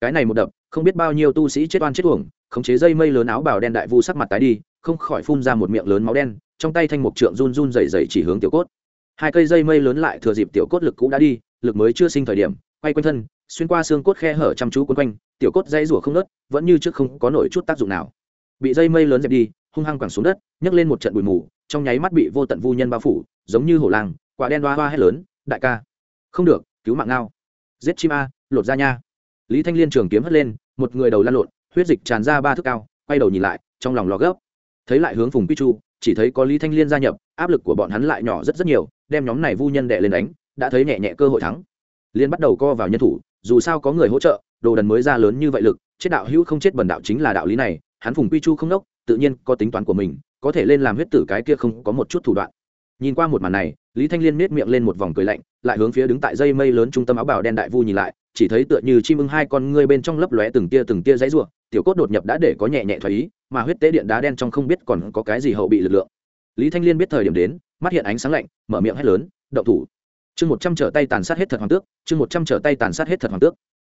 Speaker 1: Cái này một đập, không biết bao nhiêu tu sĩ chết oan chết uổng, khống chế dây mây lớn áo bào đen đại vu sắc mặt tái đi, không khỏi phun ra một miệng lớn máu đen, trong tay thanh mục trượng run run dày dày chỉ hướng tiểu cốt. Hai cây dây mây lớn lại thừa dịp tiểu cốt lực cũ đã đi, lực mới chưa sinh thời điểm quay quanh thân, xuyên qua xương cốt khe hở chăm chú quấn quanh, tiểu cốt dây rủa không nớt, vẫn như trước không có nổi chút tác dụng nào. Bị dây mây lớn dẹp đi, hung hăng quẳng xuống đất, nhấc lên một trận bụi mù, trong nháy mắt bị vô tận vu nhân bao phủ, giống như hổ lang quả đen hoa hoa hét lớn, đại ca, không được, cứu mạng ngao. Giết chim a, lột ra nha. Lý thanh liên trường kiếm hất lên, một người đầu lan lộn, huyết dịch tràn ra ba thước cao, quay đầu nhìn lại, trong lòng lò gấp. Thấy lại hướng phùng pichu chỉ thấy có lý thanh liên gia nhập, áp lực của bọn hắn lại nhỏ rất rất nhiều, đem nhóm này vu nhân đệ lên đánh, đã thấy nhẹ nhẹ cơ hội thắng liên bắt đầu co vào nhân thủ, dù sao có người hỗ trợ, đồ đần mới ra lớn như vậy lực, chết đạo hữu không chết bần đạo chính là đạo lý này, hắn phùng quy chu không đốc tự nhiên có tính toán của mình, có thể lên làm huyết tử cái kia không có một chút thủ đoạn. Nhìn qua một màn này, lý thanh liên nết miệng lên một vòng cười lạnh, lại hướng phía đứng tại dây mây lớn trung tâm áo bào đen đại vu nhìn lại, chỉ thấy tựa như chim ưng hai con ngươi bên trong lấp lóe từng tia từng tia dãy ruộng tiểu cốt đột nhập đã để có nhẹ nhẹ thoái ý, mà huyết tế điện đá đen trong không biết còn có cái gì hậu bị lực lượng. Lý thanh liên biết thời điểm đến, mắt hiện ánh sáng lạnh, mở miệng hét lớn, động thủ! Chương một trăm trở tay tàn sát hết thật hoàng tước, chương một trăm trở tay tàn sát hết thật hoàng tước.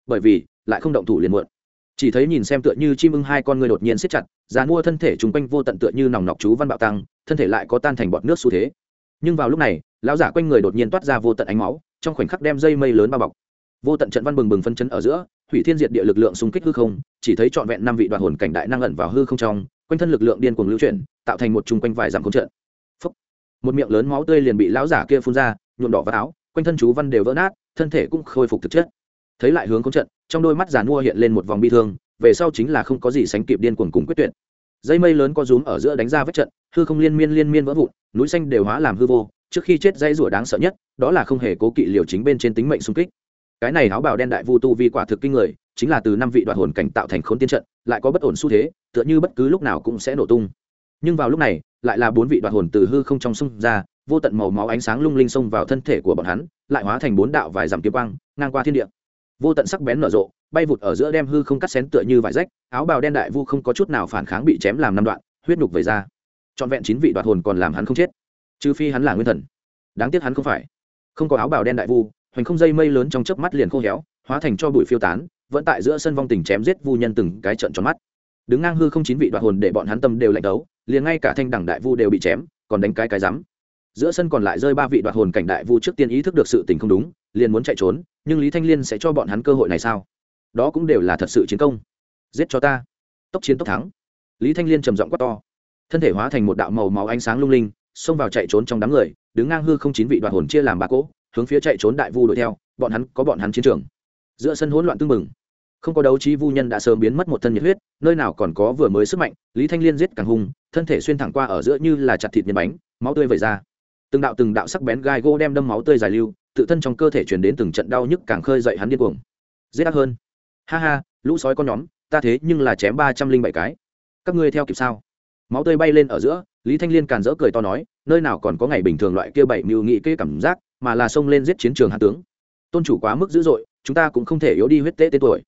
Speaker 1: Bởi vì, lại không động thủ liền muộn. Chỉ thấy nhìn xem tựa như chim ưng hai con người đột nhiên siết chặt giá mua thân thể chung quanh vô tận tựa như nòng nọc chú văn bạo tăng, thân thể lại có tan thành bọt nước xu thế. Nhưng vào lúc này, lão giả quanh người đột nhiên toát ra vô tận ánh máu, trong khoảnh khắc đem dây mây lớn bao bọc. Vô tận trận văn bừng bừng phân chấn ở giữa hủy thiên diệt địa lực lượng xung kích hư không, chỉ thấy trọn vẹn năm vị đoạn hồn cảnh đại năng ẩn vào hư không trong, quanh thân lực lượng điên cuồng lưu chuyển, tạo thành một chung quanh vài dặm không trận. Phúc. một miệng lớn máu tươi liền bị lão giả kia phun ra nhuộm đỏ vào áo, quanh thân chú văn đều vỡ nát, thân thể cũng khôi phục thực chất. Thấy lại hướng công trận, trong đôi mắt giàn mua hiện lên một vòng bi thương, về sau chính là không có gì sánh kịp điên cuồng cùng quyết tuyệt. Dây mây lớn có rúm ở giữa đánh ra vết trận, hư không liên miên liên miên vỡ vụn, núi xanh đều hóa làm hư vô, trước khi chết dây rủa đáng sợ nhất, đó là không hề cố kỵ liều chính bên trên tính mệnh xung kích. Cái này áo bào đen đại vu tu vi quả thực kinh người, chính là từ năm vị đoạn hồn cảnh tạo thành khốn tiên trận, lại có bất ổn xu thế, tựa như bất cứ lúc nào cũng sẽ nổ tung. Nhưng vào lúc này, lại là bốn vị đoạn hồn từ hư không trong sông ra vô tận màu máu ánh sáng lung linh xông vào thân thể của bọn hắn, lại hóa thành bốn đạo vài dặm kiếm quang, ngang qua thiên địa. Vô tận sắc bén nở rộ, bay vụt ở giữa đem hư không cắt xén tựa như vải rách, áo bào đen đại vu không có chút nào phản kháng bị chém làm năm đoạn, huyết nhục về ra. Trọn vẹn chín vị đoạt hồn còn làm hắn không chết. Trừ phi hắn là nguyên thần. Đáng tiếc hắn không phải. Không có áo bào đen đại vu, hoành không dây mây lớn trong chớp mắt liền khô héo, hóa thành cho bụi phiêu tán, vẫn tại giữa sân vong tình chém giết vu nhân từng cái trận tròn mắt. Đứng ngang hư không chín vị đoạt hồn để bọn hắn tâm đều lạnh đấu, liền ngay cả thanh đẳng đại vu đều bị chém, còn đánh cái cái rắm giữa sân còn lại rơi ba vị đoạt hồn cảnh đại vu trước tiên ý thức được sự tình không đúng, liền muốn chạy trốn, nhưng lý thanh liên sẽ cho bọn hắn cơ hội này sao? Đó cũng đều là thật sự chiến công. Giết cho ta. Tốc chiến tốc thắng. Lý thanh liên trầm giọng quát to. Thân thể hóa thành một đạo màu máu ánh sáng lung linh, xông vào chạy trốn trong đám người, đứng ngang hư không chín vị đoạt hồn chia làm ba cỗ, hướng phía chạy trốn đại vu đuổi theo, bọn hắn có bọn hắn chiến trường. Giữa sân hỗn loạn tương mừng không có đấu trí vu nhân đã sớm biến mất một thân nhiệt huyết, nơi nào còn có vừa mới sức mạnh, lý thanh liên giết càng hung, thân thể xuyên thẳng qua ở giữa như là chặt thịt nhân bánh, máu tươi vẩy ra từng đạo từng đạo sắc bén gai gỗ đem đâm máu tươi dài lưu, tự thân trong cơ thể chuyển đến từng trận đau nhức càng khơi dậy hắn điên cuồng. Giết ác hơn. Ha ha, lũ sói con nhóm, ta thế nhưng là chém ba trăm linh bảy cái. Các ngươi theo kịp sao? Máu tươi bay lên ở giữa, lý thanh liên càn rỡ cười to nói, nơi nào còn có ngày bình thường loại kia bảy mưu nghị kê cảm giác, mà là xông lên giết chiến trường hạ tướng. Tôn chủ quá mức dữ dội, chúng ta cũng không thể yếu đi huyết tế tên tuổi.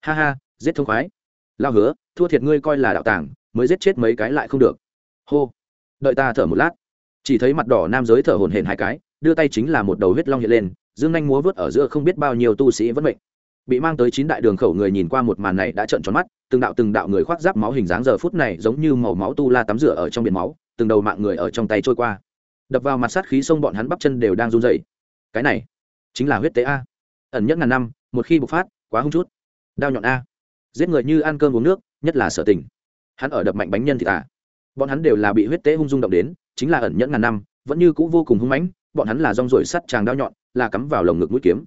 Speaker 1: Ha ha, giết thông khoái. Lao hứa, thua thiệt ngươi coi là đạo tàng, mới giết chết mấy cái lại không được. Hô. Đợi ta thở một lát chỉ thấy mặt đỏ nam giới thở hổn hển hai cái, đưa tay chính là một đầu huyết long hiện lên, dương anh múa vớt ở giữa không biết bao nhiêu tu sĩ vẫn mệnh. Bị mang tới chín đại đường khẩu người nhìn qua một màn này đã trợn tròn mắt, từng đạo từng đạo người khoác giáp máu hình dáng giờ phút này giống như màu máu tu la tắm rửa ở trong biển máu, từng đầu mạng người ở trong tay trôi qua. Đập vào mặt sát khí sông bọn hắn bắp chân đều đang run dậy cái này, chính là huyết tế a. Ẩn nhất ngàn năm, một khi bộc phát, quá hung chút. Đao nhọn a. Giết người như ăn cơm uống nước, nhất là sở tình. Hắn ở đập mạnh bánh nhân thì à bọn hắn đều là bị huyết tế hung dung động đến, chính là ẩn nhẫn ngàn năm, vẫn như cũ vô cùng hung mãnh, bọn hắn là rong rổi sắt tràng đao nhọn, là cắm vào lồng ngực mũi kiếm.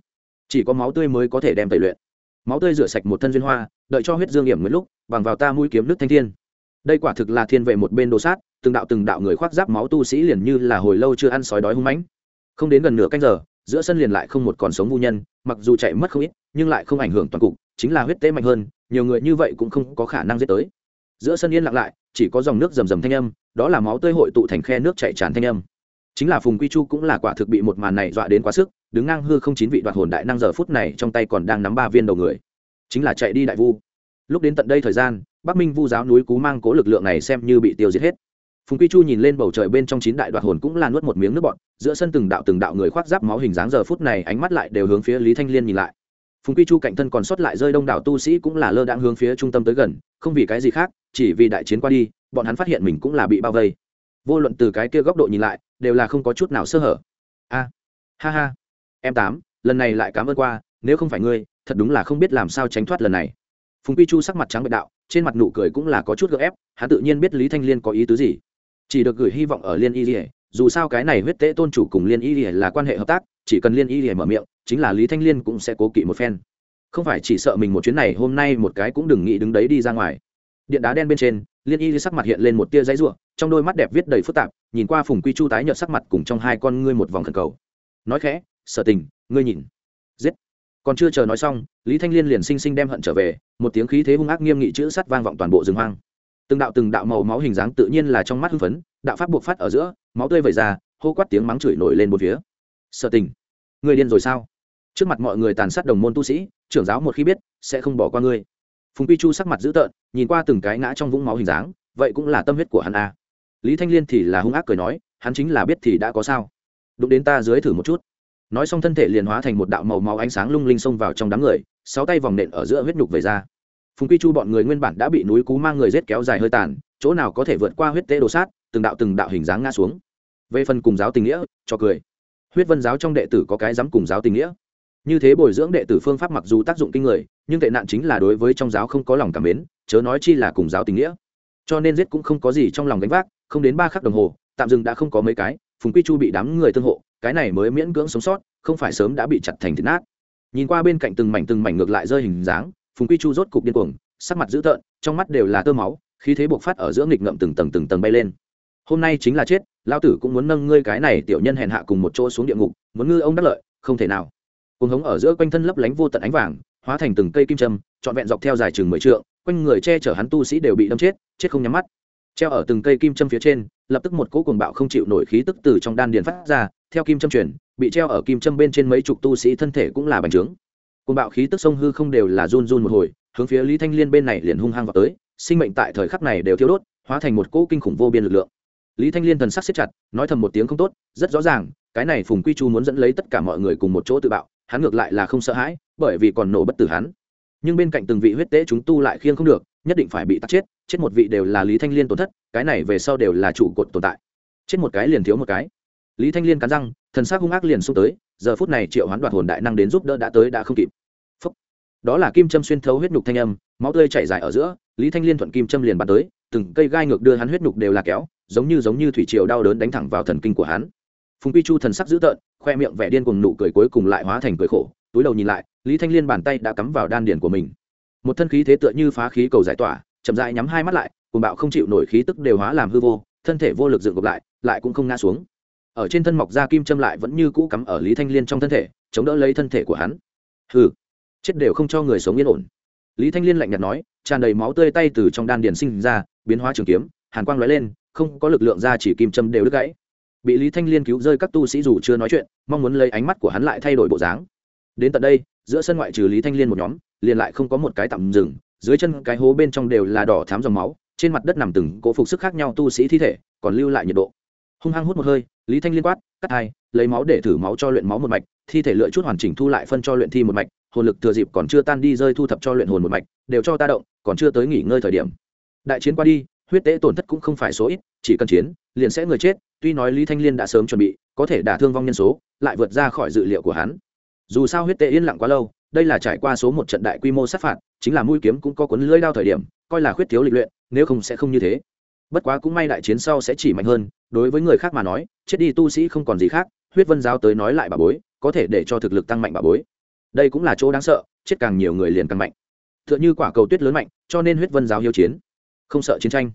Speaker 1: Chỉ có máu tươi mới có thể đem tẩy luyện. Máu tươi rửa sạch một thân duyên hoa, đợi cho huyết dương hiểm một lúc, bằng vào ta mũi kiếm nước thanh thiên. Đây quả thực là thiên vệ một bên đồ sát, từng đạo từng đạo người khoác giáp máu tu sĩ liền như là hồi lâu chưa ăn sói đói hung mãnh. Không đến gần nửa canh giờ, giữa sân liền lại không một còn sống vô nhân, mặc dù chạy mất không ít, nhưng lại không ảnh hưởng toàn cục, chính là huyết tế mạnh hơn, nhiều người như vậy cũng không có khả năng giết tới. Giữa sân yên lặng lại chỉ có dòng nước rầm rầm thanh âm, đó là máu tươi hội tụ thành khe nước chảy tràn thanh âm. Chính là phùng quy chu cũng là quả thực bị một màn này dọa đến quá sức, đứng ngang hư không chín vị đoạt hồn đại năng giờ phút này trong tay còn đang nắm ba viên đầu người. Chính là chạy đi đại vu. Lúc đến tận đây thời gian, bắc minh vu giáo núi cú mang cố lực lượng này xem như bị tiêu diệt hết. Phùng quy chu nhìn lên bầu trời bên trong chín đại đoạt hồn cũng là nuốt một miếng nước bọn giữa sân từng đạo từng đạo người khoác giáp máu hình dáng giờ phút này ánh mắt lại đều hướng phía lý thanh liên nhìn lại phùng quy chu cạnh thân còn sót lại rơi đông đảo tu sĩ cũng là lơ đãng hướng phía trung tâm tới gần, không vì cái gì khác, chỉ vì đại chiến qua đi, bọn hắn phát hiện mình cũng là bị bao vây. Vô luận từ cái kia góc độ nhìn lại, đều là không có chút nào sơ hở. A, ha ha, em tám, lần này lại cảm ơn qua, nếu không phải ngươi, thật đúng là không biết làm sao tránh thoát lần này. Phùng quy chu sắc mặt trắng bệ đạo, trên mặt nụ cười cũng là có chút gợ ép, hắn tự nhiên biết lý thanh liên có ý tứ gì. Chỉ được gửi hy vọng ở liên y dù sao cái này huyết tế tôn chủ cùng liên y là quan hệ hợp tác chỉ cần liên y hề mở miệng, chính là lý thanh liên cũng sẽ cố kỵ một phen. Không phải chỉ sợ mình một chuyến này, hôm nay một cái cũng đừng nghĩ đứng đấy đi ra ngoài. Điện đá đen bên trên, liên y sắc mặt hiện lên một tia giấy ruộng trong đôi mắt đẹp viết đầy phức tạp, nhìn qua phùng quy chu tái nhợt sắc mặt cùng trong hai con ngươi một vòng thần cầu. Nói khẽ, sở tình, ngươi nhìn. Giết. Còn chưa chờ nói xong, lý thanh liên liền xinh xinh đem hận trở về, một tiếng khí thế hung ác nghiêm nghị chữ sắt vang vọng toàn bộ rừng hoang. Từng đạo từng đạo màu máu hình dáng tự nhiên là trong mắt hưng phấn, đạo pháp buộc phát ở giữa, máu tươi vẩy ra, hô quát tiếng mắng chửi nổi lên một phía sở tình. Người điên rồi sao? Trước mặt mọi người tàn sát đồng môn tu sĩ, trưởng giáo một khi biết, sẽ không bỏ qua ngươi. Phùng quy chu sắc mặt dữ tợn, nhìn qua từng cái ngã trong vũng máu hình dáng, vậy cũng là tâm huyết của hắn a à. lý thanh liên thì là hung ác cười nói, hắn chính là biết thì đã có sao. Đụng đến ta dưới thử một chút. Nói xong thân thể liền hóa thành một đạo màu máu ánh sáng lung linh xông vào trong đám người, sáu tay vòng nện ở giữa huyết nhục về ra. Phùng quy chu bọn người nguyên bản đã bị núi cú mang người rết kéo dài hơi tàn, chỗ nào có thể vượt qua huyết tế đồ sát, từng đạo từng đạo hình dáng ngã xuống. Về phần cùng giáo tình nghĩa, cho cười huyết vân giáo trong đệ tử có cái dám cùng giáo tình nghĩa. Như thế bồi dưỡng đệ tử phương pháp mặc dù tác dụng kinh người, nhưng tệ nạn chính là đối với trong giáo không có lòng cảm mến, chớ nói chi là cùng giáo tình nghĩa. Cho nên giết cũng không có gì trong lòng gánh vác, không đến ba khắc đồng hồ, tạm dừng đã không có mấy cái, phùng quy chu bị đám người tương hộ, cái này mới miễn cưỡng sống sót, không phải sớm đã bị chặt thành thịt nát. Nhìn qua bên cạnh từng mảnh từng mảnh ngược lại rơi hình dáng, phùng quy chu rốt cục điên cuồng, sắc mặt dữ tợn, trong mắt đều là tơ máu, khí thế buộc phát ở giữa nghịch ngậm từng tầng từng tầng bay lên hôm nay chính là chết lao tử cũng muốn nâng ngươi cái này tiểu nhân hèn hạ cùng một chỗ xuống địa ngục muốn ngư ông đắc lợi không thể nào. Cuồng hống ở giữa quanh thân lấp lánh vô tận ánh vàng hóa thành từng cây kim châm trọn vẹn dọc theo dài chừng mười trượng quanh người che chở hắn tu sĩ đều bị đâm chết chết không nhắm mắt. Treo ở từng cây kim châm phía trên lập tức một cỗ cuồng bạo không chịu nổi khí tức từ trong đan điền phát ra theo kim châm chuyển, bị treo ở kim châm bên trên mấy chục tu sĩ thân thể cũng là bành trướng. Cuồng bạo khí tức sông hư không đều là run run một hồi hướng phía lý thanh liên bên này liền hung hăng vào tới sinh mệnh tại thời khắc này đều thiêu đốt hóa thành một cỗ kinh khủng vô biên lực lượng lý thanh liên thần sắc siết chặt, nói thầm một tiếng không tốt, rất rõ ràng, cái này phùng quy chu muốn dẫn lấy tất cả mọi người cùng một chỗ tự bạo, hắn ngược lại là không sợ hãi, bởi vì còn nổ bất tử hắn. Nhưng bên cạnh từng vị huyết tế chúng tu lại khiêng không được, nhất định phải bị tắt chết chết một vị đều là lý thanh liên tổn thất, cái này về sau đều là trụ cột tồn tại. Chết một cái liền thiếu một cái. Lý thanh liên cắn răng, thần sắc hung ác liền xung tới, giờ phút này triệu hoán đoạt hồn đại năng đến giúp đỡ đã tới đã không kịp. Phúc. đó là kim châm xuyên thấu huyết nhục thanh âm, máu tươi chảy dài ở giữa, lý thanh liên thuận kim châm liền bắn tới, từng cây gai ngược đưa hắn huyết nhục đều là kéo giống như giống như thủy triều đau đớn đánh thẳng vào thần kinh của hắn. Phùng quy chu thần sắc dữ tợn, khoe miệng vẻ điên cùng nụ cười cuối cùng lại hóa thành cười khổ, túi đầu nhìn lại, lý thanh liên bàn tay đã cắm vào đan điền của mình. Một thân khí thế tựa như phá khí cầu giải tỏa, chậm rãi nhắm hai mắt lại cùng bạo không chịu nổi khí tức đều hóa làm hư vô, thân thể vô lực dựng gộp lại lại cũng không ngã xuống. Ở trên thân mọc da kim châm lại vẫn như cũ cắm ở lý thanh liên trong thân thể, chống đỡ lấy thân thể của hắn. Hừ, chết đều không cho người sống yên ổn. Lý thanh liên lạnh nhạt nói, tràn đầy máu tươi tay từ trong đan điền sinh ra, biến hóa trường kiếm, hàn quang lóe lên không có lực lượng ra chỉ kim châm đều đứt gãy. Bị lý thanh liên cứu rơi các tu sĩ dù chưa nói chuyện, mong muốn lấy ánh mắt của hắn lại thay đổi bộ dáng. Đến tận đây, giữa sân ngoại trừ lý thanh liên một nhóm, liền lại không có một cái tạm dừng. Dưới chân cái hố bên trong đều là đỏ thám dòng máu, trên mặt đất nằm từng cỗ phục sức khác nhau tu sĩ thi thể, còn lưu lại nhiệt độ. Hung hăng hút một hơi, lý thanh liên quát, cắt hai, lấy máu để thử máu cho luyện máu một mạch, thi thể lựa chút hoàn chỉnh thu lại phân cho luyện thi một mạch, hồn lực thừa dịp còn chưa tan đi rơi thu thập cho luyện hồn một mạch, đều cho ta động, còn chưa tới nghỉ ngơi thời điểm. Đại chiến qua đi huyết tế tổn thất cũng không phải số ít, chỉ cần chiến, liền sẽ người chết, tuy nói lý thanh liên đã sớm chuẩn bị, có thể đả thương vong nhân số, lại vượt ra khỏi dự liệu của hắn. Dù sao huyết tế yên lặng quá lâu, đây là trải qua số một trận đại quy mô sát phạt, chính là mũi kiếm cũng có cuốn lưỡi đao thời điểm, coi là khuyết thiếu lịch luyện, nếu không sẽ không như thế. Bất quá cũng may đại chiến sau sẽ chỉ mạnh hơn, đối với người khác mà nói, chết đi tu sĩ không còn gì khác, huyết vân giáo tới nói lại bà bối, có thể để cho thực lực tăng mạnh bà bối. Đây cũng là chỗ đáng sợ, chết càng nhiều người liền càng mạnh. T h ư ợ n h ư quả cầu tuyết lớn mạnh, cho nên huyết vân giáo hiếu chiến. Không sợ chiến tranh.